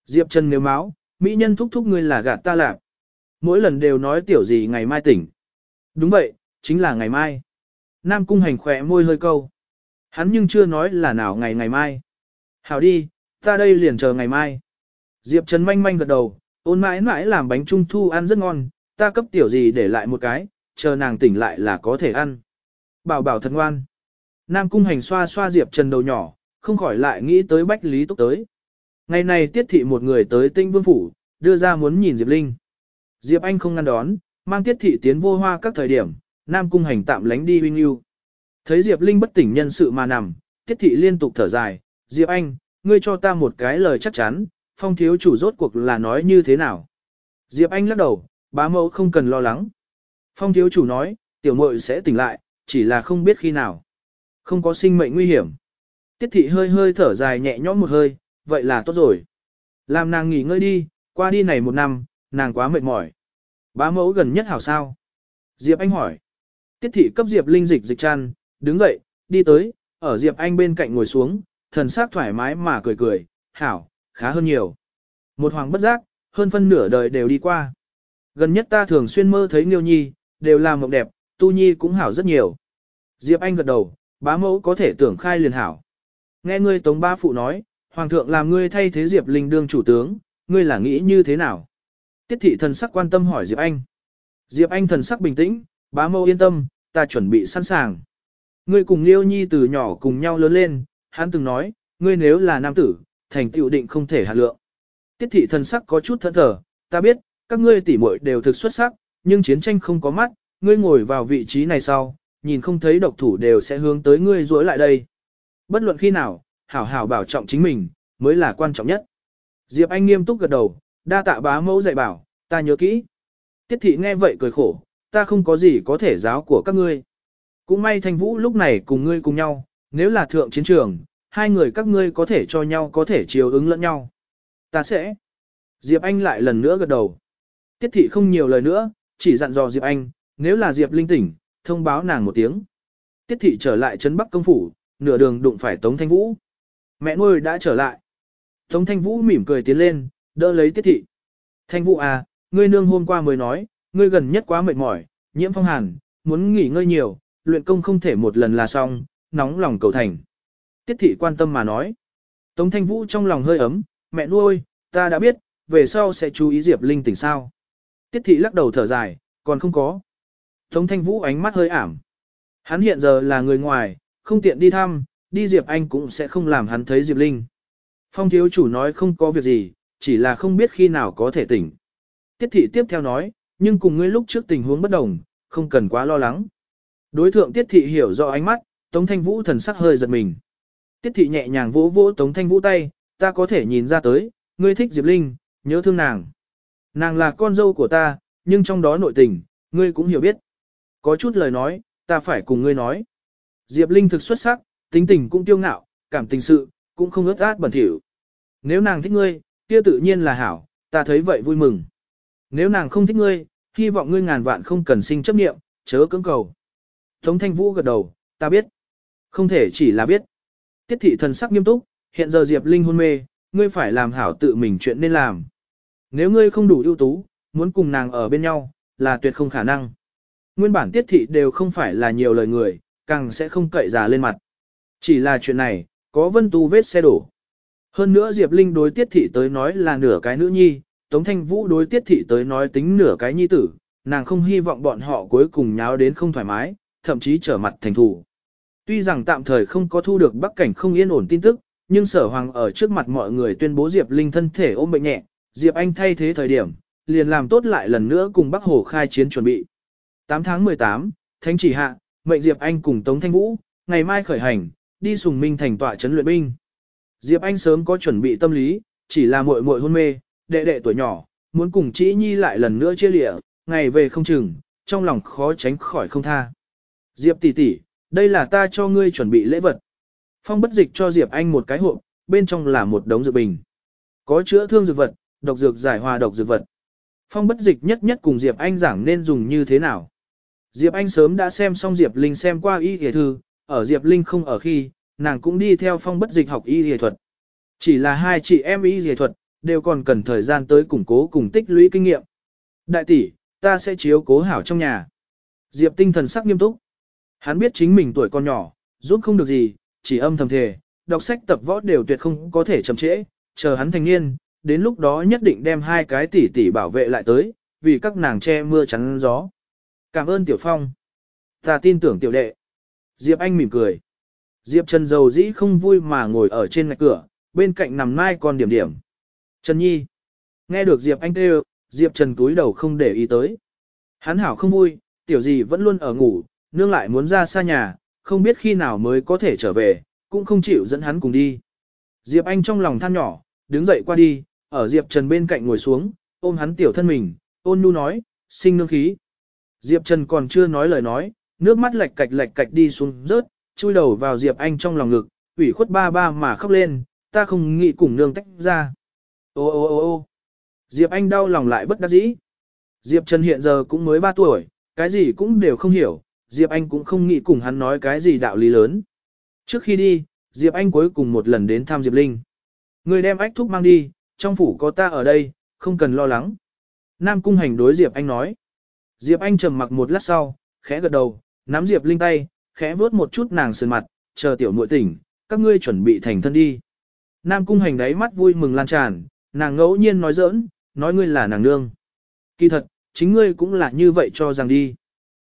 Diệp Trần nếu máu, mỹ nhân thúc thúc ngươi là gạt ta lạc. Mỗi lần đều nói tiểu gì ngày mai tỉnh. Đúng vậy, chính là ngày mai. Nam cung hành khỏe môi hơi câu. Hắn nhưng chưa nói là nào ngày ngày mai. Hảo đi, ta đây liền chờ ngày mai. Diệp Trần manh manh gật đầu, ôn mãi mãi làm bánh trung thu ăn rất ngon, ta cấp tiểu gì để lại một cái, chờ nàng tỉnh lại là có thể ăn. Bảo bảo thật ngoan. Nam cung hành xoa xoa Diệp Trần đầu nhỏ, không khỏi lại nghĩ tới Bách Lý Túc tới. Ngày này tiết thị một người tới tinh vương phủ, đưa ra muốn nhìn Diệp Linh. Diệp Anh không ngăn đón, mang tiết thị tiến vô hoa các thời điểm, Nam cung hành tạm lánh đi huynh yêu. Thấy Diệp Linh bất tỉnh nhân sự mà nằm, tiết thị liên tục thở dài, Diệp Anh, ngươi cho ta một cái lời chắc chắn, phong thiếu chủ rốt cuộc là nói như thế nào. Diệp Anh lắc đầu, bá mẫu không cần lo lắng. Phong thiếu chủ nói, tiểu muội sẽ tỉnh lại, chỉ là không biết khi nào. Không có sinh mệnh nguy hiểm. Tiết thị hơi hơi thở dài nhẹ nhõm một hơi, vậy là tốt rồi. Làm nàng nghỉ ngơi đi, qua đi này một năm, nàng quá mệt mỏi. Bá mẫu gần nhất hảo sao? Diệp Anh hỏi. Tiết thị cấp Diệp Linh dịch dịch chăn, đứng dậy, đi tới, ở Diệp Anh bên cạnh ngồi xuống, thần sắc thoải mái mà cười cười, hảo, khá hơn nhiều. Một hoàng bất giác, hơn phân nửa đời đều đi qua. Gần nhất ta thường xuyên mơ thấy Nghiêu Nhi, đều là mộng đẹp, Tu Nhi cũng hảo rất nhiều. Diệp Anh gật đầu, bá mẫu có thể tưởng khai liền hảo. Nghe ngươi Tống Ba Phụ nói, Hoàng thượng làm ngươi thay thế Diệp Linh đương chủ tướng, ngươi là nghĩ như thế nào? Tiết thị thần sắc quan tâm hỏi Diệp Anh. Diệp Anh thần sắc bình tĩnh, bá mẫu yên tâm, ta chuẩn bị sẵn sàng. Ngươi cùng Liêu Nhi từ nhỏ cùng nhau lớn lên, hắn từng nói, ngươi nếu là nam tử, thành tựu định không thể hạ lượng. Tiết thị thần sắc có chút thẫn thờ, ta biết, các ngươi tỉ muội đều thực xuất sắc, nhưng chiến tranh không có mắt, ngươi ngồi vào vị trí này sau, nhìn không thấy độc thủ đều sẽ hướng tới ngươi rối lại đây. Bất luận khi nào, hảo hảo bảo trọng chính mình, mới là quan trọng nhất. Diệp Anh nghiêm túc gật đầu, đa tạ bá mẫu dạy bảo, ta nhớ kỹ. Tiết thị nghe vậy cười khổ, ta không có gì có thể giáo của các ngươi. Cũng may thanh vũ lúc này cùng ngươi cùng nhau, nếu là thượng chiến trường, hai người các ngươi có thể cho nhau có thể chiều ứng lẫn nhau. Ta sẽ. Diệp Anh lại lần nữa gật đầu. Tiết thị không nhiều lời nữa, chỉ dặn dò Diệp Anh, nếu là Diệp linh tỉnh, thông báo nàng một tiếng. Tiết thị trở lại trấn Bắc công phủ, nửa đường đụng phải Tống Thanh Vũ. Mẹ nuôi đã trở lại. Tống Thanh Vũ mỉm cười tiến lên, đỡ lấy Tiết thị. Thanh Vũ à, ngươi nương hôm qua mới nói, ngươi gần nhất quá mệt mỏi, nhiễm phong hàn, muốn nghỉ ngơi nhiều, luyện công không thể một lần là xong, nóng lòng cầu thành. Tiết thị quan tâm mà nói. Tống Thanh Vũ trong lòng hơi ấm, mẹ nuôi, ta đã biết, về sau sẽ chú ý Diệp Linh tỉnh sao. Tiết thị lắc đầu thở dài, còn không có. Tống Thanh Vũ ánh mắt hơi ảm. Hắn hiện giờ là người ngoài, không tiện đi thăm, đi Diệp Anh cũng sẽ không làm hắn thấy Diệp Linh. Phong thiếu chủ nói không có việc gì, chỉ là không biết khi nào có thể tỉnh. Tiết thị tiếp theo nói, nhưng cùng ngươi lúc trước tình huống bất đồng, không cần quá lo lắng. Đối thượng Tiết thị hiểu rõ ánh mắt, Tống Thanh Vũ thần sắc hơi giật mình. Tiết thị nhẹ nhàng vỗ vỗ Tống Thanh Vũ tay, ta có thể nhìn ra tới, ngươi thích Diệp Linh, nhớ thương nàng. Nàng là con dâu của ta, nhưng trong đó nội tình, ngươi cũng hiểu biết. Có chút lời nói, ta phải cùng ngươi nói. Diệp Linh thực xuất sắc, tính tình cũng tiêu ngạo, cảm tình sự, cũng không ướt át bẩn thỉu. Nếu nàng thích ngươi, kia tự nhiên là hảo, ta thấy vậy vui mừng. Nếu nàng không thích ngươi, hy vọng ngươi ngàn vạn không cần sinh chấp niệm, chớ cưỡng cầu. Tống Thanh Vũ gật đầu, ta biết. Không thể chỉ là biết. Tiết thị thần sắc nghiêm túc, hiện giờ Diệp Linh hôn mê, ngươi phải làm hảo tự mình chuyện nên làm. Nếu ngươi không đủ ưu tú, muốn cùng nàng ở bên nhau, là tuyệt không khả năng. Nguyên bản tiết thị đều không phải là nhiều lời người, càng sẽ không cậy già lên mặt. Chỉ là chuyện này, có vân tu vết xe đổ. Hơn nữa Diệp Linh đối tiết thị tới nói là nửa cái nữ nhi, Tống Thanh Vũ đối tiết thị tới nói tính nửa cái nhi tử, nàng không hy vọng bọn họ cuối cùng nháo đến không thoải mái, thậm chí trở mặt thành thủ. Tuy rằng tạm thời không có thu được bắc cảnh không yên ổn tin tức, nhưng sở hoàng ở trước mặt mọi người tuyên bố Diệp Linh thân thể ôm bệnh nhẹ, Diệp Anh thay thế thời điểm, liền làm tốt lại lần nữa cùng Bắc Hồ khai chiến chuẩn bị. 8 tháng 18, Thánh chỉ hạ, mệnh Diệp Anh cùng Tống Thanh Vũ, ngày mai khởi hành, đi sùng minh thành tọa trấn luyện binh. Diệp Anh sớm có chuẩn bị tâm lý, chỉ là muội muội hôn mê, đệ đệ tuổi nhỏ, muốn cùng chị Nhi lại lần nữa chia lịa, ngày về không chừng, trong lòng khó tránh khỏi không tha. Diệp tỷ tỷ, đây là ta cho ngươi chuẩn bị lễ vật. Phong bất dịch cho Diệp Anh một cái hộp, bên trong là một đống dược bình. Có chữa thương dược vật, độc dược giải hòa độc dược vật. Phong bất dịch nhất nhất cùng Diệp Anh giảng nên dùng như thế nào. Diệp Anh sớm đã xem xong Diệp Linh xem qua y y thư, ở Diệp Linh không ở khi, nàng cũng đi theo phong bất dịch học y y thuật. Chỉ là hai chị em y y thuật, đều còn cần thời gian tới củng cố cùng tích lũy kinh nghiệm. Đại tỷ, ta sẽ chiếu cố hảo trong nhà. Diệp tinh thần sắc nghiêm túc. Hắn biết chính mình tuổi còn nhỏ, giúp không được gì, chỉ âm thầm thề, đọc sách tập võ đều tuyệt không có thể chậm trễ, chờ hắn thành niên, đến lúc đó nhất định đem hai cái tỷ tỷ bảo vệ lại tới, vì các nàng che mưa chắn gió. Cảm ơn Tiểu Phong. Ta tin tưởng tiểu đệ. Diệp Anh mỉm cười. Diệp Trần dầu dĩ không vui mà ngồi ở trên ngạch cửa, bên cạnh nằm mai con điểm điểm. Trần Nhi. Nghe được Diệp Anh kêu, Diệp Trần túi đầu không để ý tới. Hắn hảo không vui, tiểu gì vẫn luôn ở ngủ, nương lại muốn ra xa nhà, không biết khi nào mới có thể trở về, cũng không chịu dẫn hắn cùng đi. Diệp Anh trong lòng than nhỏ, đứng dậy qua đi, ở Diệp Trần bên cạnh ngồi xuống, ôm hắn tiểu thân mình, ôn nhu nói, sinh nương khí. Diệp Trần còn chưa nói lời nói, nước mắt lệch cạch lệch cạch đi xuống rớt, chui đầu vào Diệp Anh trong lòng ngực, ủy khuất ba ba mà khóc lên, ta không nghĩ cùng nương tách ra. Ô ô ô ô Diệp Anh đau lòng lại bất đắc dĩ. Diệp Trần hiện giờ cũng mới 3 tuổi, cái gì cũng đều không hiểu, Diệp Anh cũng không nghĩ cùng hắn nói cái gì đạo lý lớn. Trước khi đi, Diệp Anh cuối cùng một lần đến thăm Diệp Linh. Người đem ách thúc mang đi, trong phủ có ta ở đây, không cần lo lắng. Nam Cung Hành đối Diệp Anh nói. Diệp Anh trầm mặc một lát sau, khẽ gật đầu, nắm Diệp Linh tay, khẽ vuốt một chút nàng sườn mặt, chờ tiểu muội tỉnh, các ngươi chuẩn bị thành thân đi. Nam Cung Hành đáy mắt vui mừng lan tràn, nàng ngẫu nhiên nói giỡn, nói ngươi là nàng nương. Kỳ thật, chính ngươi cũng là như vậy cho rằng đi.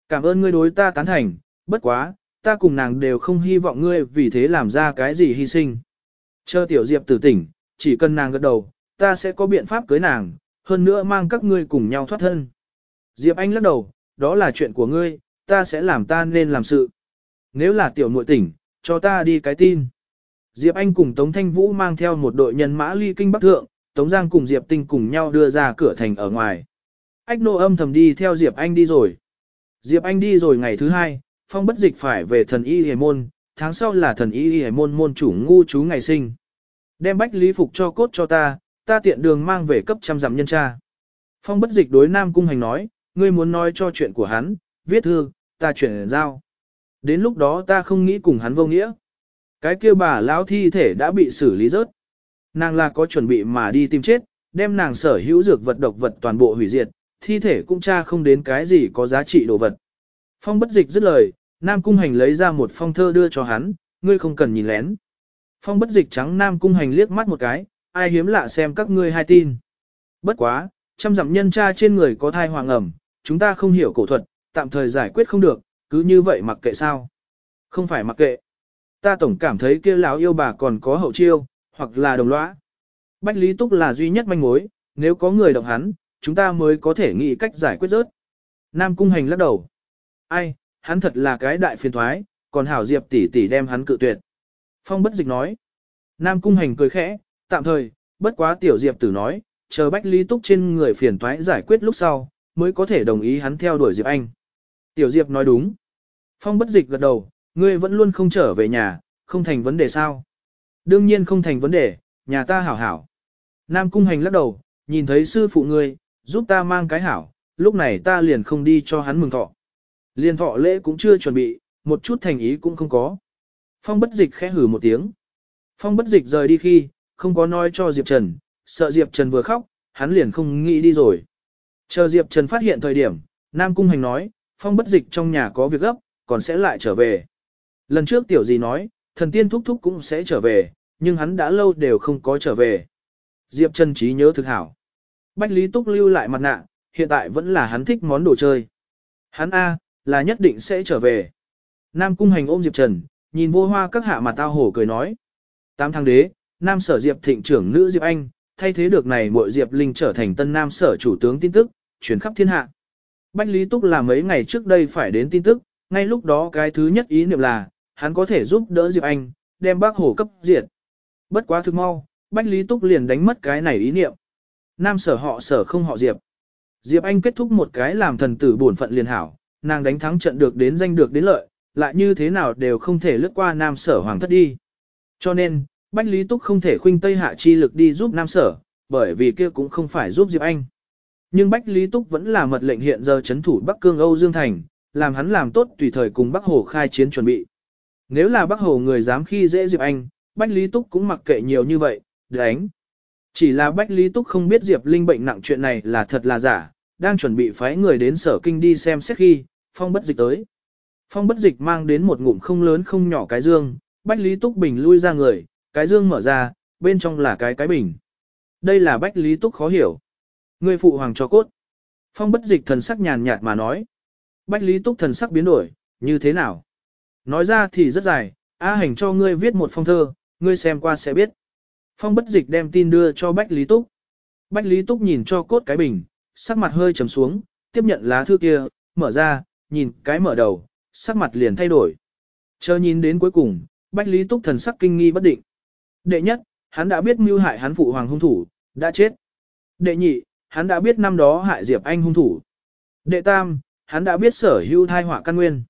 Cảm ơn ngươi đối ta tán thành, bất quá, ta cùng nàng đều không hy vọng ngươi vì thế làm ra cái gì hy sinh. Chờ tiểu Diệp tử tỉnh, chỉ cần nàng gật đầu, ta sẽ có biện pháp cưới nàng, hơn nữa mang các ngươi cùng nhau thoát thân. Diệp Anh lắc đầu, đó là chuyện của ngươi, ta sẽ làm ta nên làm sự. Nếu là tiểu muội tỉnh, cho ta đi cái tin. Diệp Anh cùng Tống Thanh Vũ mang theo một đội nhân mã ly kinh bắc thượng, Tống Giang cùng Diệp Tinh cùng nhau đưa ra cửa thành ở ngoài. Ách nô âm thầm đi theo Diệp Anh đi rồi. Diệp Anh đi rồi ngày thứ hai, phong bất dịch phải về thần y hề môn, tháng sau là thần y hề môn môn chủ ngu chú ngày sinh. Đem bách lý phục cho cốt cho ta, ta tiện đường mang về cấp trăm dặm nhân tra. Phong bất dịch đối Nam Cung Hành nói, ngươi muốn nói cho chuyện của hắn, viết thư, ta chuyển giao. Đến lúc đó ta không nghĩ cùng hắn vô nghĩa. Cái kia bà lão thi thể đã bị xử lý rớt. Nàng là có chuẩn bị mà đi tìm chết, đem nàng sở hữu dược vật độc vật toàn bộ hủy diệt, thi thể cũng tra không đến cái gì có giá trị đồ vật. Phong bất dịch dứt lời, Nam Cung Hành lấy ra một phong thơ đưa cho hắn, ngươi không cần nhìn lén. Phong bất dịch trắng Nam Cung Hành liếc mắt một cái, ai hiếm lạ xem các ngươi hai tin. Bất quá, trăm dặm nhân cha trên người có thai hoàng ẩm, chúng ta không hiểu cổ thuật, tạm thời giải quyết không được, cứ như vậy mặc kệ sao. Không phải mặc kệ. Ta tổng cảm thấy kia lão yêu bà còn có hậu chiêu, hoặc là đồng lõa. Bách Lý Túc là duy nhất manh mối, nếu có người động hắn, chúng ta mới có thể nghĩ cách giải quyết rớt. Nam Cung Hành lắc đầu. Ai, hắn thật là cái đại phiền thoái, còn Hảo Diệp tỷ tỷ đem hắn cự tuyệt. Phong bất dịch nói. Nam Cung Hành cười khẽ, tạm thời, bất quá tiểu Diệp tử nói, chờ Bách Lý Túc trên người phiền thoái giải quyết lúc sau, mới có thể đồng ý hắn theo đuổi Diệp Anh. Tiểu Diệp nói đúng. Phong bất dịch gật đầu, ngươi vẫn luôn không trở về nhà, không thành vấn đề sao. Đương nhiên không thành vấn đề, nhà ta hảo hảo. Nam Cung Hành lắc đầu, nhìn thấy sư phụ ngươi, giúp ta mang cái hảo, lúc này ta liền không đi cho hắn mừng thọ. Liên thọ lễ cũng chưa chuẩn bị, một chút thành ý cũng không có. Phong bất dịch khẽ hử một tiếng. Phong bất dịch rời đi khi, không có nói cho Diệp Trần, sợ Diệp Trần vừa khóc, hắn liền không nghĩ đi rồi. Chờ Diệp Trần phát hiện thời điểm, Nam Cung Hành nói, Phong bất dịch trong nhà có việc gấp, còn sẽ lại trở về. Lần trước tiểu gì nói, thần tiên thúc thúc cũng sẽ trở về, nhưng hắn đã lâu đều không có trở về. Diệp Trần trí nhớ thực hảo. Bách Lý Túc lưu lại mặt nạ, hiện tại vẫn là hắn thích món đồ chơi. Hắn A, là nhất định sẽ trở về. Nam Cung Hành ôm Diệp Trần, nhìn vô hoa các hạ mà tao hổ cười nói. Tám tháng đế, Nam sở Diệp thịnh trưởng nữ Diệp Anh, thay thế được này muội Diệp Linh trở thành tân Nam sở chủ tướng tin tức, truyền khắp thiên hạ. Bách Lý Túc là mấy ngày trước đây phải đến tin tức, ngay lúc đó cái thứ nhất ý niệm là, hắn có thể giúp đỡ Diệp Anh, đem bác hổ cấp diệt. Bất quá thực mau, Bách Lý Túc liền đánh mất cái này ý niệm. Nam sở họ sở không họ Diệp. Diệp Anh kết thúc một cái làm thần tử bổn phận liền hảo, nàng đánh thắng trận được đến danh được đến lợi, lại như thế nào đều không thể lướt qua Nam sở hoàng thất đi. Cho nên, Bách Lý Túc không thể khuynh Tây Hạ chi lực đi giúp Nam sở, bởi vì kia cũng không phải giúp Diệp Anh. Nhưng Bách Lý Túc vẫn là mật lệnh hiện giờ chấn thủ Bắc Cương Âu Dương Thành, làm hắn làm tốt tùy thời cùng Bắc Hồ khai chiến chuẩn bị. Nếu là Bắc Hồ người dám khi dễ Diệp Anh, Bách Lý Túc cũng mặc kệ nhiều như vậy, đánh. Chỉ là Bách Lý Túc không biết Diệp Linh bệnh nặng chuyện này là thật là giả, đang chuẩn bị phái người đến sở kinh đi xem xét khi, phong bất dịch tới. Phong bất dịch mang đến một ngụm không lớn không nhỏ cái dương, Bách Lý Túc Bình lui ra người, cái dương mở ra, bên trong là cái cái bình. Đây là Bách Lý Túc khó hiểu. Người phụ hoàng cho cốt. Phong bất dịch thần sắc nhàn nhạt mà nói. Bách Lý Túc thần sắc biến đổi, như thế nào? Nói ra thì rất dài, A hành cho ngươi viết một phong thơ, ngươi xem qua sẽ biết. Phong bất dịch đem tin đưa cho Bách Lý Túc. Bách Lý Túc nhìn cho cốt cái bình, sắc mặt hơi trầm xuống, tiếp nhận lá thư kia, mở ra, nhìn cái mở đầu, sắc mặt liền thay đổi. Chờ nhìn đến cuối cùng, Bách Lý Túc thần sắc kinh nghi bất định. Đệ nhất, hắn đã biết mưu hại hắn phụ hoàng hung thủ, đã chết. Đệ nhị, hắn đã biết năm đó hại Diệp Anh hung thủ. Đệ tam, hắn đã biết sở hữu thai họa căn nguyên.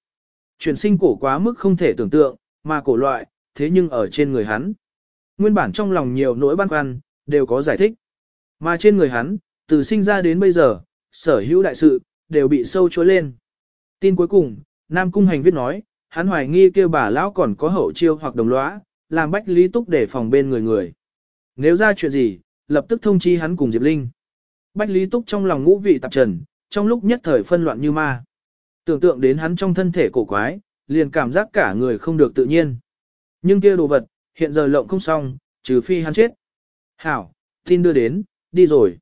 Chuyển sinh cổ quá mức không thể tưởng tượng, mà cổ loại, thế nhưng ở trên người hắn. Nguyên bản trong lòng nhiều nỗi băn khoăn, đều có giải thích. Mà trên người hắn, từ sinh ra đến bây giờ, sở hữu đại sự, đều bị sâu chối lên. Tin cuối cùng, Nam Cung Hành viết nói, hắn hoài nghi kêu bà lão còn có hậu chiêu hoặc đồng lõa, làm bách lý túc để phòng bên người người. Nếu ra chuyện gì, lập tức thông chi hắn cùng Diệp Linh. Bách lý túc trong lòng ngũ vị tạp trần, trong lúc nhất thời phân loạn như ma. Tưởng tượng đến hắn trong thân thể cổ quái, liền cảm giác cả người không được tự nhiên. Nhưng kia đồ vật, hiện giờ lộng không xong, trừ phi hắn chết. Hảo, tin đưa đến, đi rồi.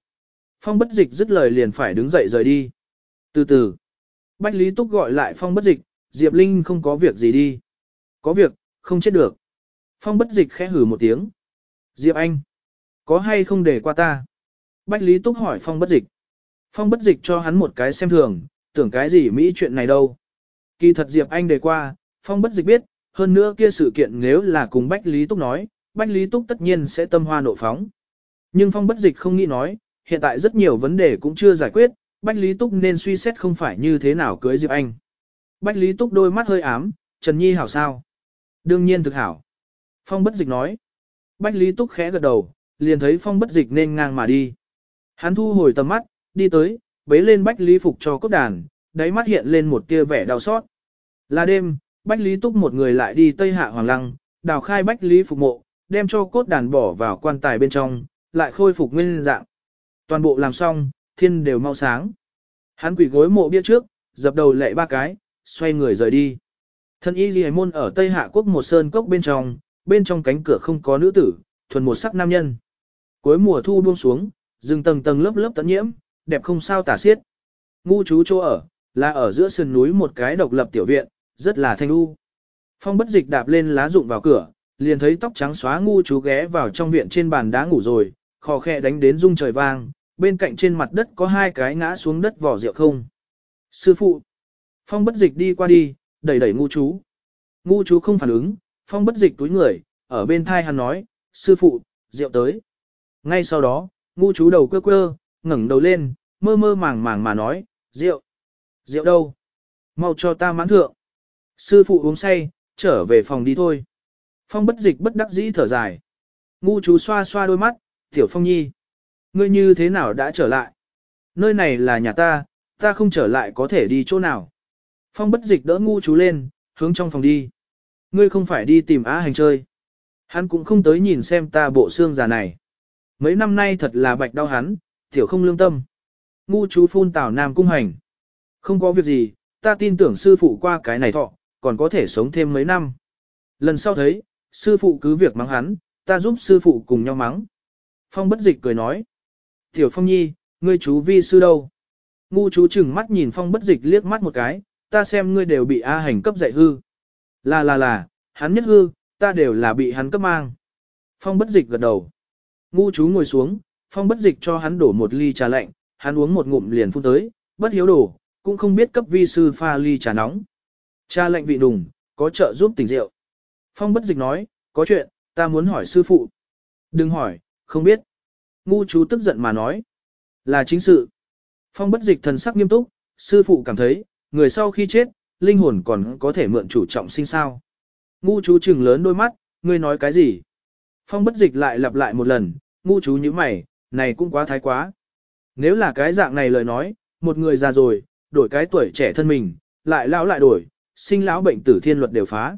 Phong bất dịch dứt lời liền phải đứng dậy rời đi. Từ từ, Bách Lý Túc gọi lại Phong bất dịch, Diệp Linh không có việc gì đi. Có việc, không chết được. Phong bất dịch khẽ hử một tiếng. Diệp Anh, có hay không để qua ta? Bách Lý Túc hỏi Phong bất dịch. Phong bất dịch cho hắn một cái xem thường, tưởng cái gì Mỹ chuyện này đâu. Kỳ thật Diệp Anh đề qua, Phong bất dịch biết, hơn nữa kia sự kiện nếu là cùng Bách Lý Túc nói, Bách Lý Túc tất nhiên sẽ tâm hoa nộ phóng. Nhưng Phong bất dịch không nghĩ nói, hiện tại rất nhiều vấn đề cũng chưa giải quyết, Bách Lý Túc nên suy xét không phải như thế nào cưới Diệp Anh. Bách Lý Túc đôi mắt hơi ám, Trần Nhi hảo sao? Đương nhiên thực hảo. Phong bất dịch nói. Bách Lý Túc khẽ gật đầu, liền thấy Phong bất dịch nên ngang mà đi. Hắn thu hồi tầm mắt, đi tới, bế lên Bách Lý Phục cho cốt đàn, đáy mắt hiện lên một tia vẻ đau xót. Là đêm, Bách Lý Túc một người lại đi Tây Hạ Hoàng Lăng, đào khai Bách Lý Phục mộ, đem cho cốt đàn bỏ vào quan tài bên trong, lại khôi phục nguyên dạng. Toàn bộ làm xong, thiên đều mau sáng. Hắn quỷ gối mộ bia trước, dập đầu lệ ba cái, xoay người rời đi. Thân y ghi môn ở Tây Hạ Quốc một sơn cốc bên trong, bên trong cánh cửa không có nữ tử, thuần một sắc nam nhân. Cuối mùa thu buông xuống, rừng tầng tầng lớp lớp tận nhiễm, đẹp không sao tả xiết. Ngu chú chỗ ở, là ở giữa sườn núi một cái độc lập tiểu viện, rất là thanh u. Phong bất dịch đạp lên lá rụng vào cửa, liền thấy tóc trắng xóa ngu chú ghé vào trong viện trên bàn đá ngủ rồi, khò khe đánh đến rung trời vang, bên cạnh trên mặt đất có hai cái ngã xuống đất vỏ rượu không. Sư phụ! Phong bất dịch đi qua đi, đẩy đẩy ngu chú. Ngu chú không phản ứng, phong bất dịch túi người, ở bên thai hắn nói, sư phụ, rượu tới. Ngay sau đó, ngu chú đầu quơ quơ, ngẩng đầu lên, mơ mơ màng màng mà nói, rượu. Rượu đâu? Mau cho ta mãn thượng. Sư phụ uống say, trở về phòng đi thôi. Phong bất dịch bất đắc dĩ thở dài. Ngu chú xoa xoa đôi mắt, tiểu phong nhi. Ngươi như thế nào đã trở lại? Nơi này là nhà ta, ta không trở lại có thể đi chỗ nào. Phong bất dịch đỡ ngu chú lên, hướng trong phòng đi. Ngươi không phải đi tìm á hành chơi. Hắn cũng không tới nhìn xem ta bộ xương già này. Mấy năm nay thật là bạch đau hắn, tiểu không lương tâm. Ngu chú phun tảo nam cung hành. Không có việc gì, ta tin tưởng sư phụ qua cái này thọ, còn có thể sống thêm mấy năm. Lần sau thấy, sư phụ cứ việc mắng hắn, ta giúp sư phụ cùng nhau mắng. Phong bất dịch cười nói. Tiểu Phong Nhi, ngươi chú vi sư đâu? Ngu chú chừng mắt nhìn Phong bất dịch liếc mắt một cái, ta xem ngươi đều bị A hành cấp dạy hư. Là là là, hắn nhất hư, ta đều là bị hắn cấp mang. Phong bất dịch gật đầu. Ngu chú ngồi xuống, Phong bất dịch cho hắn đổ một ly trà lạnh, hắn uống một ngụm liền phun tới, bất hiếu đổ, cũng không biết cấp vi sư pha ly trà nóng. Cha lệnh vị đùng, có trợ giúp tỉnh rượu. Phong bất dịch nói, có chuyện, ta muốn hỏi sư phụ. Đừng hỏi, không biết. Ngu chú tức giận mà nói. Là chính sự. Phong bất dịch thần sắc nghiêm túc, sư phụ cảm thấy, người sau khi chết, linh hồn còn có thể mượn chủ trọng sinh sao. Ngu chú trừng lớn đôi mắt, ngươi nói cái gì? Phong bất dịch lại lặp lại một lần, ngu chú như mày, này cũng quá thái quá. Nếu là cái dạng này lời nói, một người già rồi, đổi cái tuổi trẻ thân mình, lại lão lại đổi, sinh lão bệnh tử thiên luật đều phá.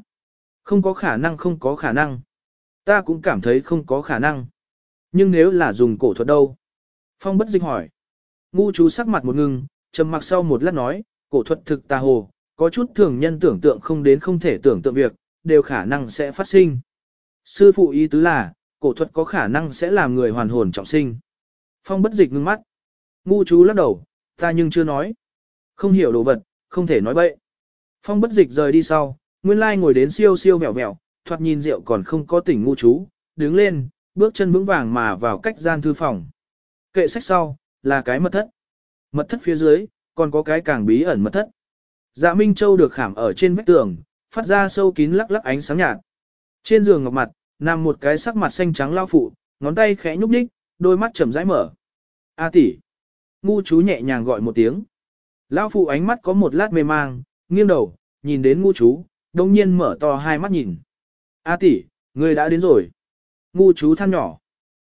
Không có khả năng không có khả năng. Ta cũng cảm thấy không có khả năng. Nhưng nếu là dùng cổ thuật đâu? Phong bất dịch hỏi. Ngu chú sắc mặt một ngưng, trầm mặc sau một lát nói, cổ thuật thực tà hồ, có chút thường nhân tưởng tượng không đến không thể tưởng tượng việc, đều khả năng sẽ phát sinh. Sư phụ ý tứ là, cổ thuật có khả năng sẽ làm người hoàn hồn trọng sinh. Phong bất dịch ngưng mắt. Ngu chú lắc đầu, ta nhưng chưa nói. Không hiểu đồ vật, không thể nói bậy. Phong bất dịch rời đi sau, nguyên lai ngồi đến siêu siêu vẹo vẹo, thoạt nhìn rượu còn không có tỉnh ngu chú, đứng lên, bước chân vững vàng mà vào cách gian thư phòng. Kệ sách sau, là cái mật thất. Mật thất phía dưới, còn có cái càng bí ẩn mật thất. Dạ Minh Châu được khảm ở trên vách tường, phát ra sâu kín lắc lắc ánh sáng nhạt. Trên giường ngọc mặt, nằm một cái sắc mặt xanh trắng lao phụ, ngón tay khẽ nhúc nhích, đôi mắt chậm rãi mở. A tỷ. Ngu chú nhẹ nhàng gọi một tiếng. Lão phụ ánh mắt có một lát mê mang, nghiêng đầu, nhìn đến ngu chú, đồng nhiên mở to hai mắt nhìn. A tỷ, người đã đến rồi. Ngu chú than nhỏ.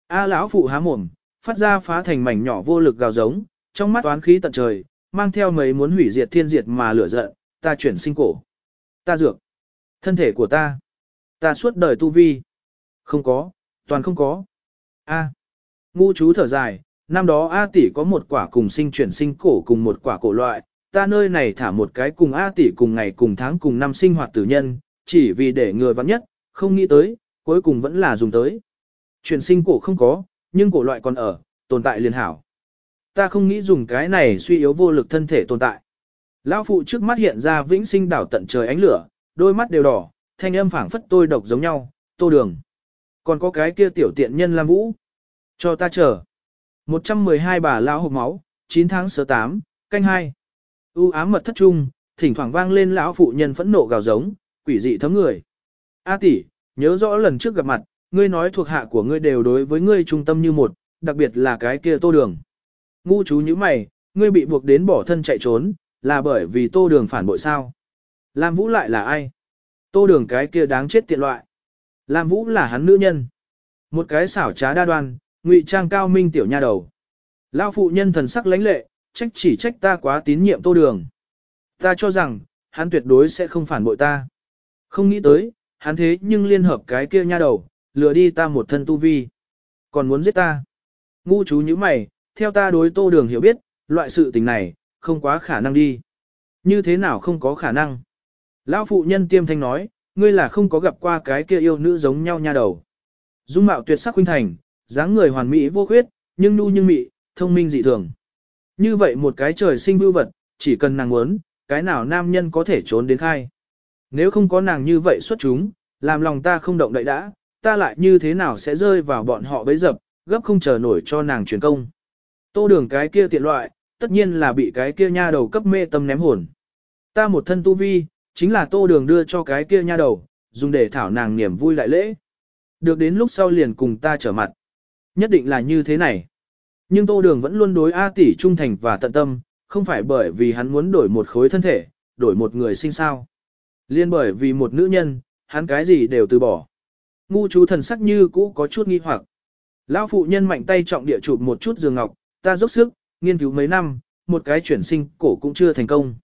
A lão phụ há mồm, phát ra phá thành mảnh nhỏ vô lực gào giống, trong mắt oán khí tận trời, mang theo mấy muốn hủy diệt thiên diệt mà lửa giận, ta chuyển sinh cổ. Ta dược. Thân thể của ta. Ta suốt đời tu vi. Không có, toàn không có. A. Ngu chú thở dài, năm đó A tỷ có một quả cùng sinh chuyển sinh cổ cùng một quả cổ loại, ta nơi này thả một cái cùng A tỷ cùng ngày cùng tháng cùng năm sinh hoạt tử nhân, chỉ vì để người vắng nhất, không nghĩ tới, cuối cùng vẫn là dùng tới. Chuyển sinh cổ không có, nhưng cổ loại còn ở, tồn tại liền hảo. Ta không nghĩ dùng cái này suy yếu vô lực thân thể tồn tại. Lão phụ trước mắt hiện ra vĩnh sinh đảo tận trời ánh lửa, đôi mắt đều đỏ, thanh âm phảng phất tôi độc giống nhau, tô đường. Còn có cái kia tiểu tiện nhân Lam Vũ. Cho ta chờ. 112 bà lão hộp máu, 9 tháng sơ 8, canh 2. U ám mật thất trung, thỉnh thoảng vang lên lão phụ nhân phẫn nộ gào giống, quỷ dị thấm người. A tỷ, nhớ rõ lần trước gặp mặt, ngươi nói thuộc hạ của ngươi đều đối với ngươi trung tâm như một, đặc biệt là cái kia tô đường. Ngu chú như mày, ngươi bị buộc đến bỏ thân chạy trốn, là bởi vì tô đường phản bội sao? Lam Vũ lại là ai? Tô đường cái kia đáng chết tiện loại. Lam Vũ là hắn nữ nhân. Một cái xảo trá đa đoan, ngụy trang cao minh tiểu nha đầu. Lao phụ nhân thần sắc lãnh lệ, trách chỉ trách ta quá tín nhiệm tô đường. Ta cho rằng, hắn tuyệt đối sẽ không phản bội ta. Không nghĩ tới, hắn thế nhưng liên hợp cái kia nha đầu, lừa đi ta một thân tu vi. Còn muốn giết ta. Ngu chú như mày, theo ta đối tô đường hiểu biết, loại sự tình này, không quá khả năng đi. Như thế nào không có khả năng? Lão phụ nhân tiêm thanh nói, ngươi là không có gặp qua cái kia yêu nữ giống nhau nha đầu. Dung mạo tuyệt sắc huynh thành, dáng người hoàn mỹ vô khuyết, nhưng nu nhưng mị, thông minh dị thường. Như vậy một cái trời sinh vưu vật, chỉ cần nàng muốn, cái nào nam nhân có thể trốn đến khai. Nếu không có nàng như vậy xuất chúng, làm lòng ta không động đậy đã, ta lại như thế nào sẽ rơi vào bọn họ bấy dập, gấp không chờ nổi cho nàng truyền công. Tô đường cái kia tiện loại, tất nhiên là bị cái kia nha đầu cấp mê tâm ném hồn. Ta một thân tu vi, chính là tô đường đưa cho cái kia nha đầu, dùng để thảo nàng niềm vui lại lễ. Được đến lúc sau liền cùng ta trở mặt. Nhất định là như thế này. Nhưng tô đường vẫn luôn đối A tỷ trung thành và tận tâm, không phải bởi vì hắn muốn đổi một khối thân thể, đổi một người sinh sao. Liên bởi vì một nữ nhân, hắn cái gì đều từ bỏ. Ngu chú thần sắc như cũ có chút nghi hoặc. Lão phụ nhân mạnh tay trọng địa chụp một chút giường ngọc, ta dốc sức, nghiên cứu mấy năm, một cái chuyển sinh cổ cũng chưa thành công.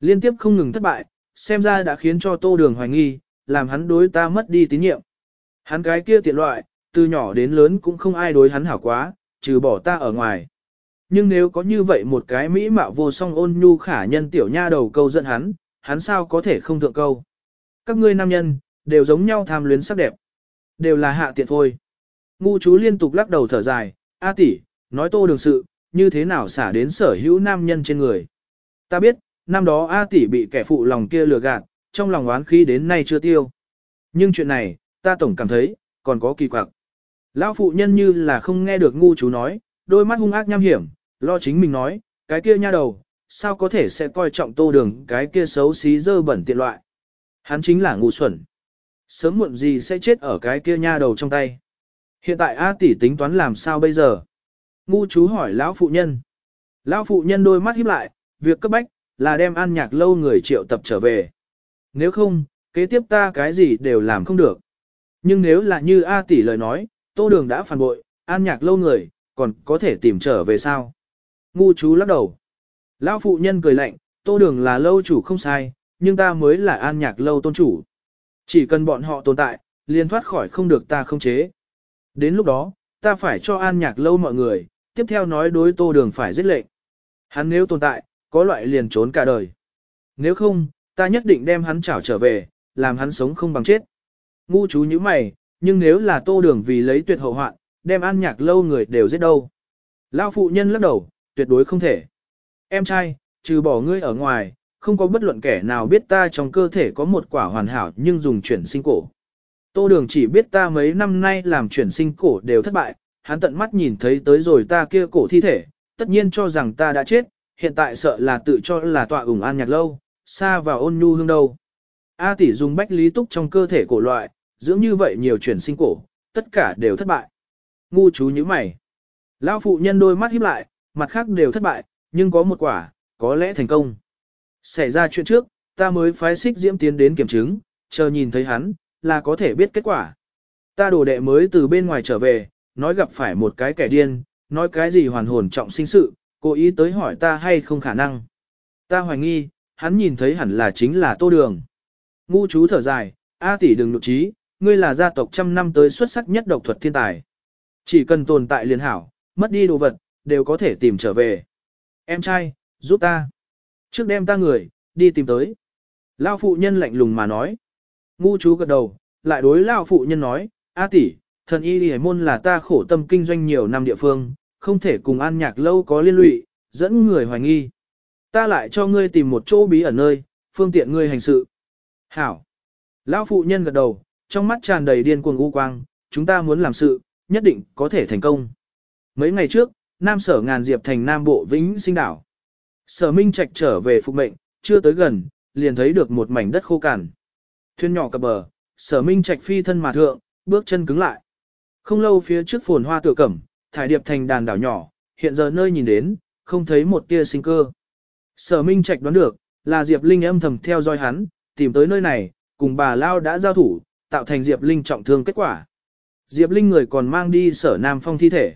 Liên tiếp không ngừng thất bại, xem ra đã khiến cho tô đường hoài nghi, làm hắn đối ta mất đi tín nhiệm. Hắn cái kia tiện loại, từ nhỏ đến lớn cũng không ai đối hắn hảo quá, trừ bỏ ta ở ngoài. Nhưng nếu có như vậy một cái mỹ mạo vô song ôn nhu khả nhân tiểu nha đầu câu dẫn hắn, hắn sao có thể không thượng câu. Các ngươi nam nhân, đều giống nhau tham luyến sắc đẹp. Đều là hạ tiện thôi. Ngu chú liên tục lắc đầu thở dài, A tỷ, nói tô đường sự, như thế nào xả đến sở hữu nam nhân trên người. Ta biết, năm đó A tỷ bị kẻ phụ lòng kia lừa gạt, trong lòng oán khí đến nay chưa tiêu. Nhưng chuyện này, ta tổng cảm thấy, còn có kỳ quặc. Lão phụ nhân như là không nghe được ngu chú nói, đôi mắt hung ác nham hiểm, lo chính mình nói, cái kia nha đầu, sao có thể sẽ coi trọng tô đường cái kia xấu xí dơ bẩn tiện loại. Hắn chính là ngu xuẩn. Sớm muộn gì sẽ chết ở cái kia nha đầu trong tay. Hiện tại A tỷ tính toán làm sao bây giờ? Ngu chú hỏi lão phụ nhân. Lão phụ nhân đôi mắt híp lại, việc cấp bách, là đem an nhạc lâu người triệu tập trở về. Nếu không, kế tiếp ta cái gì đều làm không được. Nhưng nếu là như A tỷ lời nói, tô đường đã phản bội, an nhạc lâu người, còn có thể tìm trở về sao? Ngu chú lắc đầu. Lão phụ nhân cười lạnh, tô đường là lâu chủ không sai, nhưng ta mới là an nhạc lâu tôn chủ. Chỉ cần bọn họ tồn tại, liền thoát khỏi không được ta không chế. Đến lúc đó, ta phải cho an nhạc lâu mọi người, tiếp theo nói đối tô đường phải giết lệnh. Hắn nếu tồn tại, có loại liền trốn cả đời. Nếu không, ta nhất định đem hắn trảo trở về, làm hắn sống không bằng chết. Ngu chú như mày, nhưng nếu là tô đường vì lấy tuyệt hậu hoạn, đem an nhạc lâu người đều giết đâu. Lao phụ nhân lắc đầu, tuyệt đối không thể. Em trai, trừ bỏ ngươi ở ngoài, không có bất luận kẻ nào biết ta trong cơ thể có một quả hoàn hảo nhưng dùng chuyển sinh cổ. Tô đường chỉ biết ta mấy năm nay làm chuyển sinh cổ đều thất bại, hắn tận mắt nhìn thấy tới rồi ta kia cổ thi thể, tất nhiên cho rằng ta đã chết, hiện tại sợ là tự cho là tọa ủng an nhạc lâu, xa vào ôn nhu hương đâu. A tỷ dùng bách lý túc trong cơ thể cổ loại, dưỡng như vậy nhiều chuyển sinh cổ, tất cả đều thất bại. Ngu chú như mày. Lão phụ nhân đôi mắt híp lại, mặt khác đều thất bại, nhưng có một quả, có lẽ thành công. Xảy ra chuyện trước, ta mới phái xích diễm tiến đến kiểm chứng, chờ nhìn thấy hắn, là có thể biết kết quả. Ta đồ đệ mới từ bên ngoài trở về, nói gặp phải một cái kẻ điên, nói cái gì hoàn hồn trọng sinh sự, cố ý tới hỏi ta hay không khả năng. Ta hoài nghi, hắn nhìn thấy hẳn là chính là tô đường. Ngu chú thở dài, A tỷ đừng nụ trí, ngươi là gia tộc trăm năm tới xuất sắc nhất độc thuật thiên tài. Chỉ cần tồn tại liền hảo, mất đi đồ vật, đều có thể tìm trở về. Em trai, giúp ta. Trước đem ta người, đi tìm tới. Lao phụ nhân lạnh lùng mà nói. Ngu chú gật đầu, lại đối Lao phụ nhân nói, A tỷ, thần y đi môn là ta khổ tâm kinh doanh nhiều năm địa phương, không thể cùng an nhạc lâu có liên lụy, dẫn người hoài nghi. Ta lại cho ngươi tìm một chỗ bí ẩn nơi, phương tiện ngươi hành sự. Hảo. Lão phụ nhân gật đầu, trong mắt tràn đầy điên cuồng u quang, chúng ta muốn làm sự, nhất định có thể thành công. Mấy ngày trước, Nam Sở ngàn diệp thành Nam Bộ Vĩnh Sinh đảo. Sở Minh Trạch trở về phục mệnh, chưa tới gần, liền thấy được một mảnh đất khô cằn. Thuyền nhỏ cập bờ, Sở Minh Trạch phi thân mà thượng, bước chân cứng lại. Không lâu phía trước phồn hoa tựa cẩm, thải điệp thành đàn đảo nhỏ, hiện giờ nơi nhìn đến, không thấy một tia sinh cơ. Sở Minh Trạch đoán được, là Diệp Linh âm thầm theo dõi hắn, tìm tới nơi này, cùng bà Lao đã giao thủ, tạo thành Diệp Linh trọng thương kết quả. Diệp Linh người còn mang đi sở Nam Phong thi thể.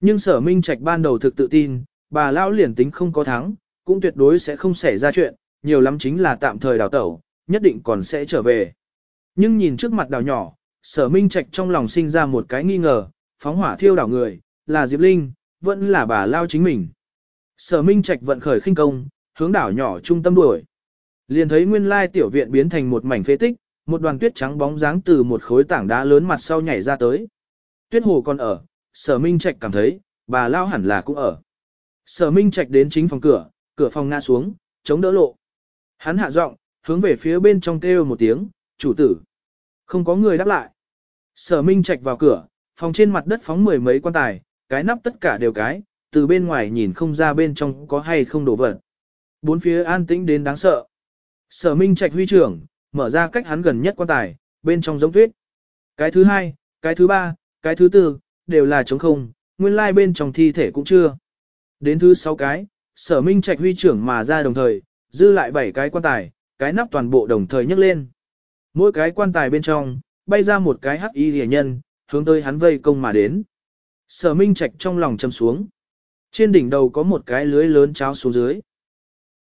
Nhưng sở Minh Trạch ban đầu thực tự tin, bà lão liền tính không có thắng, cũng tuyệt đối sẽ không xảy ra chuyện, nhiều lắm chính là tạm thời đào tẩu, nhất định còn sẽ trở về. Nhưng nhìn trước mặt đào nhỏ, sở Minh Trạch trong lòng sinh ra một cái nghi ngờ, phóng hỏa thiêu đảo người, là Diệp Linh, vẫn là bà Lao chính mình. Sở Minh Trạch vận khởi khinh công, hướng đảo nhỏ trung tâm đuổi. Liền thấy nguyên lai tiểu viện biến thành một mảnh phế tích, một đoàn tuyết trắng bóng dáng từ một khối tảng đá lớn mặt sau nhảy ra tới. Tuyết hồ còn ở, sở minh trạch cảm thấy, bà lao hẳn là cũng ở. Sở minh trạch đến chính phòng cửa, cửa phòng ngã xuống, chống đỡ lộ. Hắn hạ giọng, hướng về phía bên trong kêu một tiếng, chủ tử. Không có người đáp lại. Sở minh trạch vào cửa, phòng trên mặt đất phóng mười mấy quan tài, cái nắp tất cả đều cái, từ bên ngoài nhìn không ra bên trong có hay không đổ vật. Bốn phía an tĩnh đến đáng sợ. Sở Minh Trạch huy trưởng, mở ra cách hắn gần nhất quan tài, bên trong giống tuyết. Cái thứ hai, cái thứ ba, cái thứ tư, đều là trống không, nguyên lai bên trong thi thể cũng chưa. Đến thứ sáu cái, sở Minh Trạch huy trưởng mà ra đồng thời, dư lại bảy cái quan tài, cái nắp toàn bộ đồng thời nhấc lên. Mỗi cái quan tài bên trong, bay ra một cái hắc y rẻ nhân, hướng tới hắn vây công mà đến. Sở Minh Trạch trong lòng châm xuống. Trên đỉnh đầu có một cái lưới lớn cháo xuống dưới.